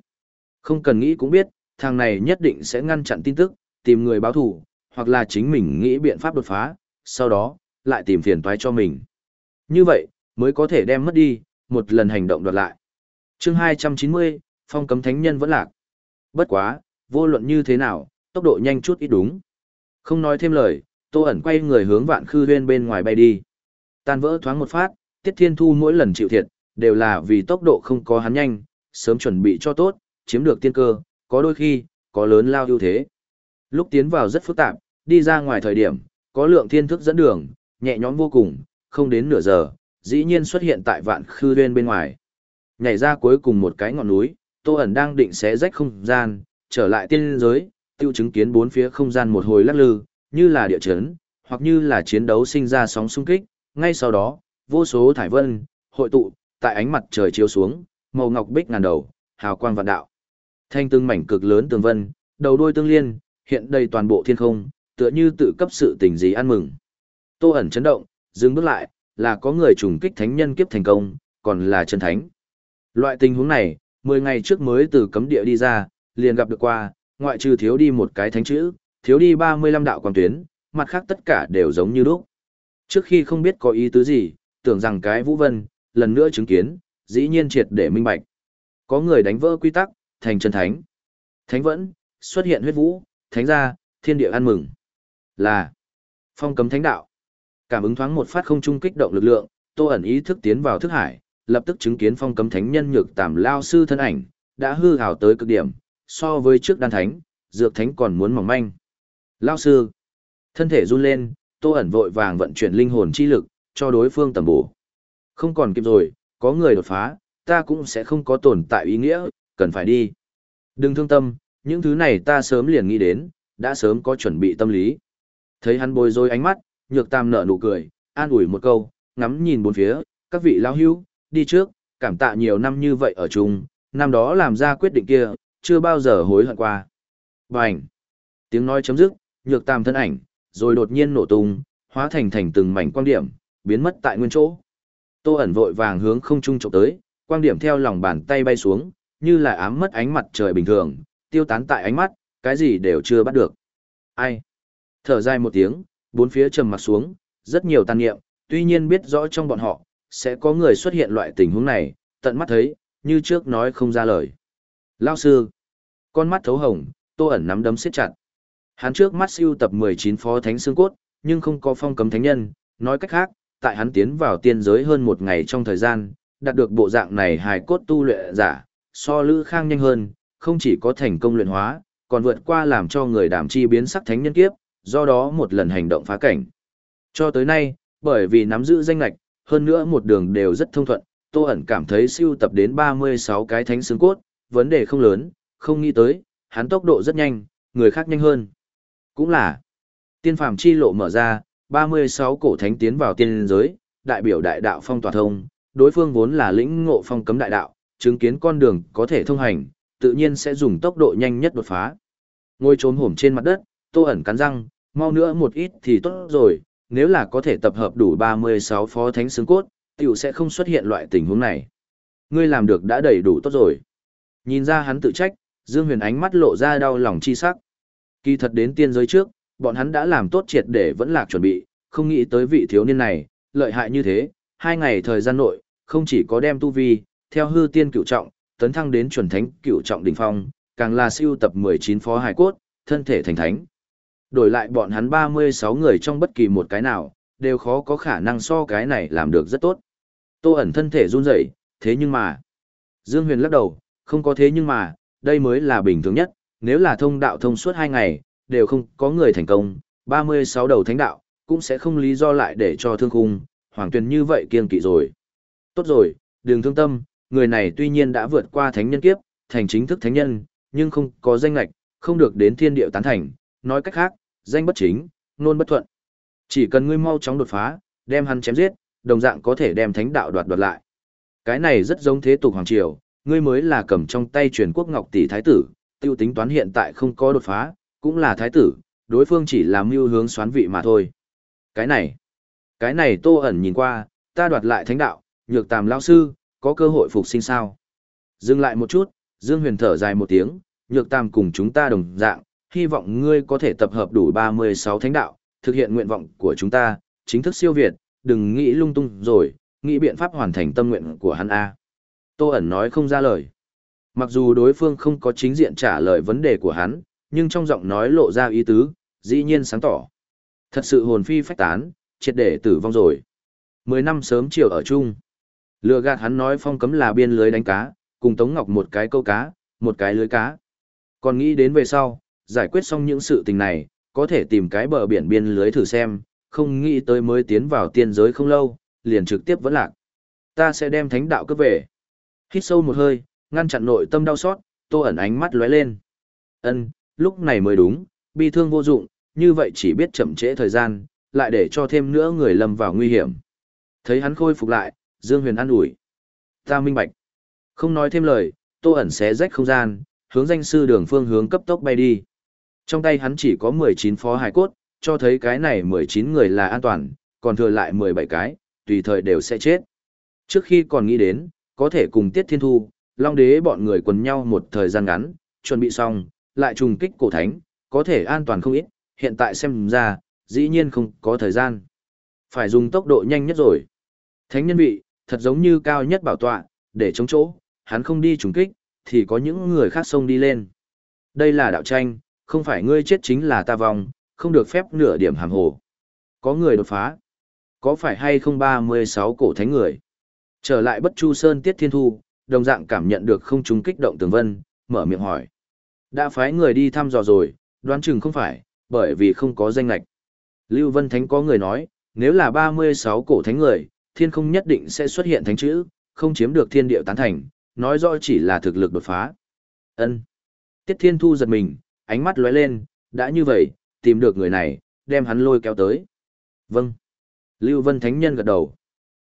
Không cần nghĩ cũng biết, thằng này nhất định sẽ ngăn chặn tin tức, tìm người báo thù, hoặc là chính mình nghĩ biện pháp đột phá, sau đó, lại tìm phiền toái cho mình. Như vậy, mới có thể đem mất đi, một lần hành động đoạt lại. chương 290, phong cấm thánh nhân vẫn lạc. Bất quá, vô luận như thế nào, tốc độ nhanh chút ít đúng. Không nói thêm lời, Tô ẩn quay người hướng vạn khư huyên bên ngoài bay đi. Tan vỡ thoáng một phát, Tiết Thiên Thu mỗi lần chịu thiệt, đều là vì tốc độ không có hắn nhanh, sớm chuẩn bị cho tốt, chiếm được tiên cơ, có đôi khi, có lớn lao ưu thế. Lúc tiến vào rất phức tạp, đi ra ngoài thời điểm, có lượng thiên thức dẫn đường, nhẹ nhõm vô cùng, không đến nửa giờ, dĩ nhiên xuất hiện tại vạn khư huyên bên ngoài. Nhảy ra cuối cùng một cái ngọn núi, Tô ẩn đang định xé rách không gian, trở lại tiên giới, tiêu chứng kiến bốn phía không gian một hồi lắc lư, như là địa chấn, hoặc như là chiến đấu sinh ra sóng xung kích, ngay sau đó, vô số thải vân, hội tụ, tại ánh mặt trời chiếu xuống, màu ngọc bích ngàn đầu, hào quang vạn đạo. Thanh tương mảnh cực lớn tường vân, đầu đuôi tương liên, hiện đầy toàn bộ thiên không, tựa như tự cấp sự tình gì ăn mừng. Tô ẩn chấn động, dừng bước lại, là có người trùng kích thánh nhân kiếp thành công, còn là chân thánh. Loại tình huống này, 10 ngày trước mới từ cấm địa đi ra, liền gặp được qua, ngoại trừ thiếu đi một cái thánh chữ, thiếu đi 35 đạo quang tuyến, mặt khác tất cả đều giống như lúc. Trước khi không biết có ý tứ gì, tưởng rằng cái Vũ Vân, lần nữa chứng kiến, dĩ nhiên triệt để minh bạch. Có người đánh vỡ quy tắc, thành chân thánh. Thánh vẫn, xuất hiện huyết vũ, thánh ra, thiên địa ăn mừng. Là phong cấm thánh đạo. Cảm ứng thoáng một phát không trung kích động lực lượng, Tô ẩn ý thức tiến vào thức hải, lập tức chứng kiến phong cấm thánh nhân nhược tàm lao sư thân ảnh, đã hư hào tới cực điểm, so với trước đan thánh, dược thánh còn muốn mỏng manh. Lao sư. Thân thể run lên, tô ẩn vội vàng vận chuyển linh hồn chi lực, cho đối phương tầm bổ. Không còn kịp rồi, có người đột phá, ta cũng sẽ không có tồn tại ý nghĩa, cần phải đi. Đừng thương tâm, những thứ này ta sớm liền nghĩ đến, đã sớm có chuẩn bị tâm lý. Thấy hắn bối rối ánh mắt, nhược tam nở nụ cười, an ủi một câu, ngắm nhìn bốn phía, các vị lao hưu, đi trước, cảm tạ nhiều năm như vậy ở chung, năm đó làm ra quyết định kia, chưa bao giờ hối hận qua. Bành! Tiếng nói chấm dứt, nhược tam thân ảnh, rồi đột nhiên nổ tung, hóa thành thành từng mảnh quang điểm, biến mất tại nguyên chỗ. Tô ẩn vội vàng hướng không trung chụp tới, quang điểm theo lòng bàn tay bay xuống, như là ám mất ánh mặt trời bình thường, tiêu tán tại ánh mắt, cái gì đều chưa bắt được. Ai? Thở dài một tiếng, bốn phía trầm mặt xuống, rất nhiều tàn niệm, tuy nhiên biết rõ trong bọn họ, sẽ có người xuất hiện loại tình huống này, tận mắt thấy, như trước nói không ra lời. Lao sư, con mắt thấu hồng, tô ẩn nắm đấm siết chặt. Hắn trước mắt siêu tập 19 phó thánh xương cốt, nhưng không có phong cấm thánh nhân, nói cách khác, tại hắn tiến vào tiên giới hơn một ngày trong thời gian, đạt được bộ dạng này hài cốt tu luyện giả, so Lữ Khang nhanh hơn, không chỉ có thành công luyện hóa, còn vượt qua làm cho người đảm chi biến sắc thánh nhân kiếp, do đó một lần hành động phá cảnh. Cho tới nay, bởi vì nắm giữ danh lạch, hơn nữa một đường đều rất thông thuận, Tô ẩn cảm thấy siêu tập đến 36 cái thánh xương cốt, vấn đề không lớn, không nghĩ tới, hắn tốc độ rất nhanh, người khác nhanh hơn. Cũng là, tiên phàm chi lộ mở ra, 36 cổ thánh tiến vào tiên giới, đại biểu đại đạo phong tỏa thông, đối phương vốn là lĩnh ngộ phong cấm đại đạo, chứng kiến con đường có thể thông hành, tự nhiên sẽ dùng tốc độ nhanh nhất đột phá. Ngồi trốn hổm trên mặt đất, Tô ẩn cắn răng, mau nữa một ít thì tốt rồi, nếu là có thể tập hợp đủ 36 phó thánh xương cốt, tiểu sẽ không xuất hiện loại tình huống này. Ngươi làm được đã đầy đủ tốt rồi. Nhìn ra hắn tự trách, Dương Huyền ánh mắt lộ ra đau lòng chi sắc. Kỳ thật đến tiên giới trước, bọn hắn đã làm tốt triệt để vẫn lạc chuẩn bị, không nghĩ tới vị thiếu niên này, lợi hại như thế, hai ngày thời gian nội, không chỉ có đem tu vi, theo hư tiên cửu trọng, tấn thăng đến chuẩn thánh cửu trọng đỉnh phong, càng là siêu tập 19 phó hải cốt, thân thể thành thánh. Đổi lại bọn hắn 36 người trong bất kỳ một cái nào, đều khó có khả năng so cái này làm được rất tốt. Tô ẩn thân thể run rẩy, thế nhưng mà... Dương Huyền lắc đầu, không có thế nhưng mà, đây mới là bình thường nhất, nếu là thông đạo thông suốt hai ngày, đều không có người thành công, 36 đầu thánh đạo, cũng sẽ không lý do lại để cho thương khung, hoàng tuyền như vậy kiên kỵ rồi. Tốt rồi, đừng thương tâm, người này tuy nhiên đã vượt qua thánh nhân kiếp, thành chính thức thánh nhân, nhưng không có danh lạch, không được đến thiên điệu tán thành, nói cách khác, danh bất chính, nôn bất thuận. Chỉ cần ngươi mau chóng đột phá, đem hắn chém giết, đồng dạng có thể đem thánh đạo đoạt đoạt lại. Cái này rất giống thế tục hoàng triều, ngươi mới là cầm trong tay truyền quốc ngọc tỷ thái tử, tiêu tính toán hiện tại không có đột phá, cũng là thái tử, đối phương chỉ là mưu hướng xoán vị mà thôi. Cái này, cái này tô ẩn nhìn qua, ta đoạt lại thánh đạo, nhược tàm lão sư, có cơ hội phục sinh sao. Dừng lại một chút, Dương Huyền thở dài một tiếng, nhược tam cùng chúng ta đồng dạng, hy vọng ngươi có thể tập hợp đủ 36 thánh đạo, thực hiện nguyện vọng của chúng ta, chính thức siêu việt, đừng nghĩ lung tung rồi, nghĩ biện pháp hoàn thành tâm nguyện của hắn A. Tô ẩn nói không ra lời. Mặc dù đối phương không có chính diện trả lời vấn đề của hắn, nhưng trong giọng nói lộ ra ý tứ, dĩ nhiên sáng tỏ. Thật sự hồn phi phách tán, triệt để tử vong rồi. Mười năm sớm chiều ở chung. Lừa gạt hắn nói phong cấm là biên lưới đánh cá, cùng Tống Ngọc một cái câu cá, một cái lưới cá. Còn nghĩ đến về sau, giải quyết xong những sự tình này, có thể tìm cái bờ biển biên lưới thử xem, không nghĩ tới mới tiến vào tiên giới không lâu, liền trực tiếp vẫn lạc. Ta sẽ đem thánh đạo cướp về. Hít sâu một hơi, ngăn chặn nội tâm đau xót, tô ẩn ánh mắt lóe lên. Ân, lúc này mới đúng, bi thương vô dụng, như vậy chỉ biết chậm trễ thời gian, lại để cho thêm nữa người lâm vào nguy hiểm. Thấy hắn khôi phục lại, Dương Huyền an ủi. Ta minh bạch. Không nói thêm lời, tô ẩn xé rách không gian, hướng danh sư đường phương hướng cấp tốc bay đi. Trong tay hắn chỉ có 19 phó hài cốt, cho thấy cái này 19 người là an toàn, còn thừa lại 17 cái, tùy thời đều sẽ chết. Trước khi còn nghĩ đến, có thể cùng Tiết Thiên Thu, Long Đế bọn người quần nhau một thời gian ngắn, chuẩn bị xong, lại trùng kích cổ thánh, có thể an toàn không ít, hiện tại xem ra, dĩ nhiên không có thời gian. Phải dùng tốc độ nhanh nhất rồi. Thánh nhân vị, thật giống như cao nhất bảo tọa, để chống chỗ, hắn không đi trùng kích, thì có những người khác xông đi lên. Đây là đạo tranh, không phải ngươi chết chính là ta vong, không được phép nửa điểm hàm hồ. Có người đột phá. Có phải hay không 36 cổ thánh người? Trở lại bất chu sơn tiết thiên thu, đồng dạng cảm nhận được không chúng kích động tường vân, mở miệng hỏi. Đã phái người đi thăm dò rồi, đoán chừng không phải, bởi vì không có danh lạch. Lưu Vân Thánh có người nói, nếu là 36 cổ thánh người, thiên không nhất định sẽ xuất hiện thánh chữ, không chiếm được thiên địa tán thành, nói rõ chỉ là thực lực đột phá. Ân. Tiết Thiên Thu giật mình, ánh mắt lóe lên, đã như vậy, tìm được người này, đem hắn lôi kéo tới. Vâng. Lưu Vân Thánh Nhân gật đầu.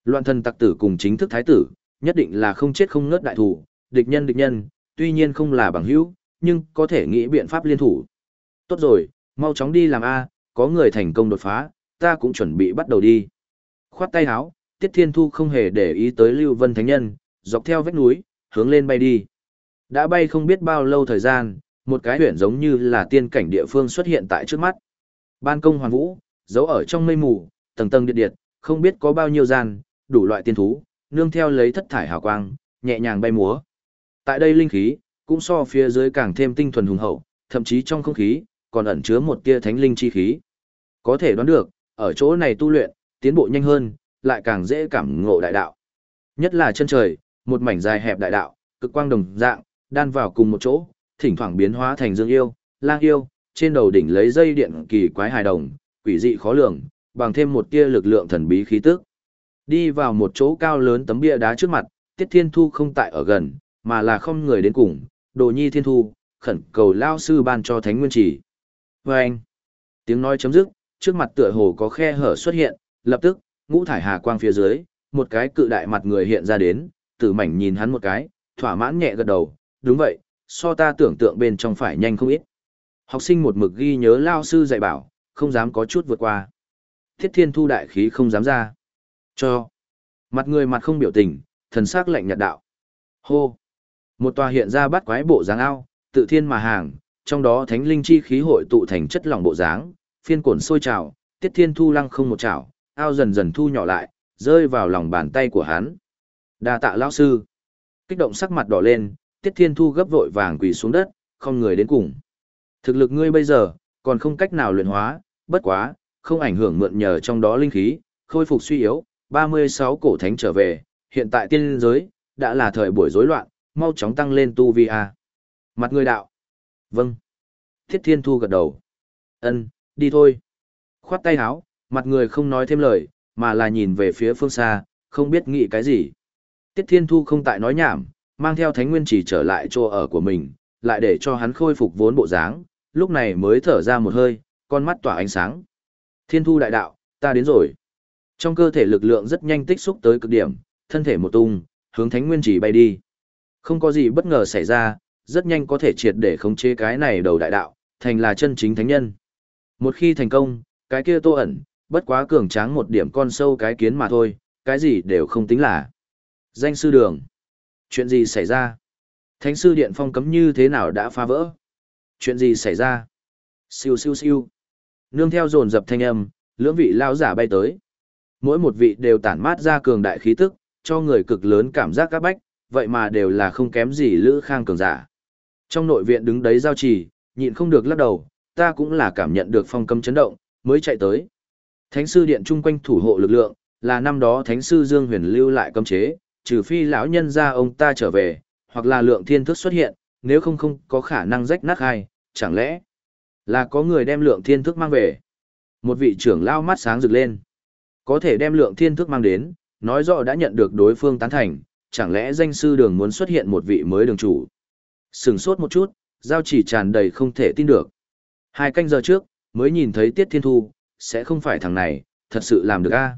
Loạn thần tặc tử cùng chính thức thái tử, nhất định là không chết không ngớt đại thủ, địch nhân địch nhân, tuy nhiên không là bằng hữu, nhưng có thể nghĩ biện pháp liên thủ. Tốt rồi, mau chóng đi làm A, có người thành công đột phá, ta cũng chuẩn bị bắt đầu đi. Khoát tay háo, Tiết Thiên Thu không hề để ý tới Lưu Vân Thánh Nhân, dọc theo vách núi, hướng lên bay đi. Đã bay không biết bao lâu thời gian, một cái huyện giống như là tiên cảnh địa phương xuất hiện tại trước mắt. Ban công hoàn vũ, giấu ở trong mây mù, tầng tầng điện điện, không biết có bao nhiêu gian, đủ loại tiên thú, nương theo lấy thất thải hào quang, nhẹ nhàng bay múa. Tại đây linh khí, cũng so phía dưới càng thêm tinh thuần hùng hậu, thậm chí trong không khí, còn ẩn chứa một tia thánh linh chi khí. Có thể đoán được, ở chỗ này tu luyện, tiến bộ nhanh hơn, lại càng dễ cảm ngộ đại đạo. Nhất là chân trời, một mảnh dài hẹp đại đạo, cực quang đồng dạng, đan vào cùng một chỗ, thỉnh thoảng biến hóa thành dương yêu, lang yêu, trên đầu đỉnh lấy dây điện kỳ quái hài đồng, quỷ dị khó lường, bằng thêm một tia lực lượng thần bí khí tức. Đi vào một chỗ cao lớn tấm bia đá trước mặt, Tiết Thiên Thu không tại ở gần, mà là không người đến cùng, Đồ Nhi Thiên Thu, khẩn cầu lao sư ban cho Thánh Nguyên Chỉ. Và anh, tiếng nói chấm dứt, trước mặt tựa hồ có khe hở xuất hiện, lập tức, ngũ thải hà quang phía dưới, một cái cự đại mặt người hiện ra đến, tử mảnh nhìn hắn một cái, thỏa mãn nhẹ gật đầu, đúng vậy, so ta tưởng tượng bên trong phải nhanh không ít. Học sinh một mực ghi nhớ lao sư dạy bảo, không dám có chút vượt qua. Thiết thiên thu đại khí không dám ra. Cho. Mặt người mặt không biểu tình, thần sắc lạnh nhạt đạo. Hô. Một tòa hiện ra bắt quái bộ dáng ao, tự thiên mà hàng, trong đó thánh linh chi khí hội tụ thành chất lỏng bộ dáng, phiên cuộn sôi trào, tiết thiên thu lăng không một trào, ao dần dần thu nhỏ lại, rơi vào lòng bàn tay của hắn. Đa tạ lão sư. Kích động sắc mặt đỏ lên, tiết thiên thu gấp vội vàng quỳ xuống đất, không người đến cùng. Thực lực ngươi bây giờ, còn không cách nào luyện hóa, bất quá, không ảnh hưởng mượn nhờ trong đó linh khí, khôi phục suy yếu, 36 cổ thánh trở về, hiện tại tiên giới, đã là thời buổi rối loạn, mau chóng tăng lên tu vi a. Mặt người đạo. Vâng. Thiết Thiên Thu gật đầu. Ân, đi thôi. Khoát tay áo, mặt người không nói thêm lời, mà là nhìn về phía phương xa, không biết nghĩ cái gì. Tiết Thiên Thu không tại nói nhảm, mang theo Thánh Nguyên chỉ trở lại chỗ ở của mình, lại để cho hắn khôi phục vốn bộ dáng, lúc này mới thở ra một hơi, con mắt tỏa ánh sáng. Thiên Thu đại đạo, ta đến rồi. Trong cơ thể lực lượng rất nhanh tích xúc tới cực điểm, thân thể một tung, hướng Thánh Nguyên chỉ bay đi. Không có gì bất ngờ xảy ra, rất nhanh có thể triệt để khống chế cái này đầu đại đạo, thành là chân chính thánh nhân. Một khi thành công, cái kia tô ẩn, bất quá cường tráng một điểm con sâu cái kiến mà thôi, cái gì đều không tính là. Danh sư đường. Chuyện gì xảy ra? Thánh sư điện phong cấm như thế nào đã phá vỡ? Chuyện gì xảy ra? Siêu siêu siêu. Nương theo dồn dập thanh âm, lưỡng vị lao giả bay tới. Mỗi một vị đều tản mát ra cường đại khí tức, cho người cực lớn cảm giác các bách, vậy mà đều là không kém gì lữ khang cường giả. Trong nội viện đứng đấy giao trì, nhịn không được lắc đầu, ta cũng là cảm nhận được phong cấm chấn động, mới chạy tới. Thánh sư điện chung quanh thủ hộ lực lượng, là năm đó thánh sư Dương Huyền lưu lại cấm chế, trừ phi lão nhân ra ông ta trở về, hoặc là lượng thiên thức xuất hiện, nếu không không có khả năng rách nát ai chẳng lẽ là có người đem lượng thiên thức mang về. Một vị trưởng lao mắt sáng rực lên. Có thể đem lượng thiên thức mang đến, nói rõ đã nhận được đối phương tán thành, chẳng lẽ danh sư đường muốn xuất hiện một vị mới đường chủ. Sừng sốt một chút, giao chỉ tràn đầy không thể tin được. Hai canh giờ trước, mới nhìn thấy Tiết Thiên Thu, sẽ không phải thằng này, thật sự làm được a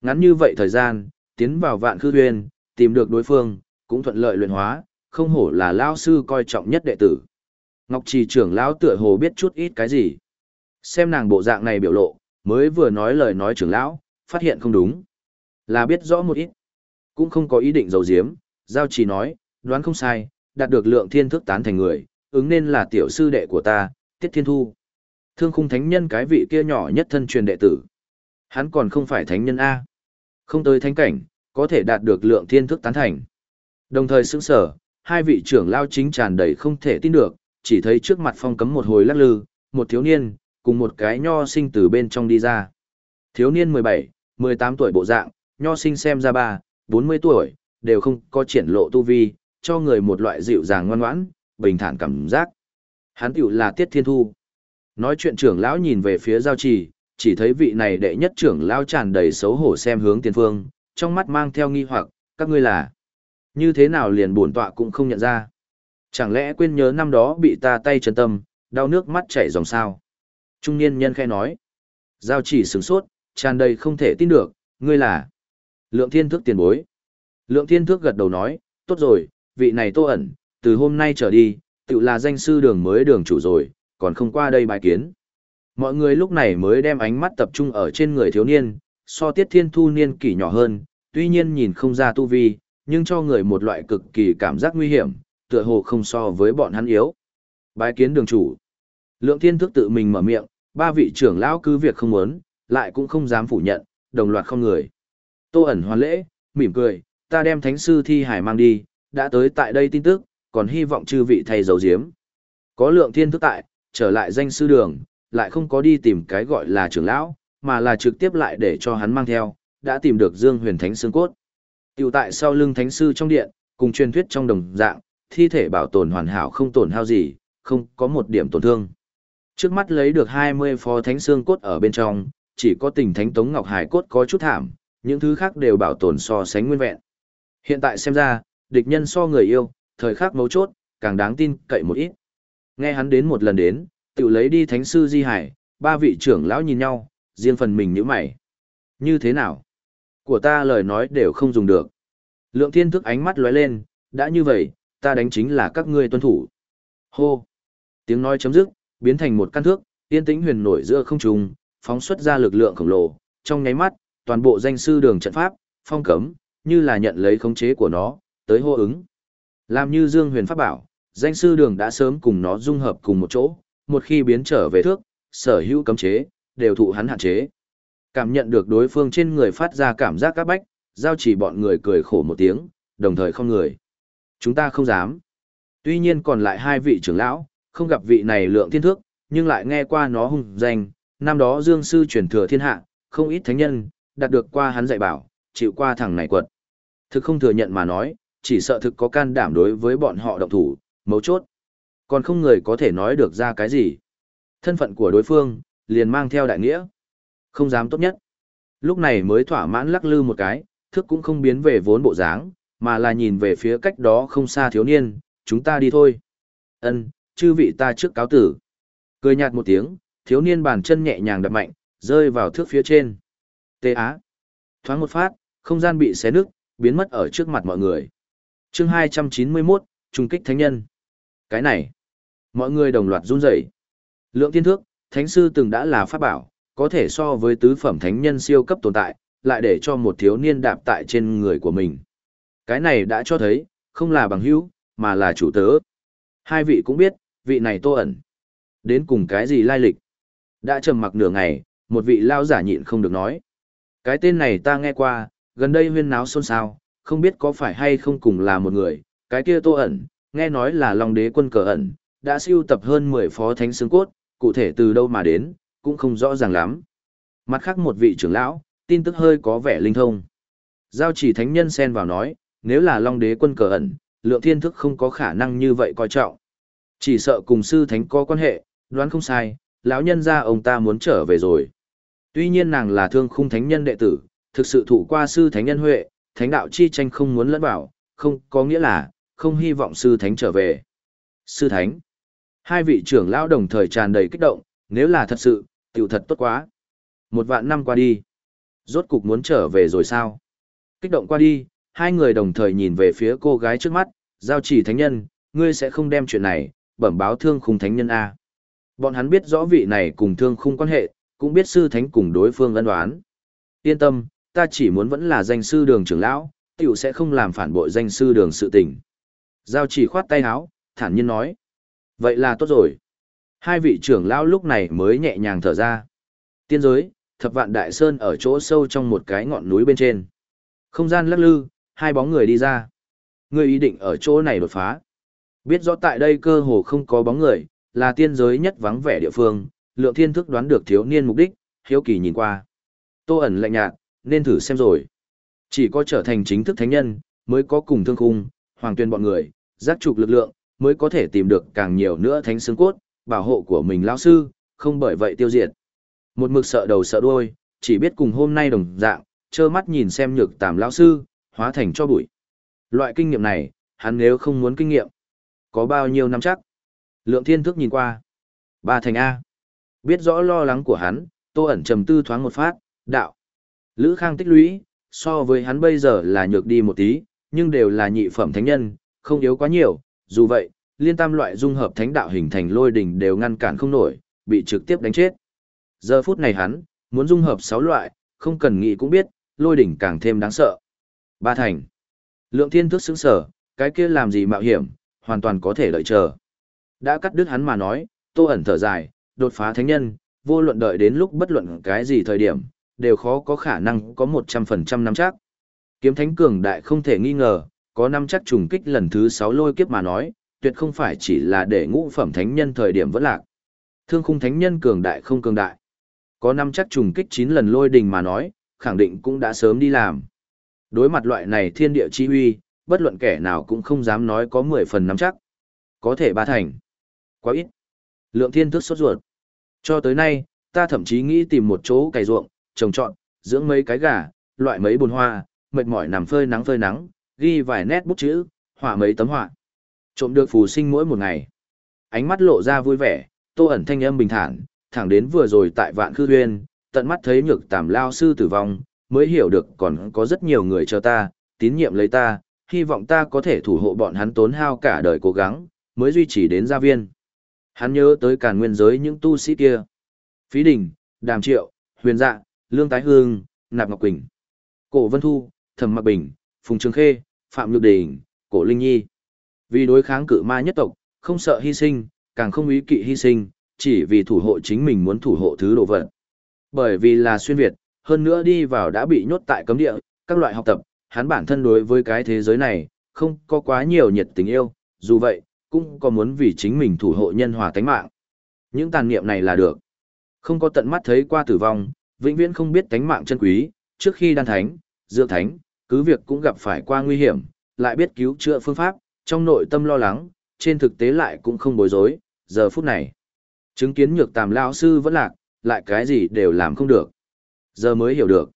Ngắn như vậy thời gian, tiến vào vạn khư huyền, tìm được đối phương, cũng thuận lợi luyện hóa, không hổ là lao sư coi trọng nhất đệ tử. Ngọc Trì trưởng lão tựa hồ biết chút ít cái gì. Xem nàng bộ dạng này biểu lộ, mới vừa nói lời nói trưởng lão, phát hiện không đúng. Là biết rõ một ít. Cũng không có ý định giấu giếm, giao trì nói, đoán không sai, đạt được lượng thiên thức tán thành người, ứng nên là tiểu sư đệ của ta, Tiết Thiên Thu. Thương khung thánh nhân cái vị kia nhỏ nhất thân truyền đệ tử. Hắn còn không phải thánh nhân A. Không tới thánh cảnh, có thể đạt được lượng thiên thức tán thành. Đồng thời sững sở, hai vị trưởng lao chính tràn đầy không thể tin được, chỉ thấy trước mặt phong cấm một hồi lắc lư, một thiếu niên, cùng một cái nho sinh từ bên trong đi ra. Thiếu niên 17, 18 tuổi bộ dạng, nho sinh xem ra ba, 40 tuổi, đều không có triển lộ tu vi, cho người một loại dịu dàng ngoan ngoãn, bình thản cảm giác. Hắn tiểu là Tiết Thiên Thu. Nói chuyện trưởng lão nhìn về phía giao trì, chỉ thấy vị này đệ nhất trưởng lão tràn đầy xấu hổ xem hướng tiền phương, trong mắt mang theo nghi hoặc, các ngươi là như thế nào liền bổn tọa cũng không nhận ra. Chẳng lẽ quên nhớ năm đó bị ta tay chân tâm, đau nước mắt chảy dòng sao? Trung niên nhân khẽ nói. Giao chỉ sửng sốt, tràn đầy không thể tin được, ngươi là Lượng Thiên Thước tiền bối. Lượng Thiên Thước gật đầu nói, tốt rồi, vị này tô ẩn, từ hôm nay trở đi, tự là danh sư đường mới đường chủ rồi, còn không qua đây bài kiến. Mọi người lúc này mới đem ánh mắt tập trung ở trên người thiếu niên, so tiết thiên thu niên kỷ nhỏ hơn, tuy nhiên nhìn không ra tu vi, nhưng cho người một loại cực kỳ cảm giác nguy hiểm, tựa hồ không so với bọn hắn yếu. Bái kiến đường chủ. Lượng thiên thức tự mình mở miệng, ba vị trưởng lão cứ việc không muốn, lại cũng không dám phủ nhận, đồng loạt không người. Tô ẩn hoàn lễ, mỉm cười, ta đem thánh sư thi hải mang đi, đã tới tại đây tin tức, còn hy vọng chư vị thầy dấu diếm. Có lượng thiên thức tại, trở lại danh sư đường, lại không có đi tìm cái gọi là trưởng lão, mà là trực tiếp lại để cho hắn mang theo, đã tìm được Dương Huyền Thánh xương cốt. Tiểu tại sau lưng thánh sư trong điện, cùng truyền thuyết trong đồng dạng, thi thể bảo tồn hoàn hảo không tổn hao gì, không có một điểm tổn thương. Trước mắt lấy được 20 phó thánh xương cốt ở bên trong, chỉ có tình thánh Tống Ngọc Hải cốt có chút thảm, những thứ khác đều bảo tồn so sánh nguyên vẹn. Hiện tại xem ra, địch nhân so người yêu, thời khắc mấu chốt, càng đáng tin cậy một ít. Nghe hắn đến một lần đến, tự lấy đi thánh sư Di Hải, ba vị trưởng lão nhìn nhau, riêng phần mình nhíu mày. Như thế nào? Của ta lời nói đều không dùng được. Lượng thiên thức ánh mắt lóe lên, đã như vậy, ta đánh chính là các ngươi tuân thủ. Hô! Tiếng nói chấm dứt, biến thành một căn thước, tiên tĩnh huyền nổi giữa không trung, phóng xuất ra lực lượng khổng lồ, trong nháy mắt, toàn bộ danh sư đường trận pháp, phong cấm, như là nhận lấy khống chế của nó, tới hô ứng. Làm như Dương Huyền pháp bảo, danh sư đường đã sớm cùng nó dung hợp cùng một chỗ, một khi biến trở về thước, sở hữu cấm chế, đều thụ hắn hạn chế. Cảm nhận được đối phương trên người phát ra cảm giác các bách, giao chỉ bọn người cười khổ một tiếng, đồng thời không người. Chúng ta không dám. Tuy nhiên còn lại hai vị trưởng lão, không gặp vị này lượng thiên thước, nhưng lại nghe qua nó hung danh, năm đó Dương Sư truyền thừa thiên hạ, không ít thánh nhân, đạt được qua hắn dạy bảo, chịu qua thằng này quật. Thực không thừa nhận mà nói, chỉ sợ thực có can đảm đối với bọn họ động thủ, mấu chốt. Còn không người có thể nói được ra cái gì. Thân phận của đối phương, liền mang theo đại nghĩa. Không dám tốt nhất. Lúc này mới thỏa mãn lắc lư một cái, thước cũng không biến về vốn bộ dáng, mà là nhìn về phía cách đó không xa thiếu niên, chúng ta đi thôi. Ân, chư vị ta trước cáo tử. Cười nhạt một tiếng, thiếu niên bàn chân nhẹ nhàng đập mạnh, rơi vào thước phía trên. Tê á. Thoáng một phát, không gian bị xé nứt, biến mất ở trước mặt mọi người. chương 291, trung kích thánh nhân. Cái này, mọi người đồng loạt run rẩy. Lượng thiên thước, thánh sư từng đã là pháp bảo, có thể so với tứ phẩm thánh nhân siêu cấp tồn tại, lại để cho một thiếu niên đạp tại trên người của mình. Cái này đã cho thấy, không là bằng hữu, mà là chủ tớ. Hai vị cũng biết, vị này tô ẩn. Đến cùng cái gì lai lịch? Đã trầm mặc nửa ngày, một vị lao giả nhịn không được nói. Cái tên này ta nghe qua, gần đây huyên náo xôn xao, không biết có phải hay không cùng là một người, cái kia tô ẩn, nghe nói là Long đế quân cờ ẩn, đã siêu tập hơn 10 phó thánh xương cốt, cụ thể từ đâu mà đến, cũng không rõ ràng lắm. Mặt khác một vị trưởng lão, tin tức hơi có vẻ linh thông. Giao chỉ thánh nhân xen vào nói, nếu là Long đế quân cờ ẩn, lượng thiên thức không có khả năng như vậy coi trọng. Chỉ sợ cùng sư thánh có quan hệ, đoán không sai, lão nhân ra ông ta muốn trở về rồi. Tuy nhiên nàng là thương khung thánh nhân đệ tử, thực sự thủ qua sư thánh nhân huệ, thánh đạo chi tranh không muốn lẫn vào, không có nghĩa là, không hy vọng sư thánh trở về. Sư thánh. Hai vị trưởng lão đồng thời tràn đầy kích động, nếu là thật sự, tiểu thật tốt quá. Một vạn năm qua đi. Rốt cục muốn trở về rồi sao? Kích động qua đi, hai người đồng thời nhìn về phía cô gái trước mắt, giao chỉ thánh nhân, ngươi sẽ không đem chuyện này, bẩm báo thương khung thánh nhân A. Bọn hắn biết rõ vị này cùng thương khung quan hệ, cũng biết sư thánh cùng đối phương ân đoán. Yên tâm, ta chỉ muốn vẫn là danh sư đường trưởng lão, tiểu sẽ không làm phản bội danh sư đường sự tình. Giao chỉ khoát tay áo, thản nhiên nói. Vậy là tốt rồi. Hai vị trưởng lão lúc này mới nhẹ nhàng thở ra. Tiên giới, thập vạn đại sơn ở chỗ sâu trong một cái ngọn núi bên trên. Không gian lắc lư, hai bóng người đi ra. Người ý định ở chỗ này đột phá. Biết rõ tại đây cơ hồ không có bóng người, là tiên giới nhất vắng vẻ địa phương, lượng thiên thức đoán được thiếu niên mục đích, hiếu kỳ nhìn qua. Tô ẩn lạnh nhạt, nên thử xem rồi. Chỉ có trở thành chính thức thánh nhân, mới có cùng thương khung, hoàng tuyên bọn người, giác trục lực lượng, mới có thể tìm được càng nhiều nữa thánh xương cốt, bảo hộ của mình lão sư, không bởi vậy tiêu diệt. Một mực sợ đầu sợ đuôi, chỉ biết cùng hôm nay đồng dạng, trơ mắt nhìn xem nhược tàm lão sư, hóa thành cho bụi. Loại kinh nghiệm này, hắn nếu không muốn kinh nghiệm, có bao nhiêu năm chắc? Lượng thiên thức nhìn qua. Ba thành A. Biết rõ lo lắng của hắn, tô ẩn trầm tư thoáng một phát, đạo. Lữ Khang tích lũy, so với hắn bây giờ là nhược đi một tí, nhưng đều là nhị phẩm thánh nhân, không yếu quá nhiều, dù vậy, liên tam loại dung hợp thánh đạo hình thành lôi đỉnh đều ngăn cản không nổi, bị trực tiếp đánh chết. Giờ phút này hắn, muốn dung hợp 6 loại, không cần nghĩ cũng biết, lôi đỉnh càng thêm đáng sợ. Ba thành. Lượng thiên thức sững sở, cái kia làm gì mạo hiểm, hoàn toàn có thể đợi chờ. Đã cắt đứt hắn mà nói, tô ẩn thở dài, đột phá thánh nhân, vô luận đợi đến lúc bất luận cái gì thời điểm, đều khó có khả năng có 100% nắm chắc. Kiếm thánh cường đại không thể nghi ngờ, có năm chắc trùng kích lần thứ 6 lôi kiếp mà nói, tuyệt không phải chỉ là để ngũ phẩm thánh nhân thời điểm vẫn lạc. Thương khung thánh nhân cường đại không cường đại. Có năm chắc trùng kích 9 lần lôi đình mà nói, khẳng định cũng đã sớm đi làm. Đối mặt loại này thiên địa chi huy, bất luận kẻ nào cũng không dám nói có 10 phần nắm chắc. Có thể ba thành. Quá ít. Lượng thiên thức sốt ruột. Cho tới nay, ta thậm chí nghĩ tìm một chỗ cày ruộng, trồng trọt, dưỡng mấy cái gà, loại mấy bùn hoa, mệt mỏi nằm phơi nắng phơi nắng, ghi vài nét bút chữ, họa mấy tấm họa. Trộm được phù sinh mỗi một ngày. Ánh mắt lộ ra vui vẻ, tô ẩn thanh âm bình thản, thẳng đến vừa rồi tại vạn khư Uyên, tận mắt thấy nhược tàm lao sư tử vong, mới hiểu được còn có rất nhiều người chờ ta, tín nhiệm lấy ta, hy vọng ta có thể thủ hộ bọn hắn tốn hao cả đời cố gắng, mới duy trì đến gia viên. Hắn nhớ tới càn nguyên giới những tu sĩ kia. Phí Đình, Đàm Triệu, Huyền Dạ, Lương Tái Hương, Nạp Ngọc Quỳnh, Cổ Vân Thu, Thẩm Mặc Bình, Phùng Trường Khê, Phạm Nhược Đình, Cổ Linh Nhi. Vì đối kháng cự ma nhất tộc, không sợ hy sinh, càng không ý kỵ hy sinh, chỉ vì thủ hộ chính mình muốn thủ hộ thứ đồ vật. Bởi vì là xuyên Việt, hơn nữa đi vào đã bị nhốt tại cấm địa, các loại học tập, hắn bản thân đối với cái thế giới này, không có quá nhiều nhiệt tình yêu, dù vậy, cũng có muốn vì chính mình thủ hộ nhân hòa tánh mạng. Những tàn niệm này là được. Không có tận mắt thấy qua tử vong, vĩnh viễn không biết tánh mạng chân quý, trước khi đan thánh, dược thánh, cứ việc cũng gặp phải qua nguy hiểm, lại biết cứu chữa phương pháp, trong nội tâm lo lắng, trên thực tế lại cũng không bối rối, giờ phút này. Chứng kiến nhược tàm lao sư vẫn lạc, lại cái gì đều làm không được. Giờ mới hiểu được.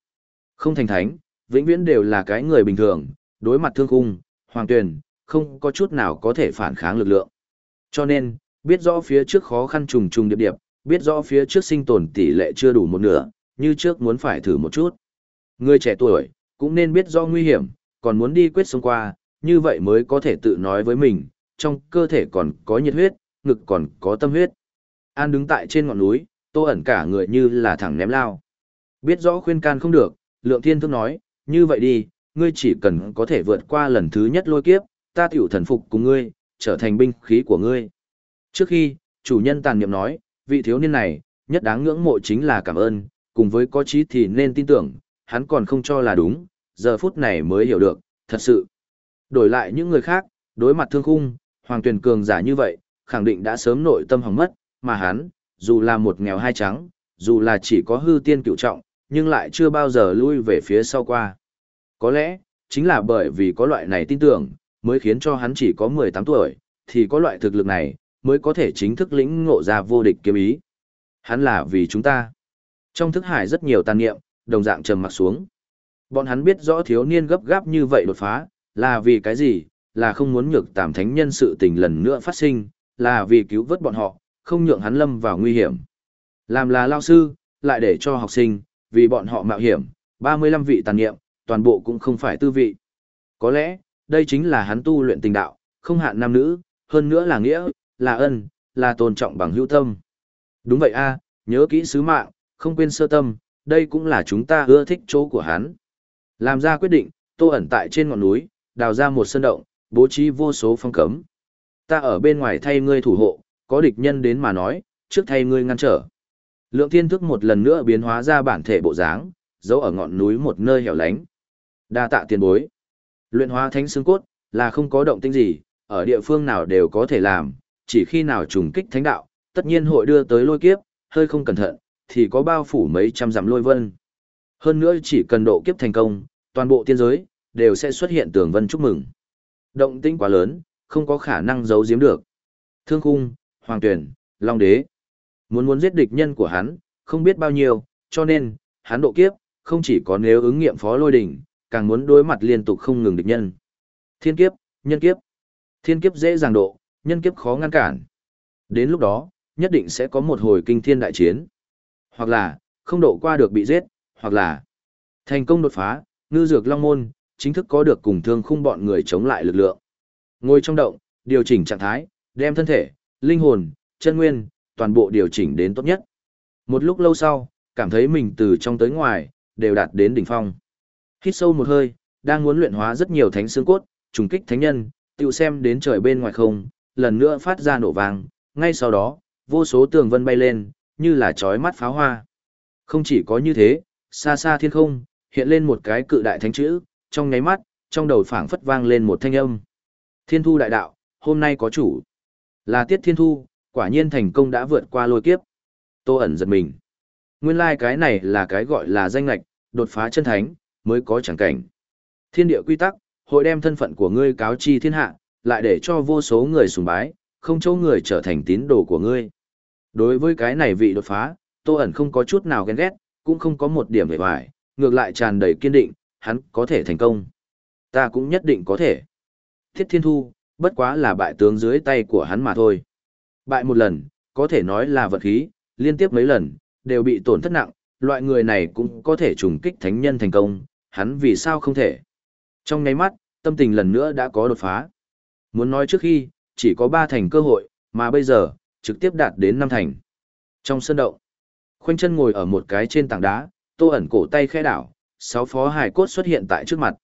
Không thành thánh, vĩnh viễn đều là cái người bình thường, đối mặt thương khung, hoàng tuyển, không có chút nào có thể phản kháng lực lượng. Cho nên, biết rõ phía trước khó khăn trùng trùng điệp điệp, biết rõ phía trước sinh tồn tỷ lệ chưa đủ một nửa, như trước muốn phải thử một chút. Người trẻ tuổi, cũng nên biết rõ nguy hiểm, còn muốn đi quyết sống qua, như vậy mới có thể tự nói với mình, trong cơ thể còn có nhiệt huyết, ngực còn có tâm huyết. An đứng tại trên ngọn núi, tô ẩn cả người như là thẳng ném lao. Biết rõ khuyên can không được, lượng thiên thức nói, như vậy đi, ngươi chỉ cần có thể vượt qua lần thứ nhất lôi kiếp, ta tiểu thần phục cùng ngươi, trở thành binh khí của ngươi. Trước khi, chủ nhân tàn niệm nói, vị thiếu niên này, nhất đáng ngưỡng mộ chính là cảm ơn, cùng với có trí thì nên tin tưởng, hắn còn không cho là đúng, giờ phút này mới hiểu được, thật sự. Đổi lại những người khác, đối mặt thương khung, hoàng tuyển cường giả như vậy, khẳng định đã sớm nội tâm hỏng mất, mà hắn, dù là một nghèo hai trắng, dù là chỉ có hư tiên cựu trọng, nhưng lại chưa bao giờ lui về phía sau qua. Có lẽ, chính là bởi vì có loại này tin tưởng, mới khiến cho hắn chỉ có 18 tuổi, thì có loại thực lực này, mới có thể chính thức lĩnh ngộ ra vô địch kiếm ý. Hắn là vì chúng ta. Trong thức hải rất nhiều tàn niệm, đồng dạng trầm mặt xuống. Bọn hắn biết rõ thiếu niên gấp gáp như vậy đột phá, là vì cái gì, là không muốn nhược tàm thánh nhân sự tình lần nữa phát sinh, là vì cứu vớt bọn họ, không nhượng hắn lâm vào nguy hiểm. Làm là lao sư, lại để cho học sinh, vì bọn họ mạo hiểm, 35 vị tàn niệm, toàn bộ cũng không phải tư vị. Có lẽ, đây chính là hắn tu luyện tình đạo, không hạn nam nữ, hơn nữa là nghĩa, là ân, là tôn trọng bằng hữu tâm. Đúng vậy a, nhớ kỹ sứ mạng, không quên sơ tâm, đây cũng là chúng ta ưa thích chỗ của hắn. Làm ra quyết định, tô ẩn tại trên ngọn núi, đào ra một sân động, bố trí vô số phong cấm. Ta ở bên ngoài thay ngươi thủ hộ, có địch nhân đến mà nói, trước thay ngươi ngăn trở. Lượng thiên thức một lần nữa biến hóa ra bản thể bộ dáng, giấu ở ngọn núi một nơi hẻo lánh. Đa tạ tiền bối. Luyện hóa thánh xương cốt, là không có động tĩnh gì, ở địa phương nào đều có thể làm, chỉ khi nào trùng kích thánh đạo, tất nhiên hội đưa tới lôi kiếp, hơi không cẩn thận, thì có bao phủ mấy trăm dặm lôi vân. Hơn nữa chỉ cần độ kiếp thành công, toàn bộ tiên giới, đều sẽ xuất hiện tường vân chúc mừng. Động tĩnh quá lớn, không có khả năng giấu giếm được. Thương khung, hoàng tuyển, long đế. Muốn muốn giết địch nhân của hắn, không biết bao nhiêu, cho nên, hắn độ kiếp, không chỉ có nếu ứng nghiệm phó lôi đỉnh, càng muốn đối mặt liên tục không ngừng địch nhân. Thiên kiếp, nhân kiếp. Thiên kiếp dễ dàng độ, nhân kiếp khó ngăn cản. Đến lúc đó, nhất định sẽ có một hồi kinh thiên đại chiến. Hoặc là, không độ qua được bị giết, hoặc là thành công đột phá, ngư dược long môn, chính thức có được cùng thương khung bọn người chống lại lực lượng. Ngồi trong động, điều chỉnh trạng thái, đem thân thể, linh hồn, chân nguyên, toàn bộ điều chỉnh đến tốt nhất. Một lúc lâu sau, cảm thấy mình từ trong tới ngoài, đều đạt đến đỉnh phong. Hít sâu một hơi, đang muốn luyện hóa rất nhiều thánh xương cốt, trùng kích thánh nhân, tiêu xem đến trời bên ngoài không, lần nữa phát ra nổ vàng, ngay sau đó, vô số tường vân bay lên, như là chói mắt pháo hoa. Không chỉ có như thế, xa xa thiên không, hiện lên một cái cự đại thánh chữ, trong nháy mắt, trong đầu phảng phất vang lên một thanh âm. Thiên thu đại đạo, hôm nay có chủ. Là tiết thiên thu, quả nhiên thành công đã vượt qua lôi kiếp. Tô ẩn giật mình. Nguyên lai like cái này là cái gọi là danh lạch, đột phá chân thánh, mới có chẳng cảnh. Thiên địa quy tắc, hội đem thân phận của ngươi cáo chi thiên hạ, lại để cho vô số người sùng bái, không chỗ người trở thành tín đồ của ngươi. Đối với cái này vị đột phá, Tô ẩn không có chút nào ghen ghét, cũng không có một điểm vẻ vải, ngược lại tràn đầy kiên định, hắn có thể thành công. Ta cũng nhất định có thể. Thiết Thiên Thu, bất quá là bại tướng dưới tay của hắn mà thôi. Bại một lần, có thể nói là vật khí, liên tiếp mấy lần, đều bị tổn thất nặng, loại người này cũng có thể trùng kích thánh nhân thành công, hắn vì sao không thể. Trong nháy mắt, tâm tình lần nữa đã có đột phá. Muốn nói trước khi, chỉ có ba thành cơ hội, mà bây giờ, trực tiếp đạt đến năm thành. Trong sân động, khoanh chân ngồi ở một cái trên tảng đá, tô ẩn cổ tay khẽ đảo, sáu phó hài cốt xuất hiện tại trước mặt.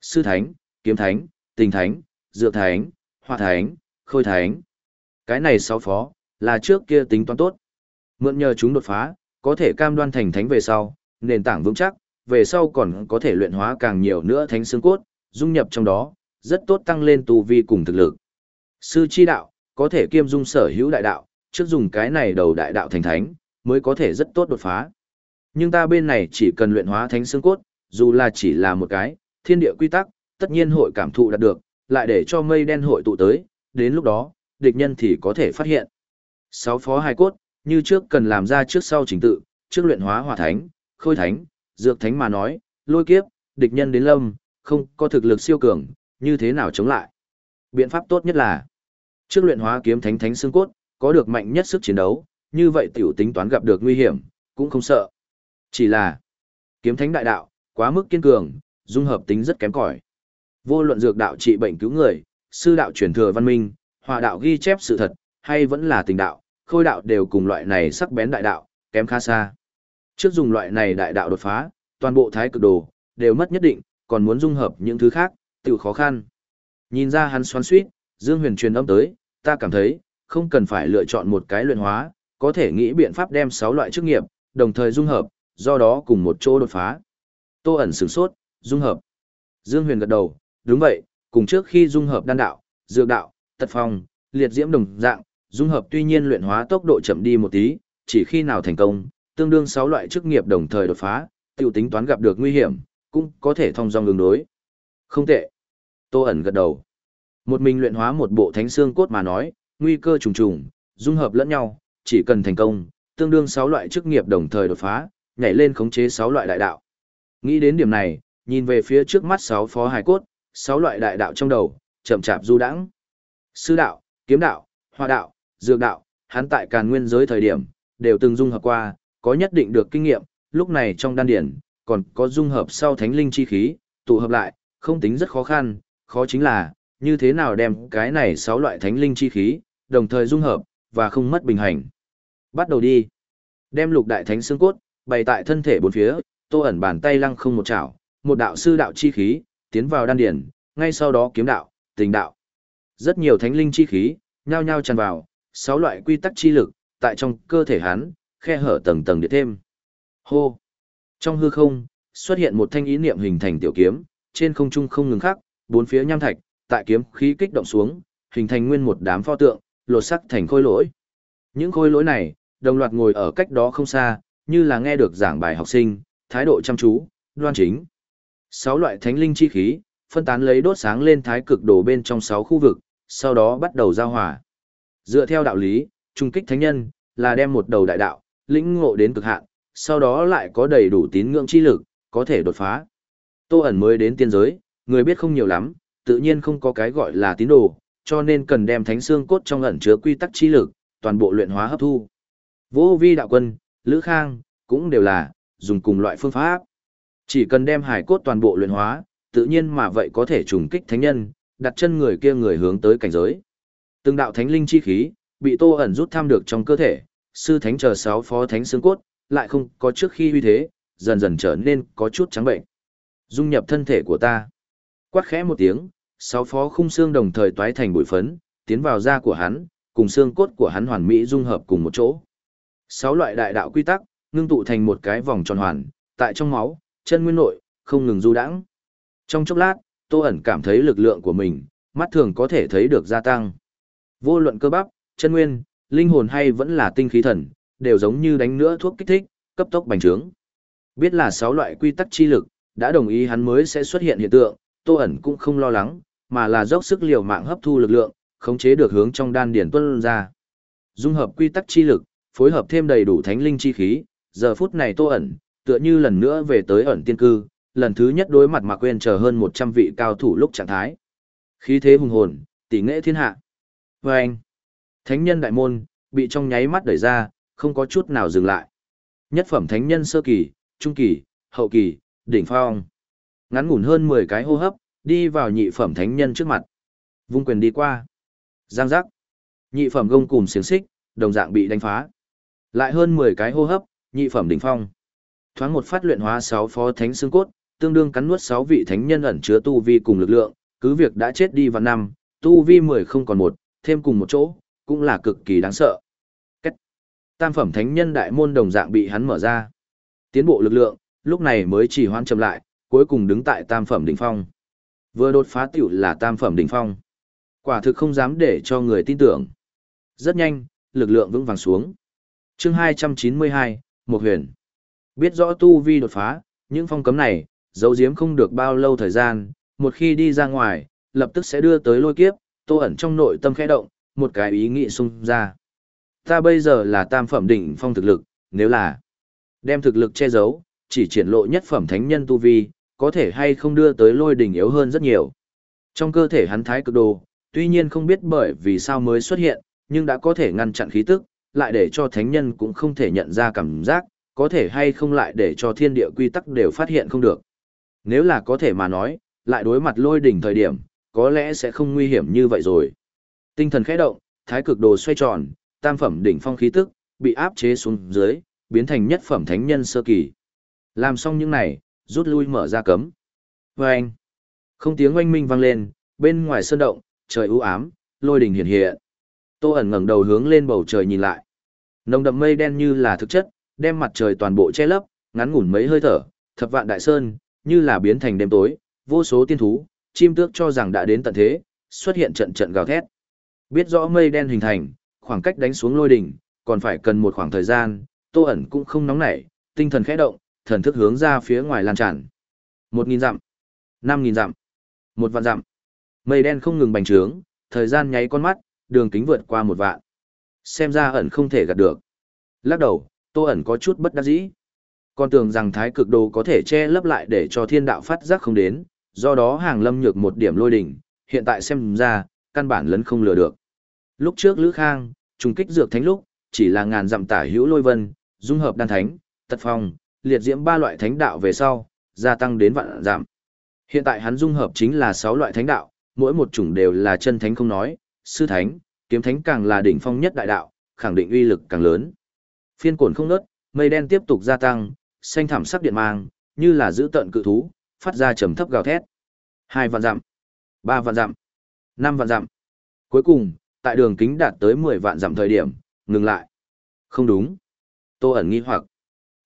Sư thánh, kiếm thánh, tình thánh, dược thánh, hoa thánh, khôi thánh. Cái này sáu phó, là trước kia tính toán tốt. Mượn nhờ chúng đột phá, có thể cam đoan thành thánh về sau, nền tảng vững chắc, về sau còn có thể luyện hóa càng nhiều nữa thánh xương cốt, dung nhập trong đó, rất tốt tăng lên tu vi cùng thực lực. Sư chi đạo, có thể kiêm dung sở hữu đại đạo, trước dùng cái này đầu đại đạo thành thánh, mới có thể rất tốt đột phá. Nhưng ta bên này chỉ cần luyện hóa thánh xương cốt, dù là chỉ là một cái, thiên địa quy tắc, tất nhiên hội cảm thụ đạt được, lại để cho mây đen hội tụ tới, đến lúc đó, địch nhân thì có thể phát hiện. Sáu phó hai cốt, như trước cần làm ra trước sau trình tự, trước luyện hóa hỏa thánh, khôi thánh, dược thánh mà nói, lôi kiếp, địch nhân đến lâm, không có thực lực siêu cường, như thế nào chống lại. Biện pháp tốt nhất là, trước luyện hóa kiếm thánh thánh xương cốt, có được mạnh nhất sức chiến đấu, như vậy tiểu tính toán gặp được nguy hiểm, cũng không sợ. Chỉ là, kiếm thánh đại đạo, quá mức kiên cường, dung hợp tính rất kém cỏi. Vô luận dược đạo trị bệnh cứu người, sư đạo truyền thừa văn minh, hòa đạo ghi chép sự thật, hay vẫn là tình đạo, khôi đạo đều cùng loại này sắc bén đại đạo, kém khá xa. Trước dùng loại này đại đạo đột phá, toàn bộ thái cực đồ, đều mất nhất định, còn muốn dung hợp những thứ khác, tự khó khăn. Nhìn ra hắn xoắn suýt, Dương Huyền truyền âm tới, ta cảm thấy, không cần phải lựa chọn một cái luyện hóa, có thể nghĩ biện pháp đem 6 loại chức nghiệp, đồng thời dung hợp, do đó cùng một chỗ đột phá. Tô ẩn sửng sốt, dung hợp. Dương Huyền gật đầu, đúng vậy, cùng trước khi dung hợp đan đạo, dược đạo, tật phong, liệt diễm đồng dạng, dung hợp tuy nhiên luyện hóa tốc độ chậm đi một tí, chỉ khi nào thành công, tương đương 6 loại chức nghiệp đồng thời đột phá, tiêu tính toán gặp được nguy hiểm, cũng có thể thông dong ứng đối. Không tệ. Tô ẩn gật đầu. Một mình luyện hóa một bộ thánh xương cốt mà nói, nguy cơ trùng trùng, dung hợp lẫn nhau, chỉ cần thành công, tương đương 6 loại chức nghiệp đồng thời đột phá, nhảy lên khống chế 6 loại đại đạo. Nghĩ đến điểm này, nhìn về phía trước mắt 6 phó hài cốt, 6 loại đại đạo trong đầu, chậm chạp du đãng. Sư đạo, kiếm đạo, hoa đạo, dược đạo, hắn tại càn nguyên giới thời điểm, đều từng dung hợp qua, có nhất định được kinh nghiệm, lúc này trong đan điển, còn có dung hợp sau thánh linh chi khí, tụ hợp lại, không tính rất khó khăn, khó chính là, như thế nào đem cái này 6 loại thánh linh chi khí, đồng thời dung hợp, và không mất bình hành. Bắt đầu đi. Đem lục đại thánh xương cốt, bày tại thân thể bốn phía, tô ẩn bàn tay lăng không một chảo, một đạo sư đạo chi khí, tiến vào đan điển, ngay sau đó kiếm đạo, tình đạo. Rất nhiều thánh linh chi khí, nhao nhao tràn vào, sáu loại quy tắc chi lực, tại trong cơ thể hắn, khe hở tầng tầng địa thêm. Hô! Trong hư không, xuất hiện một thanh ý niệm hình thành tiểu kiếm, trên không trung không ngừng khắc, bốn phía nham thạch, tại kiếm khí kích động xuống, hình thành nguyên một đám pho tượng, lột sắc thành khôi lỗi. Những khôi lỗi này, đồng loạt ngồi ở cách đó không xa, như là nghe được giảng bài học sinh, thái độ chăm chú, đoan chính. Sáu loại thánh linh chi khí, phân tán lấy đốt sáng lên thái cực đồ bên trong sáu khu vực, sau đó bắt đầu giao hòa. Dựa theo đạo lý, trung kích thánh nhân, là đem một đầu đại đạo, lĩnh ngộ đến cực hạn, sau đó lại có đầy đủ tín ngưỡng chi lực, có thể đột phá. Tô ẩn mới đến tiên giới, người biết không nhiều lắm, tự nhiên không có cái gọi là tín đồ, cho nên cần đem thánh xương cốt trong ẩn chứa quy tắc chi lực, toàn bộ luyện hóa hấp thu. Vô vi đạo quân, Lữ Khang, cũng đều là, dùng cùng loại phương pháp. Chỉ cần đem hải cốt toàn bộ luyện hóa, tự nhiên mà vậy có thể trùng kích thánh nhân, đặt chân người kia người hướng tới cảnh giới. Từng đạo thánh linh chi khí, bị Tô ẩn rút tham được trong cơ thể, sư thánh chờ sáu phó thánh xương cốt, lại không có trước khi uy thế, dần dần trở nên có chút trắng bệnh. Dung nhập thân thể của ta. Quát khẽ một tiếng, sáu phó khung xương đồng thời toái thành bụi phấn, tiến vào da của hắn, cùng xương cốt của hắn hoàn mỹ dung hợp cùng một chỗ. Sáu loại đại đạo quy tắc, ngưng tụ thành một cái vòng tròn hoàn, tại trong máu, chân nguyên nội, không ngừng du đãng. Trong chốc lát, Tô ẩn cảm thấy lực lượng của mình, mắt thường có thể thấy được gia tăng. Vô luận cơ bắp, chân nguyên, linh hồn hay vẫn là tinh khí thần, đều giống như đánh nữa thuốc kích thích, cấp tốc bành trướng. Biết là sáu loại quy tắc chi lực, đã đồng ý hắn mới sẽ xuất hiện hiện tượng, Tô ẩn cũng không lo lắng, mà là dốc sức liều mạng hấp thu lực lượng, khống chế được hướng trong đan điển tuân ra. Dung hợp quy tắc chi lực, phối hợp thêm đầy đủ thánh linh chi khí, giờ phút này Tô ẩn, tựa như lần nữa về tới ẩn tiên cư, lần thứ nhất đối mặt mà quên chờ hơn 100 vị cao thủ lúc trạng thái. Khí thế hùng hồn, tỷ nghệ thiên hạ. Và anh, thánh nhân đại môn, bị trong nháy mắt đẩy ra, không có chút nào dừng lại. Nhất phẩm thánh nhân sơ kỳ, trung kỳ, hậu kỳ, đỉnh phong. Ngắn ngủn hơn 10 cái hô hấp, đi vào nhị phẩm thánh nhân trước mặt. Vung quyền đi qua. Giang giác. Nhị phẩm gông cùm xiềng xích, đồng dạng bị đánh phá. Lại hơn 10 cái hô hấp, nhị phẩm đỉnh phong. Thoáng một phát luyện hóa 6 phó thánh xương cốt, tương đương cắn nuốt 6 vị thánh nhân ẩn chứa tu vi cùng lực lượng, cứ việc đã chết đi vào năm, tu vi 10 không còn một, thêm cùng một chỗ, cũng là cực kỳ đáng sợ. Cách. Tam phẩm thánh nhân đại môn đồng dạng bị hắn mở ra. Tiến bộ lực lượng, lúc này mới chỉ hoan chậm lại, cuối cùng đứng tại tam phẩm đỉnh phong. Vừa đột phá tiểu là tam phẩm đỉnh phong. Quả thực không dám để cho người tin tưởng. Rất nhanh, lực lượng vững vàng xuống chương 292, Một huyền. Biết rõ tu vi đột phá, những phong cấm này, dấu diếm không được bao lâu thời gian, một khi đi ra ngoài, lập tức sẽ đưa tới lôi kiếp, tô ẩn trong nội tâm khẽ động, một cái ý nghĩ sung ra. Ta bây giờ là tam phẩm đỉnh phong thực lực, nếu là đem thực lực che giấu, chỉ triển lộ nhất phẩm thánh nhân tu vi, có thể hay không đưa tới lôi đỉnh yếu hơn rất nhiều. Trong cơ thể hắn thái cực đồ, tuy nhiên không biết bởi vì sao mới xuất hiện, nhưng đã có thể ngăn chặn khí tức, lại để cho thánh nhân cũng không thể nhận ra cảm giác, có thể hay không lại để cho thiên địa quy tắc đều phát hiện không được. Nếu là có thể mà nói, lại đối mặt lôi đỉnh thời điểm, có lẽ sẽ không nguy hiểm như vậy rồi. Tinh thần khẽ động, thái cực đồ xoay tròn, tam phẩm đỉnh phong khí tức, bị áp chế xuống dưới, biến thành nhất phẩm thánh nhân sơ kỳ. Làm xong những này, rút lui mở ra cấm. Vâng! anh, không tiếng oanh minh vang lên, bên ngoài sơn động, trời u ám, lôi đỉnh hiện hiện. Tô ẩn ngẩng đầu hướng lên bầu trời nhìn lại. Nồng đậm mây đen như là thực chất, đem mặt trời toàn bộ che lấp, ngắn ngủn mấy hơi thở, thập vạn đại sơn, như là biến thành đêm tối, vô số tiên thú, chim tước cho rằng đã đến tận thế, xuất hiện trận trận gào thét. Biết rõ mây đen hình thành, khoảng cách đánh xuống lôi đỉnh, còn phải cần một khoảng thời gian, Tô ẩn cũng không nóng nảy, tinh thần khẽ động, thần thức hướng ra phía ngoài lan tràn. Một nghìn dặm, năm nghìn dặm, một vạn dặm. Mây đen không ngừng bành trướng, thời gian nháy con mắt, đường kính vượt qua một vạn. Xem ra ẩn không thể gạt được. Lắc đầu, Tô ẩn có chút bất đắc dĩ. còn tưởng rằng thái cực đồ có thể che lấp lại để cho thiên đạo phát giác không đến, do đó hàng lâm nhược một điểm lôi đỉnh, hiện tại xem ra, căn bản lấn không lừa được. Lúc trước Lữ Khang, trùng kích dược thánh lúc, chỉ là ngàn dặm tả hữu lôi vân, dung hợp đan thánh, tật phong, liệt diễm ba loại thánh đạo về sau, gia tăng đến vạn giảm. Hiện tại hắn dung hợp chính là sáu loại thánh đạo, mỗi một chủng đều là chân thánh không nói, sư thánh, kiếm thánh càng là đỉnh phong nhất đại đạo, khẳng định uy lực càng lớn. Phiên cuộn không ngớt, mây đen tiếp tục gia tăng, xanh thảm sắc điện mang, như là giữ tận cự thú, phát ra trầm thấp gào thét. Hai vạn dặm, ba vạn dặm, năm vạn dặm. Cuối cùng, tại đường kính đạt tới mười vạn dặm thời điểm, ngừng lại. Không đúng. Tô ẩn nghi hoặc.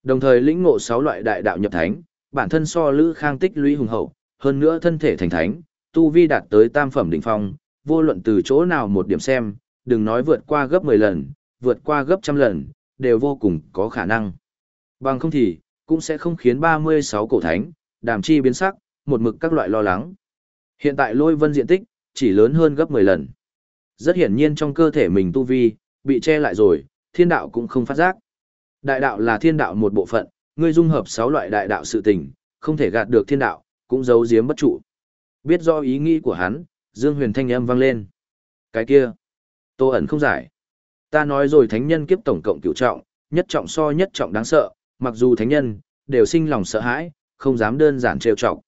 Đồng thời lĩnh ngộ sáu loại đại đạo nhập thánh, bản thân so Lữ Khang tích lũy hùng hậu, hơn nữa thân thể thành thánh, tu vi đạt tới tam phẩm đỉnh phong, vô luận từ chỗ nào một điểm xem, đừng nói vượt qua gấp 10 lần, vượt qua gấp trăm lần, đều vô cùng có khả năng. Bằng không thì, cũng sẽ không khiến 36 cổ thánh, đàm chi biến sắc, một mực các loại lo lắng. Hiện tại lôi vân diện tích, chỉ lớn hơn gấp 10 lần. Rất hiển nhiên trong cơ thể mình tu vi, bị che lại rồi, thiên đạo cũng không phát giác. Đại đạo là thiên đạo một bộ phận, ngươi dung hợp 6 loại đại đạo sự tình, không thể gạt được thiên đạo, cũng giấu giếm bất trụ. Biết do ý nghĩ của hắn, Dương Huyền thanh âm vang lên. Cái kia, Tô ẩn không giải. Ta nói rồi thánh nhân kiếp tổng cộng cửu trọng, nhất trọng so nhất trọng đáng sợ, mặc dù thánh nhân đều sinh lòng sợ hãi, không dám đơn giản trêu chọc.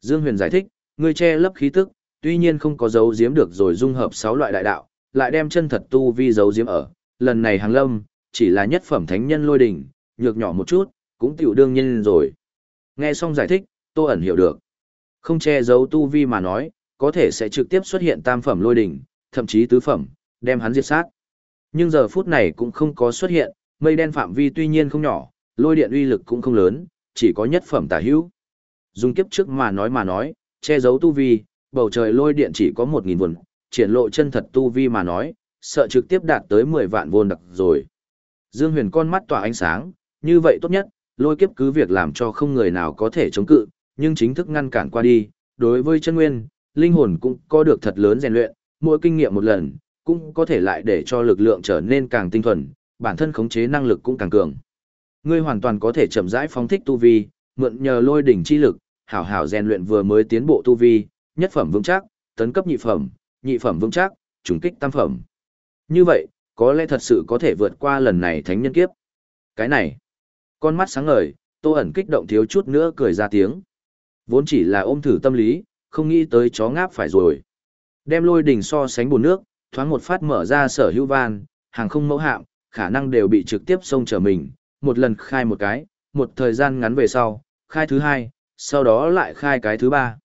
Dương Huyền giải thích, ngươi che lấp khí tức, tuy nhiên không có dấu giếm được rồi dung hợp 6 loại đại đạo, lại đem chân thật tu vi dấu giếm ở. Lần này hàng lâm, chỉ là nhất phẩm thánh nhân lôi đỉnh, nhược nhỏ một chút, cũng tiểu đương nhiên rồi. Nghe xong giải thích, Tô ẩn hiểu được. Không che giấu tu vi mà nói, có thể sẽ trực tiếp xuất hiện tam phẩm lôi đỉnh, thậm chí tứ phẩm, đem hắn diệt sát. Nhưng giờ phút này cũng không có xuất hiện, mây đen phạm vi tuy nhiên không nhỏ, lôi điện uy lực cũng không lớn, chỉ có nhất phẩm tả hữu. Dùng kiếp trước mà nói mà nói, che giấu tu vi, bầu trời lôi điện chỉ có 1.000 vồn, triển lộ chân thật tu vi mà nói, sợ trực tiếp đạt tới 10 vạn vôn đặc rồi. Dương huyền con mắt tỏa ánh sáng, như vậy tốt nhất, lôi kiếp cứ việc làm cho không người nào có thể chống cự, nhưng chính thức ngăn cản qua đi, đối với chân nguyên, linh hồn cũng có được thật lớn rèn luyện, mỗi kinh nghiệm một lần, cũng có thể lại để cho lực lượng trở nên càng tinh thuần, bản thân khống chế năng lực cũng càng cường. Ngươi hoàn toàn có thể chậm rãi phóng thích tu vi, mượn nhờ lôi đỉnh chi lực, hảo hảo rèn luyện vừa mới tiến bộ tu vi, nhất phẩm vững chắc, tấn cấp nhị phẩm, nhị phẩm vững chắc, trùng kích tam phẩm. Như vậy, có lẽ thật sự có thể vượt qua lần này thánh nhân kiếp. Cái này, con mắt sáng ngời, Tô ẩn kích động thiếu chút nữa cười ra tiếng. Vốn chỉ là ôm thử tâm lý, không nghĩ tới chó ngáp phải rồi. Đem lôi đỉnh so sánh bùn nước, thoáng một phát mở ra sở hữu van, hàng không mẫu hạm, khả năng đều bị trực tiếp xông trở mình, một lần khai một cái, một thời gian ngắn về sau, khai thứ hai, sau đó lại khai cái thứ ba.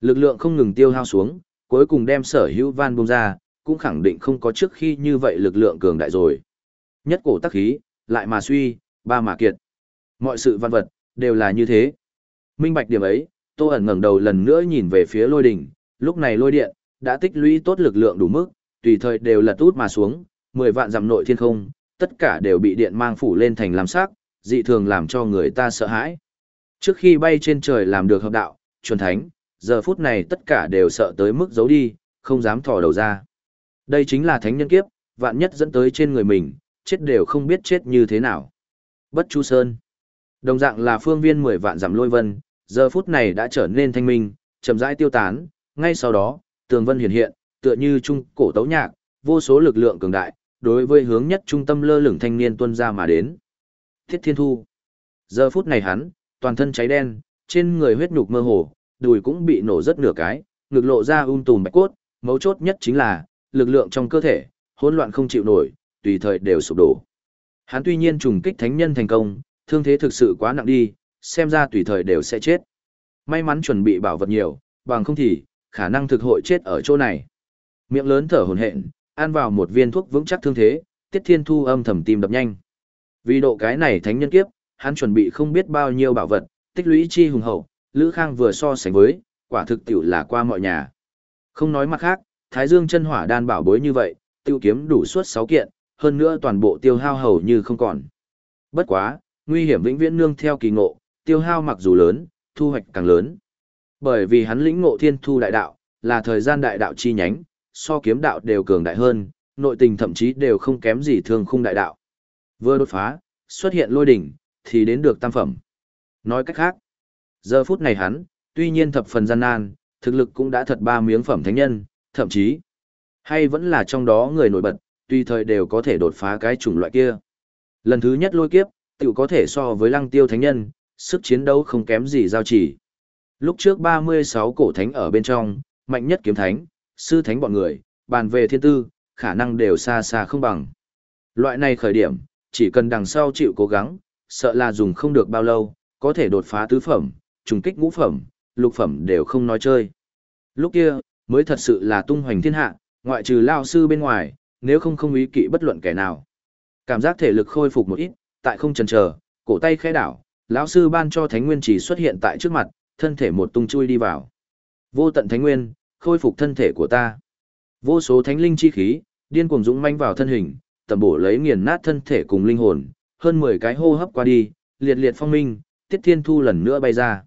Lực lượng không ngừng tiêu hao xuống, cuối cùng đem sở hữu van bông ra, cũng khẳng định không có trước khi như vậy lực lượng cường đại rồi. Nhất cổ tắc khí, lại mà suy, ba mà kiệt. Mọi sự văn vật, đều là như thế. Minh bạch điểm ấy, Tô ẩn ngẩng đầu lần nữa nhìn về phía lôi đỉnh, lúc này lôi điện, đã tích lũy tốt lực lượng đủ mức, tùy thời đều lật út mà xuống, 10 vạn dặm nội thiên không, tất cả đều bị điện mang phủ lên thành làm sắc, dị thường làm cho người ta sợ hãi. Trước khi bay trên trời làm được hợp đạo, chuẩn thánh, giờ phút này tất cả đều sợ tới mức giấu đi, không dám thò đầu ra. Đây chính là thánh nhân kiếp, vạn nhất dẫn tới trên người mình, chết đều không biết chết như thế nào. Bất Chu Sơn. Đồng dạng là phương viên 10 vạn giảm lôi vân, giờ phút này đã trở nên thanh minh, chậm rãi tiêu tán, ngay sau đó, tường vân hiện hiện, tựa như trung cổ tấu nhạc, vô số lực lượng cường đại, đối với hướng nhất trung tâm lơ lửng thanh niên tuân ra mà đến. Thiết Thiên Thu. Giờ phút này hắn, toàn thân cháy đen, trên người huyết nhục mơ hồ, đùi cũng bị nổ rất nửa cái, ngực lộ ra um tùm bạch cốt, mấu chốt nhất chính là, lực lượng trong cơ thể, hỗn loạn không chịu nổi, tùy thời đều sụp đổ. Hắn tuy nhiên trùng kích thánh nhân thành công, thương thế thực sự quá nặng đi, xem ra tùy thời đều sẽ chết. May mắn chuẩn bị bảo vật nhiều, bằng không thì, khả năng thực hội chết ở chỗ này. Miệng lớn thở hổn hển, ăn vào một viên thuốc vững chắc thương thế, Tiết Thiên Thu âm thầm tim đập nhanh. Vì độ cái này thánh nhân kiếp, hắn chuẩn bị không biết bao nhiêu bảo vật, tích lũy chi hùng hậu, Lữ Khang vừa so sánh với, quả thực tiểu là qua mọi nhà. Không nói mặt khác, Thái Dương chân hỏa đan bảo bối như vậy, tiêu kiếm đủ suốt 6 kiện, hơn nữa toàn bộ tiêu hao hầu như không còn. Bất quá, nguy hiểm vĩnh viễn nương theo kỳ ngộ, tiêu hao mặc dù lớn, thu hoạch càng lớn. Bởi vì hắn lĩnh ngộ thiên thu đại đạo, là thời gian đại đạo chi nhánh, so kiếm đạo đều cường đại hơn, nội tình thậm chí đều không kém gì thương khung đại đạo. Vừa đột phá, xuất hiện lôi đỉnh, thì đến được tam phẩm. Nói cách khác, giờ phút này hắn, tuy nhiên thập phần gian nan, thực lực cũng đã thật ba miếng phẩm thánh nhân, thậm chí, hay vẫn là trong đó người nổi bật, tùy thời đều có thể đột phá cái chủng loại kia. Lần thứ nhất lôi kiếp, tự có thể so với lăng tiêu thánh nhân, sức chiến đấu không kém gì giao chỉ. Lúc trước 36 cổ thánh ở bên trong, mạnh nhất kiếm thánh, sư thánh bọn người, bàn về thiên tư, khả năng đều xa xa không bằng. Loại này khởi điểm, chỉ cần đằng sau chịu cố gắng, sợ là dùng không được bao lâu, có thể đột phá tứ phẩm, trùng kích ngũ phẩm, lục phẩm đều không nói chơi. Lúc kia, mới thật sự là tung hoành thiên hạ, ngoại trừ lao sư bên ngoài, nếu không không ý kỵ bất luận kẻ nào. Cảm giác thể lực khôi phục một ít, tại không chần chờ, cổ tay khẽ đảo, lão sư ban cho thánh nguyên chỉ xuất hiện tại trước mặt, thân thể một tung chui đi vào. Vô tận thánh nguyên, khôi phục thân thể của ta. Vô số thánh linh chi khí, điên cuồng dũng manh vào thân hình, tẩm bổ lấy nghiền nát thân thể cùng linh hồn, hơn 10 cái hô hấp qua đi, liệt liệt phong minh, Tiết Thiên Thu lần nữa bay ra.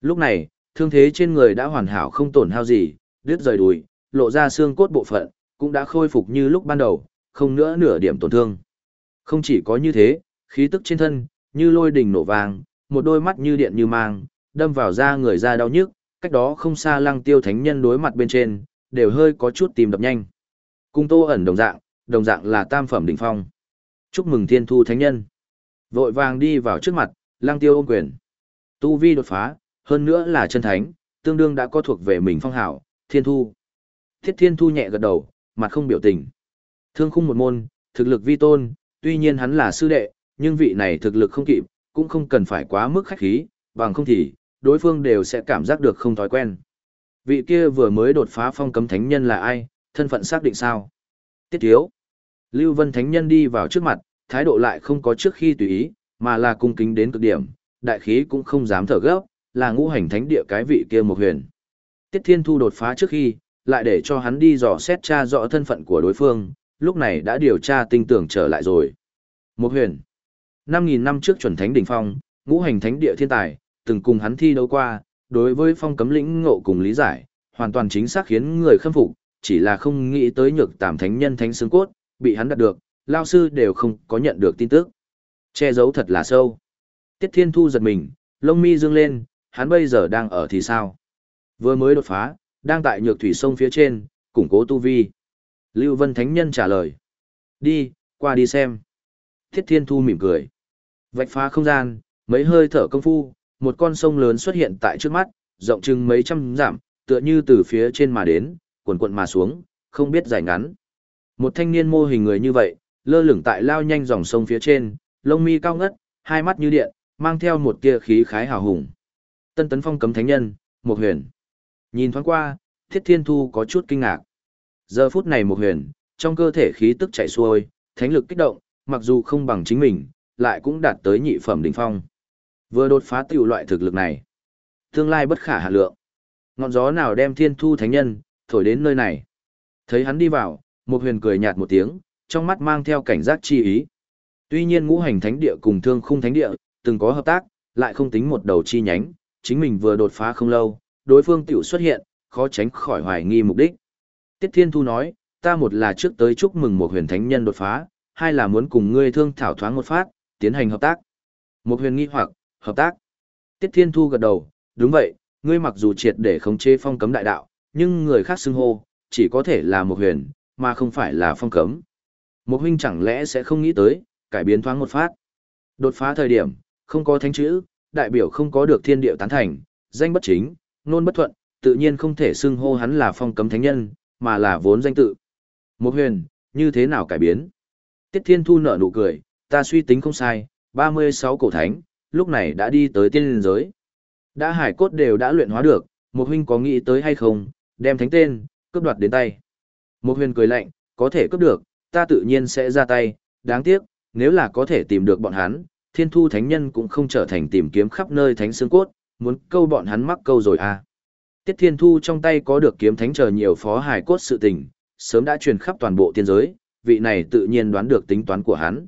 Lúc này, thương thế trên người đã hoàn hảo không tổn hao gì, đứt rời đùi, lộ ra xương cốt bộ phận, cũng đã khôi phục như lúc ban đầu, không nữa nửa điểm tổn thương. Không chỉ có như thế, khí tức trên thân, như lôi đình nổ vàng, một đôi mắt như điện như mang, đâm vào da người da đau nhức, cách đó không xa lăng tiêu thánh nhân đối mặt bên trên, đều hơi có chút tìm đập nhanh. Cung tô ẩn đồng dạng, đồng dạng là tam phẩm đỉnh phong. Chúc mừng thiên thu thánh nhân. Vội vàng đi vào trước mặt, lăng tiêu ôm quyền. Tu vi đột phá, hơn nữa là chân thánh, tương đương đã có thuộc về mình phong hảo, thiên thu. Thiết thiên thu nhẹ gật đầu, mặt không biểu tình. Thương khung một môn, thực lực vi tôn, tuy nhiên hắn là sư đệ, nhưng vị này thực lực không kịp, cũng không cần phải quá mức khách khí, bằng không thì, đối phương đều sẽ cảm giác được không thói quen. Vị kia vừa mới đột phá phong cấm thánh nhân là ai, thân phận xác định sao? Tiết thiếu. Lưu Vân Thánh Nhân đi vào trước mặt, thái độ lại không có trước khi tùy ý, mà là cung kính đến cực điểm, đại khí cũng không dám thở gấp, là ngũ hành thánh địa cái vị kia một huyền. Tiết Thiên Thu đột phá trước khi, lại để cho hắn đi dò xét tra rõ thân phận của đối phương, lúc này đã điều tra tinh tưởng trở lại rồi. Một huyền. 5.000 năm trước chuẩn thánh đỉnh phong, ngũ hành thánh địa thiên tài, từng cùng hắn thi đấu qua, đối với phong cấm lĩnh ngộ cùng lý giải, hoàn toàn chính xác khiến người khâm phục, chỉ là không nghĩ tới nhược tàm thánh nhân thánh xương cốt, bị hắn đạt được, lao sư đều không có nhận được tin tức. Che giấu thật là sâu. Tiết Thiên Thu giật mình, lông mi dương lên, hắn bây giờ đang ở thì sao? Vừa mới đột phá, đang tại nhược thủy sông phía trên, củng cố tu vi. Lưu Vân Thánh Nhân trả lời. Đi, qua đi xem. Thiết Thiên Thu mỉm cười. Vạch phá không gian, mấy hơi thở công phu, một con sông lớn xuất hiện tại trước mắt, rộng chừng mấy trăm dặm, tựa như từ phía trên mà đến, cuộn cuộn mà xuống, không biết dài ngắn. Một thanh niên mô hình người như vậy, lơ lửng tại lao nhanh dòng sông phía trên, lông mi cao ngất, hai mắt như điện, mang theo một tia khí khái hào hùng. Tân tấn phong cấm thánh nhân, một huyền. Nhìn thoáng qua, thiết thiên thu có chút kinh ngạc. Giờ phút này một huyền, trong cơ thể khí tức chảy xuôi, thánh lực kích động, mặc dù không bằng chính mình, lại cũng đạt tới nhị phẩm đỉnh phong. Vừa đột phá tiểu loại thực lực này. Tương lai bất khả hạ lượng. Ngọn gió nào đem thiên thu thánh nhân, thổi đến nơi này. Thấy hắn đi vào, một huyền cười nhạt một tiếng, trong mắt mang theo cảnh giác chi ý. Tuy nhiên ngũ hành thánh địa cùng thương khung thánh địa, từng có hợp tác, lại không tính một đầu chi nhánh, chính mình vừa đột phá không lâu, đối phương tiểu xuất hiện, khó tránh khỏi hoài nghi mục đích. Tiết Thiên Thu nói, ta một là trước tới chúc mừng một huyền thánh nhân đột phá, hai là muốn cùng ngươi thương thảo thoáng một phát, tiến hành hợp tác. Một huyền nghi hoặc, hợp tác. Tiết Thiên Thu gật đầu, đúng vậy, ngươi mặc dù triệt để khống chế phong cấm đại đạo, nhưng người khác xưng hô, chỉ có thể là một huyền, mà không phải là phong cấm. Một huynh chẳng lẽ sẽ không nghĩ tới, cải biến thoáng một phát. Đột phá thời điểm, không có thánh chữ, đại biểu không có được thiên điệu tán thành, danh bất chính, nôn bất thuận, tự nhiên không thể xưng hô hắn là phong cấm thánh nhân, mà là vốn danh tự. Một huyền, như thế nào cải biến? Tiết Thiên Thu nở nụ cười, ta suy tính không sai, 36 cổ thánh, lúc này đã đi tới tiên giới. Đã hải cốt đều đã luyện hóa được, một huynh có nghĩ tới hay không, đem thánh tên, cướp đoạt đến tay. Một huyền cười lạnh, có thể cướp được, ta tự nhiên sẽ ra tay, đáng tiếc, nếu là có thể tìm được bọn hắn, thiên thu thánh nhân cũng không trở thành tìm kiếm khắp nơi thánh xương cốt, muốn câu bọn hắn mắc câu rồi à. Tiết thiên thu trong tay có được kiếm thánh chờ nhiều phó hải cốt sự tình, sớm đã truyền khắp toàn bộ tiên giới, vị này tự nhiên đoán được tính toán của hắn.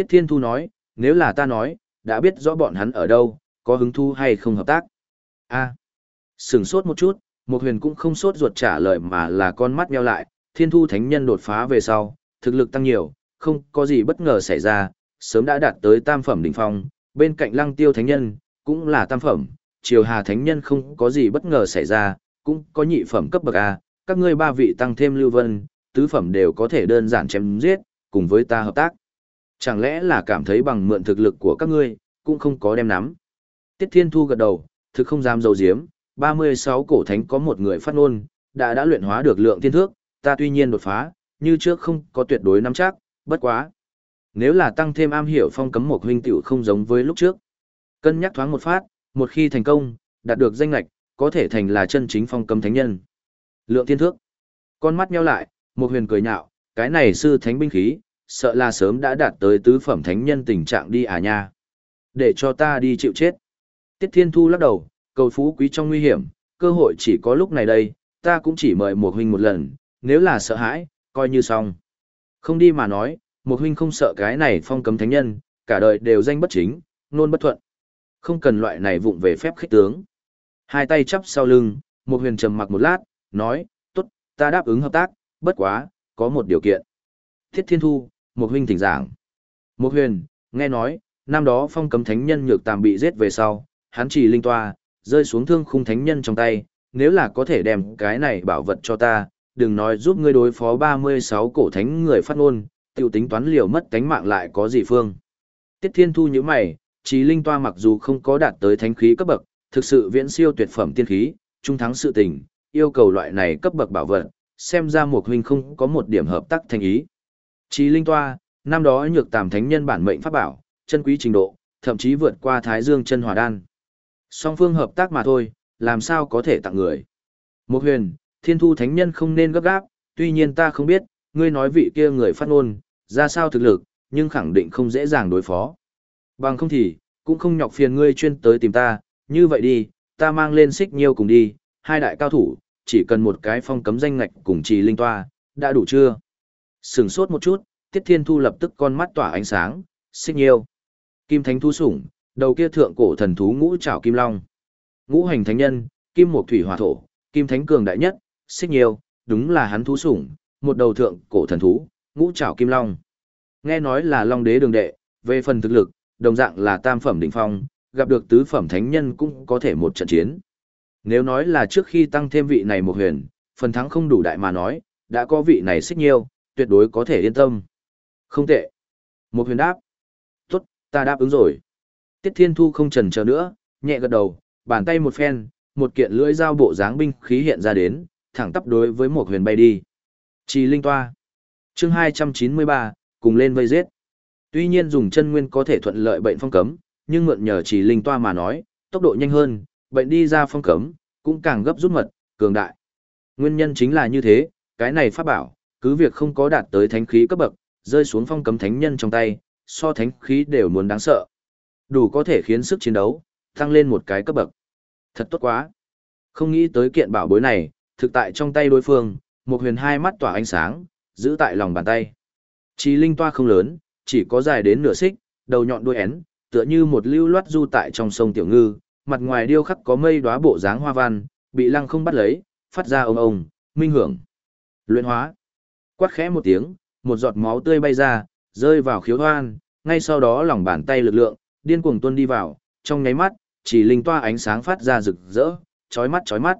Tiết thiên thu nói, nếu là ta nói, đã biết rõ bọn hắn ở đâu, có hứng thu hay không hợp tác. a à, sừng sốt một chút, một huyền cũng không sốt ruột trả lời mà là con mắt nheo lại, thiên thu thánh nhân đột phá về sau, thực lực tăng nhiều, không có gì bất ngờ xảy ra, sớm đã đạt tới tam phẩm đỉnh phong, bên cạnh lăng tiêu thánh nhân, cũng là tam phẩm, triều hà thánh nhân không có gì bất ngờ xảy ra, cũng có nhị phẩm cấp bậc A, các ngươi ba vị tăng thêm lưu vân, tứ phẩm đều có thể đơn giản chém giết, cùng với ta hợp tác. Chẳng lẽ là cảm thấy bằng mượn thực lực của các ngươi, cũng không có đem nắm. Tiết Thiên Thu gật đầu, thực không dám dầu diếm, 36 cổ thánh có một người phát ngôn, đã đã luyện hóa được lượng thiên thước, ta tuy nhiên đột phá, như trước không có tuyệt đối nắm chắc, bất quá. Nếu là tăng thêm am hiểu phong cấm một huynh tiểu không giống với lúc trước. Cân nhắc thoáng một phát, một khi thành công, đạt được danh lạch, có thể thành là chân chính phong cấm thánh nhân. Lượng thiên thước. Con mắt nheo lại, một huyền cười nhạo, cái này sư thánh binh khí, sợ là sớm đã đạt tới tứ phẩm thánh nhân tình trạng đi à nha. Để cho ta đi chịu chết. Tiết Thiên Thu lắc đầu, cầu phú quý trong nguy hiểm, cơ hội chỉ có lúc này đây, ta cũng chỉ mời một huynh một lần, nếu là sợ hãi, coi như xong. Không đi mà nói, một huynh không sợ cái này phong cấm thánh nhân, cả đời đều danh bất chính, nôn bất thuận. Không cần loại này vụng về phép khích tướng. Hai tay chắp sau lưng, một huyền trầm mặc một lát, nói, tốt, ta đáp ứng hợp tác, bất quá, có một điều kiện. Thiết thiên thu, một huynh thỉnh giảng. Một huyền, nghe nói, năm đó phong cấm thánh nhân nhược tàm bị giết về sau, hắn chỉ linh toa, rơi xuống thương khung thánh nhân trong tay, nếu là có thể đem cái này bảo vật cho ta, đừng nói giúp ngươi đối phó 36 cổ thánh người phát ngôn, tiêu tính toán liều mất cánh mạng lại có gì phương. Tiết Thiên Thu như mày, trí linh toa mặc dù không có đạt tới thánh khí cấp bậc, thực sự viễn siêu tuyệt phẩm tiên khí, trung thắng sự tình, yêu cầu loại này cấp bậc bảo vật, xem ra một huynh không có một điểm hợp tác thành ý. Chí linh toa, năm đó nhược tàm thánh nhân bản mệnh pháp bảo, chân quý trình độ, thậm chí vượt qua thái dương chân hòa đan. Song phương hợp tác mà thôi, làm sao có thể tặng người. Một huyền, thiên thu thánh nhân không nên gấp gáp, tuy nhiên ta không biết, ngươi nói vị kia người phát ngôn, ra sao thực lực, nhưng khẳng định không dễ dàng đối phó. Bằng không thì, cũng không nhọc phiền ngươi chuyên tới tìm ta, như vậy đi, ta mang lên xích nhiêu cùng đi, hai đại cao thủ, chỉ cần một cái phong cấm danh ngạch cùng trì linh toa, đã đủ chưa? Sừng sốt một chút, Tiết Thiên Thu lập tức con mắt tỏa ánh sáng, xích nhiêu. Kim thánh thu sủng, đầu kia thượng cổ thần thú ngũ trảo kim long. Ngũ hành thánh nhân, kim mộc thủy hỏa thổ, kim thánh cường đại nhất, xích nhiều, đúng là hắn thú sủng, một đầu thượng cổ thần thú, ngũ trảo kim long. Nghe nói là long đế đường đệ, về phần thực lực, đồng dạng là tam phẩm đỉnh phong, gặp được tứ phẩm thánh nhân cũng có thể một trận chiến. Nếu nói là trước khi tăng thêm vị này một huyền, phần thắng không đủ đại mà nói, đã có vị này xích nhiều, tuyệt đối có thể yên tâm. Không tệ. Một huyền đáp. Tốt, ta đáp ứng rồi. Tiết Thiên Thu không chần chờ nữa, nhẹ gật đầu, bàn tay một phen, một kiện lưỡi dao bộ dáng binh khí hiện ra đến, thẳng tắp đối với một huyền bay đi. chỉ linh toa. Chương 293, cùng lên vây giết. Tuy nhiên dùng chân nguyên có thể thuận lợi bệnh phong cấm, nhưng mượn nhờ chỉ linh toa mà nói, tốc độ nhanh hơn, bệnh đi ra phong cấm, cũng càng gấp rút mật, cường đại. Nguyên nhân chính là như thế, cái này pháp bảo, cứ việc không có đạt tới thánh khí cấp bậc, rơi xuống phong cấm thánh nhân trong tay, so thánh khí đều muốn đáng sợ. Đủ có thể khiến sức chiến đấu, tăng lên một cái cấp bậc. Thật tốt quá. Không nghĩ tới kiện bảo bối này, thực tại trong tay đối phương, một huyền hai mắt tỏa ánh sáng, giữ tại lòng bàn tay. Chỉ linh toa không lớn, chỉ có dài đến nửa xích, đầu nhọn đuôi én, tựa như một lưu loát du tại trong sông tiểu ngư, mặt ngoài điêu khắc có mây đóa bộ dáng hoa văn, bị lăng không bắt lấy, phát ra ông ông, minh hưởng. Luyện hóa. Quát khẽ một tiếng, một giọt máu tươi bay ra, rơi vào khiếu hoan, ngay sau đó lòng bàn tay lực lượng, điên cuồng tuôn đi vào, trong nháy mắt, chỉ linh toa ánh sáng phát ra rực rỡ, chói mắt chói mắt.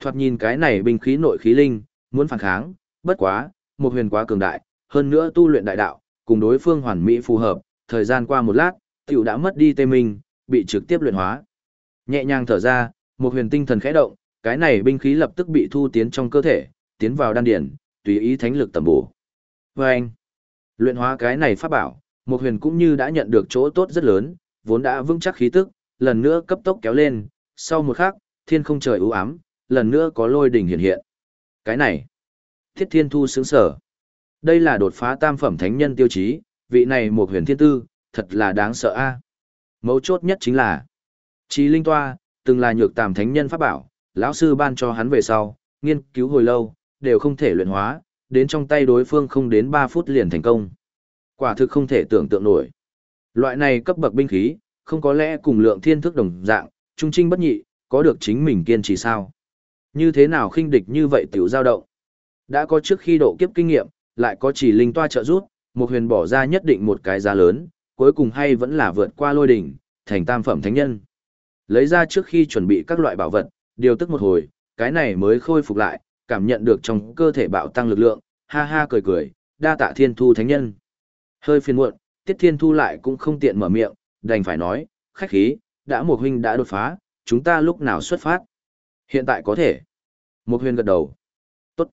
Thoạt nhìn cái này binh khí nội khí linh, muốn phản kháng, bất quá, một huyền quá cường đại, hơn nữa tu luyện đại đạo, cùng đối phương hoàn mỹ phù hợp, thời gian qua một lát, tiểu đã mất đi tê minh, bị trực tiếp luyện hóa. Nhẹ nhàng thở ra, một huyền tinh thần khẽ động, cái này binh khí lập tức bị thu tiến trong cơ thể, tiến vào đan điển, tùy ý thánh lực tầm bổ. Và anh, luyện hóa cái này pháp bảo, một huyền cũng như đã nhận được chỗ tốt rất lớn, vốn đã vững chắc khí tức, lần nữa cấp tốc kéo lên, sau một khắc, thiên không trời ưu ám, lần nữa có lôi đỉnh hiện hiện. Cái này, thiết thiên thu sướng sở. Đây là đột phá tam phẩm thánh nhân tiêu chí, vị này một huyền thiên tư, thật là đáng sợ a. Mấu chốt nhất chính là, trí linh toa, từng là nhược tàm thánh nhân pháp bảo, lão sư ban cho hắn về sau, nghiên cứu hồi lâu, đều không thể luyện hóa, đến trong tay đối phương không đến 3 phút liền thành công. Quả thực không thể tưởng tượng nổi. Loại này cấp bậc binh khí, không có lẽ cùng lượng thiên thức đồng dạng, trung trinh bất nhị, có được chính mình kiên trì sao. Như thế nào khinh địch như vậy tiểu giao động. Đã có trước khi độ kiếp kinh nghiệm, lại có chỉ linh toa trợ rút, một huyền bỏ ra nhất định một cái giá lớn, cuối cùng hay vẫn là vượt qua lôi đỉnh, thành tam phẩm thánh nhân. Lấy ra trước khi chuẩn bị các loại bảo vật, điều tức một hồi, cái này mới khôi phục lại, cảm nhận được trong cơ thể bạo tăng lực lượng, ha ha cười cười, đa tạ thiên thu thánh nhân. Hơi phiền muộn, tiết thiên thu lại cũng không tiện mở miệng, đành phải nói, khách khí, đã một huynh đã đột phá, chúng ta lúc nào xuất phát. Hiện tại có thể. Một huyền gật đầu. Tốt.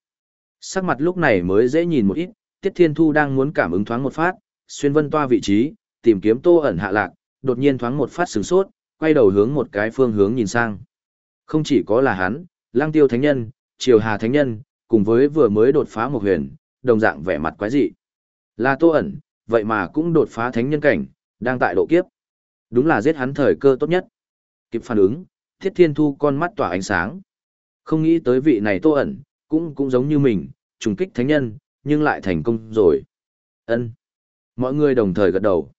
Sắc mặt lúc này mới dễ nhìn một ít, tiết thiên thu đang muốn cảm ứng thoáng một phát, xuyên vân toa vị trí, tìm kiếm tô ẩn hạ lạc, đột nhiên thoáng một phát sửng sốt, quay đầu hướng một cái phương hướng nhìn sang. Không chỉ có là hắn, lang tiêu thánh nhân, triều hà thánh nhân, cùng với vừa mới đột phá một huyền, đồng dạng vẻ mặt quái dị. Là tô ẩn, vậy mà cũng đột phá thánh nhân cảnh, đang tại độ kiếp. Đúng là giết hắn thời cơ tốt nhất. Kịp phản ứng, thiết thiên thu con mắt tỏa ánh sáng. Không nghĩ tới vị này tô ẩn, cũng cũng giống như mình, trùng kích thánh nhân, nhưng lại thành công rồi. ân Mọi người đồng thời gật đầu.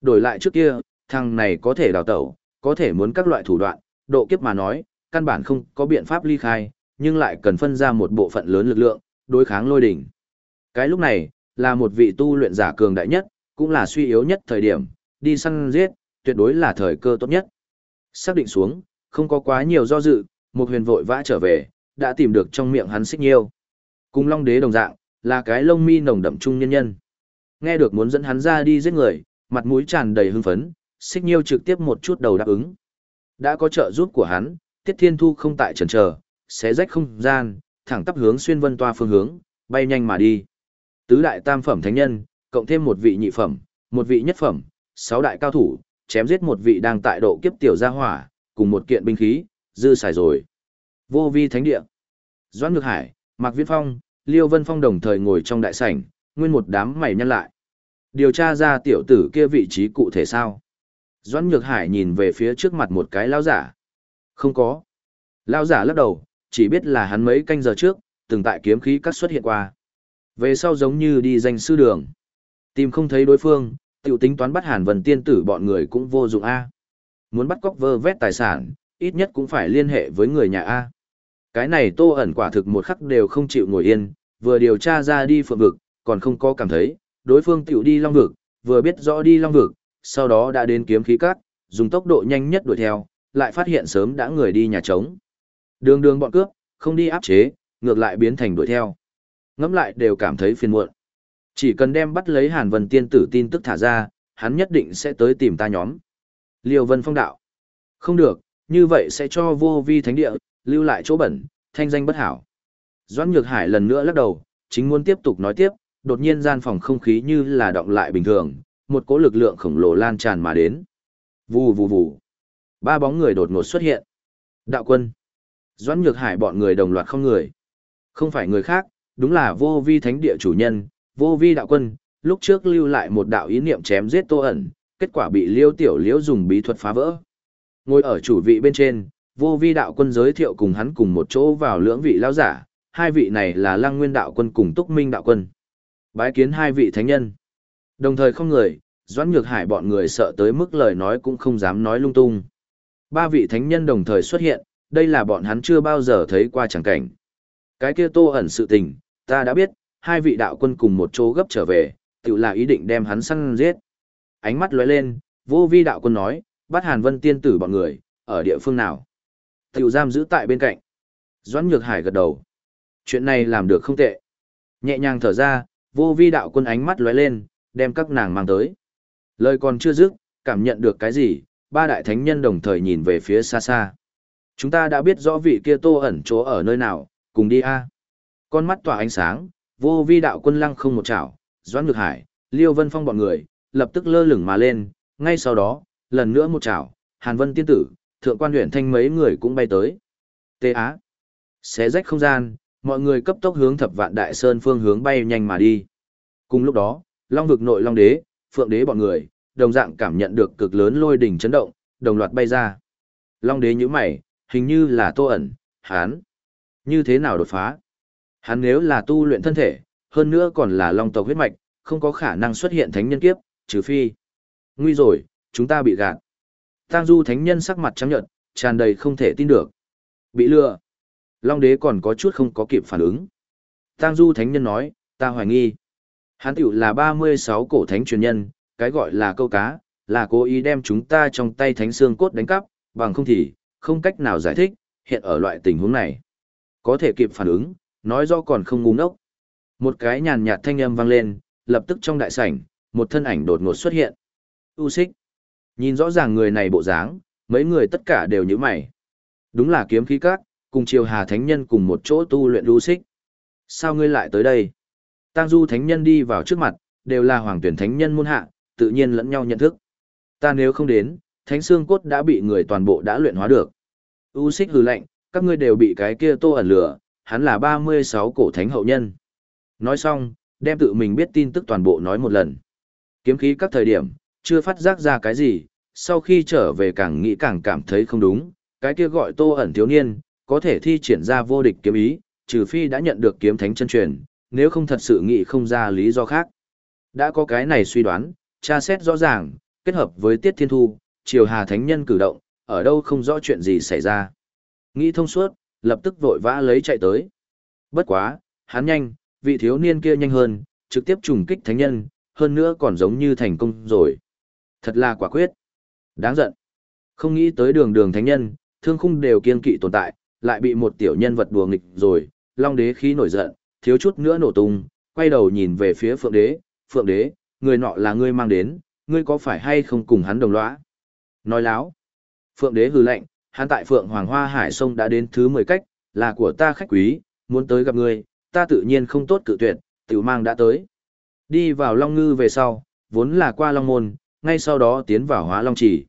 Đổi lại trước kia, thằng này có thể đào tẩu, có thể muốn các loại thủ đoạn, độ kiếp mà nói, căn bản không có biện pháp ly khai, nhưng lại cần phân ra một bộ phận lớn lực lượng, đối kháng lôi đỉnh. Cái lúc này, là một vị tu luyện giả cường đại nhất, cũng là suy yếu nhất thời điểm, đi săn giết, tuyệt đối là thời cơ tốt nhất. Xác định xuống, không có quá nhiều do dự, một huyền vội vã trở về, đã tìm được trong miệng hắn xích nhiêu. Cùng long đế đồng dạng, là cái lông mi nồng đậm trung nhân nhân. Nghe được muốn dẫn hắn ra đi giết người, mặt mũi tràn đầy hưng phấn, xích nhiêu trực tiếp một chút đầu đáp ứng. Đã có trợ giúp của hắn, Tiết Thiên Thu không tại chần chờ, xé rách không gian, thẳng tắp hướng xuyên vân toa phương hướng, bay nhanh mà đi. Tứ đại tam phẩm thánh nhân, cộng thêm một vị nhị phẩm, một vị nhất phẩm, sáu đại cao thủ, chém giết một vị đang tại độ kiếp tiểu gia hỏa, cùng một kiện binh khí, dư xài rồi. Vô vi thánh địa. Doãn Ngược Hải, Mạc Viễn Phong, Liêu Vân Phong đồng thời ngồi trong đại sảnh, nguyên một đám mày nhăn lại. Điều tra ra tiểu tử kia vị trí cụ thể sao? Doãn Nhược Hải nhìn về phía trước mặt một cái lão giả. Không có. Lão giả lắc đầu, chỉ biết là hắn mấy canh giờ trước, từng tại kiếm khí cắt xuất hiện qua. Về sau giống như đi danh sư đường. Tìm không thấy đối phương, Tiểu tính toán bắt Hàn Vân tiên tử bọn người cũng vô dụng A. Muốn bắt cóc vơ vét tài sản, ít nhất cũng phải liên hệ với người nhà A. Cái này tô ẩn quả thực một khắc đều không chịu ngồi yên, vừa điều tra ra đi phượng vực, còn không có cảm thấy, đối phương tiểu đi long vực, vừa biết rõ đi long vực, sau đó đã đến kiếm khí cát, dùng tốc độ nhanh nhất đuổi theo, lại phát hiện sớm đã người đi nhà trống. Đường đường bọn cướp, không đi áp chế, ngược lại biến thành đuổi theo. Ngẫm lại đều cảm thấy phiền muộn. Chỉ cần đem bắt lấy Hàn Vân tiên tử tin tức thả ra, hắn nhất định sẽ tới tìm ta nhóm. Liêu Vân Phong đạo. Không được, như vậy sẽ cho vô vi thánh địa, lưu lại chỗ bẩn, thanh danh bất hảo. Doãn Nhược Hải lần nữa lắc đầu, chính muốn tiếp tục nói tiếp, đột nhiên gian phòng không khí như là động lại bình thường, một cỗ lực lượng khổng lồ lan tràn mà đến. Vù vù vù. Ba bóng người đột ngột xuất hiện. Đạo quân. Doãn Nhược Hải bọn người đồng loạt không người. Không phải người khác, đúng là vô vi thánh địa chủ nhân, vô vi đạo quân, lúc trước lưu lại một đạo ý niệm chém giết tô ẩn, kết quả bị liêu tiểu liễu dùng bí thuật phá vỡ. Ngồi ở chủ vị bên trên, vô vi đạo quân giới thiệu cùng hắn cùng một chỗ vào lưỡng vị lao giả, hai vị này là lăng nguyên đạo quân cùng túc minh đạo quân. Bái kiến hai vị thánh nhân. Đồng thời không người, doãn nhược hải bọn người sợ tới mức lời nói cũng không dám nói lung tung. Ba vị thánh nhân đồng thời xuất hiện, đây là bọn hắn chưa bao giờ thấy qua chẳng cảnh. Cái kia tô ẩn sự tình, ta đã biết, hai vị đạo quân cùng một chỗ gấp trở về, tự là ý định đem hắn săn giết. Ánh mắt lóe lên, vô vi đạo quân nói, bắt hàn vân tiên tử bọn người, ở địa phương nào? Tiểu giam giữ tại bên cạnh. Doãn Nhược Hải gật đầu. Chuyện này làm được không tệ. Nhẹ nhàng thở ra, vô vi đạo quân ánh mắt lóe lên, đem các nàng mang tới. Lời còn chưa dứt, cảm nhận được cái gì, ba đại thánh nhân đồng thời nhìn về phía xa xa. Chúng ta đã biết rõ vị kia tô ẩn chỗ ở nơi nào, cùng đi a. Con mắt tỏa ánh sáng, vô vi đạo quân lăng không một chảo, doãn ngược hải, liêu vân phong bọn người, lập tức lơ lửng mà lên, ngay sau đó, lần nữa một chảo, hàn vân tiên tử, thượng quan huyện thanh mấy người cũng bay tới. Tê Á. Xé rách không gian, mọi người cấp tốc hướng thập vạn đại sơn phương hướng bay nhanh mà đi. Cùng lúc đó, long vực nội long đế, phượng đế bọn người, đồng dạng cảm nhận được cực lớn lôi đỉnh chấn động, đồng loạt bay ra. Long đế như mày, hình như là tô ẩn, hán. Như thế nào đột phá? Hắn nếu là tu luyện thân thể, hơn nữa còn là long tộc huyết mạch, không có khả năng xuất hiện thánh nhân kiếp, trừ phi. Nguy rồi, chúng ta bị gạt. Tang Du thánh nhân sắc mặt trắng nhợt, tràn đầy không thể tin được. Bị lừa. Long đế còn có chút không có kịp phản ứng. Tang Du thánh nhân nói, ta hoài nghi. Hắn tiểu là 36 cổ thánh truyền nhân, cái gọi là câu cá, là cố ý đem chúng ta trong tay thánh xương cốt đánh cắp, bằng không thì, không cách nào giải thích, hiện ở loại tình huống này. Có thể kịp phản ứng, nói do còn không ngu ngốc. Một cái nhàn nhạt thanh âm vang lên, lập tức trong đại sảnh, một thân ảnh đột ngột xuất hiện. U xích. Nhìn rõ ràng người này bộ dáng, mấy người tất cả đều như mày. Đúng là kiếm khí cát, cùng triều hà thánh nhân cùng một chỗ tu luyện U xích. Sao ngươi lại tới đây? Tang du thánh nhân đi vào trước mặt, đều là hoàng tuyển thánh nhân môn hạ, tự nhiên lẫn nhau nhận thức. Ta nếu không đến, thánh xương cốt đã bị người toàn bộ đã luyện hóa được. U xích hừ lạnh, các ngươi đều bị cái kia tô ẩn lửa, hắn là 36 cổ thánh hậu nhân. Nói xong, đem tự mình biết tin tức toàn bộ nói một lần. Kiếm khí các thời điểm, chưa phát giác ra cái gì, sau khi trở về càng nghĩ càng cảm thấy không đúng, cái kia gọi tô ẩn thiếu niên, có thể thi triển ra vô địch kiếm ý, trừ phi đã nhận được kiếm thánh chân truyền, nếu không thật sự nghĩ không ra lý do khác. Đã có cái này suy đoán, tra xét rõ ràng, kết hợp với Tiết Thiên Thu, Triều Hà Thánh Nhân cử động, ở đâu không rõ chuyện gì xảy ra. Nghĩ thông suốt, lập tức vội vã lấy chạy tới. Bất quá, hắn nhanh, vị thiếu niên kia nhanh hơn, trực tiếp trùng kích thánh nhân, hơn nữa còn giống như thành công rồi. Thật là quả quyết. Đáng giận. Không nghĩ tới đường đường thánh nhân, thương khung đều kiên kỵ tồn tại, lại bị một tiểu nhân vật đùa nghịch rồi, long đế khí nổi giận, thiếu chút nữa nổ tung, quay đầu nhìn về phía phượng đế, phượng đế, người nọ là ngươi mang đến, ngươi có phải hay không cùng hắn đồng lõa? Nói láo. Phượng đế hừ lạnh, hắn tại Phượng Hoàng Hoa Hải Sông đã đến thứ 10 cách, là của ta khách quý, muốn tới gặp ngươi, ta tự nhiên không tốt cự tuyệt, tiểu mang đã tới. Đi vào Long Ngư về sau, vốn là qua Long Môn, ngay sau đó tiến vào Hóa Long Chỉ.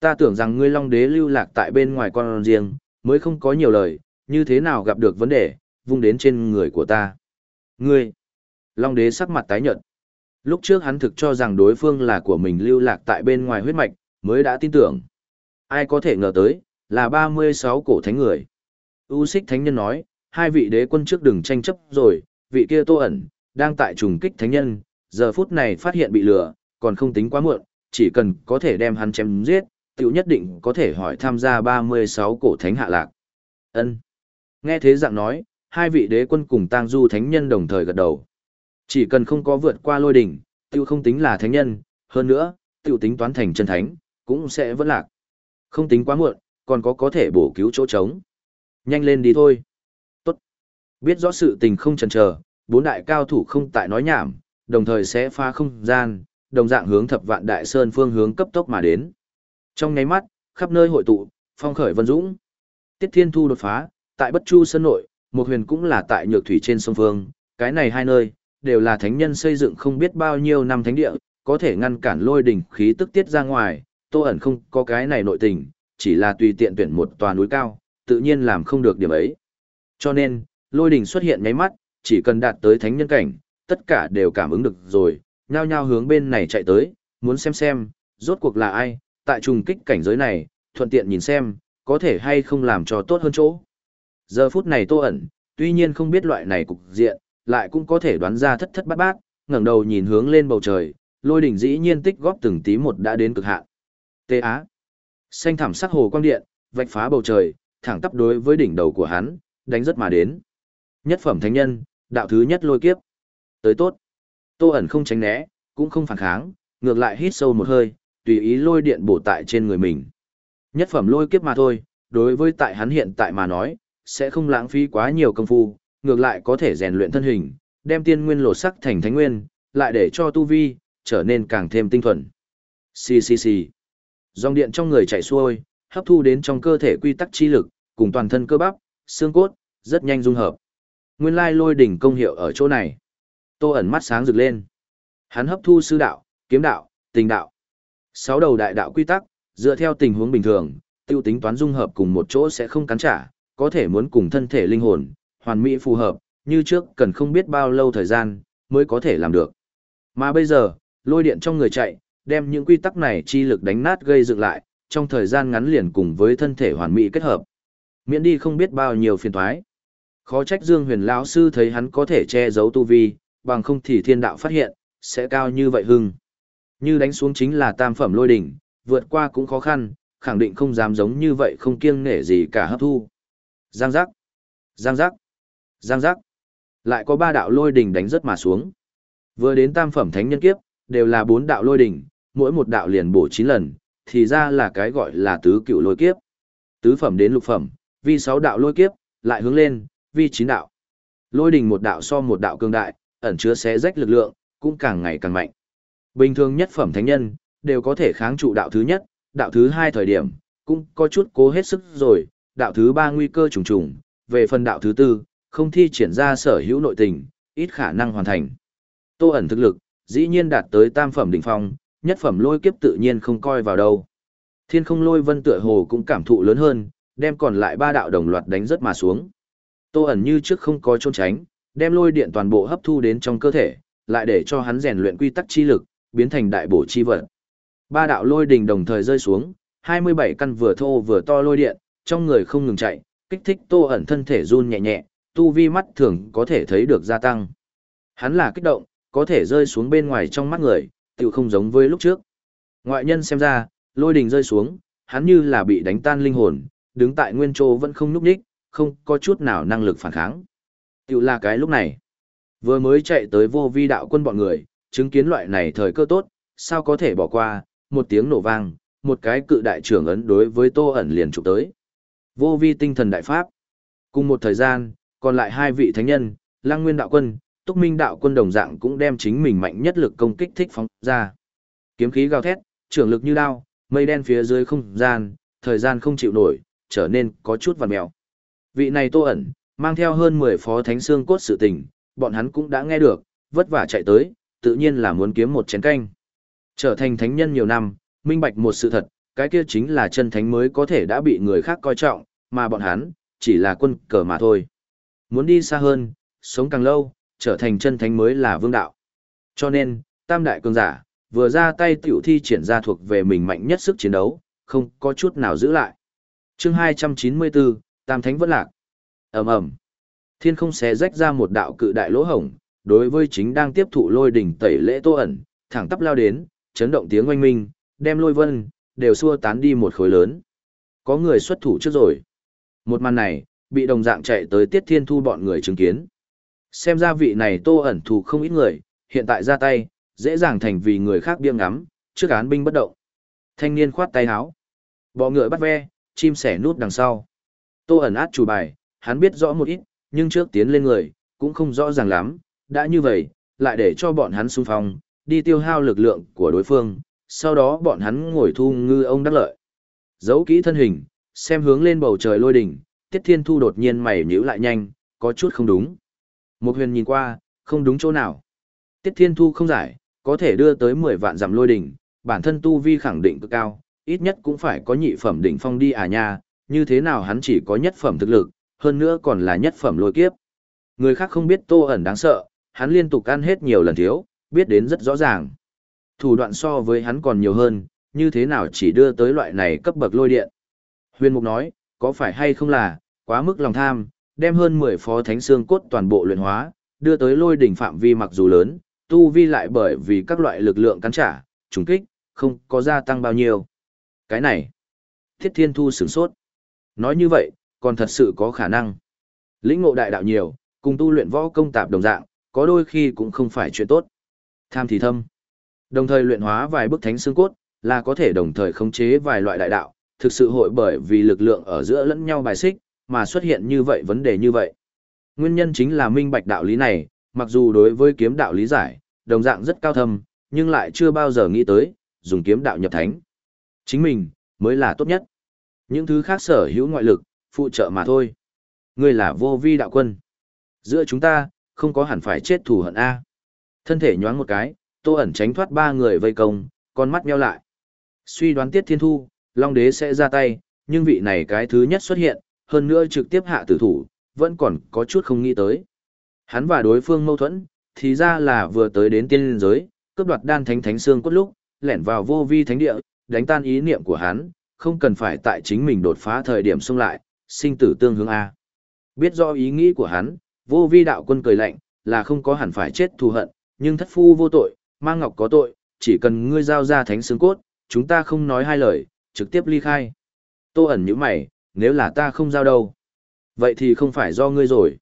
Ta tưởng rằng ngươi Long Đế lưu lạc tại bên ngoài con riêng, mới không có nhiều lời, như thế nào gặp được vấn đề, vung đến trên người của ta. Ngươi! Long Đế sắc mặt tái nhợt. Lúc trước hắn thực cho rằng đối phương là của mình lưu lạc tại bên ngoài huyết mạch, mới đã tin tưởng. Ai có thể ngờ tới, là 36 cổ thánh người. U Sích thánh nhân nói, hai vị đế quân trước đừng tranh chấp rồi, vị kia tô ẩn, đang tại trùng kích thánh nhân, giờ phút này phát hiện bị lừa, còn không tính quá muộn, chỉ cần có thể đem hắn chém giết, tiểu nhất định có thể hỏi tham gia 36 cổ thánh hạ lạc. Ân. Nghe thế dạng nói, hai vị đế quân cùng tang du thánh nhân đồng thời gật đầu. Chỉ cần không có vượt qua lôi đỉnh, tiểu không tính là thánh nhân, hơn nữa, tiểu tính toán thành chân thánh, cũng sẽ vẫn lạc. Không tính quá muộn, còn có có thể bổ cứu chỗ trống. Nhanh lên đi thôi. Tốt. Biết rõ sự tình không chần chờ, bốn đại cao thủ không tại nói nhảm, đồng thời sẽ pha không gian, đồng dạng hướng thập vạn đại sơn phương hướng cấp tốc mà đến. Trong nháy mắt, khắp nơi hội tụ, phong khởi vân dũng. Tiết Thiên Thu đột phá, tại Bất Chu Sơn nội, một huyền cũng là tại nhược thủy trên sông phương, cái này hai nơi, đều là thánh nhân xây dựng không biết bao nhiêu năm thánh địa, có thể ngăn cản lôi đỉnh khí tức tiết ra ngoài, tô ẩn không có cái này nội tình, chỉ là tùy tiện tuyển một tòa núi cao, tự nhiên làm không được điểm ấy. Cho nên, lôi đỉnh xuất hiện nháy mắt, chỉ cần đạt tới thánh nhân cảnh, tất cả đều cảm ứng được rồi, nhao nhao hướng bên này chạy tới, muốn xem xem, rốt cuộc là ai, tại trùng kích cảnh giới này, thuận tiện nhìn xem, có thể hay không làm cho tốt hơn chỗ. Giờ phút này tô ẩn, tuy nhiên không biết loại này cục diện, lại cũng có thể đoán ra thất thất bát bát, ngẩng đầu nhìn hướng lên bầu trời, lôi đỉnh dĩ nhiên tích góp từng tí một đã đến cực hạn. Tê Á. Xanh thảm sắc hồ quang điện, vạch phá bầu trời, thẳng tắp đối với đỉnh đầu của hắn, đánh rất mà đến. Nhất phẩm thánh nhân, đạo thứ nhất lôi kiếp. Tới tốt. Tô ẩn không tránh né, cũng không phản kháng, ngược lại hít sâu một hơi, tùy ý lôi điện bổ tại trên người mình. Nhất phẩm lôi kiếp mà thôi, đối với tại hắn hiện tại mà nói, sẽ không lãng phí quá nhiều công phu, ngược lại có thể rèn luyện thân hình, đem tiên nguyên lột sắc thành thánh nguyên, lại để cho tu vi trở nên càng thêm tinh thuần. Xì xì xì. Dòng điện trong người chạy xuôi, hấp thu đến trong cơ thể quy tắc chi lực, cùng toàn thân cơ bắp, xương cốt, rất nhanh dung hợp. Nguyên lai lôi đỉnh công hiệu ở chỗ này. Tô ẩn mắt sáng rực lên. Hắn hấp thu sư đạo, kiếm đạo, tình đạo. Sáu đầu đại đạo quy tắc, dựa theo tình huống bình thường, tiêu tính toán dung hợp cùng một chỗ sẽ không cắn trả, có thể muốn cùng thân thể linh hồn, hoàn mỹ phù hợp, như trước cần không biết bao lâu thời gian, mới có thể làm được. Mà bây giờ, lôi điện trong người chạy, đem những quy tắc này chi lực đánh nát gây dựng lại, trong thời gian ngắn liền cùng với thân thể hoàn mỹ kết hợp. Miễn đi không biết bao nhiêu phiền toái. Khó trách Dương Huyền lão sư thấy hắn có thể che giấu tu vi, bằng không thì thiên đạo phát hiện, sẽ cao như vậy hưng. Như đánh xuống chính là tam phẩm lôi đỉnh, vượt qua cũng khó khăn, khẳng định không dám giống như vậy không kiêng nể gì cả hấp thu. Giang giác, giang giác, giang giác. Lại có ba đạo lôi đỉnh đánh rất mà xuống. Vừa đến tam phẩm thánh nhân kiếp, đều là bốn đạo lôi đỉnh, mỗi một đạo liền bổ chín lần, thì ra là cái gọi là tứ cựu lôi kiếp. Tứ phẩm đến lục phẩm, vì sáu đạo lôi kiếp, lại hướng lên, vì chín đạo. Lôi đỉnh một đạo so một đạo cường đại, ẩn chứa xé rách lực lượng, cũng càng ngày càng mạnh. Bình thường nhất phẩm thánh nhân, đều có thể kháng trụ đạo thứ nhất, đạo thứ hai thời điểm, cũng có chút cố hết sức rồi, đạo thứ ba nguy cơ trùng trùng, về phần đạo thứ tư, không thi triển ra sở hữu nội tình, ít khả năng hoàn thành. Tô ẩn thực lực, dĩ nhiên đạt tới tam phẩm đỉnh phong, nhất phẩm lôi kiếp tự nhiên không coi vào đâu. Thiên không lôi vân tựa hồ cũng cảm thụ lớn hơn, đem còn lại ba đạo đồng loạt đánh rất mà xuống. Tô ẩn như trước không có trốn tránh, đem lôi điện toàn bộ hấp thu đến trong cơ thể, lại để cho hắn rèn luyện quy tắc chi lực, biến thành đại bổ chi vật. Ba đạo lôi đình đồng thời rơi xuống, 27 căn vừa thô vừa to lôi điện, trong người không ngừng chạy, kích thích Tô ẩn thân thể run nhẹ nhẹ, tu vi mắt thường có thể thấy được gia tăng. Hắn là kích động, có thể rơi xuống bên ngoài trong mắt người, tự không giống với lúc trước. Ngoại nhân xem ra, lôi đình rơi xuống, hắn như là bị đánh tan linh hồn, đứng tại nguyên chỗ vẫn không nhúc nhích, không có chút nào năng lực phản kháng. Tự là cái lúc này, vừa mới chạy tới vô vi đạo quân bọn người, chứng kiến loại này thời cơ tốt, sao có thể bỏ qua, một tiếng nổ vang, một cái cự đại trưởng ấn đối với tô ẩn liền chụp tới. Vô vi tinh thần đại pháp. Cùng một thời gian, còn lại hai vị thánh nhân, Lăng Nguyên đạo quân, Túc Minh đạo quân đồng dạng cũng đem chính mình mạnh nhất lực công kích thích phóng ra. Kiếm khí gào thét, trưởng lực như đao, mây đen phía dưới không gian, thời gian không chịu nổi, trở nên có chút vằn mèo. Vị này Tô ẩn, mang theo hơn 10 phó thánh xương cốt sự tình, bọn hắn cũng đã nghe được, vất vả chạy tới, tự nhiên là muốn kiếm một chén canh. Trở thành thánh nhân nhiều năm, minh bạch một sự thật, cái kia chính là chân thánh mới có thể đã bị người khác coi trọng, mà bọn hắn, chỉ là quân cờ mà thôi. Muốn đi xa hơn, sống càng lâu, trở thành chân thánh mới là vương đạo. Cho nên, tam đại cường giả, vừa ra tay tiểu thi triển ra thuộc về mình mạnh nhất sức chiến đấu, không có chút nào giữ lại. chương 294, Tam Thánh vẫn lạc. ầm ầm Thiên không xé rách ra một đạo cự đại lỗ hổng, đối với chính đang tiếp thụ lôi đỉnh tẩy lễ tô ẩn, thẳng tắp lao đến, chấn động tiếng oanh minh, đem lôi vân, đều xua tán đi một khối lớn. Có người xuất thủ trước rồi. Một màn này, bị đồng dạng chạy tới Tiết Thiên Thu bọn người chứng kiến. Xem ra vị này tô ẩn thù không ít người, hiện tại ra tay, dễ dàng thành vì người khác biêng ngắm, trước án binh bất động. Thanh niên khoát tay háo Bọ ngựa bắt ve, chim sẻ nút đằng sau. Tô ẩn át chủ bài, hắn biết rõ một ít, nhưng trước tiến lên người, cũng không rõ ràng lắm, đã như vậy, lại để cho bọn hắn xung phong, đi tiêu hao lực lượng của đối phương, sau đó bọn hắn ngồi thu ngư ông đắc lợi. Giấu kỹ thân hình, xem hướng lên bầu trời lôi đỉnh, Tiết Thiên Thu đột nhiên mày nhíu lại nhanh, có chút không đúng. Một huyền nhìn qua, không đúng chỗ nào. Tiết Thiên Thu không giải, có thể đưa tới 10 vạn giảm lôi đỉnh, bản thân tu vi khẳng định cực cao, ít nhất cũng phải có nhị phẩm đỉnh phong đi à nha, như thế nào hắn chỉ có nhất phẩm thực lực, hơn nữa còn là nhất phẩm lôi kiếp. Người khác không biết Tô ẩn đáng sợ, hắn liên tục ăn hết nhiều lần thiếu, biết đến rất rõ ràng. Thủ đoạn so với hắn còn nhiều hơn, như thế nào chỉ đưa tới loại này cấp bậc lôi điện. Huyền Mục nói, có phải hay không là, quá mức lòng tham, đem hơn 10 phó thánh xương cốt toàn bộ luyện hóa, đưa tới lôi đỉnh phạm vi mặc dù lớn, tu vi lại bởi vì các loại lực lượng cắn trả, trùng kích, không có gia tăng bao nhiêu. Cái này, Thiết Thiên Thu sửng sốt. Nói như vậy, còn thật sự có khả năng. Lĩnh ngộ đại đạo nhiều, cùng tu luyện võ công tạp đồng dạng, có đôi khi cũng không phải chuyện tốt. Tham thì thâm. Đồng thời luyện hóa vài bức thánh xương cốt, là có thể đồng thời khống chế vài loại đại đạo, thực sự hội bởi vì lực lượng ở giữa lẫn nhau bài xích, mà xuất hiện như vậy vấn đề như vậy. Nguyên nhân chính là minh bạch đạo lý này, mặc dù đối với kiếm đạo lý giải, đồng dạng rất cao thâm, nhưng lại chưa bao giờ nghĩ tới, dùng kiếm đạo nhập thánh. Chính mình, mới là tốt nhất. Những thứ khác sở hữu ngoại lực, phụ trợ mà thôi. Ngươi là vô vi đạo quân. Giữa chúng ta, không có hẳn phải chết thù hận A. Thân thể nhoáng một cái, tô ẩn tránh thoát ba người vây công, con mắt nheo lại. Suy đoán tiết thiên thu, Long Đế sẽ ra tay, nhưng vị này cái thứ nhất xuất hiện, hơn nữa trực tiếp hạ tử thủ, vẫn còn có chút không nghĩ tới. Hắn và đối phương mâu thuẫn, thì ra là vừa tới đến tiên linh giới, cướp đoạt đan thánh thánh xương cốt lúc, lẻn vào vô vi thánh địa, đánh tan ý niệm của hắn, không cần phải tại chính mình đột phá thời điểm xung lại, sinh tử tương hướng A. Biết do ý nghĩ của hắn, vô vi đạo quân cười lạnh, là không có hẳn phải chết thù hận, nhưng thất phu vô tội, mang ngọc có tội, chỉ cần ngươi giao ra thánh xương cốt, chúng ta không nói hai lời, trực tiếp ly khai. Tô ẩn như mày, nếu là ta không giao đâu. Vậy thì không phải do ngươi rồi.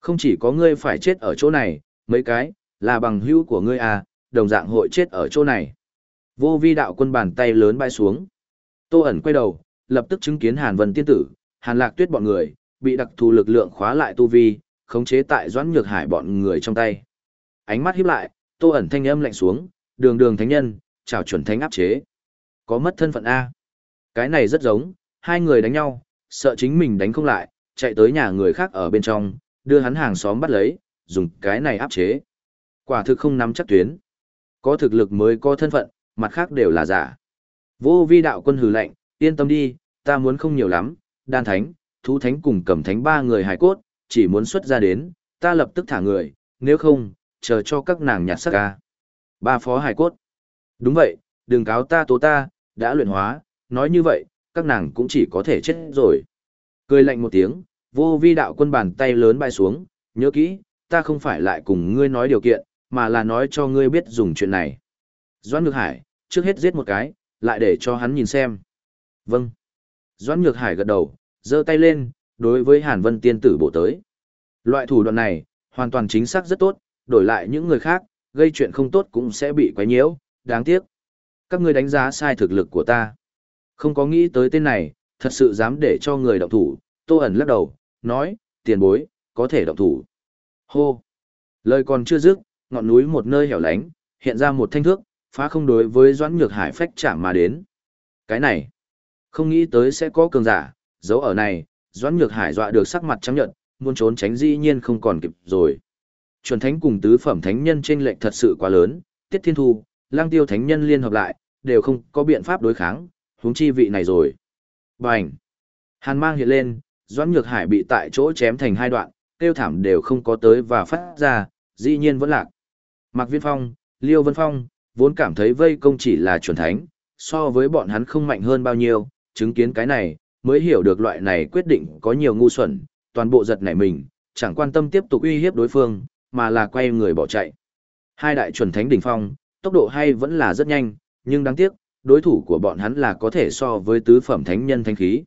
Không chỉ có ngươi phải chết ở chỗ này, mấy cái, là bằng hữu của ngươi à, đồng dạng hội chết ở chỗ này. Vô vi đạo quân bàn tay lớn bay xuống. Tô ẩn quay đầu, lập tức chứng kiến Hàn Vân tiên tử, Hàn Lạc Tuyết bọn người, bị đặc thù lực lượng khóa lại tu vi, khống chế tại Doãn Nhược Hải bọn người trong tay. Ánh mắt híp lại, Tô ẩn thanh âm lạnh xuống, "Đường Đường thánh nhân, chào chuẩn thánh áp chế." Có mất thân phận a. Cái này rất giống, hai người đánh nhau, sợ chính mình đánh không lại, chạy tới nhà người khác ở bên trong, đưa hắn hàng xóm bắt lấy, dùng cái này áp chế. Quả thực không nắm chắc tuyến. Có thực lực mới có thân phận, mặt khác đều là giả. Vô vi đạo quân hừ lạnh, yên tâm đi, ta muốn không nhiều lắm, đan thánh, thú thánh cùng cầm thánh ba người hài cốt, chỉ muốn xuất ra đến, ta lập tức thả người, nếu không, chờ cho các nàng nhặt sắc ca. Ba phó hài cốt. Đúng vậy, đừng cáo ta tố ta, đã luyện hóa, nói như vậy, các nàng cũng chỉ có thể chết rồi. Cười lạnh một tiếng, vô vi đạo quân bàn tay lớn bay xuống, nhớ kỹ, ta không phải lại cùng ngươi nói điều kiện, mà là nói cho ngươi biết dùng chuyện này. Doãn Nhược Hải, trước hết giết một cái, lại để cho hắn nhìn xem. Vâng. Doãn Nhược Hải gật đầu, giơ tay lên, đối với Hàn Vân tiên tử bổ tới. Loại thủ đoạn này, hoàn toàn chính xác rất tốt, đổi lại những người khác, gây chuyện không tốt cũng sẽ bị quấy nhiễu, đáng tiếc. Các ngươi đánh giá sai thực lực của ta. Không có nghĩ tới tên này, thật sự dám để cho người động thủ, Tô ẩn lắc đầu, nói, tiền bối, có thể động thủ. Hô! Lời còn chưa dứt, ngọn núi một nơi hẻo lánh, hiện ra một thanh thước, phá không đối với Doãn Nhược Hải phách chạm mà đến. Cái này, không nghĩ tới sẽ có cường giả, dấu ở này, Doãn Nhược Hải dọa được sắc mặt trắng nhợt, muốn trốn tránh dĩ nhiên không còn kịp rồi. Chuẩn thánh cùng tứ phẩm thánh nhân trên lệnh thật sự quá lớn, Tiết Thiên Thu, Lang Tiêu thánh nhân liên hợp lại, đều không có biện pháp đối kháng, huống chi vị này rồi. Bành! Hàn mang hiện lên, Doãn Nhược Hải bị tại chỗ chém thành hai đoạn, tiêu thảm đều không có tới và phát ra, dĩ nhiên vẫn lạc. Mạc Viễn Phong, Liêu Vân Phong, vốn cảm thấy vây công chỉ là chuẩn thánh, so với bọn hắn không mạnh hơn bao nhiêu, chứng kiến cái này, mới hiểu được loại này quyết định có nhiều ngu xuẩn, toàn bộ giật nảy mình, chẳng quan tâm tiếp tục uy hiếp đối phương, mà là quay người bỏ chạy. Hai đại chuẩn thánh đỉnh phong, tốc độ hay vẫn là rất nhanh, nhưng đáng tiếc, đối thủ của bọn hắn là có thể so với tứ phẩm thánh nhân thanh khí.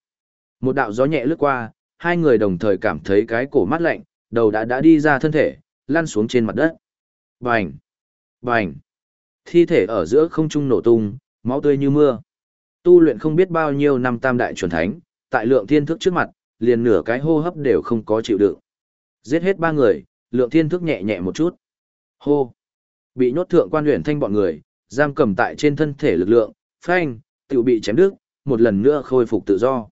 Một đạo gió nhẹ lướt qua, hai người đồng thời cảm thấy cái cổ mát lạnh, đầu đã đã đi ra thân thể, lăn xuống trên mặt đất. Bành! Bành! Thi thể ở giữa không trung nổ tung, máu tươi như mưa. Tu luyện không biết bao nhiêu năm tam đại chuẩn thánh, tại lượng thiên thức trước mặt, liền nửa cái hô hấp đều không có chịu đựng. Giết hết ba người, lượng thiên thức nhẹ nhẹ một chút. Hô! Bị nhốt thượng quan luyện thanh bọn người, giam cầm tại trên thân thể lực lượng, phanh, tự bị chém đứt, một lần nữa khôi phục tự do.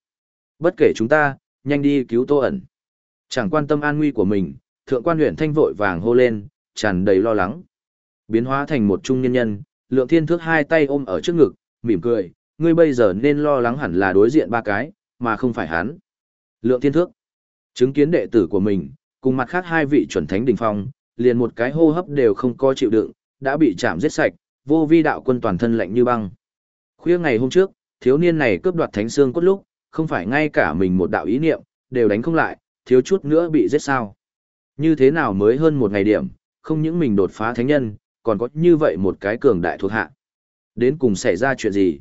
Bất kể chúng ta, nhanh đi cứu tô ẩn. Chẳng quan tâm an nguy của mình, thượng quan huyện thanh vội vàng hô lên, tràn đầy lo lắng. Biến hóa thành một trung nhân nhân, lượng thiên thước hai tay ôm ở trước ngực, mỉm cười, ngươi bây giờ nên lo lắng hẳn là đối diện ba cái, mà không phải hắn. Lượng thiên thước, chứng kiến đệ tử của mình, cùng mặt khác hai vị chuẩn thánh đình phong, liền một cái hô hấp đều không có chịu đựng, đã bị chạm giết sạch, vô vi đạo quân toàn thân lạnh như băng. Khuya ngày hôm trước, thiếu niên này cướp đoạt thánh xương cốt lúc, không phải ngay cả mình một đạo ý niệm, đều đánh không lại, thiếu chút nữa bị giết sao. Như thế nào mới hơn một ngày điểm, không những mình đột phá thánh nhân, còn có như vậy một cái cường đại thuộc hạ. Đến cùng xảy ra chuyện gì?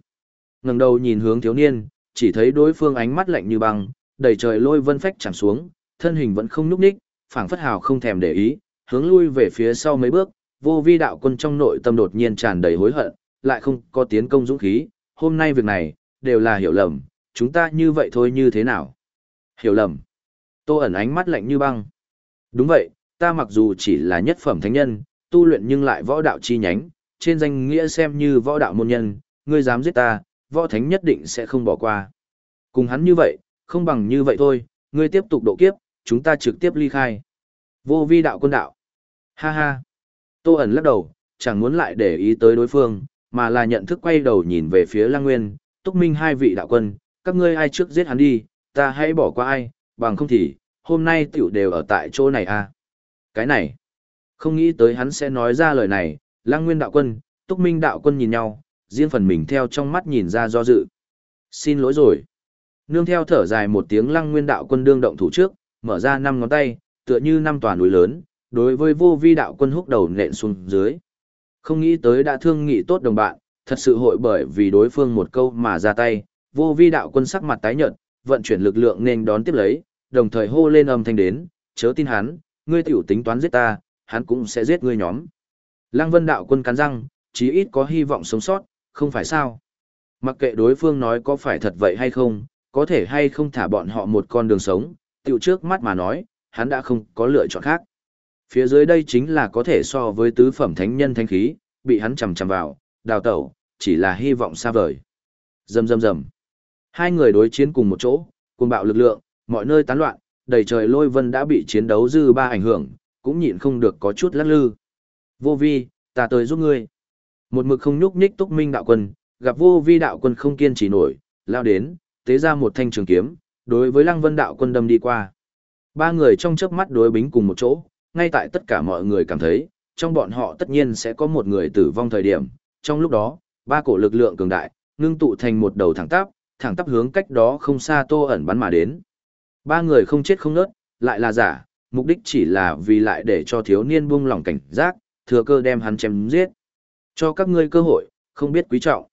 ngẩng đầu nhìn hướng thiếu niên, chỉ thấy đối phương ánh mắt lạnh như băng, đầy trời lôi vân phách chẳng xuống, thân hình vẫn không nhúc nhích, phảng phất hào không thèm để ý, hướng lui về phía sau mấy bước, vô vi đạo quân trong nội tâm đột nhiên tràn đầy hối hận, lại không có tiến công dũng khí, hôm nay việc này, đều là hiểu lầm, chúng ta như vậy thôi như thế nào? Hiểu lầm. Tô ẩn ánh mắt lạnh như băng. Đúng vậy, ta mặc dù chỉ là nhất phẩm thánh nhân, tu luyện nhưng lại võ đạo chi nhánh, trên danh nghĩa xem như võ đạo môn nhân, ngươi dám giết ta, võ thánh nhất định sẽ không bỏ qua. Cùng hắn như vậy, không bằng như vậy thôi, ngươi tiếp tục độ kiếp, chúng ta trực tiếp ly khai. Vô vi đạo quân đạo. Ha ha. Tô ẩn lắc đầu, chẳng muốn lại để ý tới đối phương, mà là nhận thức quay đầu nhìn về phía Lăng Nguyên, Túc Minh hai vị đạo quân, các ngươi ai trước giết hắn đi, ta hãy bỏ qua ai, bằng không thì, hôm nay tiểu đều ở tại chỗ này à. Cái này, không nghĩ tới hắn sẽ nói ra lời này, Lăng Nguyên đạo quân, Túc Minh đạo quân nhìn nhau, riêng phần mình theo trong mắt nhìn ra do dự. Xin lỗi rồi. Nương theo thở dài một tiếng Lăng Nguyên đạo quân đương động thủ trước, mở ra năm ngón tay, tựa như năm tòa núi lớn, đối với vô vi đạo quân húc đầu nện xuống dưới. Không nghĩ tới đã thương nghị tốt đồng bạn, thật sự hội bởi vì đối phương một câu mà ra tay, vô vi đạo quân sắc mặt tái nhợt, vận chuyển lực lượng nên đón tiếp lấy, đồng thời hô lên âm thanh đến, chớ tin hắn, ngươi tiểu tính toán giết ta, hắn cũng sẽ giết ngươi nhóm. Lăng vân đạo quân cắn răng, chí ít có hy vọng sống sót, không phải sao. Mặc kệ đối phương nói có phải thật vậy hay không, có thể hay không thả bọn họ một con đường sống, tiểu trước mắt mà nói, hắn đã không có lựa chọn khác. Phía dưới đây chính là có thể so với tứ phẩm thánh nhân thánh khí, bị hắn chầm chầm vào, đào tẩu, chỉ là hy vọng xa vời. Rầm rầm rầm. Hai người đối chiến cùng một chỗ, cùng bạo lực lượng, mọi nơi tán loạn, đầy trời lôi vân đã bị chiến đấu dư ba ảnh hưởng, cũng nhịn không được có chút lắc lư. Vô vi, ta tới giúp ngươi. Một mực không nhúc nhích túc minh đạo quân, gặp vô vi đạo quân không kiên trì nổi, lao đến, tế ra một thanh trường kiếm, đối với lăng vân đạo quân đâm đi qua. Ba người trong chớp mắt đối bính cùng một chỗ, ngay tại tất cả mọi người cảm thấy, trong bọn họ tất nhiên sẽ có một người tử vong thời điểm. Trong lúc đó, ba cổ lực lượng cường đại, ngưng tụ thành một đầu thẳng tắp, thẳng tắp hướng cách đó không xa tô ẩn bắn mà đến. Ba người không chết không nớt, lại là giả, mục đích chỉ là vì lại để cho thiếu niên buông lỏng cảnh giác, thừa cơ đem hắn chém giết. Cho các ngươi cơ hội, không biết quý trọng.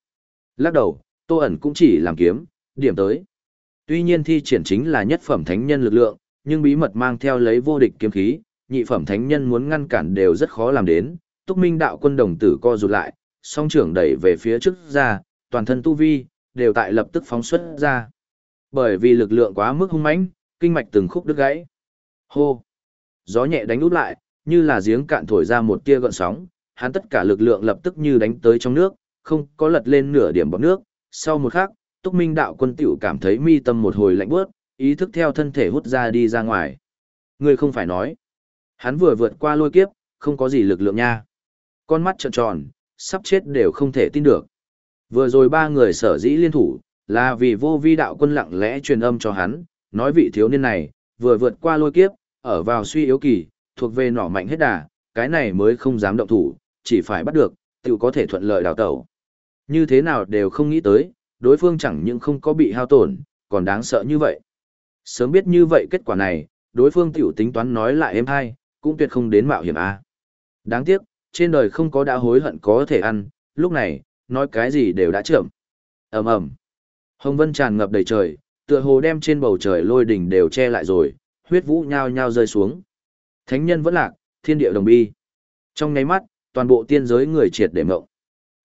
Lắc đầu, tô ẩn cũng chỉ làm kiếm, điểm tới. Tuy nhiên thi triển chính là nhất phẩm thánh nhân lực lượng, nhưng bí mật mang theo lấy vô địch kiếm khí, nhị phẩm thánh nhân muốn ngăn cản đều rất khó làm đến. Túc Minh đạo quân đồng tử co rụt lại, song trưởng đẩy về phía trước ra, toàn thân tu vi, đều tại lập tức phóng xuất ra. Bởi vì lực lượng quá mức hung mãnh, kinh mạch từng khúc đứt gãy. Hô! Gió nhẹ đánh út lại, như là giếng cạn thổi ra một tia gợn sóng, hắn tất cả lực lượng lập tức như đánh tới trong nước, không có lật lên nửa điểm bọt nước. Sau một khắc, Túc Minh đạo quân tiểu cảm thấy mi tâm một hồi lạnh bước, ý thức theo thân thể hút ra đi ra ngoài. Người không phải nói. Hắn vừa vượt qua lôi kiếp, không có gì lực lượng nha. Con mắt trợn tròn, sắp chết đều không thể tin được. Vừa rồi ba người sở dĩ liên thủ, là vì vô vi đạo quân lặng lẽ truyền âm cho hắn, nói vị thiếu niên này, vừa vượt qua lôi kiếp, ở vào suy yếu kỳ, thuộc về nỏ mạnh hết đà, cái này mới không dám động thủ, chỉ phải bắt được, tự có thể thuận lợi đào tẩu. Như thế nào đều không nghĩ tới, đối phương chẳng những không có bị hao tổn, còn đáng sợ như vậy. Sớm biết như vậy kết quả này, đối phương tiểu tính toán nói lại em hai, cũng tuyệt không đến mạo hiểm a. Đáng tiếc, trên đời không có đã hối hận có thể ăn, lúc này, nói cái gì đều đã chậm. ầm ầm Hồng vân tràn ngập đầy trời, tựa hồ đem trên bầu trời lôi đỉnh đều che lại rồi, huyết vũ nhao nhao rơi xuống. Thánh nhân vẫn lạc, thiên địa đồng bi. Trong nháy mắt, toàn bộ tiên giới người triệt để mộng.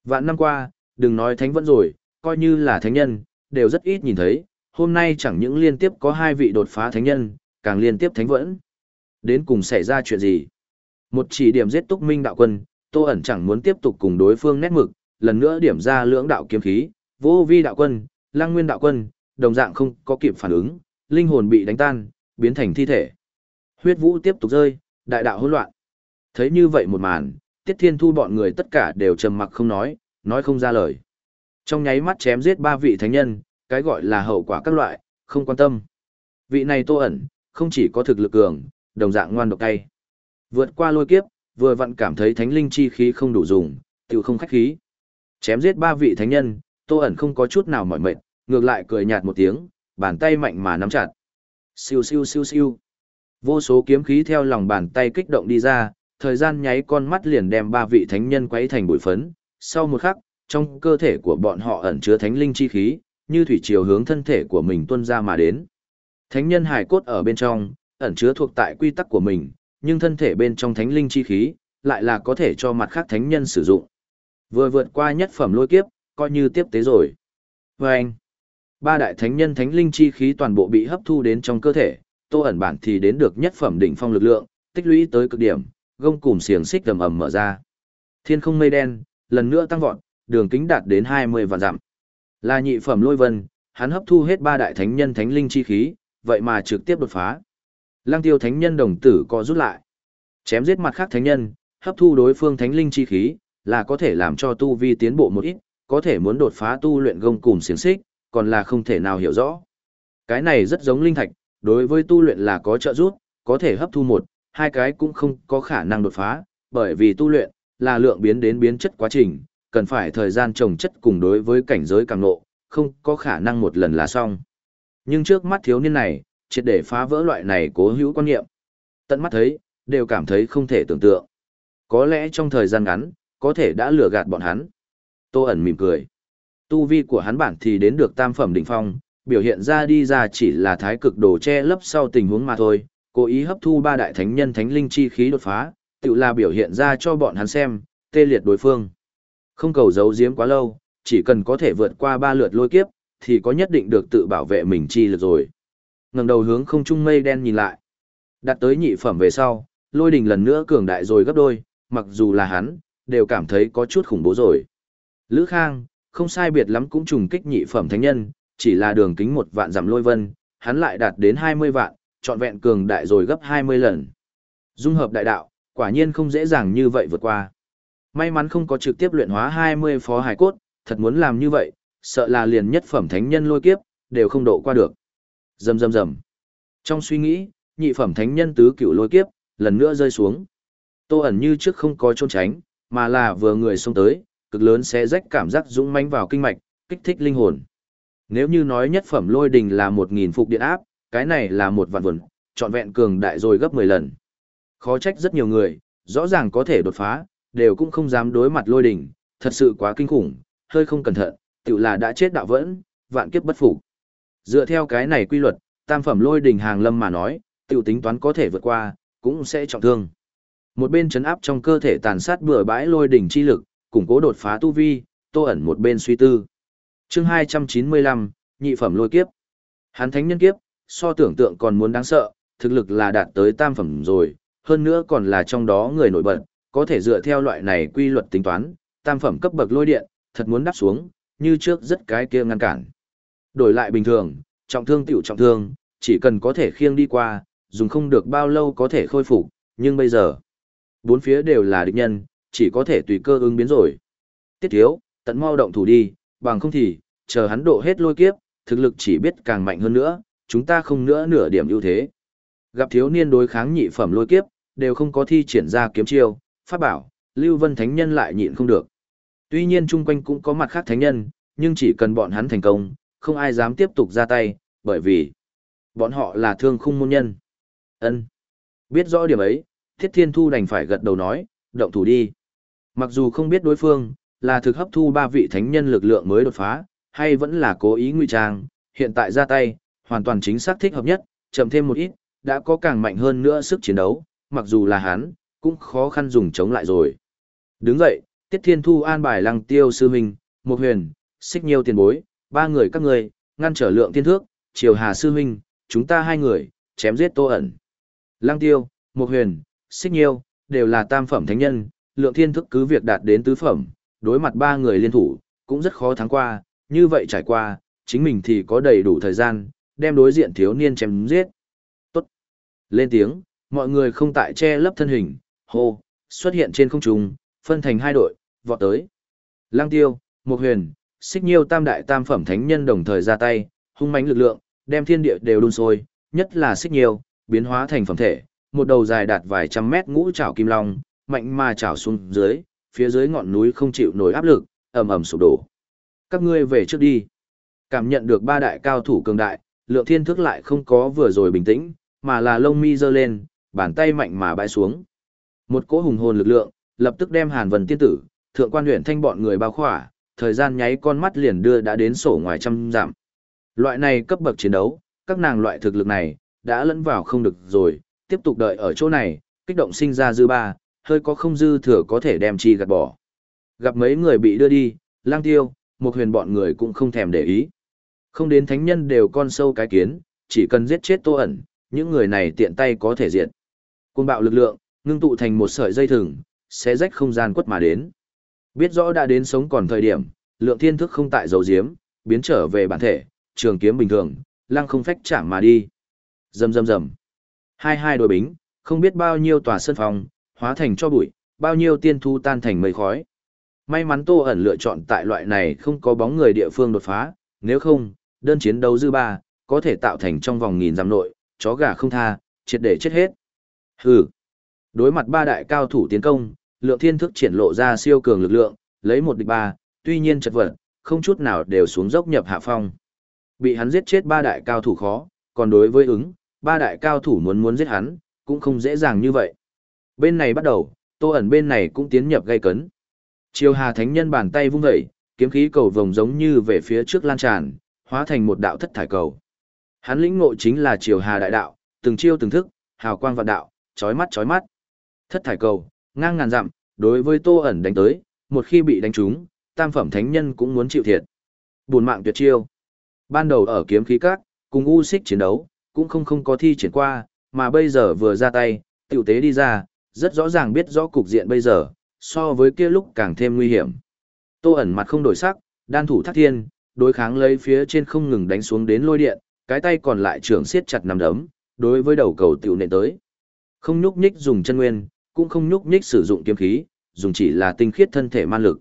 Vạn năm qua, đừng nói thánh vẫn rồi, coi như là thánh nhân, đều rất ít nhìn thấy, hôm nay chẳng những liên tiếp có hai vị đột phá thánh nhân, càng liên tiếp thánh vẫn. Đến cùng xảy ra chuyện gì? Một chỉ điểm giết túc minh đạo quân, tô ẩn chẳng muốn tiếp tục cùng đối phương nét mực, lần nữa điểm ra lưỡng đạo kiếm khí, vô vi đạo quân, lang nguyên đạo quân, đồng dạng không có kịp phản ứng, linh hồn bị đánh tan, biến thành thi thể. Huyết vũ tiếp tục rơi, đại đạo hỗn loạn. Thấy như vậy một màn, Tiết Thiên Thu bọn người tất cả đều trầm mặc không nói, nói không ra lời. Trong nháy mắt chém giết ba vị thánh nhân, cái gọi là hậu quả các loại, không quan tâm. Vị này tô ẩn, không chỉ có thực lực cường, đồng dạng ngoan độc cay. Vượt qua lôi kiếp, vừa vặn cảm thấy thánh linh chi khí không đủ dùng, tiểu không khách khí. Chém giết ba vị thánh nhân, tô ẩn không có chút nào mỏi mệt, ngược lại cười nhạt một tiếng, bàn tay mạnh mà nắm chặt. Siêu siêu siêu siêu. Vô số kiếm khí theo lòng bàn tay kích động đi ra, thời gian nháy con mắt liền đem ba vị thánh nhân quấy thành bụi phấn. Sau một khắc, trong cơ thể của bọn họ ẩn chứa thánh linh chi khí, như thủy triều hướng thân thể của mình tuôn ra mà đến. Thánh nhân hải cốt ở bên trong, ẩn chứa thuộc tại quy tắc của mình, nhưng thân thể bên trong thánh linh chi khí, lại là có thể cho mặt khác thánh nhân sử dụng. Vừa vượt qua nhất phẩm lôi kiếp, coi như tiếp tế rồi. Và anh, ba đại thánh nhân thánh linh chi khí toàn bộ bị hấp thu đến trong cơ thể, tô ẩn bản thì đến được nhất phẩm đỉnh phong lực lượng, tích lũy tới cực điểm, gông cùm xiềng xích ầm ầm mở ra. Thiên không mây đen, lần nữa tăng vọt, đường kính đạt đến 20 vạn dặm. Là nhị phẩm lôi vân, hắn hấp thu hết ba đại thánh nhân thánh linh chi khí, vậy mà trực tiếp đột phá. Lăng tiêu thánh nhân đồng tử có rút lại. Chém giết mặt khác thánh nhân, hấp thu đối phương thánh linh chi khí, là có thể làm cho tu vi tiến bộ một ít, có thể muốn đột phá tu luyện gông cùm xiềng xích, còn là không thể nào hiểu rõ. Cái này rất giống linh thạch, đối với tu luyện là có trợ giúp, có thể hấp thu một, hai cái cũng không có khả năng đột phá, bởi vì tu luyện là lượng biến đến biến chất quá trình, cần phải thời gian trồng chất cùng đối với cảnh giới càng nộ, không có khả năng một lần là xong. Nhưng trước mắt thiếu niên này, triệt để phá vỡ loại này cố hữu quan niệm. Tận mắt thấy, đều cảm thấy không thể tưởng tượng. Có lẽ trong thời gian ngắn, có thể đã lừa gạt bọn hắn. Tô ẩn mỉm cười. Tu vi của hắn bản thì đến được tam phẩm đỉnh phong, biểu hiện ra đi ra chỉ là thái cực đồ che lấp sau tình huống mà thôi, cố ý hấp thu ba đại thánh nhân thánh linh chi khí đột phá, tự là biểu hiện ra cho bọn hắn xem, tê liệt đối phương. Không cầu giấu giếm quá lâu, chỉ cần có thể vượt qua ba lượt lôi kiếp, thì có nhất định được tự bảo vệ mình chi lực rồi. Ngẩng đầu hướng không trung mây đen nhìn lại. Đặt tới nhị phẩm về sau, lôi đình lần nữa cường đại rồi gấp đôi, mặc dù là hắn, đều cảm thấy có chút khủng bố rồi. Lữ Khang, không sai biệt lắm cũng trùng kích nhị phẩm thánh nhân, chỉ là đường kính một vạn giảm lôi vân, hắn lại đạt đến 20 vạn, trọn vẹn cường đại rồi gấp 20 lần. Dung hợp đại đạo, quả nhiên không dễ dàng như vậy vượt qua. May mắn không có trực tiếp luyện hóa 20 phó hải cốt, thật muốn làm như vậy, sợ là liền nhất phẩm thánh nhân lôi kiếp, đều không độ qua được. Rầm rầm rầm. Trong suy nghĩ, nhị phẩm thánh nhân tứ cửu lôi kiếp, lần nữa rơi xuống. Tô ẩn như trước không có trốn tránh, mà là vừa người xông tới, cực lớn sẽ rách cảm giác dũng mãnh vào kinh mạch, kích thích linh hồn. Nếu như nói nhất phẩm lôi đình là 1000 phục điện áp, cái này là một vạn vườn, trọn vẹn cường đại rồi gấp 10 lần. Khó trách rất nhiều người, rõ ràng có thể đột phá, đều cũng không dám đối mặt lôi đình, thật sự quá kinh khủng, hơi không cẩn thận, tự là đã chết đạo vẫn, vạn kiếp bất phục. Dựa theo cái này quy luật, tam phẩm lôi đình hàng lâm mà nói, tiểu tính toán có thể vượt qua, cũng sẽ trọng thương. Một bên chấn áp trong cơ thể tàn sát bừa bãi lôi đỉnh chi lực, củng cố đột phá tu vi, tô ẩn một bên suy tư. chương 295, nhị phẩm lôi kiếp. Hắn thánh nhân kiếp, so tưởng tượng còn muốn đáng sợ, thực lực là đạt tới tam phẩm rồi, hơn nữa còn là trong đó người nổi bật, có thể dựa theo loại này quy luật tính toán, tam phẩm cấp bậc lôi điện, thật muốn đáp xuống, như trước rất cái kia ngăn cản. Đổi lại bình thường, trọng thương tiểu trọng thương, chỉ cần có thể khiêng đi qua, dùng không được bao lâu có thể khôi phục, nhưng bây giờ, bốn phía đều là địch nhân, chỉ có thể tùy cơ ứng biến rồi. Tiết thiếu, tận mau động thủ đi, bằng không thì, chờ hắn độ hết lôi kiếp, thực lực chỉ biết càng mạnh hơn nữa, chúng ta không nữa nửa điểm ưu thế. Gặp thiếu niên đối kháng nhị phẩm lôi kiếp, đều không có thi triển ra kiếm chiêu, pháp bảo, Lưu Vân Thánh Nhân lại nhịn không được. Tuy nhiên chung quanh cũng có mặt khác thánh nhân, nhưng chỉ cần bọn hắn thành công, không ai dám tiếp tục ra tay, bởi vì bọn họ là thương khung môn nhân. Ân, Biết rõ điểm ấy, Thiết Thiên Thu đành phải gật đầu nói, động thủ đi. Mặc dù không biết đối phương là thực hấp thu ba vị thánh nhân lực lượng mới đột phá, hay vẫn là cố ý nguy trang, hiện tại ra tay, hoàn toàn chính xác thích hợp nhất, chậm thêm một ít, đã có càng mạnh hơn nữa sức chiến đấu, mặc dù là hắn, cũng khó khăn dùng chống lại rồi. Đứng dậy, Tiết Thiên Thu an bài lăng tiêu sư huynh, một huyền, xích nhiều tiền bối, ba người các ngươi ngăn trở lượng thiên thước, triều hà sư huynh, chúng ta hai người, chém giết tô ẩn. Lăng tiêu, mục huyền, xích nhiêu, đều là tam phẩm thánh nhân, lượng thiên thức cứ việc đạt đến tứ phẩm, đối mặt ba người liên thủ, cũng rất khó thắng qua, như vậy trải qua, chính mình thì có đầy đủ thời gian, đem đối diện thiếu niên chém giết. Tốt. Lên tiếng, mọi người không tại che lấp thân hình, hô, xuất hiện trên không trung, phân thành hai đội, vọt tới. Lăng tiêu, mục huyền, xích nhiêu tam đại tam phẩm thánh nhân đồng thời ra tay, hung mãnh lực lượng, đem thiên địa đều đun sôi, nhất là xích nhiêu, biến hóa thành phẩm thể, một đầu dài đạt vài trăm mét ngũ trảo kim long, mạnh mà trảo xuống dưới, phía dưới ngọn núi không chịu nổi áp lực, ầm ầm sụp đổ. Các ngươi về trước đi. Cảm nhận được ba đại cao thủ cường đại, lượng thiên thức lại không có vừa rồi bình tĩnh, mà là lông mi giơ lên, bàn tay mạnh mà bãi xuống. Một cỗ hùng hồn lực lượng, lập tức đem Hàn Vân tiên tử, thượng quan huyện thanh bọn người bao khỏa, thời gian nháy con mắt liền đưa đã đến sổ ngoài trăm giảm. Loại này cấp bậc chiến đấu, các nàng loại thực lực này, đã lẫn vào không được rồi, tiếp tục đợi ở chỗ này, kích động sinh ra dư ba, hơi có không dư thừa có thể đem chi gạt bỏ. Gặp mấy người bị đưa đi, lang tiêu, một huyền bọn người cũng không thèm để ý. Không đến thánh nhân đều con sâu cái kiến, chỉ cần giết chết tô ẩn, những người này tiện tay có thể diệt. Côn bạo lực lượng, ngưng tụ thành một sợi dây thừng, sẽ rách không gian quất mà đến. Biết rõ đã đến sống còn thời điểm, lượng thiên thức không tại dấu diếm, biến trở về bản thể, trường kiếm bình thường, lăng không phách chạm mà đi. Rầm rầm rầm. Hai hai đôi bính, không biết bao nhiêu tòa sân phòng, hóa thành cho bụi, bao nhiêu tiên thu tan thành mây khói. May mắn Tô ẩn lựa chọn tại loại này không có bóng người địa phương đột phá, nếu không, đơn chiến đấu dư ba, có thể tạo thành trong vòng nghìn dặm nội, chó gà không tha, triệt để chết hết. Hừ. Đối mặt ba đại cao thủ tiến công, lượng thiên thức triển lộ ra siêu cường lực lượng, lấy một địch ba, tuy nhiên chật vật, không chút nào đều xuống dốc nhập hạ phong. Bị hắn giết chết ba đại cao thủ khó, còn đối với ứng, ba đại cao thủ muốn muốn giết hắn, cũng không dễ dàng như vậy. Bên này bắt đầu, tô ẩn bên này cũng tiến nhập gây cấn. Triều Hà Thánh Nhân bàn tay vung dậy, kiếm khí cầu vồng giống như về phía trước lan tràn, hóa thành một đạo thất thải cầu. Hắn lĩnh ngộ chính là Triều Hà đại đạo, từng chiêu từng thức, hào quang vạn đạo, chói mắt chói mắt. Thất thải cầu, ngang ngàn dặm, đối với Tô ẩn đánh tới, một khi bị đánh trúng, tam phẩm thánh nhân cũng muốn chịu thiệt. Buồn mạng tuyệt chiêu. Ban đầu ở kiếm khí các, cùng u xích chiến đấu, cũng không không có thi triển qua, mà bây giờ vừa ra tay, tiểu tế đi ra, rất rõ ràng biết rõ cục diện bây giờ, so với kia lúc càng thêm nguy hiểm. Tô ẩn mặt không đổi sắc, đan thủ thác thiên, đối kháng lấy phía trên không ngừng đánh xuống đến lôi điện, cái tay còn lại trưởng siết chặt nằm đấm, đối với đầu cầu tiểu nện tới. Không nhúc nhích dùng chân nguyên, cũng không nhúc nhích sử dụng kiếm khí, dùng chỉ là tinh khiết thân thể man lực.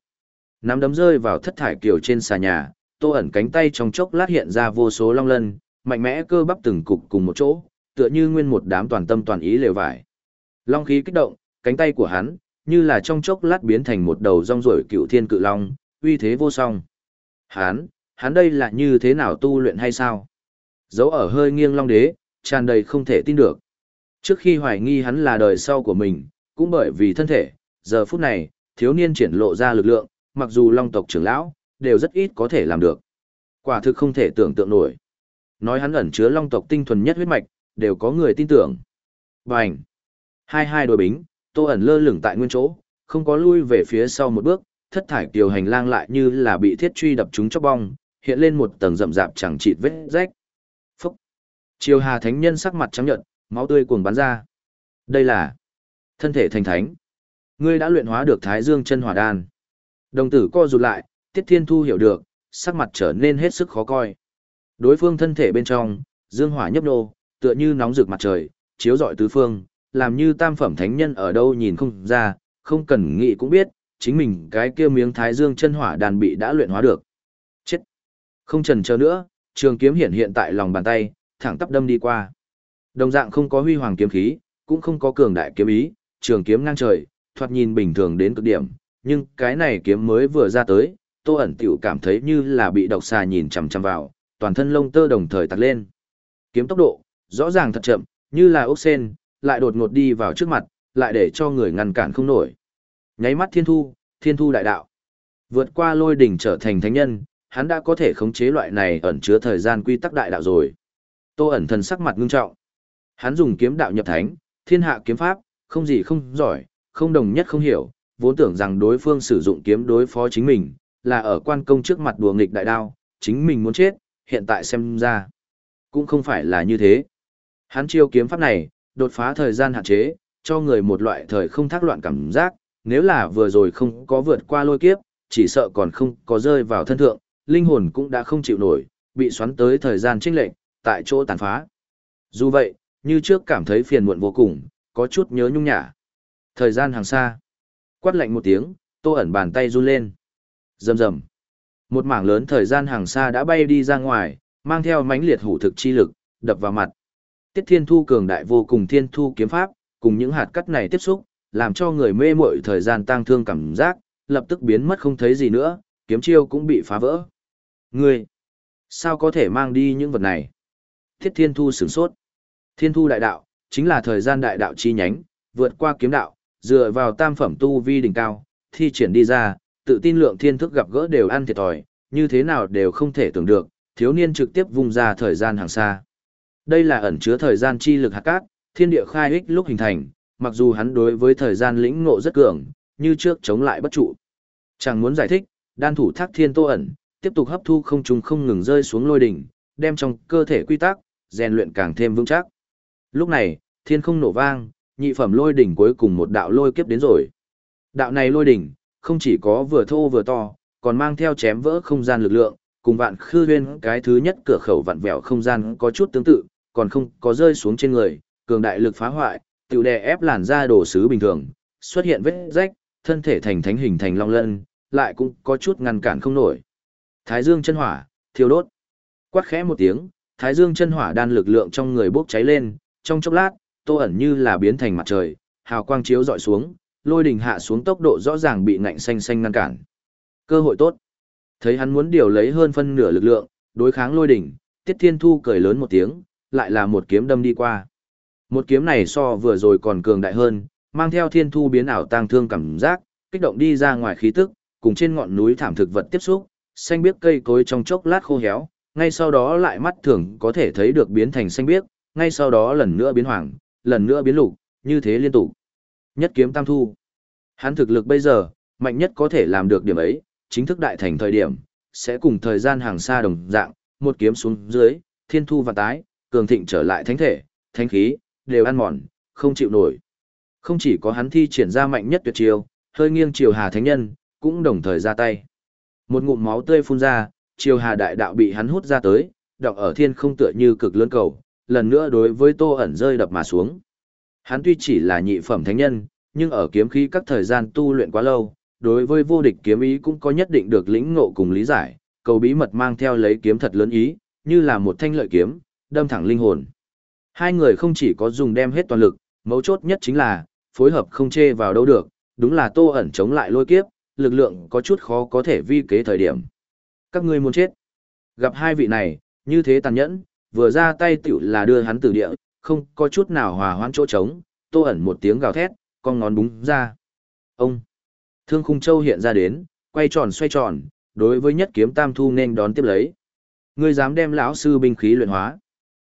Nắm đấm rơi vào thất thải kiều trên xà nhà, Tô ẩn cánh tay trong chốc lát hiện ra vô số long lân, mạnh mẽ cơ bắp từng cục cùng một chỗ, tựa như nguyên một đám toàn tâm toàn ý lều vải. Long khí kích động, cánh tay của hắn, như là trong chốc lát biến thành một đầu rong ruổi cựu thiên cự long, uy thế vô song. Hắn, hắn đây là như thế nào tu luyện hay sao? Dấu ở hơi nghiêng long đế, tràn đầy không thể tin được. Trước khi hoài nghi hắn là đời sau của mình, cũng bởi vì thân thể, giờ phút này, thiếu niên triển lộ ra lực lượng, mặc dù long tộc trưởng lão, đều rất ít có thể làm được. Quả thực không thể tưởng tượng nổi. Nói hắn ẩn chứa long tộc tinh thuần nhất huyết mạch, đều có người tin tưởng. Bành! Hai hai đôi bính, tô ẩn lơ lửng tại nguyên chỗ, không có lui về phía sau một bước, thất thải kiều hành lang lại như là bị thiết truy đập trúng chóc bong, hiện lên một tầng rậm rạp chẳng chịt vết rách. Phúc! Triều Hà Thánh Nhân sắc mặt trắng nhợt, máu tươi cuồng bắn ra. Đây là thân thể thành thánh. Ngươi đã luyện hóa được Thái Dương chân hỏa đan. Đồng tử co rụt lại, Tiết Thiên Thu hiểu được, sắc mặt trở nên hết sức khó coi. Đối phương thân thể bên trong, dương hỏa nhấp nô, tựa như nóng rực mặt trời, chiếu rọi tứ phương, làm như tam phẩm thánh nhân ở đâu nhìn không ra, không cần nghĩ cũng biết, chính mình cái kia miếng thái dương chân hỏa đàn bị đã luyện hóa được. Chết! Không trần chờ nữa, trường kiếm hiện hiện tại lòng bàn tay, thẳng tắp đâm đi qua. Đồng dạng không có huy hoàng kiếm khí, cũng không có cường đại kiếm ý, trường kiếm ngang trời, thoạt nhìn bình thường đến cực điểm, nhưng cái này kiếm mới vừa ra tới, Tô ẩn tiểu cảm thấy như là bị độc xà nhìn chằm chằm vào, toàn thân lông tơ đồng thời tạt lên. Kiếm tốc độ, rõ ràng thật chậm, như là ốc sen, lại đột ngột đi vào trước mặt, lại để cho người ngăn cản không nổi. Nháy mắt thiên thu, thiên thu đại đạo. Vượt qua lôi đỉnh trở thành thánh nhân, hắn đã có thể khống chế loại này ẩn chứa thời gian quy tắc đại đạo rồi. Tô ẩn thần sắc mặt ngưng trọng. Hắn dùng kiếm đạo nhập thánh, thiên hạ kiếm pháp, không gì không giỏi, không đồng nhất không hiểu, vốn tưởng rằng đối phương sử dụng kiếm đối phó chính mình, là ở quan công trước mặt đùa nghịch đại đao, chính mình muốn chết, hiện tại xem ra. Cũng không phải là như thế. Hắn chiêu kiếm pháp này, đột phá thời gian hạn chế, cho người một loại thời không thác loạn cảm giác, nếu là vừa rồi không có vượt qua lôi kiếp, chỉ sợ còn không có rơi vào thân thượng, linh hồn cũng đã không chịu nổi, bị xoắn tới thời gian trinh lệnh, tại chỗ tàn phá. Dù vậy, như trước cảm thấy phiền muộn vô cùng, có chút nhớ nhung nhả. Thời gian hàng xa. Quát lạnh một tiếng, tô ẩn bàn tay run lên. rầm rầm Một mảng lớn thời gian hàng xa đã bay đi ra ngoài, mang theo mãnh liệt hủ thực chi lực, đập vào mặt. Tiết thiên thu cường đại vô cùng thiên thu kiếm pháp, cùng những hạt cắt này tiếp xúc, làm cho người mê mội thời gian tăng thương cảm giác, lập tức biến mất không thấy gì nữa, kiếm chiêu cũng bị phá vỡ. Ngươi, sao có thể mang đi những vật này? Thiết thiên thu sửng sốt. Thiên thu đại đạo, chính là thời gian đại đạo chi nhánh, vượt qua kiếm đạo, dựa vào tam phẩm tu vi đỉnh cao, thi triển đi ra, tự tin lượng thiên thức gặp gỡ đều ăn thiệt thòi, như thế nào đều không thể tưởng được, thiếu niên trực tiếp vung ra thời gian hàng xa. Đây là ẩn chứa thời gian chi lực hạt cát, thiên địa khai ích lúc hình thành, mặc dù hắn đối với thời gian lĩnh ngộ rất cường, như trước chống lại bất trụ. Chẳng muốn giải thích, đan thủ thác thiên tô ẩn, tiếp tục hấp thu không trùng không ngừng rơi xuống lôi đỉnh, đem trong cơ thể quy tắc, rèn luyện càng thêm vững chắc. Lúc này, thiên không nổ vang, nhị phẩm lôi đỉnh cuối cùng một đạo lôi kiếp đến rồi. Đạo này lôi đỉnh, không chỉ có vừa thô vừa to, còn mang theo chém vỡ không gian lực lượng, cùng vạn khư huyên cái thứ nhất cửa khẩu vặn vẹo không gian có chút tương tự, còn không có rơi xuống trên người, cường đại lực phá hoại, tiểu đè ép làn da đồ sứ bình thường, xuất hiện vết rách, thân thể thành thánh hình thành long lân, lại cũng có chút ngăn cản không nổi. Thái dương chân hỏa, thiêu đốt. Quát khẽ một tiếng, thái dương chân hỏa đan lực lượng trong người bốc cháy lên, trong chốc lát, tô ẩn như là biến thành mặt trời, hào quang chiếu dọi xuống, lôi đỉnh hạ xuống tốc độ rõ ràng bị ngạnh xanh xanh ngăn cản. Cơ hội tốt. Thấy hắn muốn điều lấy hơn phân nửa lực lượng, đối kháng lôi đỉnh, Tiết Thiên Thu cười lớn một tiếng, lại là một kiếm đâm đi qua. Một kiếm này so vừa rồi còn cường đại hơn, mang theo Thiên Thu biến ảo tang thương cảm giác, kích động đi ra ngoài khí tức, cùng trên ngọn núi thảm thực vật tiếp xúc, xanh biếc cây cối trong chốc lát khô héo, ngay sau đó lại mắt thường có thể thấy được biến thành xanh biếc, ngay sau đó lần nữa biến hoàng, lần nữa biến lục, như thế liên tục. Nhất kiếm tam thu. Hắn thực lực bây giờ, mạnh nhất có thể làm được điểm ấy, chính thức đại thành thời điểm, sẽ cùng thời gian hàng xa đồng dạng, một kiếm xuống dưới, thiên thu và tái, cường thịnh trở lại thánh thể, thánh khí, đều ăn mòn, không chịu nổi. Không chỉ có hắn thi triển ra mạnh nhất tuyệt chiêu, hơi nghiêng chiều hà thánh nhân, cũng đồng thời ra tay. Một ngụm máu tươi phun ra, chiều hà đại đạo bị hắn hút ra tới, đọc ở thiên không tựa như cực lớn cầu, lần nữa đối với tô ẩn rơi đập mà xuống. Hắn tuy chỉ là nhị phẩm thánh nhân, nhưng ở kiếm khí các thời gian tu luyện quá lâu, đối với vô địch kiếm ý cũng có nhất định được lĩnh ngộ cùng lý giải, cầu bí mật mang theo lấy kiếm thật lớn ý, như là một thanh lợi kiếm, đâm thẳng linh hồn. Hai người không chỉ có dùng đem hết toàn lực, mấu chốt nhất chính là, phối hợp không chê vào đâu được, đúng là tô ẩn chống lại lôi kiếp, lực lượng có chút khó có thể vi kế thời điểm. Các ngươi muốn chết. Gặp hai vị này, như thế tàn nhẫn, vừa ra tay tiểu là đưa hắn từ địa, không có chút nào hòa hoãn chỗ trống, tô ẩn một tiếng gào thét, con ngón búng ra. Ông! Thương khung châu hiện ra đến, quay tròn xoay tròn, đối với nhất kiếm tam thu nên đón tiếp lấy. Ngươi dám đem lão sư binh khí luyện hóa.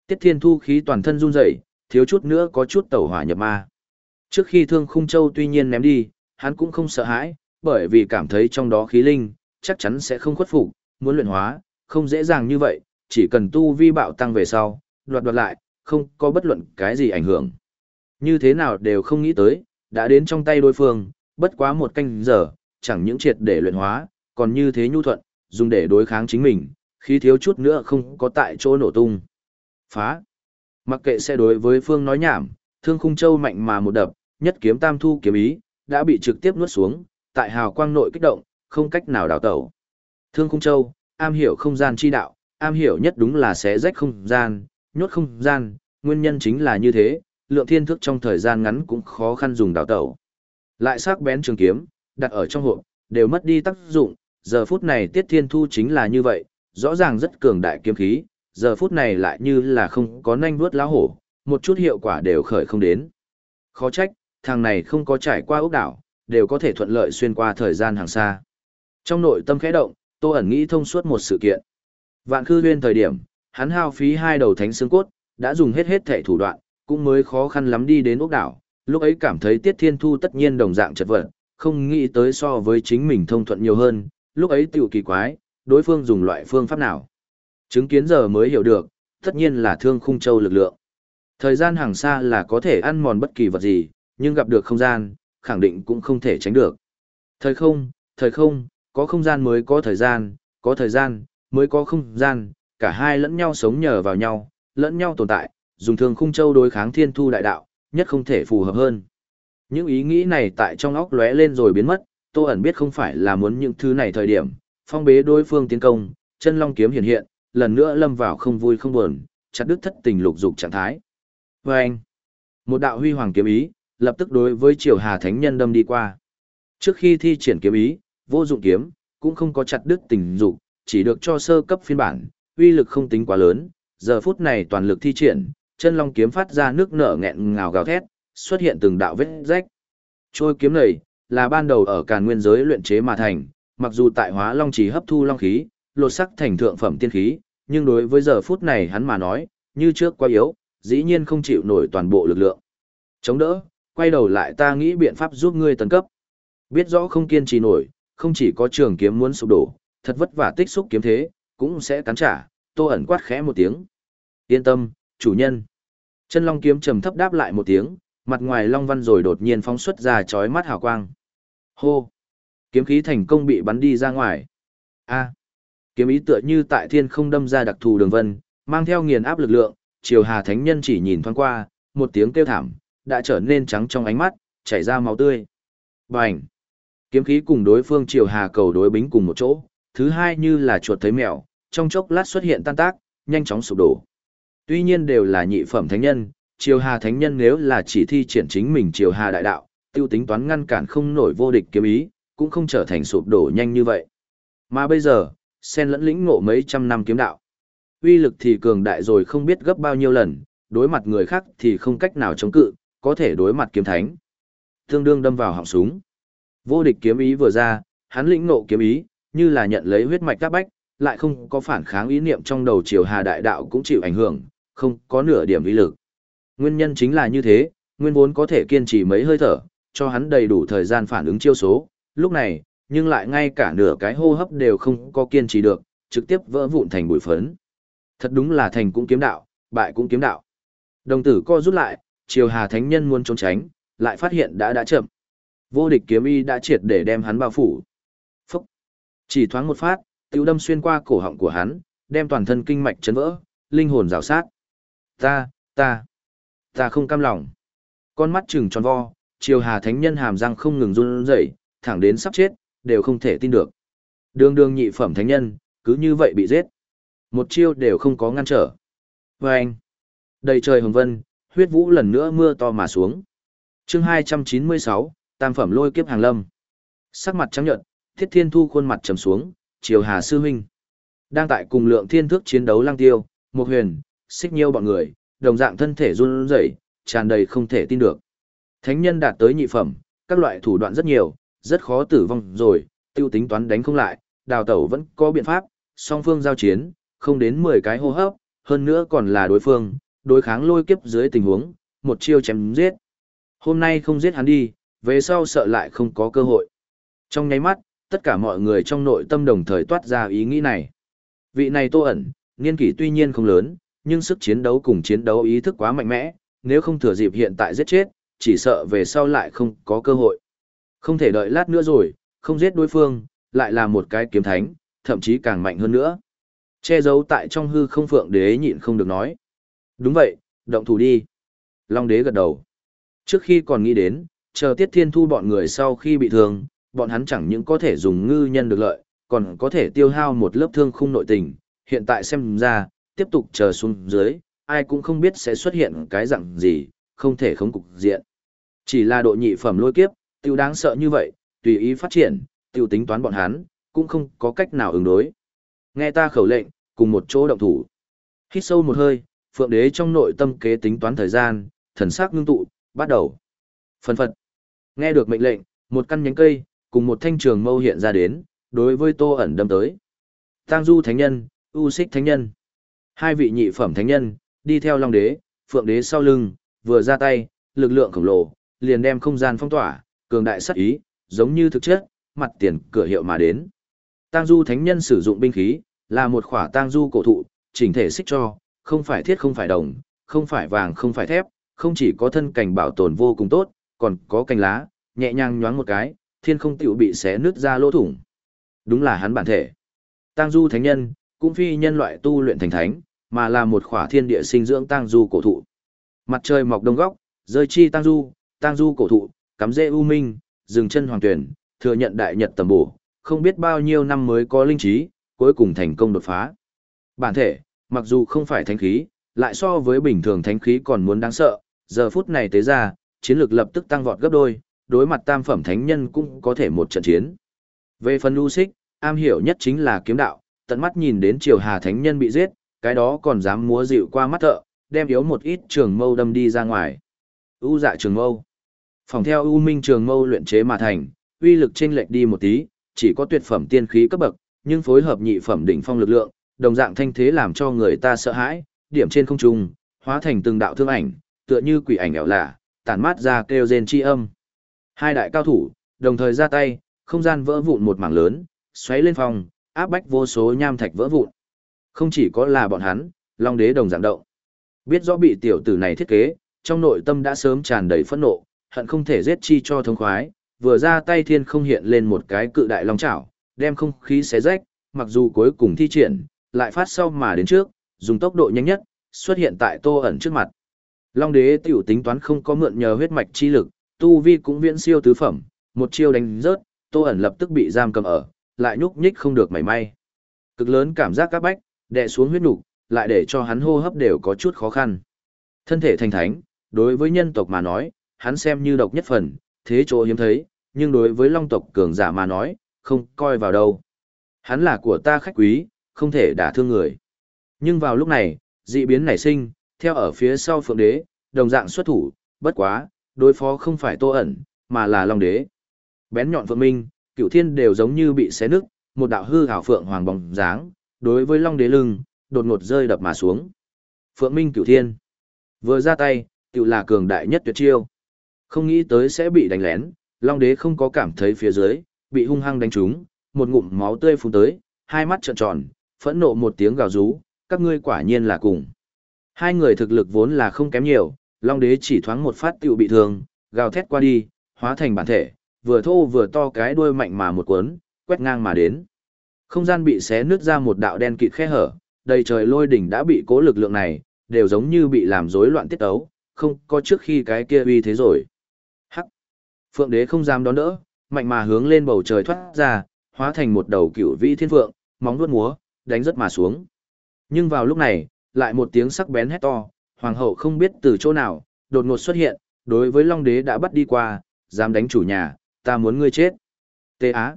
Tiết thiên thu khí toàn thân run rẩy, thiếu chút nữa có chút tẩu hỏa nhập ma. Trước khi thương khung châu tuy nhiên ném đi, hắn cũng không sợ hãi, bởi vì cảm thấy trong đó khí linh, chắc chắn sẽ không khuất phục, muốn luyện hóa, không dễ dàng như vậy, chỉ cần tu vi bạo tăng về sau, đoạt đoạt lại, không có bất luận cái gì ảnh hưởng. Như thế nào đều không nghĩ tới, đã đến trong tay đối phương, bất quá một canh giờ, chẳng những triệt để luyện hóa, còn như thế nhu thuận, dùng để đối kháng chính mình, khi thiếu chút nữa không có tại chỗ nổ tung. Phá. Mặc kệ sẽ đối với phương nói nhảm, thương khung châu mạnh mà một đập, nhất kiếm tam thu kiếm ý, đã bị trực tiếp nuốt xuống, tại hào quang nội kích động, không cách nào đào tẩu. Thương khung châu, am hiểu không gian chi đạo, am hiểu nhất đúng là xé rách không gian, nhốt không gian, nguyên nhân chính là như thế, lượng thiên thức trong thời gian ngắn cũng khó khăn dùng đào tẩu. Lại sắc bén trường kiếm, đặt ở trong hộp, đều mất đi tác dụng, giờ phút này Tiết Thiên Thu chính là như vậy, rõ ràng rất cường đại kiếm khí, giờ phút này lại như là không có nanh vuốt lá hổ, một chút hiệu quả đều khởi không đến. Khó trách, thằng này không có trải qua ốc đảo, đều có thể thuận lợi xuyên qua thời gian hàng xa. Trong nội tâm khẽ động, Tô ẩn nghĩ thông suốt một sự kiện. Vạn khư nguyên thời điểm, hắn hao phí hai đầu thánh xương cốt, đã dùng hết hết thể thủ đoạn, cũng mới khó khăn lắm đi đến ốc đảo. Lúc ấy cảm thấy Tiết Thiên Thu tất nhiên đồng dạng chật vật, không nghĩ tới so với chính mình thông thuận nhiều hơn, lúc ấy tiểu kỳ quái, đối phương dùng loại phương pháp nào. Chứng kiến giờ mới hiểu được, tất nhiên là thương khung châu lực lượng. Thời gian hàng xa là có thể ăn mòn bất kỳ vật gì, nhưng gặp được không gian, khẳng định cũng không thể tránh được. Thời không, thời không, có không gian mới có thời gian, có thời gian, mới có không gian, cả hai lẫn nhau sống nhờ vào nhau, lẫn nhau tồn tại, dùng thương khung châu đối kháng thiên thu đại đạo, nhất không thể phù hợp hơn. Những ý nghĩ này tại trong óc lóe lên rồi biến mất, Tô ẩn biết không phải là muốn những thứ này thời điểm, phong bế đối phương tiến công, chân long kiếm hiện hiện, lần nữa lâm vào không vui không buồn, chặt đứt thất tình lục dục trạng thái. Và anh, một đạo huy hoàng kiếm ý, lập tức đối với triều hà thánh nhân đâm đi qua. Trước khi thi triển kiếm ý, vô dụng kiếm, cũng không có chặt đứt tình dục, chỉ được cho sơ cấp phiên bản, uy lực không tính quá lớn, giờ phút này toàn lực thi triển, chân long kiếm phát ra nước nở nghẹn ngào gào thét, xuất hiện từng đạo vết rách. Trôi kiếm này, là ban đầu ở càn nguyên giới luyện chế mà thành, mặc dù tại hóa long chỉ hấp thu long khí, lột sắc thành thượng phẩm tiên khí, nhưng đối với giờ phút này hắn mà nói, như trước quá yếu, dĩ nhiên không chịu nổi toàn bộ lực lượng. Chống đỡ, quay đầu lại ta nghĩ biện pháp giúp ngươi tấn cấp. Biết rõ không kiên trì nổi, không chỉ có trường kiếm muốn sụp đổ, thật vất vả tích xúc kiếm thế, cũng sẽ cắn trả, tô ẩn quát khẽ một tiếng. Yên tâm, chủ nhân. Chân long kiếm trầm thấp đáp lại một tiếng, mặt ngoài long văn rồi đột nhiên phóng xuất ra chói mắt hào quang. Hô! Kiếm khí thành công bị bắn đi ra ngoài. A! Kiếm ý tựa như tại thiên không đâm ra đặc thù đường vân, mang theo nghiền áp lực lượng, Triều Hà Thánh Nhân chỉ nhìn thoáng qua, một tiếng kêu thảm, đã trở nên trắng trong ánh mắt, chảy ra máu tươi. Bành! Kiếm khí cùng đối phương Triều Hà cầu đối bính cùng một chỗ, thứ hai như là chuột thấy mèo, trong chốc lát xuất hiện tan tác, nhanh chóng sụp đổ. Tuy nhiên đều là nhị phẩm thánh nhân, Triều Hà Thánh Nhân nếu là chỉ thi triển chính mình Triều Hà Đại Đạo, tiêu tính toán ngăn cản không nổi vô địch kiếm ý, cũng không trở thành sụp đổ nhanh như vậy. Mà bây giờ, sen lẫn lĩnh ngộ mấy trăm năm kiếm đạo. Uy lực thì cường đại rồi không biết gấp bao nhiêu lần, đối mặt người khác thì không cách nào chống cự, có thể đối mặt kiếm thánh. Tương đương đâm vào họng súng. Vô địch kiếm ý vừa ra, hắn lĩnh ngộ kiếm ý, như là nhận lấy huyết mạch các bách, lại không có phản kháng ý niệm trong đầu Triều Hà Đại Đạo cũng chịu ảnh hưởng, không có nửa điểm uy lực. Nguyên nhân chính là như thế, nguyên vốn có thể kiên trì mấy hơi thở, cho hắn đầy đủ thời gian phản ứng chiêu số, lúc này, nhưng lại ngay cả nửa cái hô hấp đều không có kiên trì được, trực tiếp vỡ vụn thành bụi phấn. Thật đúng là thành cũng kiếm đạo, bại cũng kiếm đạo. Đồng tử co rút lại, Triều Hà Thánh Nhân muốn trốn tránh, lại phát hiện đã đã chậm. Vô địch kiếm y đã triệt để đem hắn bao phủ. Chỉ thoáng một phát, tiêu đâm xuyên qua cổ họng của hắn, đem toàn thân kinh mạch chấn vỡ, linh hồn rào sát. Ta, ta, Ta không cam lòng. Con mắt trừng tròn vo, Triều Hà Thánh Nhân hàm răng không ngừng run rẩy, thẳng đến sắp chết, đều không thể tin được. Đường đường nhị phẩm thánh nhân, cứ như vậy bị giết. Một chiêu đều không có ngăn trở. Và anh, đầy trời hồng vân, huyết vũ lần nữa mưa to mà xuống. chương 296, tam phẩm lôi kiếp hàng lâm. Sắc mặt trắng nhợt, thiết thiên thu khuôn mặt trầm xuống, Triều Hà Sư Huynh. Đang tại cùng lượng thiên thước chiến đấu lang tiêu, một huyền, xích nhiêu bọn người, đồng dạng thân thể run rẩy, tràn đầy không thể tin được. Thánh nhân đạt tới nhị phẩm, các loại thủ đoạn rất nhiều, rất khó tử vong rồi, tiêu tính toán đánh không lại, đào tẩu vẫn có biện pháp, song phương giao chiến, không đến 10 cái hô hấp, hơn nữa còn là đối phương, đối kháng lôi kiếp dưới tình huống, một chiêu chém giết. Hôm nay không giết hắn đi, về sau sợ lại không có cơ hội. Trong nháy mắt, tất cả mọi người trong nội tâm đồng thời toát ra ý nghĩ này. Vị này tô ẩn, niên kỷ tuy nhiên không lớn, nhưng sức chiến đấu cùng chiến đấu ý thức quá mạnh mẽ, nếu không thừa dịp hiện tại giết chết, chỉ sợ về sau lại không có cơ hội. Không thể đợi lát nữa rồi, không giết đối phương, lại là một cái kiếm thánh, thậm chí càng mạnh hơn nữa. Che giấu tại trong hư không phượng đế nhịn không được nói. Đúng vậy, động thủ đi. Long đế gật đầu. Trước khi còn nghĩ đến, chờ tiết thiên thu bọn người sau khi bị thương, bọn hắn chẳng những có thể dùng ngư nhân được lợi, còn có thể tiêu hao một lớp thương khung nội tình. Hiện tại xem ra, tiếp tục chờ xuống dưới, ai cũng không biết sẽ xuất hiện cái dạng gì, không thể không cục diện. Chỉ là độ nhị phẩm lôi kiếp, tiêu đáng sợ như vậy, tùy ý phát triển, tiêu tính toán bọn hắn, cũng không có cách nào ứng đối. Nghe ta khẩu lệnh, cùng một chỗ động thủ. Hít sâu một hơi, phượng đế trong nội tâm kế tính toán thời gian, thần sắc ngưng tụ, bắt đầu. Phần phật. Nghe được mệnh lệnh, một căn nhánh cây, cùng một thanh trường mâu hiện ra đến, đối với Tô ẩn đâm tới. Tang Du Thánh Nhân, U Xích Thánh Nhân. Hai vị nhị phẩm thánh nhân, đi theo Long Đế, Phượng Đế sau lưng, vừa ra tay, lực lượng khổng lồ, liền đem không gian phong tỏa, cường đại sát ý, giống như thực chất, mặt tiền cửa hiệu mà đến. Tang Du Thánh Nhân sử dụng binh khí, là một khỏa Tang Du cổ thụ, chỉnh thể xích cho, không phải thiết không phải đồng, không phải vàng không phải thép, không chỉ có thân cảnh bảo tồn vô cùng tốt, còn có cành lá, nhẹ nhàng nhoáng một cái, thiên không tiểu bị xé nứt ra lỗ thủng. Đúng là hắn bản thể. Tang Du Thánh Nhân, cũng phi nhân loại tu luyện thành thánh, mà là một khỏa thiên địa sinh dưỡng Tang Du cổ thụ. Mặt trời mọc đông góc, rơi chi Tang Du, Tang Du cổ thụ, cắm rễ u minh, dừng chân hoàng tuyển, thừa nhận đại nhật tầm bổ, không biết bao nhiêu năm mới có linh trí, cuối cùng thành công đột phá. Bản thể, mặc dù không phải thánh khí, lại so với bình thường thánh khí còn muốn đáng sợ, giờ phút này tế ra, chiến lược lập tức tăng vọt gấp đôi, đối mặt tam phẩm thánh nhân cũng có thể một trận chiến. Về phần lưu xích, am hiểu nhất chính là kiếm đạo, tận mắt nhìn đến triều hà thánh nhân bị giết, cái đó còn dám múa dịu qua mắt thợ, đem yếu một ít trường mâu đâm đi ra ngoài. U dạ trường mâu. Phòng theo U Minh trường mâu luyện chế mà thành, uy lực chênh lệch đi một tí, chỉ có tuyệt phẩm tiên khí cấp bậc, nhưng phối hợp nhị phẩm đỉnh phong lực lượng, đồng dạng thanh thế làm cho người ta sợ hãi, điểm trên không trung, hóa thành từng đạo thương ảnh, tựa như quỷ ảnh ảo lạ, tản mát ra kêu rên chi âm. Hai đại cao thủ, đồng thời ra tay, không gian vỡ vụn một mảng lớn, xoáy lên phòng, áp bách vô số nham thạch vỡ vụn. Không chỉ có là bọn hắn, Long Đế đồng dạng động. Biết rõ bị tiểu tử này thiết kế, trong nội tâm đã sớm tràn đầy phẫn nộ, hận không thể giết chi cho thông khoái, vừa ra tay thiên không hiện lên một cái cự đại long chảo, đem không khí xé rách, mặc dù cuối cùng thi triển, lại phát sau mà đến trước, dùng tốc độ nhanh nhất, xuất hiện tại Tô ẩn trước mặt. Long đế tiểu tính toán không có mượn nhờ huyết mạch chi lực, tu vi cũng viễn siêu tứ phẩm, một chiêu đánh rớt, Tô ẩn lập tức bị giam cầm ở, lại nhúc nhích không được mảy may. Cực lớn cảm giác các bách, đè xuống huyết nục, lại để cho hắn hô hấp đều có chút khó khăn. Thân thể thành thánh, đối với nhân tộc mà nói, hắn xem như độc nhất phần, thế chỗ hiếm thấy, nhưng đối với long tộc cường giả mà nói, không coi vào đâu. Hắn là của ta khách quý, không thể đả thương người. Nhưng vào lúc này, dị biến nảy sinh, theo ở phía sau phượng đế, đồng dạng xuất thủ, bất quá, đối phó không phải tô ẩn, mà là long đế. Bén nhọn phượng minh, cựu thiên đều giống như bị xé nứt, một đạo hư hảo phượng hoàng bóng dáng, đối với long đế lưng, đột ngột rơi đập mà xuống. Phượng minh cựu thiên, vừa ra tay, tự là cường đại nhất tuyệt chiêu. Không nghĩ tới sẽ bị đánh lén, long đế không có cảm thấy phía dưới, bị hung hăng đánh trúng, một ngụm máu tươi phun tới, hai mắt trợn tròn, phẫn nộ một tiếng gào rú, các ngươi quả nhiên là cùng. Hai người thực lực vốn là không kém nhiều, Long Đế chỉ thoáng một phát tiểu bị thương, gào thét qua đi, hóa thành bản thể, vừa thô vừa to cái đuôi mạnh mà một cuốn, quét ngang mà đến. Không gian bị xé nứt ra một đạo đen kịt khe hở, đầy trời lôi đỉnh đã bị cố lực lượng này, đều giống như bị làm rối loạn tiết ấu, không có trước khi cái kia uy thế rồi. Hắc! Phượng đế không dám đón đỡ, mạnh mà hướng lên bầu trời thoát ra, hóa thành một đầu cửu vĩ thiên phượng, móng vuốt múa, đánh rất mà xuống. Nhưng vào lúc này, lại một tiếng sắc bén hét to, hoàng hậu không biết từ chỗ nào, đột ngột xuất hiện, đối với Long đế đã bắt đi qua, dám đánh chủ nhà, ta muốn ngươi chết. Tê Á.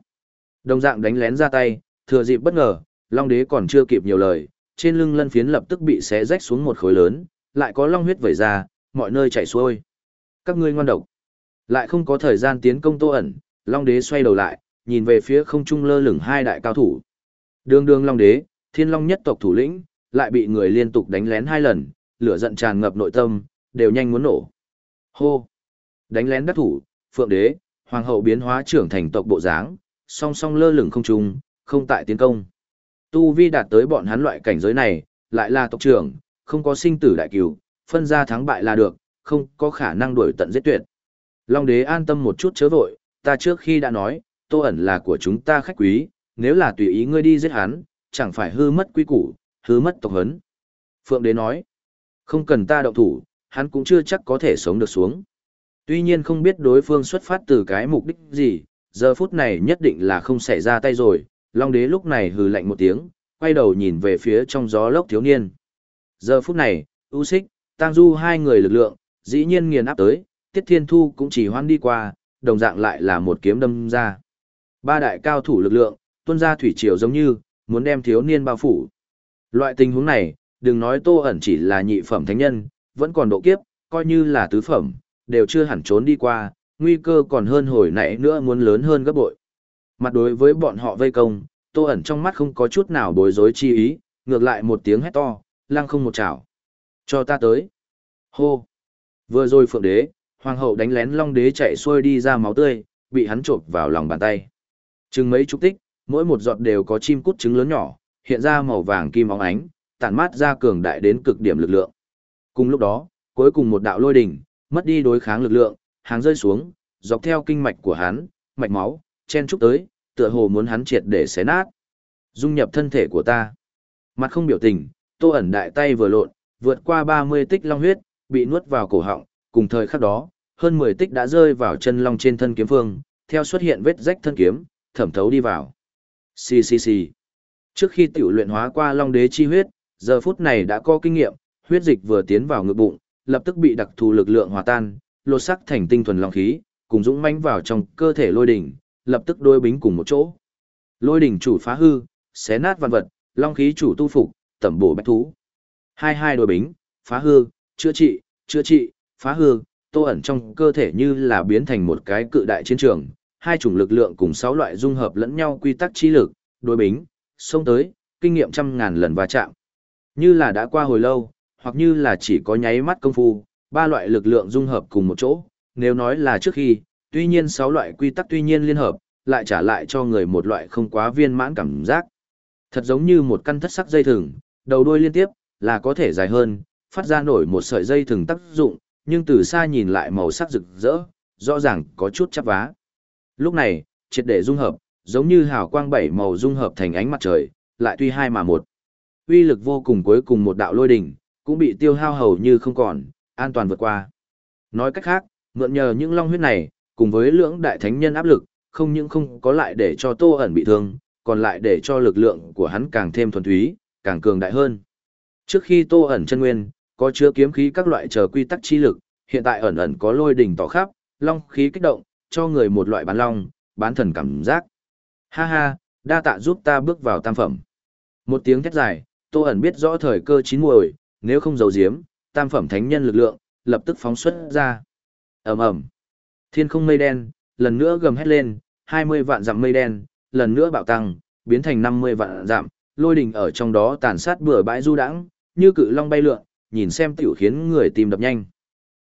Đồng dạng đánh lén ra tay, thừa dịp bất ngờ, Long đế còn chưa kịp nhiều lời, trên lưng lân phiến lập tức bị xé rách xuống một khối lớn, lại có long huyết vẩy ra, mọi nơi chảy xuôi. Các ngươi ngoan độc. Lại không có thời gian tiến công Tô ẩn, Long đế xoay đầu lại, nhìn về phía không trung lơ lửng hai đại cao thủ. Đường đường Long đế, Thiên Long nhất tộc thủ lĩnh, lại bị người liên tục đánh lén hai lần, lửa giận tràn ngập nội tâm, đều nhanh muốn nổ. Hô! Đánh lén đắc thủ, Phượng đế, hoàng hậu biến hóa trưởng thành tộc bộ dáng, song song lơ lửng không trung, không tại tiến công. Tu vi đạt tới bọn hắn loại cảnh giới này, lại là tộc trưởng, không có sinh tử đại cửu, phân ra thắng bại là được, không có khả năng đuổi tận giết tuyệt. Long đế an tâm một chút chớ vội, ta trước khi đã nói, tô ẩn là của chúng ta khách quý, nếu là tùy ý ngươi đi giết hắn, chẳng phải hư mất quy củ, hư mất tộc hấn. Phượng đế nói, không cần ta động thủ, hắn cũng chưa chắc có thể sống được xuống. Tuy nhiên không biết đối phương xuất phát từ cái mục đích gì, giờ phút này nhất định là không xảy ra tay rồi, Long đế lúc này hừ lạnh một tiếng, quay đầu nhìn về phía trong gió lốc thiếu niên. Giờ phút này, U Xích, Tang Du hai người lực lượng, dĩ nhiên nghiền áp tới, Tiết Thiên Thu cũng chỉ hoan đi qua, đồng dạng lại là một kiếm đâm ra. Ba đại cao thủ lực lượng, tuôn ra thủy triều giống như, muốn đem thiếu niên bao phủ. Loại tình huống này, đừng nói tô ẩn chỉ là nhị phẩm thánh nhân, vẫn còn độ kiếp, coi như là tứ phẩm, đều chưa hẳn trốn đi qua, nguy cơ còn hơn hồi nãy nữa muốn lớn hơn gấp bội. Mặt đối với bọn họ vây công, tô ẩn trong mắt không có chút nào bối rối chi ý, ngược lại một tiếng hét to, lăng không một chảo. Cho ta tới. Hô. Vừa rồi phượng đế, hoàng hậu đánh lén long đế chạy xuôi đi ra máu tươi, bị hắn trộn vào lòng bàn tay. Chừng mấy chục tích, mỗi một giọt đều có chim cút trứng lớn nhỏ, hiện ra màu vàng kim óng ánh, tản mát ra cường đại đến cực điểm lực lượng. Cùng lúc đó, cuối cùng một đạo lôi đỉnh, mất đi đối kháng lực lượng, hàng rơi xuống, dọc theo kinh mạch của hắn, mạch máu, chen trúc tới, tựa hồ muốn hắn triệt để xé nát. Dung nhập thân thể của ta. Mặt không biểu tình, Tô ẩn đại tay vừa lộn, vượt qua 30 tích long huyết, bị nuốt vào cổ họng, cùng thời khắc đó, hơn 10 tích đã rơi vào chân long trên thân kiếm phương, theo xuất hiện vết rách thân kiếm, thẩm thấu đi vào. Xì xì xì. Trước khi tiểu luyện hóa qua long đế chi huyết, giờ phút này đã có kinh nghiệm, huyết dịch vừa tiến vào ngực bụng, lập tức bị đặc thù lực lượng hòa tan, lột sắc thành tinh thuần long khí, cùng dũng mãnh vào trong cơ thể lôi đỉnh, lập tức đôi bính cùng một chỗ. Lôi đỉnh chủ phá hư, xé nát văn vật, long khí chủ tu phục, tẩm bổ bách thú. Hai hai đôi bính, phá hư, chữa trị, chữa trị, phá hư, tô ẩn trong cơ thể như là biến thành một cái cự đại chiến trường, hai chủng lực lượng cùng sáu loại dung hợp lẫn nhau quy tắc chi lực, đối bính, xông tới, kinh nghiệm trăm ngàn lần va chạm. Như là đã qua hồi lâu, hoặc như là chỉ có nháy mắt công phu, ba loại lực lượng dung hợp cùng một chỗ, nếu nói là trước khi, tuy nhiên sáu loại quy tắc tuy nhiên liên hợp, lại trả lại cho người một loại không quá viên mãn cảm giác. Thật giống như một căn thất sắc dây thừng, đầu đuôi liên tiếp, là có thể dài hơn, phát ra nổi một sợi dây thừng tác dụng, nhưng từ xa nhìn lại màu sắc rực rỡ, rõ ràng có chút chắp vá. Lúc này, triệt để dung hợp, giống như hào quang bảy màu dung hợp thành ánh mặt trời, lại tuy hai mà một. Uy lực vô cùng cuối cùng một đạo lôi đỉnh, cũng bị tiêu hao hầu như không còn, an toàn vượt qua. Nói cách khác, mượn nhờ những long huyết này, cùng với lưỡng đại thánh nhân áp lực, không những không có lại để cho Tô ẩn bị thương, còn lại để cho lực lượng của hắn càng thêm thuần túy, càng cường đại hơn. Trước khi Tô ẩn chân nguyên, có chứa kiếm khí các loại chờ quy tắc chi lực, hiện tại ẩn ẩn có lôi đỉnh tỏ khắp, long khí kích động, cho người một loại bán long, bán thần cảm giác. Ha ha, đa tạ giúp ta bước vào tam phẩm. Một tiếng thét dài, Tô ẩn biết rõ thời cơ chín muồi, nếu không giấu giếm, tam phẩm thánh nhân lực lượng, lập tức phóng xuất ra. ầm ầm, Thiên không mây đen, lần nữa gầm hét lên, 20 vạn dặm mây đen, lần nữa bạo tăng, biến thành 50 vạn dặm, lôi đỉnh ở trong đó tàn sát bừa bãi du đãng, như cự long bay lượn, nhìn xem tiểu khiến người tìm đập nhanh.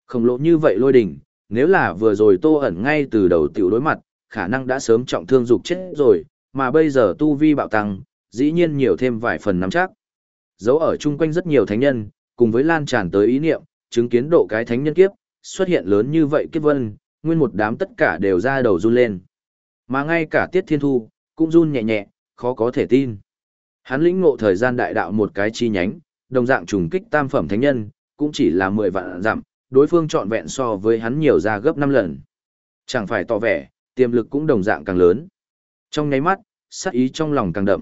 Khổng lồ như vậy lôi đỉnh, nếu là vừa rồi Tô ẩn ngay từ đầu tiểu đối mặt, khả năng đã sớm trọng thương dục chết rồi, mà bây giờ tu vi bạo tăng, dĩ nhiên nhiều thêm vài phần nắm chắc. Dấu ở chung quanh rất nhiều thánh nhân, cùng với lan tràn tới ý niệm, chứng kiến độ cái thánh nhân kiếp, xuất hiện lớn như vậy kiếp vân, nguyên một đám tất cả đều ra đầu run lên. Mà ngay cả Tiết Thiên Thu, cũng run nhẹ nhẹ, khó có thể tin. Hắn lĩnh ngộ thời gian đại đạo một cái chi nhánh, đồng dạng trùng kích tam phẩm thánh nhân, cũng chỉ là 10 vạn giảm, đối phương trọn vẹn so với hắn nhiều ra gấp 5 lần. Chẳng phải tỏ vẻ, tiềm lực cũng đồng dạng càng lớn. Trong nháy mắt, sát ý trong lòng càng đậm.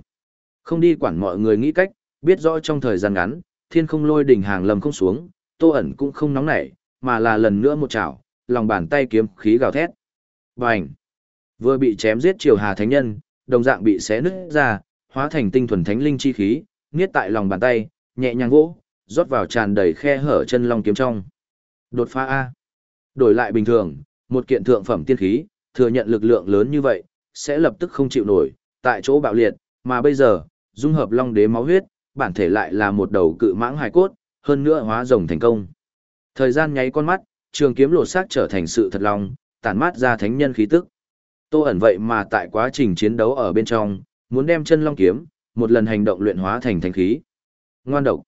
Không đi quản mọi người nghĩ cách, biết rõ trong thời gian ngắn, thiên không lôi đỉnh hàng lầm không xuống, tô ẩn cũng không nóng nảy, mà là lần nữa một chảo, lòng bàn tay kiếm khí gào thét. Bành! Vừa bị chém giết triều hà thánh nhân, đồng dạng bị xé nứt ra, hóa thành tinh thuần thánh linh chi khí, niết tại lòng bàn tay, nhẹ nhàng vỗ, rót vào tràn đầy khe hở chân long kiếm trong. Đột phá A. Đổi lại bình thường, một kiện thượng phẩm tiên khí, thừa nhận lực lượng lớn như vậy, sẽ lập tức không chịu nổi, tại chỗ bạo liệt, mà bây giờ, dung hợp long đế máu huyết, bản thể lại là một đầu cự mãng hài cốt, hơn nữa hóa rồng thành công. Thời gian nháy con mắt, trường kiếm lột xác trở thành sự thật lòng, tản mát ra thánh nhân khí tức. Tô ẩn vậy mà tại quá trình chiến đấu ở bên trong, muốn đem chân long kiếm, một lần hành động luyện hóa thành thánh khí. Ngoan độc.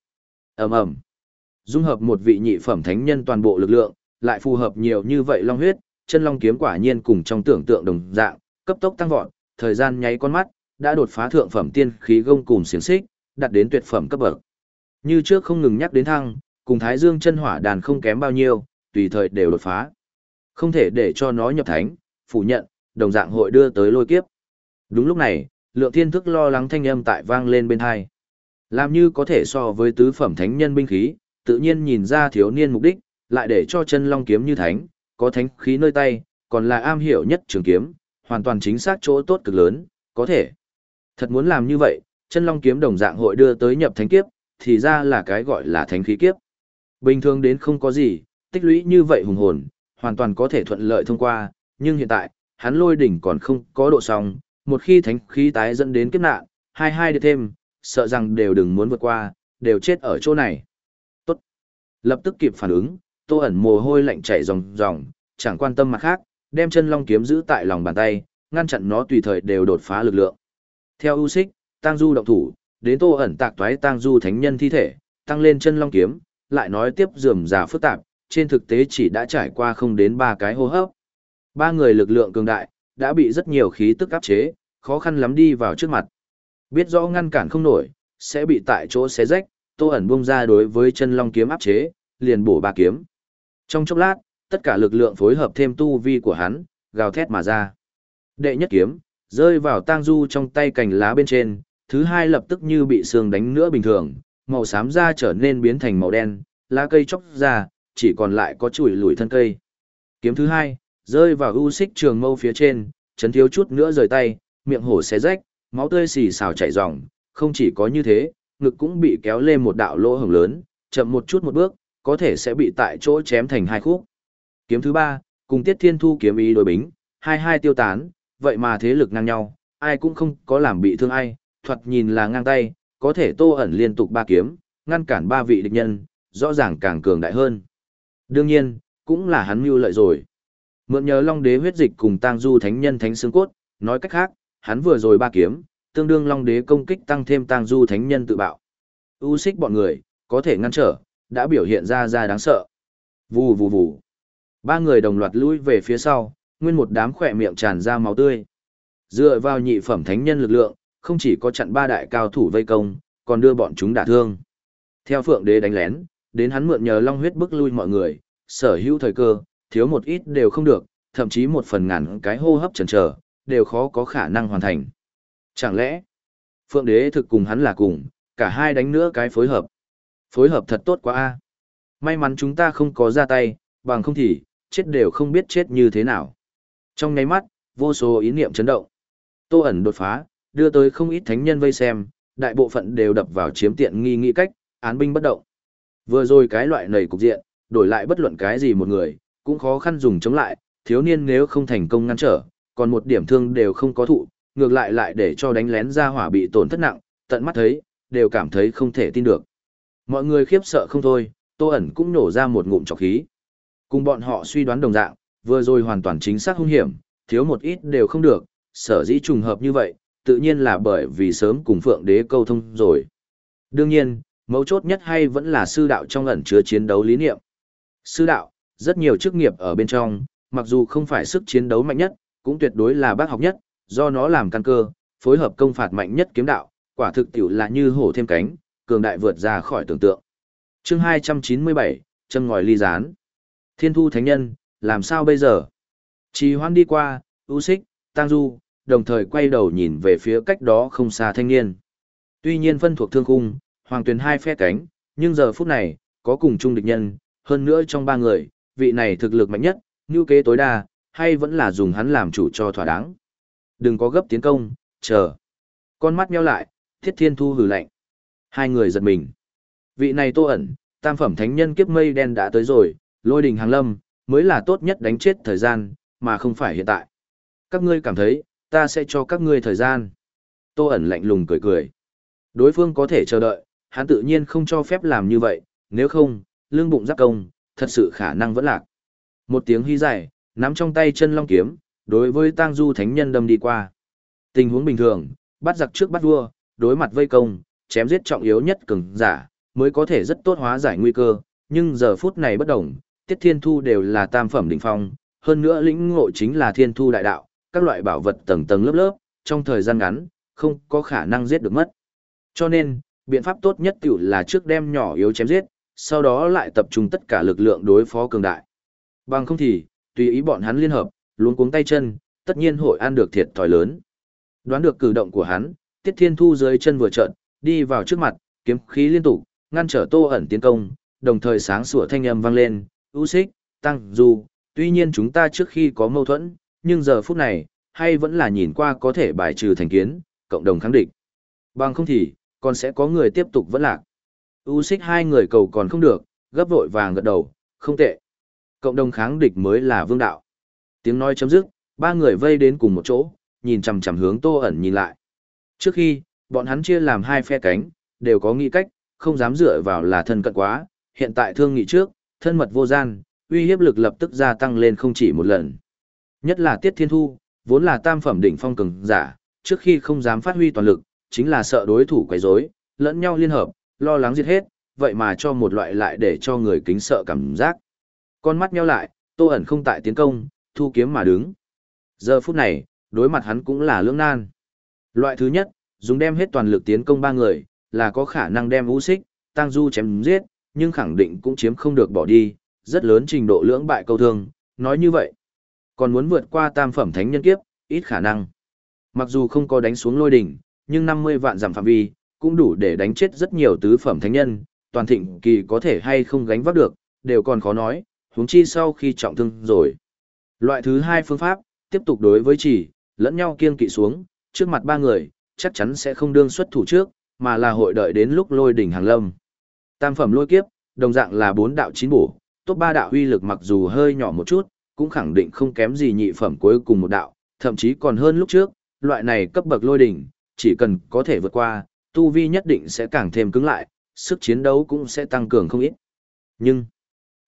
ầm ầm Dung hợp một vị nhị phẩm thánh nhân toàn bộ lực lượng, lại phù hợp nhiều như vậy long huyết, chân long kiếm quả nhiên cùng trong tưởng tượng đồng dạng, cấp tốc tăng vọt, thời gian nháy con mắt, đã đột phá thượng phẩm tiên khí gông cùng xiển xích, đạt đến tuyệt phẩm cấp bậc. Như trước không ngừng nhắc đến thăng, cùng Thái Dương chân hỏa đàn không kém bao nhiêu, tùy thời đều đột phá. Không thể để cho nó nhập thánh, phủ nhận, đồng dạng hội đưa tới lôi kiếp. Đúng lúc này, lượng thiên thức lo lắng thanh âm tại vang lên bên hai. Làm như có thể so với tứ phẩm thánh nhân binh khí, tự nhiên nhìn ra thiếu niên mục đích, lại để cho chân long kiếm như thánh, có thánh khí nơi tay, còn là am hiểu nhất trường kiếm, hoàn toàn chính xác chỗ tốt cực lớn, có thể. Thật muốn làm như vậy, chân long kiếm đồng dạng hội đưa tới nhập thánh kiếp, thì ra là cái gọi là thánh khí kiếp. Bình thường đến không có gì, tích lũy như vậy hùng hồn, hoàn toàn có thể thuận lợi thông qua, nhưng hiện tại, hắn lôi đỉnh còn không có độ song, một khi thánh khí tái dẫn đến kiếp nạn, hai hai đi thêm, sợ rằng đều đừng muốn vượt qua, đều chết ở chỗ này. Tốt. Lập tức kịp phản ứng, tô ẩn mồ hôi lạnh chảy ròng ròng, chẳng quan tâm mặt khác, đem chân long kiếm giữ tại lòng bàn tay, ngăn chặn nó tùy thời đều đột phá lực lượng. Theo ưu xích, Tang du động thủ, đến tô ẩn tạc toái Tang du thánh nhân thi thể, tăng lên chân long kiếm, lại nói tiếp dườm già phức tạp, trên thực tế chỉ đã trải qua không đến ba cái hô hấp. Ba người lực lượng cường đại, đã bị rất nhiều khí tức áp chế, khó khăn lắm đi vào trước mặt. Biết rõ ngăn cản không nổi, sẽ bị tại chỗ xé rách, Tô ẩn bung ra đối với chân long kiếm áp chế, liền bổ ba kiếm. Trong chốc lát, tất cả lực lượng phối hợp thêm tu vi của hắn, gào thét mà ra. Đệ nhất kiếm, rơi vào tang du trong tay cành lá bên trên, thứ hai lập tức như bị sương đánh nữa bình thường, màu xám da trở nên biến thành màu đen, lá cây chóc ra, chỉ còn lại có chuỗi lùi thân cây. Kiếm thứ hai, rơi vào u xích trường mâu phía trên, chấn thiếu chút nữa rời tay, miệng hổ xé rách, máu tươi xì xào chảy ròng, không chỉ có như thế, ngực cũng bị kéo lên một đạo lỗ hổng lớn, chậm một chút một bước, có thể sẽ bị tại chỗ chém thành hai khúc. Kiếm thứ ba, cùng Tiết Thiên Thu kiếm ý đối bính, hai hai tiêu tán, vậy mà thế lực ngang nhau, ai cũng không có làm bị thương ai, thoạt nhìn là ngang tay, có thể tô ẩn liên tục ba kiếm, ngăn cản ba vị địch nhân, rõ ràng càng cường đại hơn. Đương nhiên, cũng là hắn mưu lợi rồi. Mượn nhờ Long Đế huyết dịch cùng Tang Du Thánh Nhân Thánh xương cốt, nói cách khác, hắn vừa rồi ba kiếm, tương đương Long Đế công kích tăng thêm Tang Du Thánh Nhân tự bạo. U xích bọn người, có thể ngăn trở, đã biểu hiện ra ra đáng sợ. Vù vù vù. Ba người đồng loạt lui về phía sau, nguyên một đám khỏe miệng tràn ra máu tươi. Dựa vào nhị phẩm thánh nhân lực lượng, không chỉ có chặn ba đại cao thủ vây công, còn đưa bọn chúng đả thương. Theo Phượng Đế đánh lén, đến hắn mượn nhờ long huyết bức lui mọi người, sở hữu thời cơ, thiếu một ít đều không được, thậm chí một phần ngàn cái hô hấp chần chờ, đều khó có khả năng hoàn thành. Chẳng lẽ, Phượng Đế thực cùng hắn là cùng, cả hai đánh nữa cái phối hợp. Phối hợp thật tốt quá a. May mắn chúng ta không có ra tay, bằng không thì, chết đều không biết chết như thế nào. Trong nháy mắt, vô số ý niệm chấn động. Tô ẩn đột phá, đưa tới không ít thánh nhân vây xem, đại bộ phận đều đập vào chiếm tiện nghi nghĩ cách, án binh bất động. Vừa rồi cái loại nầy cục diện, đổi lại bất luận cái gì một người, cũng khó khăn dùng chống lại, thiếu niên nếu không thành công ngăn trở, còn một điểm thương đều không có thụ, ngược lại lại để cho đánh lén ra hỏa bị tổn thất nặng, tận mắt thấy, đều cảm thấy không thể tin được. Mọi người khiếp sợ không thôi, Tô ẩn cũng nổ ra một ngụm trọc khí. Cùng bọn họ suy đoán đồng dạng, vừa rồi hoàn toàn chính xác hung hiểm, thiếu một ít đều không được, sở dĩ trùng hợp như vậy, tự nhiên là bởi vì sớm cùng Phượng Đế câu thông rồi. Đương nhiên, mấu chốt nhất hay vẫn là sư đạo trong ẩn chứa chiến đấu lý niệm. Sư đạo, rất nhiều chức nghiệp ở bên trong, mặc dù không phải sức chiến đấu mạnh nhất, cũng tuyệt đối là bác học nhất, do nó làm căn cơ, phối hợp công phạt mạnh nhất kiếm đạo, quả thực tiểu là như hổ thêm cánh, cường đại vượt ra khỏi tưởng tượng. Chương 297, chân ngòi ly gián. Thiên thu thánh nhân, làm sao bây giờ? Trì hoan đi qua, U xích, tang du, đồng thời quay đầu nhìn về phía cách đó không xa thanh niên. Tuy nhiên phân thuộc thương khung, hoàng tuyển hai phe cánh, nhưng giờ phút này, có cùng chung địch nhân, hơn nữa trong ba người, vị này thực lực mạnh nhất, như kế tối đa, hay vẫn là dùng hắn làm chủ cho thỏa đáng. Đừng có gấp tiến công, chờ. Con mắt nheo lại, thiết thiên thu hừ lạnh. Hai người giật mình. Vị này tô ẩn, tam phẩm thánh nhân kiếp mây đen đã tới rồi, lôi đình hàng lâm, mới là tốt nhất đánh chết thời gian, mà không phải hiện tại. Các ngươi cảm thấy, ta sẽ cho các ngươi thời gian. Tô ẩn lạnh lùng cười cười. Đối phương có thể chờ đợi, hắn tự nhiên không cho phép làm như vậy, nếu không, lương bụng giáp công, thật sự khả năng vẫn lạc. Một tiếng hy dài, nắm trong tay chân long kiếm, đối với tang du thánh nhân đâm đi qua. Tình huống bình thường, bắt giặc trước bắt vua, đối mặt vây công, chém giết trọng yếu nhất cường giả, mới có thể rất tốt hóa giải nguy cơ, nhưng giờ phút này bất đồng, tiết thiên thu đều là tam phẩm đỉnh phong, hơn nữa lĩnh ngộ chính là thiên thu đại đạo, các loại bảo vật tầng tầng lớp lớp, trong thời gian ngắn, không có khả năng giết được mất. Cho nên, biện pháp tốt nhất tiểu là trước đem nhỏ yếu chém giết, sau đó lại tập trung tất cả lực lượng đối phó cường đại. Bằng không thì, tùy ý bọn hắn liên hợp, luống cuống tay chân, tất nhiên hội ăn được thiệt thòi lớn. Đoán được cử động của hắn, Tiết Thiên Thu dưới chân vừa trợn, đi vào trước mặt, kiếm khí liên tục, ngăn trở Tô ẩn tiến công, đồng thời sáng sủa thanh âm vang lên, "U Xích, Tăng Du, tuy nhiên chúng ta trước khi có mâu thuẫn, nhưng giờ phút này, hay vẫn là nhìn qua có thể bài trừ thành kiến, cộng đồng kháng địch. Bằng không thì, còn sẽ có người tiếp tục vẫn lạc." U Xích hai người cầu còn không được, gấp vội vàng gật đầu, "Không tệ. Cộng đồng kháng địch mới là vương đạo." Tiếng nói chấm dứt, ba người vây đến cùng một chỗ, nhìn chằm chằm hướng Tô ẩn nhìn lại. Trước khi, bọn hắn chia làm hai phe cánh, đều có nghĩ cách, không dám dựa vào là thân cận quá, hiện tại thương nghị trước, thân mật vô gian, uy hiếp lực lập tức gia tăng lên không chỉ một lần. Nhất là Tiết Thiên Thu, vốn là tam phẩm đỉnh phong cường giả, trước khi không dám phát huy toàn lực, chính là sợ đối thủ quấy rối, lẫn nhau liên hợp, lo lắng giết hết, vậy mà cho một loại lại để cho người kính sợ cảm giác. Con mắt nheo lại, Tô ẩn không tại tiến công, thu kiếm mà đứng. Giờ phút này, đối mặt hắn cũng là lưỡng nan. Loại thứ nhất, dùng đem hết toàn lực tiến công ba người, là có khả năng đem vũ xích, tăng du chém giết, nhưng khẳng định cũng chiếm không được bỏ đi, rất lớn trình độ lưỡng bại câu thương, nói như vậy. Còn muốn vượt qua tam phẩm thánh nhân kiếp, ít khả năng. Mặc dù không có đánh xuống lôi đỉnh, nhưng 50 vạn giảm phạm vi, cũng đủ để đánh chết rất nhiều tứ phẩm thánh nhân, toàn thịnh kỳ có thể hay không gánh vác được, đều còn khó nói, huống chi sau khi trọng thương rồi. Loại thứ hai phương pháp, tiếp tục đối với chỉ, lẫn nhau kiên kỵ xuống, trước mặt ba người, chắc chắn sẽ không đương xuất thủ trước, mà là hội đợi đến lúc lôi đỉnh hàng lâm. Tam phẩm lôi kiếp, đồng dạng là bốn đạo chín bổ, tốt ba đạo uy lực mặc dù hơi nhỏ một chút, cũng khẳng định không kém gì nhị phẩm cuối cùng một đạo, thậm chí còn hơn lúc trước, loại này cấp bậc lôi đỉnh, chỉ cần có thể vượt qua, tu vi nhất định sẽ càng thêm cứng lại, sức chiến đấu cũng sẽ tăng cường không ít. Nhưng,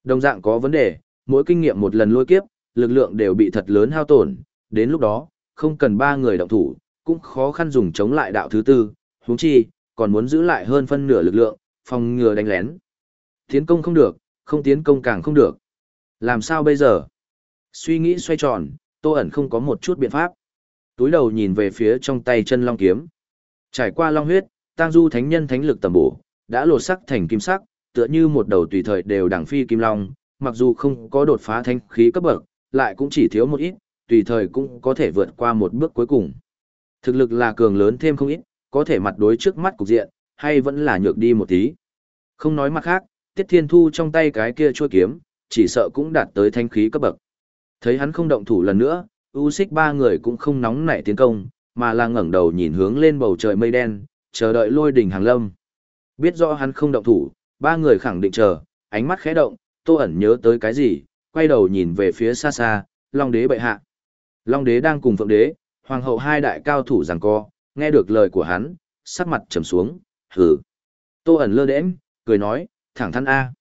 đồng dạng có vấn đề, mỗi kinh nghiệm một lần lôi kiếp, lực lượng đều bị thật lớn hao tổn, đến lúc đó, không cần ba người động thủ, cũng khó khăn dùng chống lại đạo thứ tư, huống chi, còn muốn giữ lại hơn phân nửa lực lượng, phòng ngừa đánh lén. Tiến công không được, không tiến công càng không được. Làm sao bây giờ? Suy nghĩ xoay tròn, Tô ẩn không có một chút biện pháp. Túi đầu nhìn về phía trong tay chân long kiếm. Trải qua long huyết, tang du thánh nhân thánh lực tầm bổ, đã lột sắc thành kim sắc, tựa như một đầu tùy thời đều đẳng phi kim long, mặc dù không có đột phá thanh khí cấp bậc, lại cũng chỉ thiếu một ít, tùy thời cũng có thể vượt qua một bước cuối cùng. Thực lực là cường lớn thêm không ít, có thể mặt đối trước mắt cục diện, hay vẫn là nhược đi một tí. Không nói mặt khác, Tiết Thiên Thu trong tay cái kia chuôi kiếm, chỉ sợ cũng đạt tới thanh khí cấp bậc. Thấy hắn không động thủ lần nữa, U Xích ba người cũng không nóng nảy tiến công, mà là ngẩng đầu nhìn hướng lên bầu trời mây đen, chờ đợi lôi đỉnh hàng lâm. Biết rõ hắn không động thủ, ba người khẳng định chờ, ánh mắt khẽ động, Tô ẩn nhớ tới cái gì, quay đầu nhìn về phía xa xa, Long đế bệ hạ. Long đế đang cùng Phượng đế, hoàng hậu hai đại cao thủ giằng co, nghe được lời của hắn, sắc mặt trầm xuống, hừ. Tô ẩn lơ đễnh, cười nói, thẳng thắn A.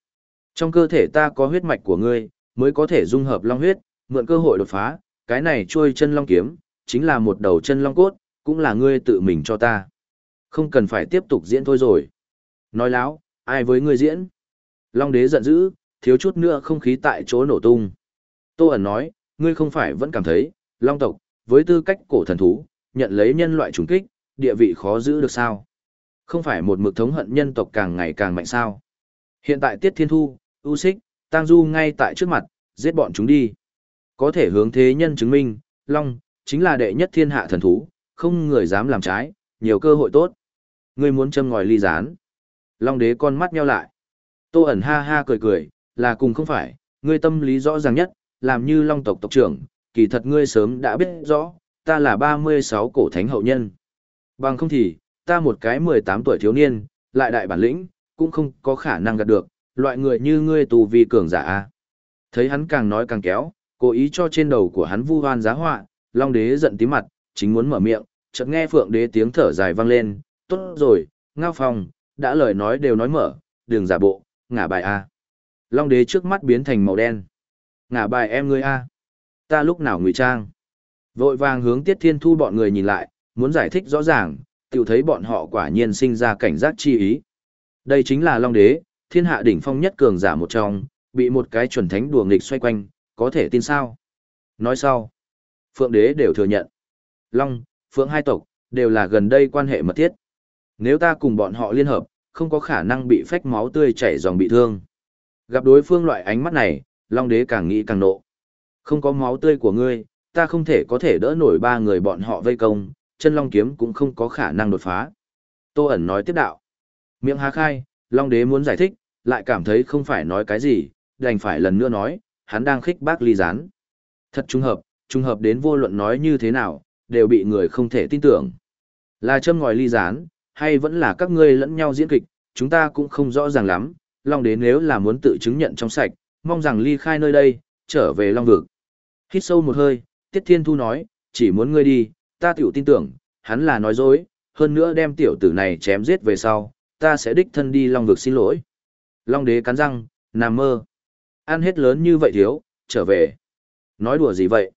Trong cơ thể ta có huyết mạch của ngươi, mới có thể dung hợp long huyết, mượn cơ hội đột phá, cái này trôi chân long kiếm, chính là một đầu chân long cốt, cũng là ngươi tự mình cho ta. Không cần phải tiếp tục diễn thôi rồi. Nói láo, ai với ngươi diễn? Long đế giận dữ, thiếu chút nữa không khí tại chỗ nổ tung. Tô ẩn nói, ngươi không phải vẫn cảm thấy, long tộc, với tư cách cổ thần thú, nhận lấy nhân loại trùng kích, địa vị khó giữ được sao? Không phải một mực thống hận nhân tộc càng ngày càng mạnh sao? Hiện tại Tiết Thiên Thu, U Xích, Tăng Du ngay tại trước mặt, giết bọn chúng đi. Có thể hướng thế nhân chứng minh, Long, chính là đệ nhất thiên hạ thần thú, không người dám làm trái, nhiều cơ hội tốt. Ngươi muốn châm ngòi ly gián. Long đế con mắt nheo lại. Tô ẩn ha ha cười cười, là cùng không phải, ngươi tâm lý rõ ràng nhất, làm như long tộc tộc trưởng, kỳ thật ngươi sớm đã biết rõ, ta là 36 cổ thánh hậu nhân. Bằng không thì, ta một cái 18 tuổi thiếu niên, lại đại bản lĩnh, cũng không có khả năng gạt được, loại người như ngươi tù vi cường giả a. Thấy hắn càng nói càng kéo, cố ý cho trên đầu của hắn vu hoan giá họa, Long đế giận tí mặt, chính muốn mở miệng, chợt nghe Phượng đế tiếng thở dài vang lên, "Tốt rồi, Ngao Phong, đã lời nói đều nói mở, đường giả bộ, ngả bài a." Long đế trước mắt biến thành màu đen. "Ngả bài em ngươi a? Ta lúc nào ngụy trang?" Vội vàng hướng Tiết Thiên Thu bọn người nhìn lại, muốn giải thích rõ ràng, tự thấy bọn họ quả nhiên sinh ra cảnh giác chi ý. Đây chính là Long Đế, thiên hạ đỉnh phong nhất cường giả một trong, bị một cái chuẩn thánh đùa nghịch xoay quanh, có thể tin sao? Nói sau, Phượng Đế đều thừa nhận. Long, Phượng hai tộc, đều là gần đây quan hệ mật thiết. Nếu ta cùng bọn họ liên hợp, không có khả năng bị phách máu tươi chảy dòng bị thương. Gặp đối phương loại ánh mắt này, Long Đế càng nghĩ càng nộ. Không có máu tươi của ngươi, ta không thể có thể đỡ nổi ba người bọn họ vây công, chân long kiếm cũng không có khả năng đột phá. Tô ẩn nói tiếp đạo. Miệng há khai, long đế muốn giải thích, lại cảm thấy không phải nói cái gì, đành phải lần nữa nói, hắn đang khích bác ly gián. Thật trung hợp, trung hợp đến vô luận nói như thế nào, đều bị người không thể tin tưởng. Là châm ngòi ly gián, hay vẫn là các ngươi lẫn nhau diễn kịch, chúng ta cũng không rõ ràng lắm, Long Đế nếu là muốn tự chứng nhận trong sạch, mong rằng ly khai nơi đây, trở về Long Vực. Hít sâu một hơi, Tiết Thiên Thu nói, chỉ muốn ngươi đi, ta tiểu tin tưởng, hắn là nói dối, hơn nữa đem tiểu tử này chém giết về sau, ta sẽ đích thân đi Long vực xin lỗi. Long đế cắn răng, nằm mơ. Ăn hết lớn như vậy thiếu, trở về. Nói đùa gì vậy?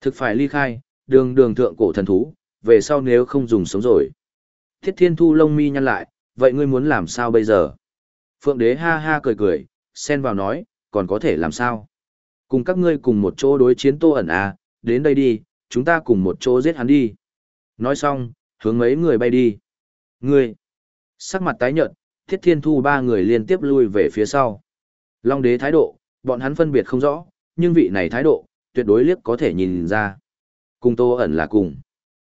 Thực phải ly khai, đường đường thượng cổ thần thú, về sau nếu không dùng sống rồi. Thiết thiên thu lông mi nhăn lại, vậy ngươi muốn làm sao bây giờ? Phượng đế ha ha cười cười, xen vào nói, còn có thể làm sao? Cùng các ngươi cùng một chỗ đối chiến tô ẩn à, đến đây đi, chúng ta cùng một chỗ giết hắn đi. Nói xong, hướng mấy người bay đi. Ngươi! Sắc mặt tái nhợt, thiết thiên thu ba người liên tiếp lui về phía sau. Long đế thái độ, bọn hắn phân biệt không rõ, nhưng vị này thái độ, tuyệt đối liếc có thể nhìn ra. Cùng tô ẩn là cùng.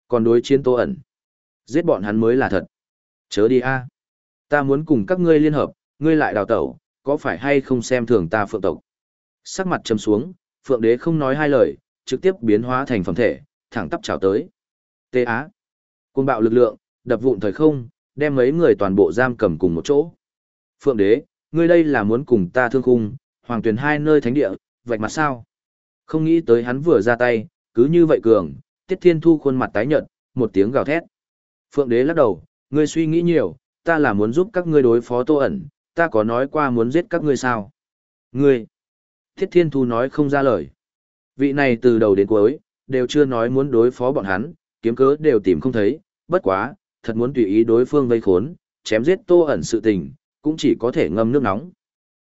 Còn đối chiến tô ẩn. Giết bọn hắn mới là thật. Chớ đi a Ta muốn cùng các ngươi liên hợp, ngươi lại đào tẩu, có phải hay không xem thường ta phượng tộc. Sắc mặt trầm xuống, phượng đế không nói hai lời, trực tiếp biến hóa thành phẩm thể, thẳng tắp chào tới. Tê Á. Côn bạo lực lượng, đập vụn thời không, đem mấy người toàn bộ giam cầm cùng một chỗ. Phượng đế, ngươi đây là muốn cùng ta thương khung, hoàng tuyển hai nơi thánh địa, vạch mặt sao? Không nghĩ tới hắn vừa ra tay, cứ như vậy cường, tiết thiên thu khuôn mặt tái nhợt, một tiếng gào thét. Phượng đế lắc đầu, ngươi suy nghĩ nhiều, ta là muốn giúp các ngươi đối phó tô ẩn, ta có nói qua muốn giết các ngươi sao? Ngươi! Tiết thiên thu nói không ra lời. Vị này từ đầu đến cuối, đều chưa nói muốn đối phó bọn hắn, kiếm cớ đều tìm không thấy, bất quá, thật muốn tùy ý đối phương vây khốn, chém giết tô ẩn sự tình, cũng chỉ có thể ngâm nước nóng.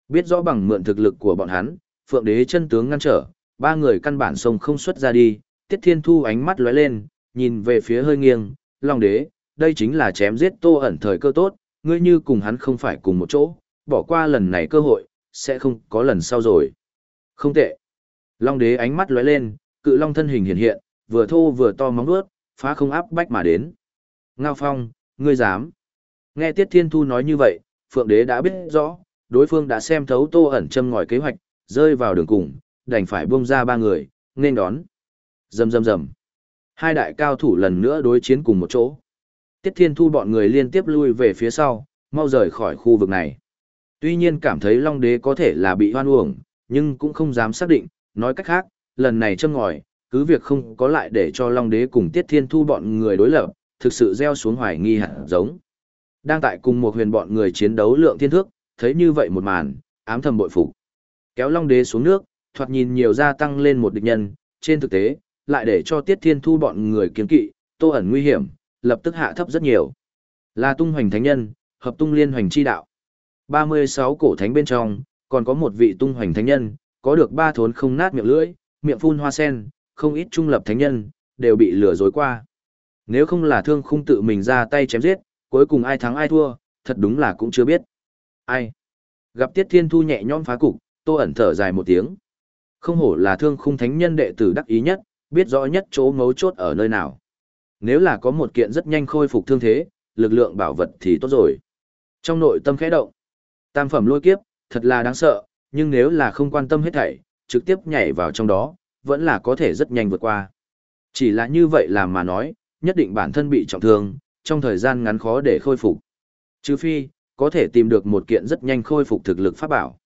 Biết rõ bằng mượn thực lực của bọn hắn, Phượng Đế chân tướng ngăn trở, ba người căn bản sông không xuất ra đi, Tiết Thiên Thu ánh mắt lóe lên, nhìn về phía hơi nghiêng, Long Đế, đây chính là chém giết tô ẩn thời cơ tốt, ngươi như cùng hắn không phải cùng một chỗ, bỏ qua lần này cơ hội, sẽ không có lần sau rồi. Không tệ. Long Đế ánh mắt lóe lên, cự long thân hình hiện hiện, vừa thô vừa to móng vuốt, phá không áp bách mà đến. Ngao Phong, ngươi dám. Nghe Tiết Thiên Thu nói như vậy, Phượng Đế đã biết rõ, đối phương đã xem thấu Tô ẩn châm ngòi kế hoạch, rơi vào đường cùng, đành phải buông ra ba người, nên đón. Rầm rầm rầm. Hai đại cao thủ lần nữa đối chiến cùng một chỗ. Tiết Thiên Thu bọn người liên tiếp lui về phía sau, mau rời khỏi khu vực này. Tuy nhiên cảm thấy Long Đế có thể là bị hoan uổng, nhưng cũng không dám xác định, nói cách khác, lần này châm ngòi, cứ việc không có lại để cho Long Đế cùng Tiết Thiên Thu bọn người đối lập, thực sự gieo xuống hoài nghi hạt giống. Đang tại cùng một huyền bọn người chiến đấu lượng thiên thước, thấy như vậy một màn, ám thầm bội phục. Kéo Long Đế xuống nước, thoạt nhìn nhiều gia tăng lên một địch nhân, trên thực tế, lại để cho Tiết Thiên Thu bọn người kiên kỵ, tô ẩn nguy hiểm, lập tức hạ thấp rất nhiều. Là tung hoành thánh nhân, hợp tung liên hoành chi đạo. 36 cổ thánh bên trong, còn có một vị tung hoành thánh nhân, có được ba thốn không nát miệng lưỡi, miệng phun hoa sen, không ít trung lập thánh nhân, đều bị lừa dối qua. Nếu không là thương khung tự mình ra tay chém giết, cuối cùng ai thắng ai thua, thật đúng là cũng chưa biết. Ai? Gặp Tiết Thiên Thu nhẹ nhõm phá cục, Tô ẩn thở dài một tiếng. Không hổ là thương khung thánh nhân đệ tử đắc ý nhất, biết rõ nhất chỗ mấu chốt ở nơi nào. Nếu là có một kiện rất nhanh khôi phục thương thế, lực lượng bảo vật thì tốt rồi. Trong nội tâm khẽ động, tam phẩm lôi kiếp, thật là đáng sợ, nhưng nếu là không quan tâm hết thảy, trực tiếp nhảy vào trong đó, vẫn là có thể rất nhanh vượt qua. Chỉ là như vậy làm mà nói, nhất định bản thân bị trọng thương, trong thời gian ngắn khó để khôi phục. Trừ phi, có thể tìm được một kiện rất nhanh khôi phục thực lực pháp bảo.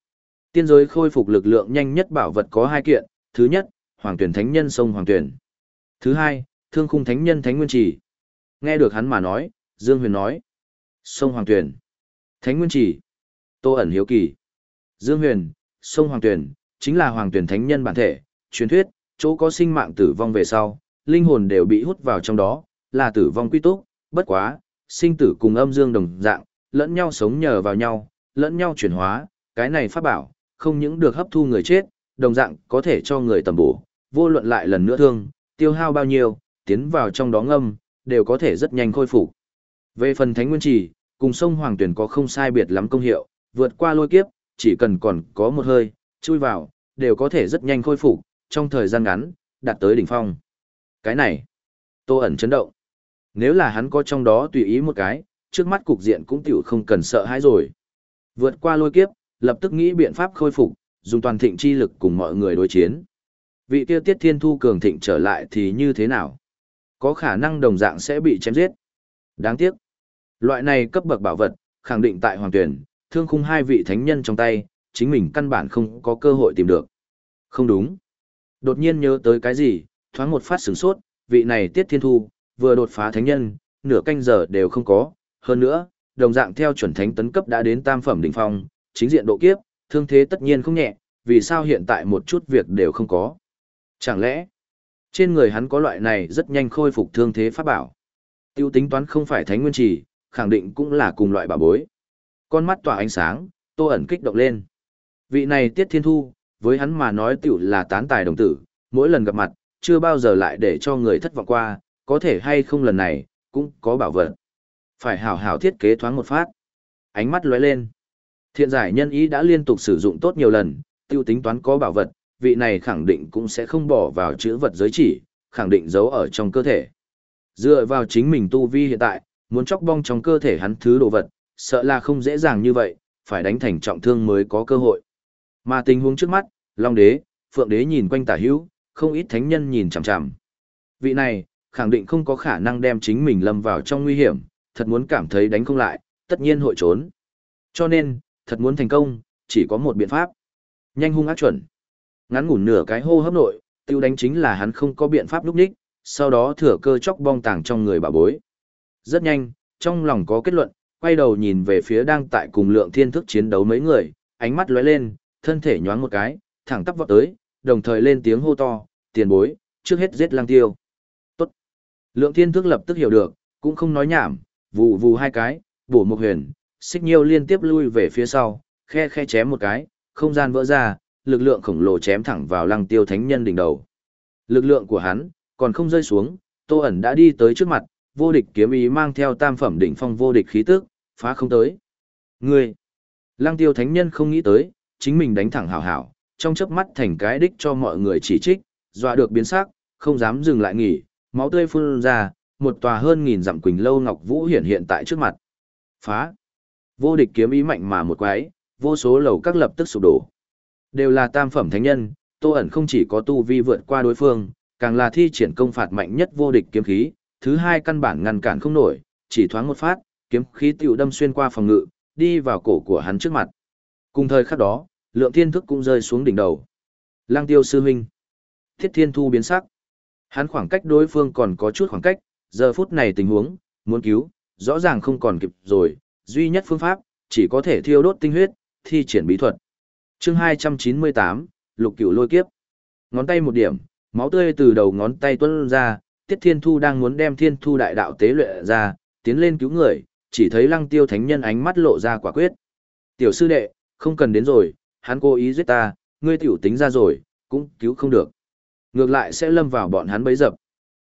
Tiên giới khôi phục lực lượng nhanh nhất bảo vật có hai kiện, thứ nhất, Hoàng Tuyển Thánh Nhân sông Hoàng Tuyển. Thứ hai, Thương Khung Thánh Nhân Thánh Nguyên Chỉ. Nghe được hắn mà nói, Dương Huyền nói: "Sông Hoàng Tuyển, Thánh Nguyên Chỉ." Tô ẩn hiếu kỳ. Dương Huyền, sông Hoàng Tuyển, chính là Hoàng Tuyển Thánh Nhân bản thể, truyền thuyết, chỗ có sinh mạng tử vong về sau, linh hồn đều bị hút vào trong đó, là tử vong quy túc, bất quá, sinh tử cùng âm dương đồng dạng, lẫn nhau sống nhờ vào nhau, lẫn nhau chuyển hóa, cái này pháp bảo, không những được hấp thu người chết, đồng dạng có thể cho người tầm bổ, vô luận lại lần nữa thương, tiêu hao bao nhiêu, tiến vào trong đó ngâm, đều có thể rất nhanh khôi phục. Về phần Thánh Nguyên Trì, cùng sông Hoàng Tuyển có không sai biệt lắm công hiệu, vượt qua lôi kiếp, chỉ cần còn có một hơi, chui vào, đều có thể rất nhanh khôi phục, trong thời gian ngắn, đạt tới đỉnh phong. Cái này, Tô ẩn chấn động. Nếu là hắn có trong đó tùy ý một cái, trước mắt cục diện cũng tiểu không cần sợ hãi rồi. Vượt qua lôi kiếp, lập tức nghĩ biện pháp khôi phục, dùng toàn thịnh chi lực cùng mọi người đối chiến. Vị tiêu tiết thiên thu cường thịnh trở lại thì như thế nào? Có khả năng đồng dạng sẽ bị chém giết. Đáng tiếc. Loại này cấp bậc bảo vật, khẳng định tại hoàng tuyển, thương khung hai vị thánh nhân trong tay, chính mình căn bản không có cơ hội tìm được. Không đúng. Đột nhiên nhớ tới cái gì, thoáng một phát sửng sốt, vị này Tiết Thiên Thu, vừa đột phá thánh nhân, nửa canh giờ đều không có, hơn nữa, đồng dạng theo chuẩn thánh tấn cấp đã đến tam phẩm đỉnh phong, chính diện độ kiếp, thương thế tất nhiên không nhẹ, vì sao hiện tại một chút việc đều không có. Chẳng lẽ, trên người hắn có loại này rất nhanh khôi phục thương thế pháp bảo. Tiêu tính toán không phải thánh nguyên trì, khẳng định cũng là cùng loại bảo bối. Con mắt tỏa ánh sáng, tô ẩn kích động lên. Vị này Tiết Thiên Thu, với hắn mà nói tiểu là tán tài đồng tử, mỗi lần gặp mặt, chưa bao giờ lại để cho người thất vọng qua, có thể hay không lần này, cũng có bảo vật. Phải hảo hảo thiết kế thoáng một phát. Ánh mắt lóe lên. Thiện giải nhân ý đã liên tục sử dụng tốt nhiều lần, tiêu tính toán có bảo vật, vị này khẳng định cũng sẽ không bỏ vào chữ vật giới chỉ, khẳng định giấu ở trong cơ thể. Dựa vào chính mình tu vi hiện tại, muốn chóc bong trong cơ thể hắn thứ đồ vật, sợ là không dễ dàng như vậy, phải đánh thành trọng thương mới có cơ hội. Mà tình huống trước mắt, Long Đế, Phượng Đế nhìn quanh tả hữu, không ít thánh nhân nhìn chằm chằm. Vị này, khẳng định không có khả năng đem chính mình lâm vào trong nguy hiểm, thật muốn cảm thấy đánh không lại, tất nhiên hội trốn. Cho nên, thật muốn thành công, chỉ có một biện pháp. Nhanh hung ác chuẩn. Ngắn ngủn nửa cái hô hấp nội, tiêu đánh chính là hắn không có biện pháp lúc đích, sau đó thừa cơ chóc bong tàng trong người bà bối. Rất nhanh, trong lòng có kết luận, quay đầu nhìn về phía đang tại cùng lượng thiên thức chiến đấu mấy người, ánh mắt lóe lên, thân thể nhoáng một cái, thẳng tắp vọt tới, đồng thời lên tiếng hô to, tiền bối, trước hết giết lang tiêu. Tốt. Lượng thiên thức lập tức hiểu được, cũng không nói nhảm, vù vù hai cái, bổ một huyền, xích nhiêu liên tiếp lui về phía sau, khe khe chém một cái, không gian vỡ ra, lực lượng khổng lồ chém thẳng vào lăng tiêu thánh nhân đỉnh đầu. Lực lượng của hắn, còn không rơi xuống, tô ẩn đã đi tới trước mặt, vô địch kiếm ý mang theo tam phẩm đỉnh phong vô địch khí tức, phá không tới. Ngươi! Lăng tiêu thánh nhân không nghĩ tới, chính mình đánh thẳng hảo hảo, trong chớp mắt thành cái đích cho mọi người chỉ trích, dọa được biến sắc, không dám dừng lại nghỉ, máu tươi phun ra, một tòa hơn nghìn dặm quỳnh lâu ngọc vũ hiện hiện tại trước mặt. Phá! Vô địch kiếm ý mạnh mà một quái, vô số lầu các lập tức sụp đổ. Đều là tam phẩm thánh nhân, Tô ẩn không chỉ có tu vi vượt qua đối phương, càng là thi triển công phạt mạnh nhất vô địch kiếm khí, thứ hai căn bản ngăn cản không nổi, chỉ thoáng một phát, kiếm khí tiểu đâm xuyên qua phòng ngự, đi vào cổ của hắn trước mặt. Cùng thời khắc đó, lượng thiên thức cũng rơi xuống đỉnh đầu. Lang tiêu sư huynh. Thiết thiên thu biến sắc. Hắn khoảng cách đối phương còn có chút khoảng cách, giờ phút này tình huống, muốn cứu, rõ ràng không còn kịp rồi, duy nhất phương pháp, chỉ có thể thiêu đốt tinh huyết, thi triển bí thuật. chương 298, lục cửu lôi kiếp. Ngón tay một điểm, máu tươi từ đầu ngón tay tuôn ra, Tiết Thiên Thu đang muốn đem Thiên Thu đại đạo tế luyện ra, tiến lên cứu người, chỉ thấy Lăng Tiêu Thánh Nhân ánh mắt lộ ra quả quyết. Tiểu sư đệ, không cần đến rồi, hắn cố ý giết ta, ngươi tiểu tính ra rồi, cũng cứu không được. Ngược lại sẽ lâm vào bọn hắn bấy dập.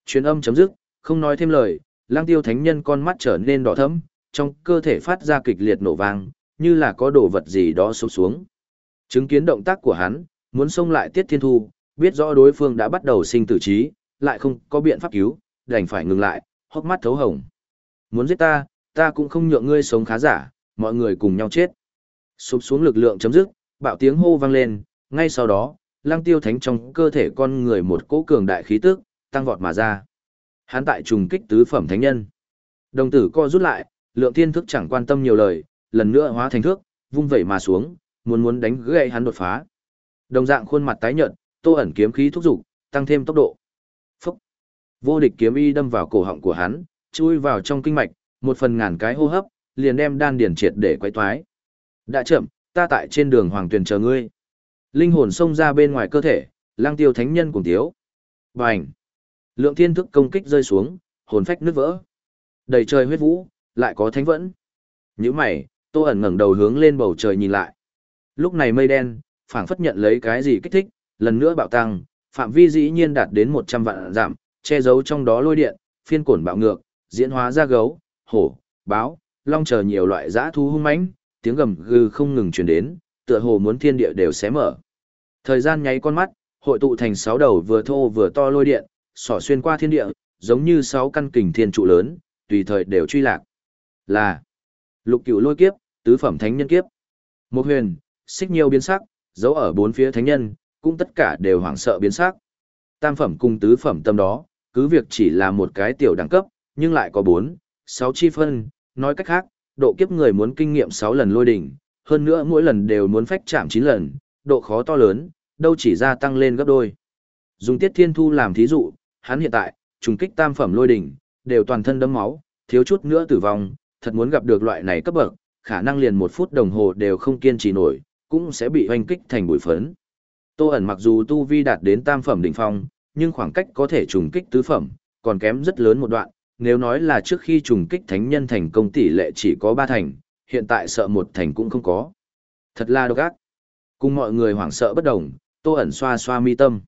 Truyền âm chấm dứt, không nói thêm lời, Lăng Tiêu Thánh Nhân con mắt trở nên đỏ thẫm, trong cơ thể phát ra kịch liệt nổ vang, như là có đồ vật gì đó sụp xuống. Chứng kiến động tác của hắn, muốn xông lại Tiết Thiên Thu, biết rõ đối phương đã bắt đầu sinh tử trí, lại không có biện pháp cứu, đành phải ngừng lại, hốc mắt thấu hồng. Muốn giết ta, ta cũng không nhượng ngươi sống khá giả, mọi người cùng nhau chết. Sụp xuống lực lượng chấm dứt, bạo tiếng hô vang lên, ngay sau đó, lăng tiêu thánh trong cơ thể con người một cỗ cường đại khí tức, tăng vọt mà ra. Hắn tại trùng kích tứ phẩm thánh nhân. Đồng tử co rút lại, lượng thiên thức chẳng quan tâm nhiều lời, lần nữa hóa thành thước, vung vẩy mà xuống, muốn muốn đánh gãy hắn đột phá. Đồng dạng khuôn mặt tái nhợt, Tô ẩn kiếm khí thúc dục, tăng thêm tốc độ. Phúc! Vô địch kiếm y đâm vào cổ họng của hắn, chui vào trong kinh mạch, một phần ngàn cái hô hấp, liền đem đan điển triệt để quay toái. Đã chậm, ta tại trên đường hoàng tuyển chờ ngươi. Linh hồn xông ra bên ngoài cơ thể, lang tiêu thánh nhân cùng thiếu. Bành! Lượng thiên thức công kích rơi xuống, hồn phách nứt vỡ. Đầy trời huyết vũ, lại có thánh vẫn. Những mày, tô ẩn ngẩng đầu hướng lên bầu trời nhìn lại. Lúc này mây đen, phảng phất nhận lấy cái gì kích thích, lần nữa bạo tăng, phạm vi dĩ nhiên đạt đến 100 vạn giảm, che giấu trong đó lôi điện, phiên cổn bạo ngược, diễn hóa ra gấu, hổ, báo, long chờ nhiều loại dã thú hung mãnh, tiếng gầm gừ không ngừng truyền đến, tựa hồ muốn thiên địa đều xé mở. Thời gian nháy con mắt, hội tụ thành sáu đầu vừa thô vừa to lôi điện, xỏ xuyên qua thiên địa, giống như sáu căn kình thiên trụ lớn, tùy thời đều truy lạc. Là Lục Cửu Lôi kiếp, tứ phẩm thánh nhân kiếp. Một huyền, xích nhiều biến sắc, giấu ở bốn phía thánh nhân, cũng tất cả đều hoảng sợ biến sắc. Tam phẩm cùng tứ phẩm tâm đó, cứ việc chỉ là một cái tiểu đẳng cấp, nhưng lại có 4, 6 chi phân, nói cách khác, độ kiếp người muốn kinh nghiệm 6 lần lôi đỉnh, hơn nữa mỗi lần đều muốn phách chạm 9 lần, độ khó to lớn, đâu chỉ gia tăng lên gấp đôi. Dùng Tiết Thiên Thu làm thí dụ, hắn hiện tại, trùng kích tam phẩm lôi đỉnh, đều toàn thân đấm máu, thiếu chút nữa tử vong, thật muốn gặp được loại này cấp bậc, khả năng liền một phút đồng hồ đều không kiên trì nổi, cũng sẽ bị hoanh kích thành bụi phấn. Tô ẩn mặc dù tu vi đạt đến tam phẩm đỉnh phong, nhưng khoảng cách có thể trùng kích tứ phẩm, còn kém rất lớn một đoạn, nếu nói là trước khi trùng kích thánh nhân thành công tỷ lệ chỉ có ba thành, hiện tại sợ một thành cũng không có. Thật là độc ác. Cùng mọi người hoảng sợ bất đồng, Tô ẩn xoa xoa mi tâm.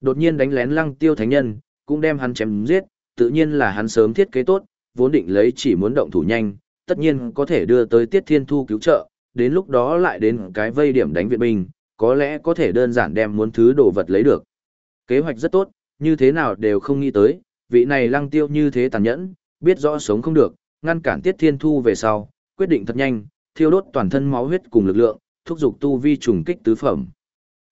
Đột nhiên đánh lén lăng tiêu thánh nhân, cũng đem hắn chém giết, tự nhiên là hắn sớm thiết kế tốt, vốn định lấy chỉ muốn động thủ nhanh, tất nhiên có thể đưa tới Tiết Thiên Thu cứu trợ, đến lúc đó lại đến cái vây điểm đánh viện binh, có lẽ có thể đơn giản đem muốn thứ đồ vật lấy được. Kế hoạch rất tốt, như thế nào đều không nghĩ tới, vị này lăng tiêu như thế tàn nhẫn, biết rõ sống không được, ngăn cản Tiết Thiên Thu về sau, quyết định thật nhanh, thiêu đốt toàn thân máu huyết cùng lực lượng, thúc giục tu vi trùng kích tứ phẩm.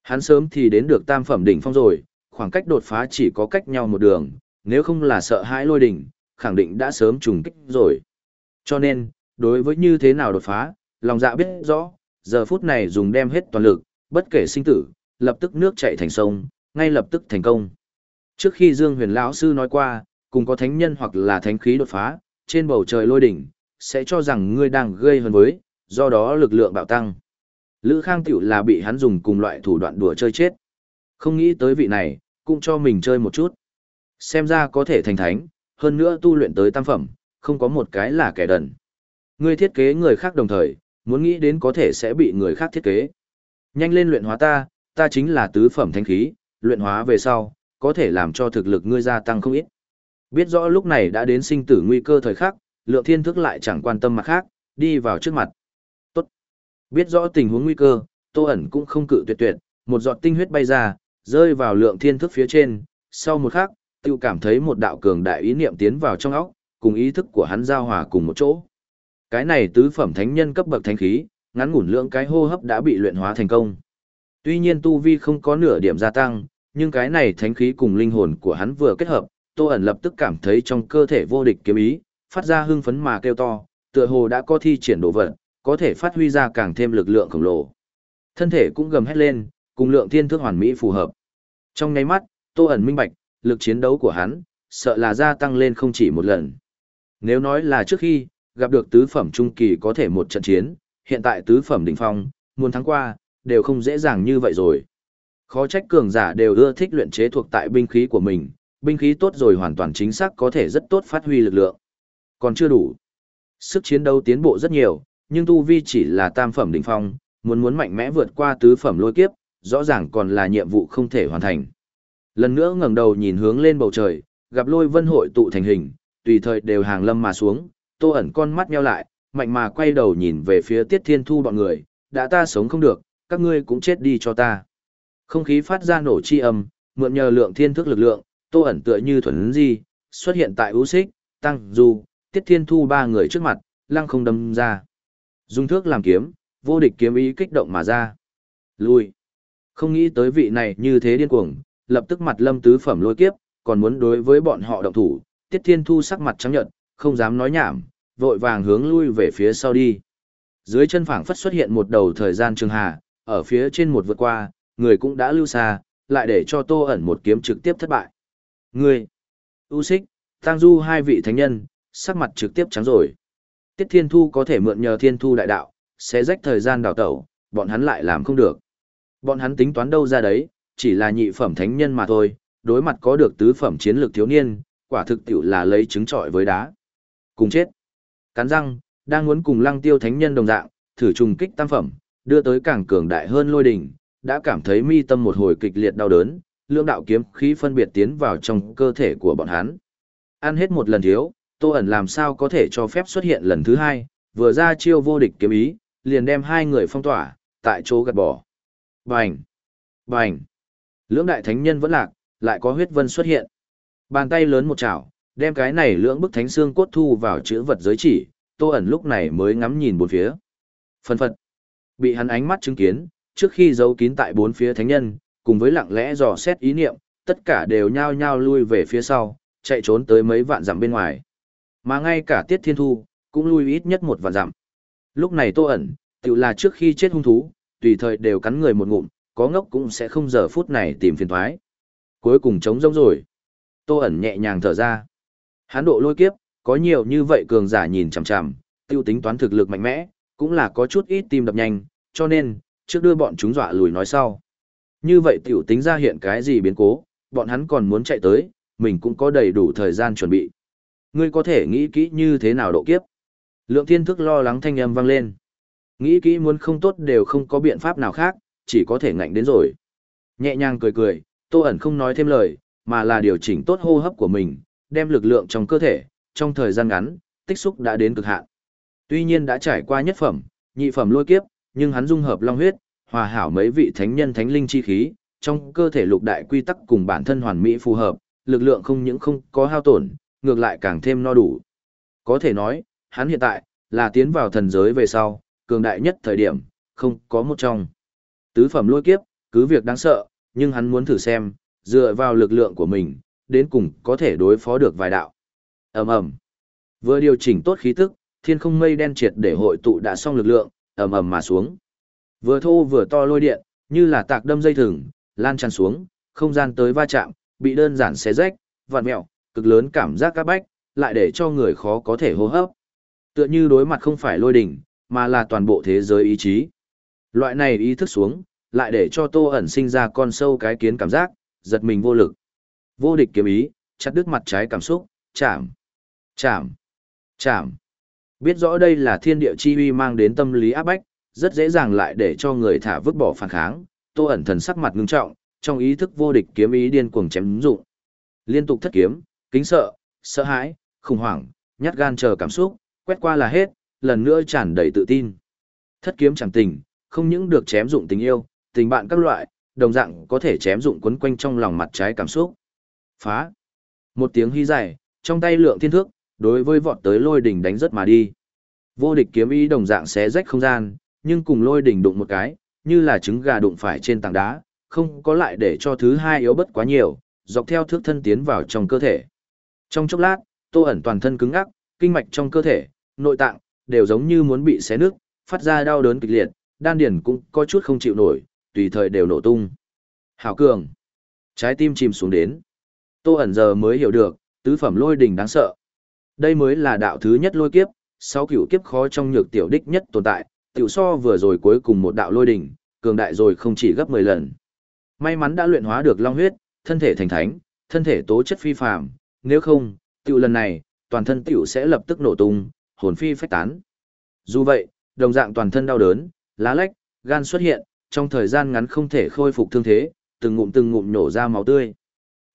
Hắn sớm thì đến được tam phẩm đỉnh phong rồi, khoảng cách đột phá chỉ có cách nhau một đường, nếu không là sợ hãi lôi đỉnh, khẳng định đã sớm trùng kích rồi. Cho nên, đối với như thế nào đột phá, lòng dạ biết rõ, giờ phút này dùng đem hết toàn lực, bất kể sinh tử, lập tức nước chảy thành sông, ngay lập tức thành công. Trước khi Dương Huyền lão sư nói qua, cùng có thánh nhân hoặc là thánh khí đột phá, trên bầu trời lôi đỉnh, sẽ cho rằng ngươi đang gây hấn với, do đó lực lượng bạo tăng. Lữ Khang tiểu là bị hắn dùng cùng loại thủ đoạn đùa chơi chết. Không nghĩ tới vị này, cũng cho mình chơi một chút. Xem ra có thể thành thánh, hơn nữa tu luyện tới tam phẩm, không có một cái là kẻ đần. Ngươi thiết kế người khác đồng thời, muốn nghĩ đến có thể sẽ bị người khác thiết kế. Nhanh lên luyện hóa ta, ta chính là tứ phẩm thánh khí, luyện hóa về sau, có thể làm cho thực lực ngươi gia tăng không ít. Biết rõ lúc này đã đến sinh tử nguy cơ thời khắc, lượng thiên thức lại chẳng quan tâm mặt khác, đi vào trước mặt. Tốt. Biết rõ tình huống nguy cơ, tô ẩn cũng không cự tuyệt tuyệt, một giọt tinh huyết bay ra, rơi vào lượng thiên thức phía trên, sau một khắc, tiêu cảm thấy một đạo cường đại ý niệm tiến vào trong óc, cùng ý thức của hắn giao hòa cùng một chỗ. Cái này tứ phẩm thánh nhân cấp bậc thánh khí, ngắn ngủn lượng cái hô hấp đã bị luyện hóa thành công. Tuy nhiên tu vi không có nửa điểm gia tăng, nhưng cái này thánh khí cùng linh hồn của hắn vừa kết hợp, Tô ẩn lập tức cảm thấy trong cơ thể vô địch kiếm ý, phát ra hưng phấn mà kêu to, tựa hồ đã có thi triển đồ vật, có thể phát huy ra càng thêm lực lượng khổng lồ. Thân thể cũng gầm hét lên, cùng lượng thiên thước hoàn mỹ phù hợp. Trong nháy mắt, Tô ẩn minh bạch, lực chiến đấu của hắn, sợ là gia tăng lên không chỉ một lần. Nếu nói là trước khi, gặp được tứ phẩm trung kỳ có thể một trận chiến, hiện tại tứ phẩm đỉnh phong, muốn thắng qua, đều không dễ dàng như vậy rồi. Khó trách cường giả đều ưa thích luyện chế thuộc tại binh khí của mình, binh khí tốt rồi hoàn toàn chính xác có thể rất tốt phát huy lực lượng. Còn chưa đủ. Sức chiến đấu tiến bộ rất nhiều, nhưng tu vi chỉ là tam phẩm đỉnh phong, muốn muốn mạnh mẽ vượt qua tứ phẩm lôi kiếp, rõ ràng còn là nhiệm vụ không thể hoàn thành. Lần nữa ngẩng đầu nhìn hướng lên bầu trời, gặp lôi vân hội tụ thành hình, tùy thời đều hàng lâm mà xuống, tô ẩn con mắt nheo lại, mạnh mà quay đầu nhìn về phía tiết thiên thu bọn người, đã ta sống không được, các ngươi cũng chết đi cho ta. Không khí phát ra nổ chi âm, mượn nhờ lượng thiên thức lực lượng, tô ẩn tựa như thuần di, xuất hiện tại ưu xích, tăng, du, tiết thiên thu ba người trước mặt, lăng không đâm ra. Dùng thước làm kiếm, vô địch kiếm ý kích động mà ra. Lui. Không nghĩ tới vị này như thế điên cuồng, lập tức mặt lâm tứ phẩm lôi kiếp, còn muốn đối với bọn họ động thủ, tiết thiên thu sắc mặt trắng nhợt, không dám nói nhảm, vội vàng hướng lui về phía sau đi. Dưới chân phảng phất xuất hiện một đầu thời gian trường hà, ở phía trên một vượt qua, người cũng đã lưu xa, lại để cho tô ẩn một kiếm trực tiếp thất bại. Người, U Xích, Tăng Du hai vị thánh nhân, sắc mặt trực tiếp trắng rồi. Tiết Thiên Thu có thể mượn nhờ Thiên Thu đại đạo, sẽ rách thời gian đào tẩu, bọn hắn lại làm không được. Bọn hắn tính toán đâu ra đấy, chỉ là nhị phẩm thánh nhân mà thôi, đối mặt có được tứ phẩm chiến lược thiếu niên, quả thực tiểu là lấy trứng trọi với đá. Cùng chết. Cắn răng, đang muốn cùng lăng tiêu thánh nhân đồng dạng, thử trùng kích tam phẩm, đưa tới càng cường đại hơn lôi đỉnh, đã cảm thấy mi tâm một hồi kịch liệt đau đớn, lưỡng đạo kiếm khí phân biệt tiến vào trong cơ thể của bọn hắn. Ăn hết một lần thiếu, Tô ẩn làm sao có thể cho phép xuất hiện lần thứ hai, vừa ra chiêu vô địch kiếm ý, liền đem hai người phong tỏa, tại chỗ gạt bỏ. Bành! Bành! Lưỡng đại thánh nhân vẫn lạc, lại có huyết vân xuất hiện. Bàn tay lớn một chảo, đem cái này lưỡng bức thánh xương cốt thu vào chữ vật giới chỉ, Tô ẩn lúc này mới ngắm nhìn bốn phía. Phân phật! Bị hắn ánh mắt chứng kiến, trước khi giấu kín tại bốn phía thánh nhân, cùng với lặng lẽ dò xét ý niệm, tất cả đều nhao nhao lui về phía sau, chạy trốn tới mấy vạn dặm bên ngoài. Mà ngay cả Tiết Thiên Thu, cũng lui ít nhất một vạn dặm. Lúc này Tô ẩn, tự là trước khi chết hung thú, tùy thời đều cắn người một ngụm, có ngốc cũng sẽ không giờ phút này tìm phiền thoái. Cuối cùng chống rỗng rồi. Tô ẩn nhẹ nhàng thở ra. Hán độ lôi kiếp, có nhiều như vậy cường giả nhìn chằm chằm, tiêu tính toán thực lực mạnh mẽ, cũng là có chút ít tim đập nhanh, cho nên, trước đưa bọn chúng dọa lùi nói sau. Như vậy tiểu tính ra hiện cái gì biến cố, bọn hắn còn muốn chạy tới, mình cũng có đầy đủ thời gian chuẩn bị. Ngươi có thể nghĩ kỹ như thế nào độ kiếp. Lượng thiên thức lo lắng thanh âm vang lên. Nghĩ kỹ muốn không tốt đều không có biện pháp nào khác, chỉ có thể ngạnh đến rồi. Nhẹ nhàng cười cười, tô ẩn không nói thêm lời, mà là điều chỉnh tốt hô hấp của mình, đem lực lượng trong cơ thể, trong thời gian ngắn, tích xúc đã đến cực hạn. Tuy nhiên đã trải qua nhất phẩm, nhị phẩm lôi kiếp, nhưng hắn dung hợp long huyết, hòa hảo mấy vị thánh nhân thánh linh chi khí, trong cơ thể lục đại quy tắc cùng bản thân hoàn mỹ phù hợp, lực lượng không những không có hao tổn, ngược lại càng thêm no đủ. Có thể nói, hắn hiện tại, là tiến vào thần giới về sau, cường đại nhất thời điểm, không có một trong. Tứ phẩm lôi kiếp, cứ việc đáng sợ, nhưng hắn muốn thử xem, dựa vào lực lượng của mình, đến cùng có thể đối phó được vài đạo. ầm ầm Vừa điều chỉnh tốt khí tức, thiên không mây đen triệt để hội tụ đã xong lực lượng, ầm ầm mà xuống. Vừa thô vừa to lôi điện, như là tạc đâm dây thừng, lan tràn xuống, không gian tới va chạm, bị đơn giản xé rách, vặn mẹo, cực lớn cảm giác các bách, lại để cho người khó có thể hô hấp. Tựa như đối mặt không phải lôi đỉnh, mà là toàn bộ thế giới ý chí. Loại này ý thức xuống, lại để cho tô ẩn sinh ra con sâu cái kiến cảm giác, giật mình vô lực. Vô địch kiếm ý, chặt đứt mặt trái cảm xúc, chạm, chạm, chạm. Biết rõ đây là thiên địa chi uy mang đến tâm lý áp bách, rất dễ dàng lại để cho người thả vứt bỏ phản kháng, tô ẩn thần sắc mặt ngưng trọng, trong ý thức vô địch kiếm ý điên cuồng chém dụng. Liên tục thất kiếm, kính sợ, sợ hãi, khủng hoảng, nhát gan chờ cảm xúc, quét qua là hết, lần nữa tràn đầy tự tin. Thất kiếm chẳng tình, không những được chém dụng tình yêu, tình bạn các loại, đồng dạng có thể chém dụng quấn quanh trong lòng mặt trái cảm xúc. Phá. Một tiếng hy dài, trong tay lượng thiên thước, đối với vọt tới lôi đỉnh đánh rất mà đi. Vô địch kiếm ý đồng dạng xé rách không gian, nhưng cùng lôi đỉnh đụng một cái, như là trứng gà đụng phải trên tảng đá, không có lại để cho thứ hai yếu bất quá nhiều, dọc theo thước thân tiến vào trong cơ thể. Trong chốc lát, tô ẩn toàn thân cứng ngắc, kinh mạch trong cơ thể, nội tạng, đều giống như muốn bị xé nước, phát ra đau đớn kịch liệt, đan điền cũng có chút không chịu nổi, tùy thời đều nổ tung. Hảo cường. Trái tim chìm xuống đến. Tô ẩn giờ mới hiểu được, tứ phẩm lôi đỉnh đáng sợ. Đây mới là đạo thứ nhất lôi kiếp, sáu cửu kiếp khó trong nhược tiểu đích nhất tồn tại, tiểu so vừa rồi cuối cùng một đạo lôi đỉnh, cường đại rồi không chỉ gấp 10 lần. May mắn đã luyện hóa được long huyết, thân thể thành thánh, thân thể tố chất phi phàm, nếu không, tiểu lần này, toàn thân tiểu sẽ lập tức nổ tung, hồn phi phách tán. Dù vậy, đồng dạng toàn thân đau đớn, lá lách, gan xuất hiện, trong thời gian ngắn không thể khôi phục thương thế, từng ngụm từng ngụm nổ ra máu tươi.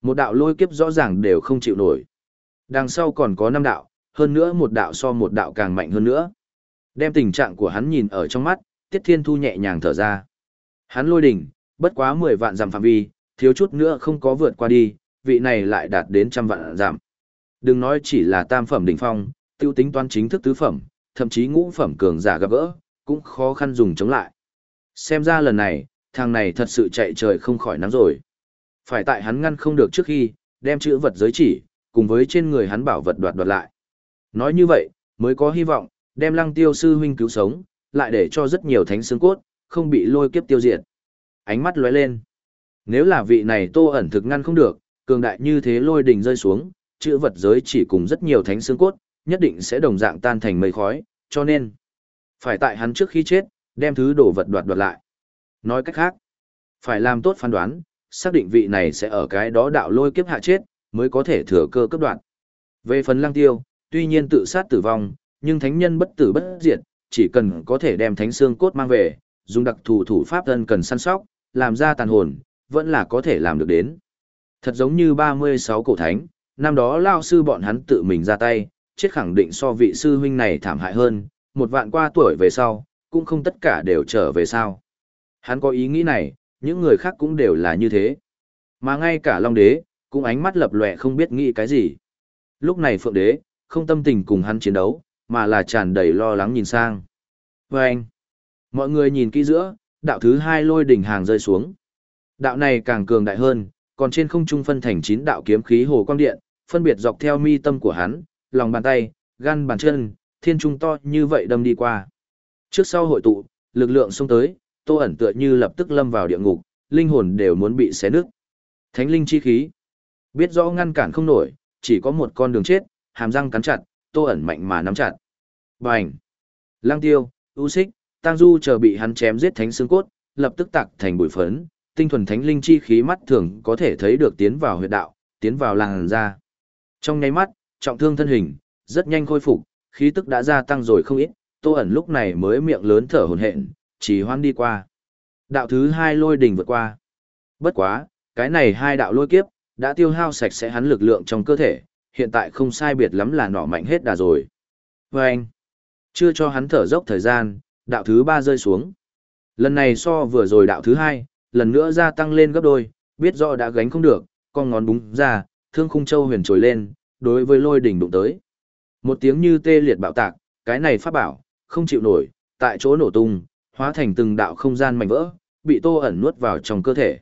Một đạo lôi kiếp rõ ràng đều không chịu nổi. Đằng sau còn có năm đạo, hơn nữa một đạo so một đạo càng mạnh hơn nữa. Đem tình trạng của hắn nhìn ở trong mắt, Tiết Thiên Thu nhẹ nhàng thở ra. Hắn lôi đỉnh, bất quá 10 vạn giảm phạm vi, thiếu chút nữa không có vượt qua đi, vị này lại đạt đến trăm vạn giảm. Đừng nói chỉ là tam phẩm đỉnh phong, tiêu tính toán chính thức tứ phẩm, thậm chí ngũ phẩm cường giả gặp gỡ, cũng khó khăn dùng chống lại. Xem ra lần này, thằng này thật sự chạy trời không khỏi nắng rồi. Phải tại hắn ngăn không được trước khi, đem chữ vật giới chỉ, cùng với trên người hắn bảo vật đoạt đoạt lại. Nói như vậy, mới có hy vọng, đem lăng tiêu sư huynh cứu sống, lại để cho rất nhiều thánh xương cốt, không bị lôi kiếp tiêu diệt. Ánh mắt lóe lên. Nếu là vị này tô ẩn thực ngăn không được, cường đại như thế lôi đỉnh rơi xuống, chữ vật giới chỉ cùng rất nhiều thánh xương cốt, nhất định sẽ đồng dạng tan thành mây khói, cho nên, phải tại hắn trước khi chết, đem thứ đồ vật đoạt đoạt lại. Nói cách khác, phải làm tốt phán đoán, xác định vị này sẽ ở cái đó đạo lôi kiếp hạ chết, mới có thể thừa cơ cấp đoạn. Về phần lăng tiêu, tuy nhiên tự sát tử vong, nhưng thánh nhân bất tử bất diệt, chỉ cần có thể đem thánh xương cốt mang về, dùng đặc thù thủ pháp thân cần săn sóc, làm ra tàn hồn, vẫn là có thể làm được đến. Thật giống như 36 cổ thánh, năm đó lao sư bọn hắn tự mình ra tay, chết khẳng định so vị sư huynh này thảm hại hơn, một vạn qua tuổi về sau, cũng không tất cả đều trở về sao. Hắn có ý nghĩ này, những người khác cũng đều là như thế. Mà ngay cả Long Đế, cũng ánh mắt lập lòe không biết nghĩ cái gì. Lúc này Phượng Đế, không tâm tình cùng hắn chiến đấu, mà là tràn đầy lo lắng nhìn sang. Và anh, mọi người nhìn kỹ giữa, đạo thứ hai lôi đỉnh hàng rơi xuống. Đạo này càng cường đại hơn, còn trên không trung phân thành chín đạo kiếm khí hồ quang điện, phân biệt dọc theo mi tâm của hắn, lòng bàn tay, gan bàn chân, thiên trung to như vậy đâm đi qua. Trước sau hội tụ, lực lượng xông tới, Tô ẩn tựa như lập tức lâm vào địa ngục, linh hồn đều muốn bị xé nứt. Thánh linh chi khí. Biết rõ ngăn cản không nổi, chỉ có một con đường chết, hàm răng cắn chặt, tô ẩn mạnh mà nắm chặt. Bành! Lang tiêu, u xích, tang du chờ bị hắn chém giết thánh xương cốt, lập tức tạc thành bụi phấn, tinh thuần thánh linh chi khí mắt thường có thể thấy được tiến vào huyệt đạo, tiến vào làng ra. Trong nháy mắt, trọng thương thân hình, rất nhanh khôi phục, khí tức đã gia tăng rồi không ít, Tô ẩn lúc này mới miệng lớn thở hổn hển, chỉ hoan đi qua. Đạo thứ hai lôi đỉnh vượt qua. Bất quá, cái này hai đạo lôi kiếp, đã tiêu hao sạch sẽ hắn lực lượng trong cơ thể, hiện tại không sai biệt lắm là nỏ mạnh hết đà rồi. Và anh, chưa cho hắn thở dốc thời gian, đạo thứ ba rơi xuống. Lần này so vừa rồi đạo thứ hai, lần nữa gia tăng lên gấp đôi, biết rõ đã gánh không được, con ngón búng ra, thương khung châu huyền trồi lên, đối với lôi đỉnh đụng tới. Một tiếng như tê liệt bạo tạc, cái này phát bảo, không chịu nổi, tại chỗ nổ tung, hóa thành từng đạo không gian mảnh vỡ, bị tô ẩn nuốt vào trong cơ thể.